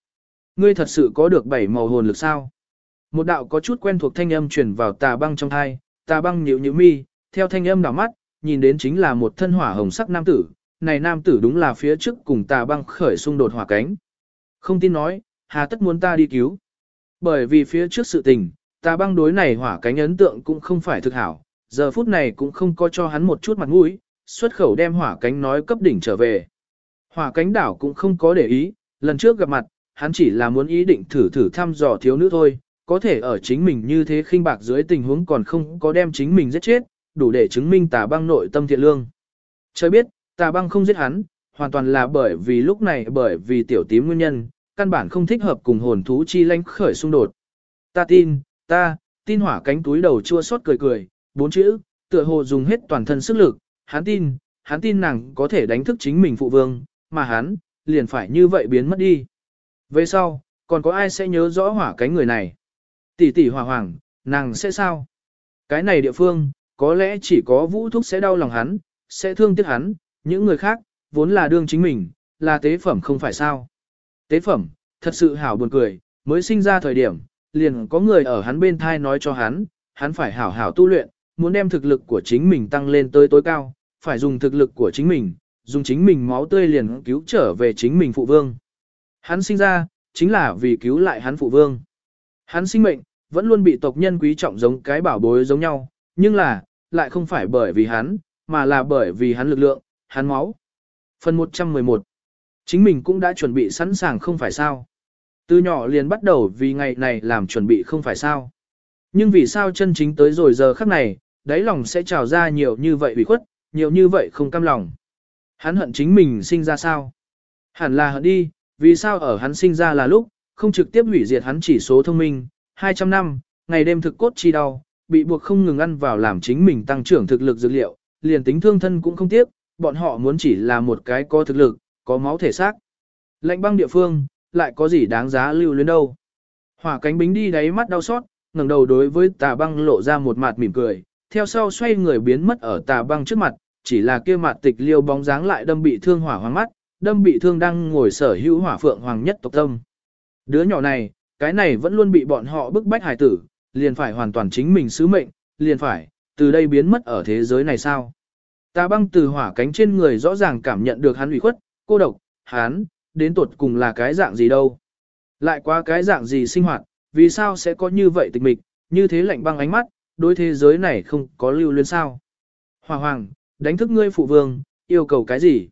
Ngươi thật sự có được bảy màu hồn lực sao? Một đạo có chút quen thuộc thanh âm truyền vào tà băng trong thai, tà băng nhíu nhíu mi, theo thanh âm đảo mắt, nhìn đến chính là một thân hỏa hồng sắc nam tử, này nam tử đúng là phía trước cùng tà băng khởi xung đột hỏa cánh. Không tin nói, hà tất muốn ta đi cứu. Bởi vì phía trước sự tình, tà băng đối này hỏa cánh ấn tượng cũng không phải thực hảo, giờ phút này cũng không có cho hắn một chút mặt mũi, xuất khẩu đem hỏa cánh nói cấp đỉnh trở về. Hỏa cánh đảo cũng không có để ý, lần trước gặp mặt, hắn chỉ là muốn ý định thử thử thăm dò thiếu nữ thôi, có thể ở chính mình như thế khinh bạc dưới tình huống còn không có đem chính mình giết chết, đủ để chứng minh tà băng nội tâm thiện lương. Trời biết, tà băng không giết hắn, hoàn toàn là bởi vì lúc này bởi vì tiểu tím nguyên nhân, căn bản không thích hợp cùng hồn thú chi lãnh khởi xung đột. Ta tin, ta, tin hỏa cánh túi đầu chua xót cười cười, bốn chữ, tựa hồ dùng hết toàn thân sức lực, hắn tin, hắn tin nàng có thể đánh thức chính mình phụ vương, mà hắn, liền phải như vậy biến mất đi. Về sau, còn có ai sẽ nhớ rõ hỏa cánh người này? Tỷ tỷ hòa hoàng, nàng sẽ sao? Cái này địa phương, có lẽ chỉ có vũ thúc sẽ đau lòng hắn, sẽ thương tiếc hắn, những người khác, vốn là đương chính mình, là tế phẩm không phải sao. Tế phẩm, thật sự hảo buồn cười, mới sinh ra thời điểm, liền có người ở hắn bên thai nói cho hắn, hắn phải hảo hảo tu luyện, muốn đem thực lực của chính mình tăng lên tới tối cao, phải dùng thực lực của chính mình, dùng chính mình máu tươi liền cứu trở về chính mình phụ vương. Hắn sinh ra, chính là vì cứu lại hắn phụ vương. Hắn sinh mệnh, vẫn luôn bị tộc nhân quý trọng giống cái bảo bối giống nhau, nhưng là, lại không phải bởi vì hắn, mà là bởi vì hắn lực lượng, hắn máu. Phần 111 Chính mình cũng đã chuẩn bị sẵn sàng không phải sao. Từ nhỏ liền bắt đầu vì ngày này làm chuẩn bị không phải sao. Nhưng vì sao chân chính tới rồi giờ khắc này, đáy lòng sẽ trào ra nhiều như vậy bị khuất, nhiều như vậy không cam lòng. Hắn hận chính mình sinh ra sao? Hẳn là hận đi, vì sao ở hắn sinh ra là lúc, không trực tiếp hủy diệt hắn chỉ số thông minh, 200 năm, ngày đêm thực cốt chi đau, bị buộc không ngừng ăn vào làm chính mình tăng trưởng thực lực dược liệu, liền tính thương thân cũng không tiếc, bọn họ muốn chỉ là một cái có thực lực, có máu thể xác. Lạnh băng địa phương, lại có gì đáng giá lưu luyến đâu. Hỏa cánh bính đi đáy mắt đau xót, ngẩng đầu đối với tà băng lộ ra một mặt mỉm cười, theo sau xoay người biến mất ở tà băng trước mặt, chỉ là kia mặt tịch liêu bóng dáng lại đâm bị thương hỏa hoàng mắt, đâm bị thương đang ngồi sở hữu hỏa phượng hoàng nhất tộc tâm. Đứa nhỏ này, cái này vẫn luôn bị bọn họ bức bách hải tử, liền phải hoàn toàn chính mình sứ mệnh, liền phải, từ đây biến mất ở thế giới này sao. ta băng từ hỏa cánh trên người rõ ràng cảm nhận được hắn ủy khuất, cô độc, hắn, đến tuột cùng là cái dạng gì đâu. Lại qua cái dạng gì sinh hoạt, vì sao sẽ có như vậy tịch mịch, như thế lạnh băng ánh mắt, đối thế giới này không có lưu luyến sao. Hỏa hoàng, đánh thức ngươi phụ vương, yêu cầu cái gì?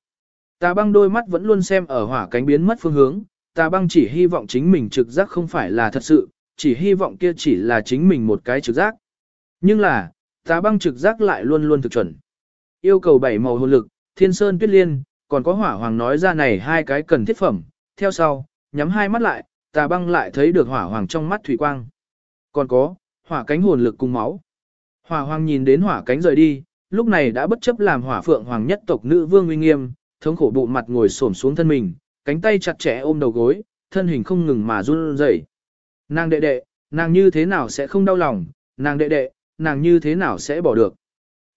ta băng đôi mắt vẫn luôn xem ở hỏa cánh biến mất phương hướng, tà băng chỉ hy vọng chính mình trực giác không phải là thật sự, chỉ hy vọng kia chỉ là chính mình một cái trực giác. Nhưng là, tà băng trực giác lại luôn luôn thực chuẩn. Yêu cầu bảy màu hồn lực, thiên sơn tuyết liên, còn có hỏa hoàng nói ra này hai cái cần thiết phẩm, theo sau, nhắm hai mắt lại, tà băng lại thấy được hỏa hoàng trong mắt thủy quang. Còn có, hỏa cánh hồn lực cùng máu. Hỏa hoàng nhìn đến hỏa cánh rời đi, lúc này đã bất chấp làm hỏa phượng hoàng nhất tộc nữ vương uy nghiêm, thống khổ bụ mặt ngồi xổm xuống thân mình, cánh tay chặt chẽ ôm đầu gối, thân hình không ngừng mà run rẩy. Nàng đệ đệ, nàng như thế nào sẽ không đau lòng, nàng đệ đệ, nàng như thế nào sẽ bỏ được.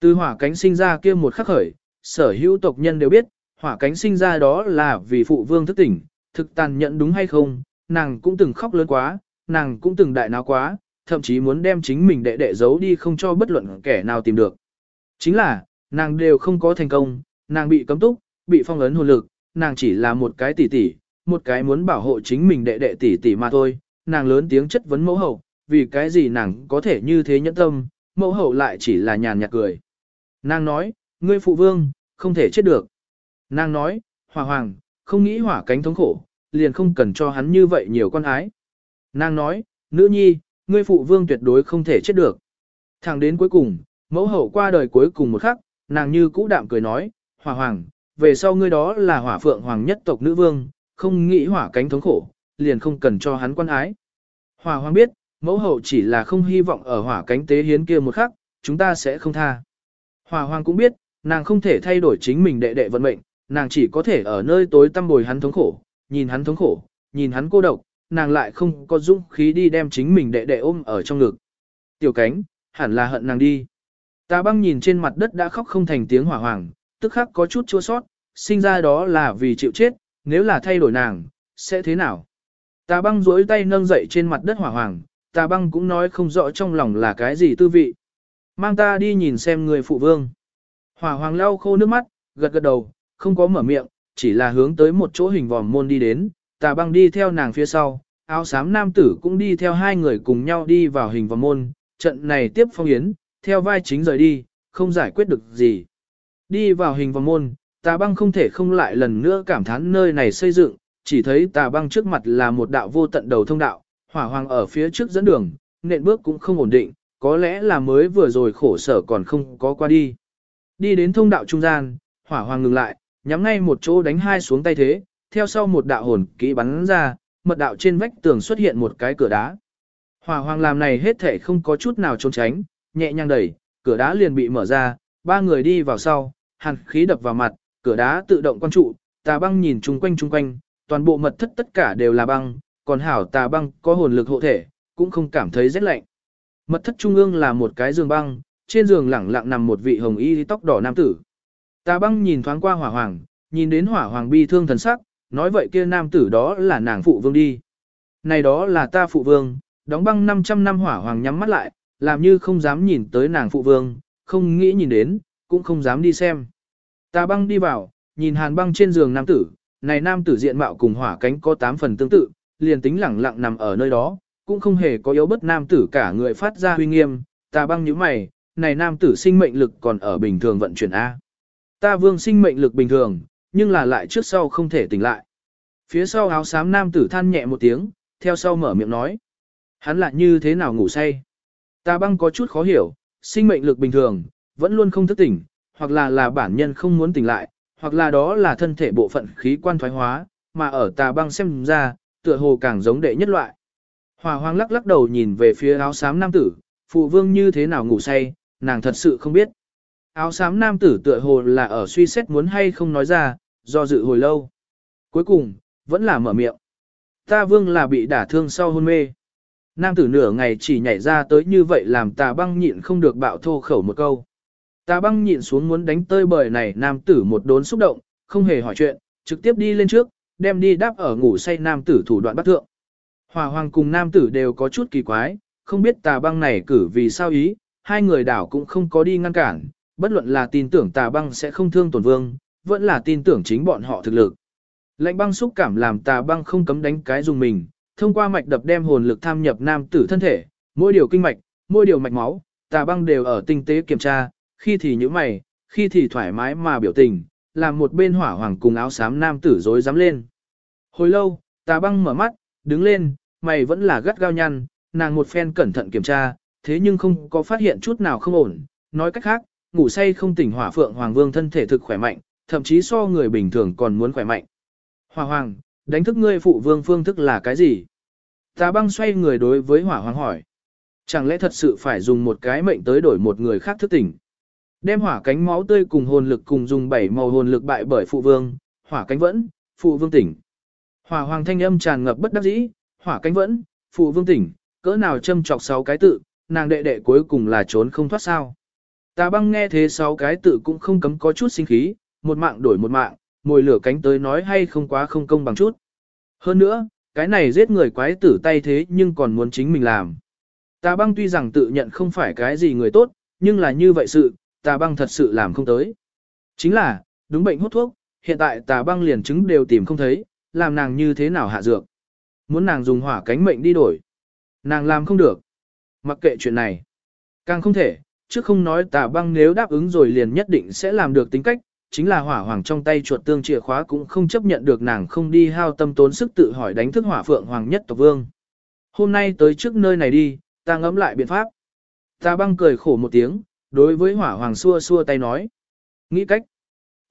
Từ hỏa cánh sinh ra kia một khắc khởi, sở hữu tộc nhân đều biết, hỏa cánh sinh ra đó là vì phụ vương thức tỉnh, thực tàn nhận đúng hay không, nàng cũng từng khóc lớn quá, nàng cũng từng đại náo quá, thậm chí muốn đem chính mình đệ đệ giấu đi không cho bất luận kẻ nào tìm được. Chính là, nàng đều không có thành công, nàng bị cấm túc, bị phong ấn hồn lực, nàng chỉ là một cái tỷ tỷ, một cái muốn bảo hộ chính mình đệ đệ tỷ tỷ mà thôi, nàng lớn tiếng chất vấn mẫu hậu, vì cái gì nàng có thể như thế nhẫn tâm, mẫu hậu lại chỉ là nhàn nhạt cười. Nàng nói, ngươi phụ vương, không thể chết được. Nàng nói, hỏa hoàng, không nghĩ hỏa cánh thống khổ, liền không cần cho hắn như vậy nhiều con ái. Nàng nói, nữ nhi, ngươi phụ vương tuyệt đối không thể chết được. Thẳng đến cuối cùng, mẫu hậu qua đời cuối cùng một khắc, nàng như cũ đạm cười nói, hỏa hoàng, về sau ngươi đó là hỏa phượng hoàng nhất tộc nữ vương, không nghĩ hỏa cánh thống khổ, liền không cần cho hắn quan ái. Hỏa hoàng biết, mẫu hậu chỉ là không hy vọng ở hỏa cánh tế hiến kia một khắc, chúng ta sẽ không tha. Hỏa hoàng cũng biết, nàng không thể thay đổi chính mình đệ đệ vận mệnh, nàng chỉ có thể ở nơi tối tăm bồi hắn thống khổ, nhìn hắn thống khổ, nhìn hắn cô độc, nàng lại không có dũng khí đi đem chính mình đệ đệ ôm ở trong ngực. Tiểu cánh, hẳn là hận nàng đi. Ta băng nhìn trên mặt đất đã khóc không thành tiếng hỏa hoàng, tức khắc có chút chua sót, sinh ra đó là vì chịu chết, nếu là thay đổi nàng, sẽ thế nào? Ta băng duỗi tay nâng dậy trên mặt đất hỏa hoàng, ta băng cũng nói không rõ trong lòng là cái gì tư vị. Mang ta đi nhìn xem người phụ vương. Hỏa hoàng lau khô nước mắt, gật gật đầu, không có mở miệng, chỉ là hướng tới một chỗ hình vòm môn đi đến, tà băng đi theo nàng phía sau, áo xám nam tử cũng đi theo hai người cùng nhau đi vào hình vòm môn, trận này tiếp phong yến, theo vai chính rời đi, không giải quyết được gì. Đi vào hình vòng môn, tà băng không thể không lại lần nữa cảm thán nơi này xây dựng, chỉ thấy tà băng trước mặt là một đạo vô tận đầu thông đạo, hỏa hoàng ở phía trước dẫn đường, nện bước cũng không ổn định, có lẽ là mới vừa rồi khổ sở còn không có qua đi. Đi đến thông đạo trung gian, hỏa hoàng ngừng lại, nhắm ngay một chỗ đánh hai xuống tay thế, theo sau một đạo hồn kỹ bắn ra, mật đạo trên vách tường xuất hiện một cái cửa đá. Hỏa hoàng làm này hết thể không có chút nào trốn tránh, nhẹ nhàng đẩy, cửa đá liền bị mở ra, ba người đi vào sau, hàn khí đập vào mặt, cửa đá tự động quan trụ, tà băng nhìn chung quanh chung quanh, toàn bộ mật thất tất cả đều là băng, còn hảo tà băng có hồn lực hộ thể, cũng không cảm thấy rét lạnh. Mật thất trung ương là một cái giường băng, trên giường lẳng lặng nằm một vị hồng y tóc đỏ nam tử. Tà băng nhìn thoáng qua hỏa hoàng, nhìn đến hỏa hoàng bi thương thần sắc, nói vậy kia nam tử đó là nàng phụ vương đi. Này đó là ta phụ vương, đóng băng 500 năm hỏa hoàng nhắm mắt lại, làm như không dám nhìn tới nàng phụ vương, không nghĩ nhìn đến, cũng không dám đi xem. Tà băng đi vào, nhìn hàn băng trên giường nam tử, này nam tử diện mạo cùng hỏa cánh có 8 phần tương tự, liền tính lẳng lặng nằm ở nơi đó, cũng không hề có yếu bất nam tử cả người phát ra huy nghiêm, tà băng như mày, này nam tử sinh mệnh lực còn ở bình thường vận chuyển A. Ta vương sinh mệnh lực bình thường, nhưng là lại trước sau không thể tỉnh lại. Phía sau áo xám nam tử than nhẹ một tiếng, theo sau mở miệng nói. Hắn lại như thế nào ngủ say? Ta băng có chút khó hiểu, sinh mệnh lực bình thường, vẫn luôn không thức tỉnh, hoặc là là bản nhân không muốn tỉnh lại, hoặc là đó là thân thể bộ phận khí quan thoái hóa, mà ở tà băng xem ra, tựa hồ càng giống đệ nhất loại. Hòa hoang lắc lắc đầu nhìn về phía áo xám nam tử, phụ vương như thế nào ngủ say, nàng thật sự không biết. Áo xám nam tử tựa hồ là ở suy xét muốn hay không nói ra, do dự hồi lâu. Cuối cùng, vẫn là mở miệng. Ta vương là bị đả thương sau hôn mê. Nam tử nửa ngày chỉ nhảy ra tới như vậy làm tà băng nhịn không được bạo thô khẩu một câu. Tà băng nhịn xuống muốn đánh tơi bời này nam tử một đốn xúc động, không hề hỏi chuyện, trực tiếp đi lên trước, đem đi đáp ở ngủ say nam tử thủ đoạn bắt thượng. Hòa hoàng cùng nam tử đều có chút kỳ quái, không biết tà băng này cử vì sao ý, hai người đảo cũng không có đi ngăn cản, bất luận là tin tưởng tà băng sẽ không thương tổn vương, vẫn là tin tưởng chính bọn họ thực lực. Lệnh băng xúc cảm làm tà băng không cấm đánh cái dùng mình, thông qua mạch đập đem hồn lực tham nhập nam tử thân thể, mỗi điều kinh mạch, mỗi điều mạch máu, tà băng đều ở tinh tế kiểm tra, khi thì như mày, khi thì thoải mái mà biểu tình, làm một bên hỏa hoàng cùng áo xám nam tử rối dám lên. Hồi lâu, tà băng mở mắt, đứng lên, mày vẫn là gắt gao nhăn, nàng một phen cẩn thận kiểm tra, thế nhưng không có phát hiện chút nào không ổn, nói cách khác, ngủ say không tỉnh hỏa phượng hoàng vương thân thể thực khỏe mạnh, thậm chí so người bình thường còn muốn khỏe mạnh. Hỏa hoàng, đánh thức ngươi phụ vương phương thức là cái gì? Tà băng xoay người đối với hỏa hoàng hỏi. Chẳng lẽ thật sự phải dùng một cái mệnh tới đổi một người khác thức tỉnh? Đem hỏa cánh máu tươi cùng hồn lực cùng dùng bảy màu hồn lực bại bởi phụ vương, hỏa cánh vẫn, phụ vương tỉnh. Hỏa hoàng thanh âm tràn ngập bất đắc dĩ, hỏa cánh vẫn, phụ vương tỉnh, cỡ nào châm chọc sáu cái tự, nàng đệ đệ cuối cùng là trốn không thoát sao. Tà băng nghe thế sáu cái tự cũng không cấm có chút sinh khí, một mạng đổi một mạng, mồi lửa cánh tới nói hay không quá không công bằng chút. Hơn nữa, cái này giết người quái tử tay thế nhưng còn muốn chính mình làm. Tà băng tuy rằng tự nhận không phải cái gì người tốt, nhưng là như vậy sự, tà băng thật sự làm không tới. Chính là, đúng bệnh hút thuốc, hiện tại tà băng liền chứng đều tìm không thấy, làm nàng như thế nào hạ dược. Muốn nàng dùng hỏa cánh mệnh đi đổi. Nàng làm không được. Mặc kệ chuyện này. Càng không thể, chứ không nói tà băng nếu đáp ứng rồi liền nhất định sẽ làm được tính cách, chính là hỏa hoàng trong tay chuột tương chìa khóa cũng không chấp nhận được nàng không đi hao tâm tốn sức tự hỏi đánh thức hỏa phượng hoàng nhất tộc vương. Hôm nay tới trước nơi này đi, ta ngẫm lại biện pháp. Ta băng cười khổ một tiếng, đối với hỏa hoàng xua xua tay nói. Nghĩ cách.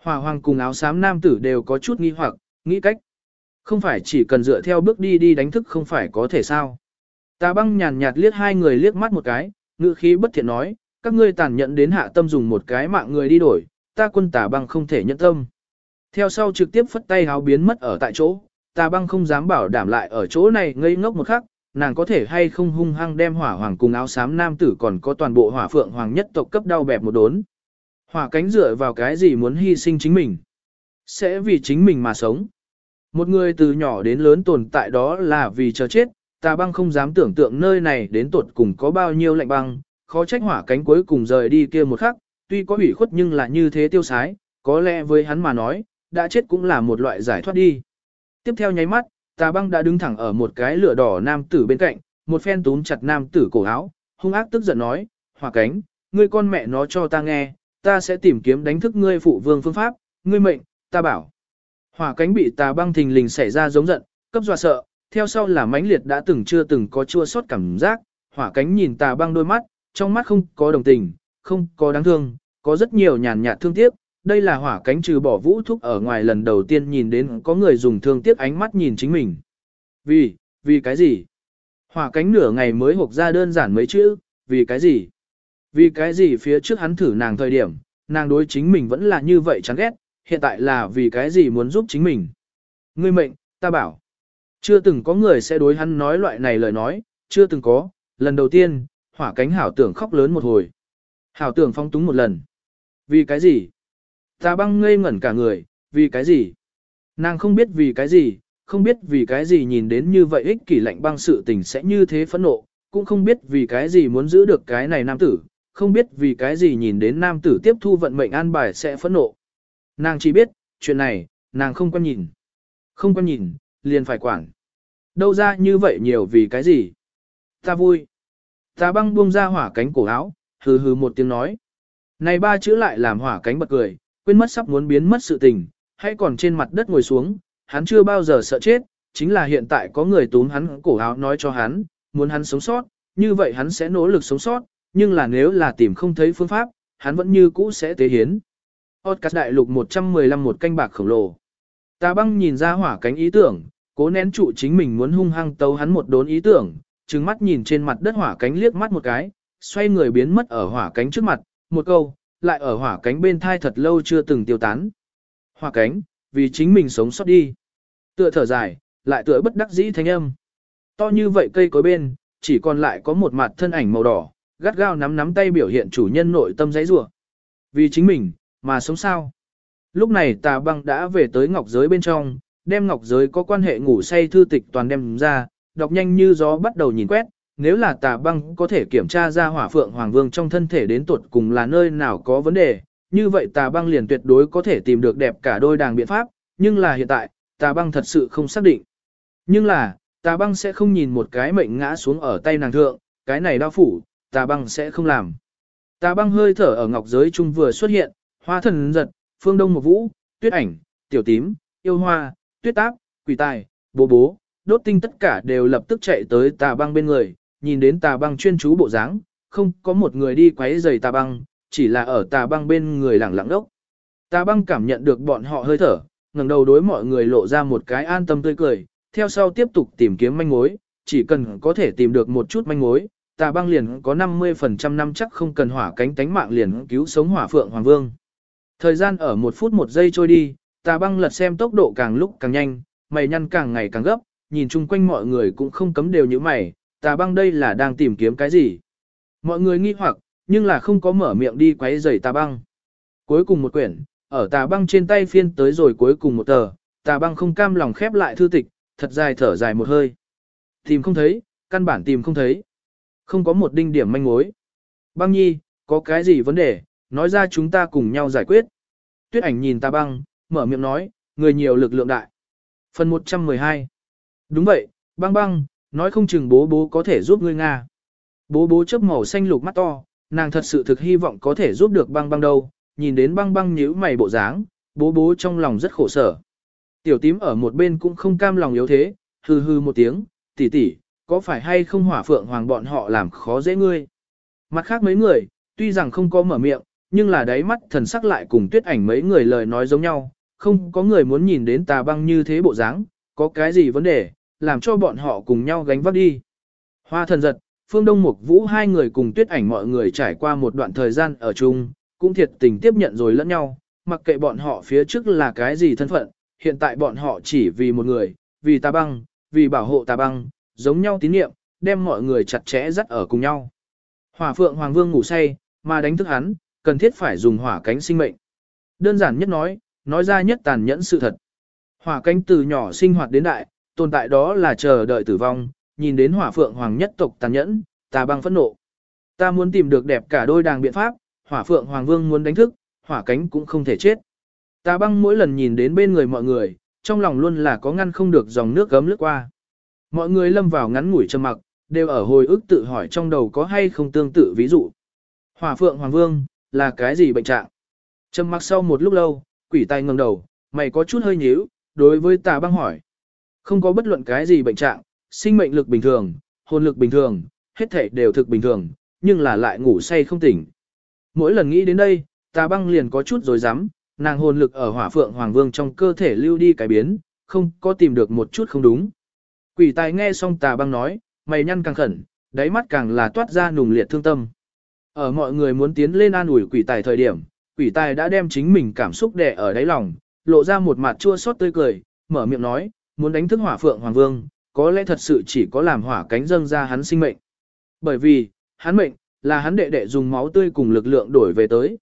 Hỏa hoàng cùng áo xám nam tử đều có chút nghi hoặc, nghĩ cách. Không phải chỉ cần dựa theo bước đi đi đánh thức không phải có thể sao. Tà băng nhàn nhạt liếc hai người liếc mắt một cái, ngữ khí bất thiện nói, các ngươi tàn nhẫn đến hạ tâm dùng một cái mạng người đi đổi, ta quân tà băng không thể nhẫn tâm. Theo sau trực tiếp phất tay háo biến mất ở tại chỗ, tà băng không dám bảo đảm lại ở chỗ này ngây ngốc một khắc, nàng có thể hay không hung hăng đem hỏa hoàng cùng áo xám nam tử còn có toàn bộ hỏa phượng hoàng nhất tộc cấp đau bẹp một đốn. Hỏa cánh dựa vào cái gì muốn hy sinh chính mình? Sẽ vì chính mình mà sống. Một người từ nhỏ đến lớn tồn tại đó là vì chờ chết, tà băng không dám tưởng tượng nơi này đến tột cùng có bao nhiêu lạnh băng, khó trách hỏa cánh cuối cùng rời đi kia một khắc, tuy có ủy khuất nhưng là như thế tiêu sái, có lẽ với hắn mà nói, đã chết cũng là một loại giải thoát đi. Tiếp theo nháy mắt, tà băng đã đứng thẳng ở một cái lửa đỏ nam tử bên cạnh, một phen túm chặt nam tử cổ áo, hung ác tức giận nói, hỏa cánh, ngươi con mẹ nó cho ta nghe, ta sẽ tìm kiếm đánh thức ngươi phụ vương phương pháp, ngươi mệnh, ta bảo. Hỏa cánh bị tà băng thình lình xảy ra giống giận, cấp dọa sợ, theo sau là mãnh liệt đã từng chưa từng có chua sót cảm giác, hỏa cánh nhìn tà băng đôi mắt, trong mắt không có đồng tình, không có đáng thương, có rất nhiều nhàn nhạt thương tiếc. Đây là hỏa cánh trừ bỏ vũ thúc ở ngoài lần đầu tiên nhìn đến có người dùng thương tiếc ánh mắt nhìn chính mình. Vì, vì cái gì? Hỏa cánh nửa ngày mới hộp ra đơn giản mấy chữ, vì cái gì? Vì cái gì phía trước hắn thử nàng thời điểm, nàng đối chính mình vẫn là như vậy chán ghét, hiện tại là vì cái gì muốn giúp chính mình. Ngươi mệnh, ta bảo. Chưa từng có người sẽ đối hắn nói loại này lời nói, chưa từng có, lần đầu tiên, hỏa cánh hảo tưởng khóc lớn một hồi. Hảo tưởng phong túng một lần. Vì cái gì? Ta băng ngây ngẩn cả người, vì cái gì? Nàng không biết vì cái gì, không biết vì cái gì nhìn đến như vậy ích kỷ lạnh băng sự tình sẽ như thế phẫn nộ, cũng không biết vì cái gì muốn giữ được cái này nam tử, không biết vì cái gì nhìn đến nam tử tiếp thu vận mệnh an bài sẽ phẫn nộ. Nàng chỉ biết, chuyện này, nàng không quan nhìn. Không quan nhìn, liền phải quản. Đâu ra như vậy nhiều vì cái gì? Ta vui. Ta băng buông ra hỏa cánh cổ áo, hừ hừ một tiếng nói. Này ba chữ lại làm hỏa cánh bật cười, quên mất sắp muốn biến mất sự tình, hay còn trên mặt đất ngồi xuống, hắn chưa bao giờ sợ chết, chính là hiện tại có người túm hắn cổ áo nói cho hắn, muốn hắn sống sót, như vậy hắn sẽ nỗ lực sống sót, nhưng là nếu là tìm không thấy phương pháp, hắn vẫn như cũ sẽ tế hiến. Podcast đại lục 115 một canh bạc khổng lồ. Ta băng nhìn ra hỏa cánh ý tưởng, cố nén trụ chính mình muốn hung hăng tấu hắn một đốn ý tưởng, trừng mắt nhìn trên mặt đất hỏa cánh liếc mắt một cái, xoay người biến mất ở hỏa cánh trước mặt, một câu, lại ở hỏa cánh bên thai thật lâu chưa từng tiêu tán. Hỏa cánh, vì chính mình sống sót đi. Tựa thở dài, lại tựa bất đắc dĩ thanh âm. To như vậy cây cối bên, chỉ còn lại có một mặt thân ảnh màu đỏ, gắt gao nắm nắm tay biểu hiện chủ nhân nội tâm giấy rủa Vì chính mình, mà sống sao. Lúc này tà băng đã về tới ngọc giới bên trong, đem ngọc giới có quan hệ ngủ say thư tịch toàn đem ra, đọc nhanh như gió bắt đầu nhìn quét, nếu là tà băng có thể kiểm tra ra hỏa phượng hoàng vương trong thân thể đến tuột cùng là nơi nào có vấn đề, như vậy tà băng liền tuyệt đối có thể tìm được đẹp cả đôi đàng biện pháp, nhưng là hiện tại, tà băng thật sự không xác định. Nhưng là, tà băng sẽ không nhìn một cái mệnh ngã xuống ở tay nàng thượng, cái này đau phủ, tà băng sẽ không làm. Tà băng hơi thở ở ngọc giới trung vừa xuất hiện, hoa thần giật, phương đông một vũ, tuyết ảnh, tiểu tím, yêu hoa, tuyết áp quỷ tài, bố bố, đốt tinh tất cả đều lập tức chạy tới tà băng bên người, nhìn đến tà băng chuyên chú bộ dáng, không có một người đi quấy giày tà băng, chỉ là ở tà băng bên người lẳng lặng đốc. Tà băng cảm nhận được bọn họ hơi thở, ngẩng đầu đối mọi người lộ ra một cái an tâm tươi cười, theo sau tiếp tục tìm kiếm manh mối, chỉ cần có thể tìm được một chút manh mối, tà băng liền có 50% năm chắc không cần hỏa cánh tánh mạng liền cứu sống hỏa phượng hoàng vương. Thời gian ở một phút một giây trôi đi, tà băng lật xem tốc độ càng lúc càng nhanh, mày nhăn càng ngày càng gấp, nhìn chung quanh mọi người cũng không cấm đều như mày, tà băng đây là đang tìm kiếm cái gì. Mọi người nghi hoặc, nhưng là không có mở miệng đi quấy rầy tà băng. Cuối cùng một quyển, ở tà băng trên tay phiên tới rồi cuối cùng một tờ, tà băng không cam lòng khép lại thư tịch, thật dài thở dài một hơi. Tìm không thấy, căn bản tìm không thấy. Không có một đinh điểm manh mối. Băng nhi, có cái gì vấn đề, nói ra chúng ta cùng nhau giải quyết. Tuyết ảnh nhìn tà băng, mở miệng nói, người nhiều lực lượng đại. Phần 112 Đúng vậy, băng băng, nói không chừng bố bố có thể giúp ngươi Nga. Bố bố chớp màu xanh lục mắt to, nàng thật sự thực hy vọng có thể giúp được băng băng đâu, nhìn đến băng băng nhíu mày bộ dáng, bố bố trong lòng rất khổ sở. Tiểu tím ở một bên cũng không cam lòng yếu thế, hừ hừ một tiếng, tỷ tỷ, có phải hay không hỏa phượng hoàng bọn họ làm khó dễ ngươi. Mặt khác mấy người, tuy rằng không có mở miệng, nhưng là đáy mắt thần sắc lại cùng tuyết ảnh mấy người lời nói giống nhau, không có người muốn nhìn đến tà băng như thế bộ dáng, có cái gì vấn đề, làm cho bọn họ cùng nhau gánh vác đi. Hoa thần giật, phương đông mục vũ hai người cùng tuyết ảnh mọi người trải qua một đoạn thời gian ở chung, cũng thiệt tình tiếp nhận rồi lẫn nhau, mặc kệ bọn họ phía trước là cái gì thân phận, hiện tại bọn họ chỉ vì một người, vì Ta băng, vì bảo hộ Ta băng, giống nhau tín nhiệm, đem mọi người chặt chẽ dắt ở cùng nhau. Hỏa phượng hoàng vương ngủ say, mà đánh thức hắn, cần thiết phải dùng hỏa cánh sinh mệnh. Đơn giản nhất nói, nói ra nhất tàn nhẫn sự thật. Hỏa cánh từ nhỏ sinh hoạt đến đại, tồn tại đó là chờ đợi tử vong, nhìn đến hỏa phượng hoàng nhất tộc tàn nhẫn, ta băng phẫn nộ. Ta muốn tìm được đẹp cả đôi đàng biện pháp, hỏa phượng hoàng vương muốn đánh thức, hỏa cánh cũng không thể chết. ta băng mỗi lần nhìn đến bên người mọi người, trong lòng luôn là có ngăn không được dòng nước gấm lướt qua. Mọi người lâm vào ngắn ngủi trầm mặc, đều ở hồi ức tự hỏi trong đầu có hay không tương tự ví dụ. Hỏa phượng hoàng vương, là cái gì bệnh trạng? Trầm mặc sau một lúc lâu, quỷ tay ngẩng đầu, mày có chút hơi nhíu, đối với tà băng hỏi. Không có bất luận cái gì bệnh trạng, sinh mệnh lực bình thường, hồn lực bình thường, hết thể đều thực bình thường, nhưng là lại ngủ say không tỉnh. Mỗi lần nghĩ đến đây, tà băng liền có chút rồi dám, nàng hồn lực ở hỏa phượng hoàng vương trong cơ thể lưu đi cái biến, không có tìm được một chút không đúng. Quỷ tài nghe xong tà băng nói, mày nhăn càng khẩn, đáy mắt càng là toát ra nùng liệt thương tâm. Ở mọi người muốn tiến lên an ủi quỷ tài thời điểm, quỷ tài đã đem chính mình cảm xúc đè ở đáy lòng, lộ ra một mặt chua xót tươi cười, mở miệng nói, muốn đánh thức hỏa phượng hoàng vương, có lẽ thật sự chỉ có làm hỏa cánh dâng ra hắn sinh mệnh. Bởi vì, hắn mệnh, là hắn đệ đệ dùng máu tươi cùng lực lượng đổi về tới.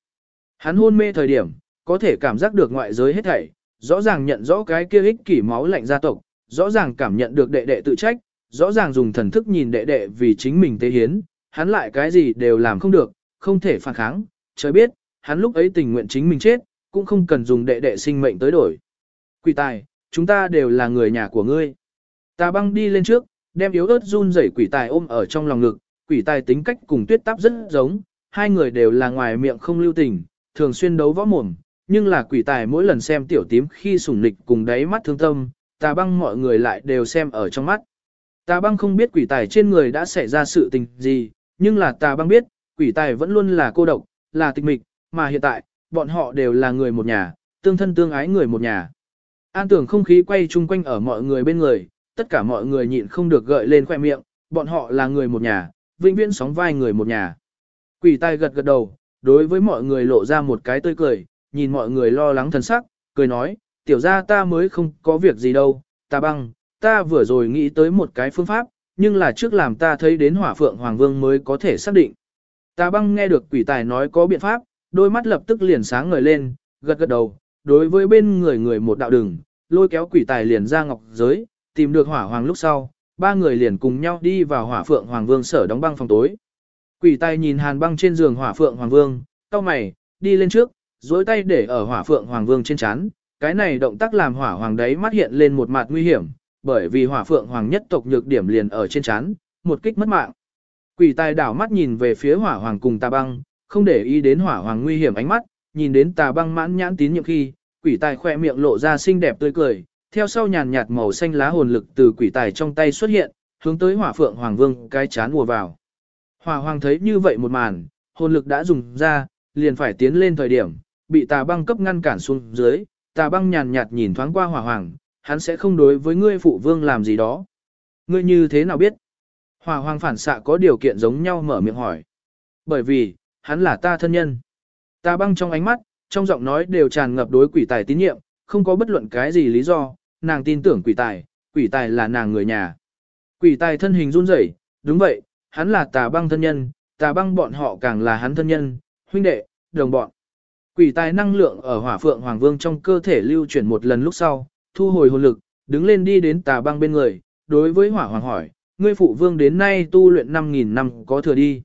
Hắn hôn mê thời điểm, có thể cảm giác được ngoại giới hết thảy, rõ ràng nhận rõ cái kia ích kỷ máu lạnh gia tộc, rõ ràng cảm nhận được đệ đệ tự trách, rõ ràng dùng thần thức nhìn đệ đệ vì chính mình tế hiến, hắn lại cái gì đều làm không được, không thể phản kháng, trời biết, hắn lúc ấy tình nguyện chính mình chết, cũng không cần dùng đệ đệ sinh mệnh tới đổi. Quỷ tài, chúng ta đều là người nhà của ngươi. Tà băng đi lên trước, đem yếu ớt run rẩy quỷ tài ôm ở trong lòng ngực, quỷ tài tính cách cùng tuyết táp rất giống, hai người đều là ngoài miệng không lưu tình, thường xuyên đấu võ mồm, nhưng là quỷ tài mỗi lần xem tiểu tím khi sủng nịch cùng đáy mắt thương tâm, tà băng mọi người lại đều xem ở trong mắt. Tà băng không biết quỷ tài trên người đã xảy ra sự tình gì, nhưng là tà băng biết, quỷ tài vẫn luôn là cô độc, là tịch mịch, mà hiện tại, bọn họ đều là người một nhà, tương thân tương ái người một nhà. An tưởng không khí quay chung quanh ở mọi người bên người, tất cả mọi người nhịn không được gợi lên khoe miệng, bọn họ là người một nhà, vĩnh viễn sóng vai người một nhà. Quỷ tài gật gật đầu, đối với mọi người lộ ra một cái tươi cười, nhìn mọi người lo lắng thần sắc, cười nói, tiểu ra ta mới không có việc gì đâu, ta băng, ta vừa rồi nghĩ tới một cái phương pháp, nhưng là trước làm ta thấy đến hỏa phượng hoàng vương mới có thể xác định. Ta băng nghe được quỷ tài nói có biện pháp, đôi mắt lập tức liền sáng ngời lên, gật gật đầu, đối với bên người người một đạo đường, lôi kéo quỷ tài liền ra ngọc giới, tìm được hỏa hoàng lúc sau, ba người liền cùng nhau đi vào hỏa phượng hoàng vương sở đóng băng phòng tối. Quỷ tài nhìn hàn băng trên giường hỏa phượng hoàng vương, cau mày, đi lên trước, dối tay để ở hỏa phượng hoàng vương trên chán. Cái này động tác làm hỏa hoàng đấy mắt hiện lên một mặt nguy hiểm, bởi vì hỏa phượng hoàng nhất tộc nhược điểm liền ở trên chán, một kích mất mạng. Quỷ tài đảo mắt nhìn về phía hỏa hoàng cùng tà băng, không để ý đến hỏa hoàng nguy hiểm ánh mắt, nhìn đến tà băng mãn nhãn tín nhiệm khi, quỷ tài khoe miệng lộ ra xinh đẹp tươi cười, theo sau nhàn nhạt màu xanh lá hồn lực từ quỷ tài trong tay xuất hiện, hướng tới hỏa phượng hoàng vương cái chán mùa vào. Hỏa hoàng thấy như vậy một màn, hồn lực đã dùng ra, liền phải tiến lên thời điểm, bị tà băng cấp ngăn cản xuống dưới, tà băng nhàn nhạt nhìn thoáng qua hỏa hoàng, hắn sẽ không đối với ngươi phụ vương làm gì đó. Ngươi như thế nào biết? Hỏa hoàng phản xạ có điều kiện giống nhau mở miệng hỏi. Bởi vì, hắn là ta thân nhân. Tà băng trong ánh mắt, trong giọng nói đều tràn ngập đối quỷ tài tín nhiệm, không có bất luận cái gì lý do, nàng tin tưởng quỷ tài, quỷ tài là nàng người nhà. Quỷ tài thân hình run rẩy, đúng vậy, hắn là tà băng thân nhân, tà băng bọn họ càng là hắn thân nhân, huynh đệ, đồng bọn. Quỷ tài năng lượng ở hỏa phượng hoàng vương trong cơ thể lưu chuyển một lần lúc sau, thu hồi hồn lực, đứng lên đi đến tà băng bên người, đối với hỏa hoàng hỏi, ngươi phụ vương đến nay tu luyện 5.000 năm có thừa đi.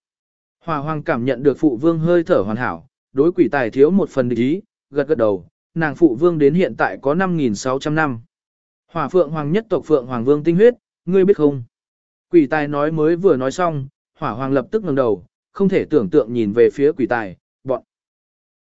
Hỏa hoàng cảm nhận được phụ vương hơi thở hoàn hảo, đối quỷ tài thiếu một phần địch ý, gật gật đầu, nàng phụ vương đến hiện tại có 5.600 năm. Hỏa phượng hoàng nhất tộc phượng hoàng vương tinh huyết, ngươi biết không? Quỷ tài nói mới vừa nói xong, hỏa hoàng lập tức ngẩng đầu, không thể tưởng tượng nhìn về phía quỷ tài,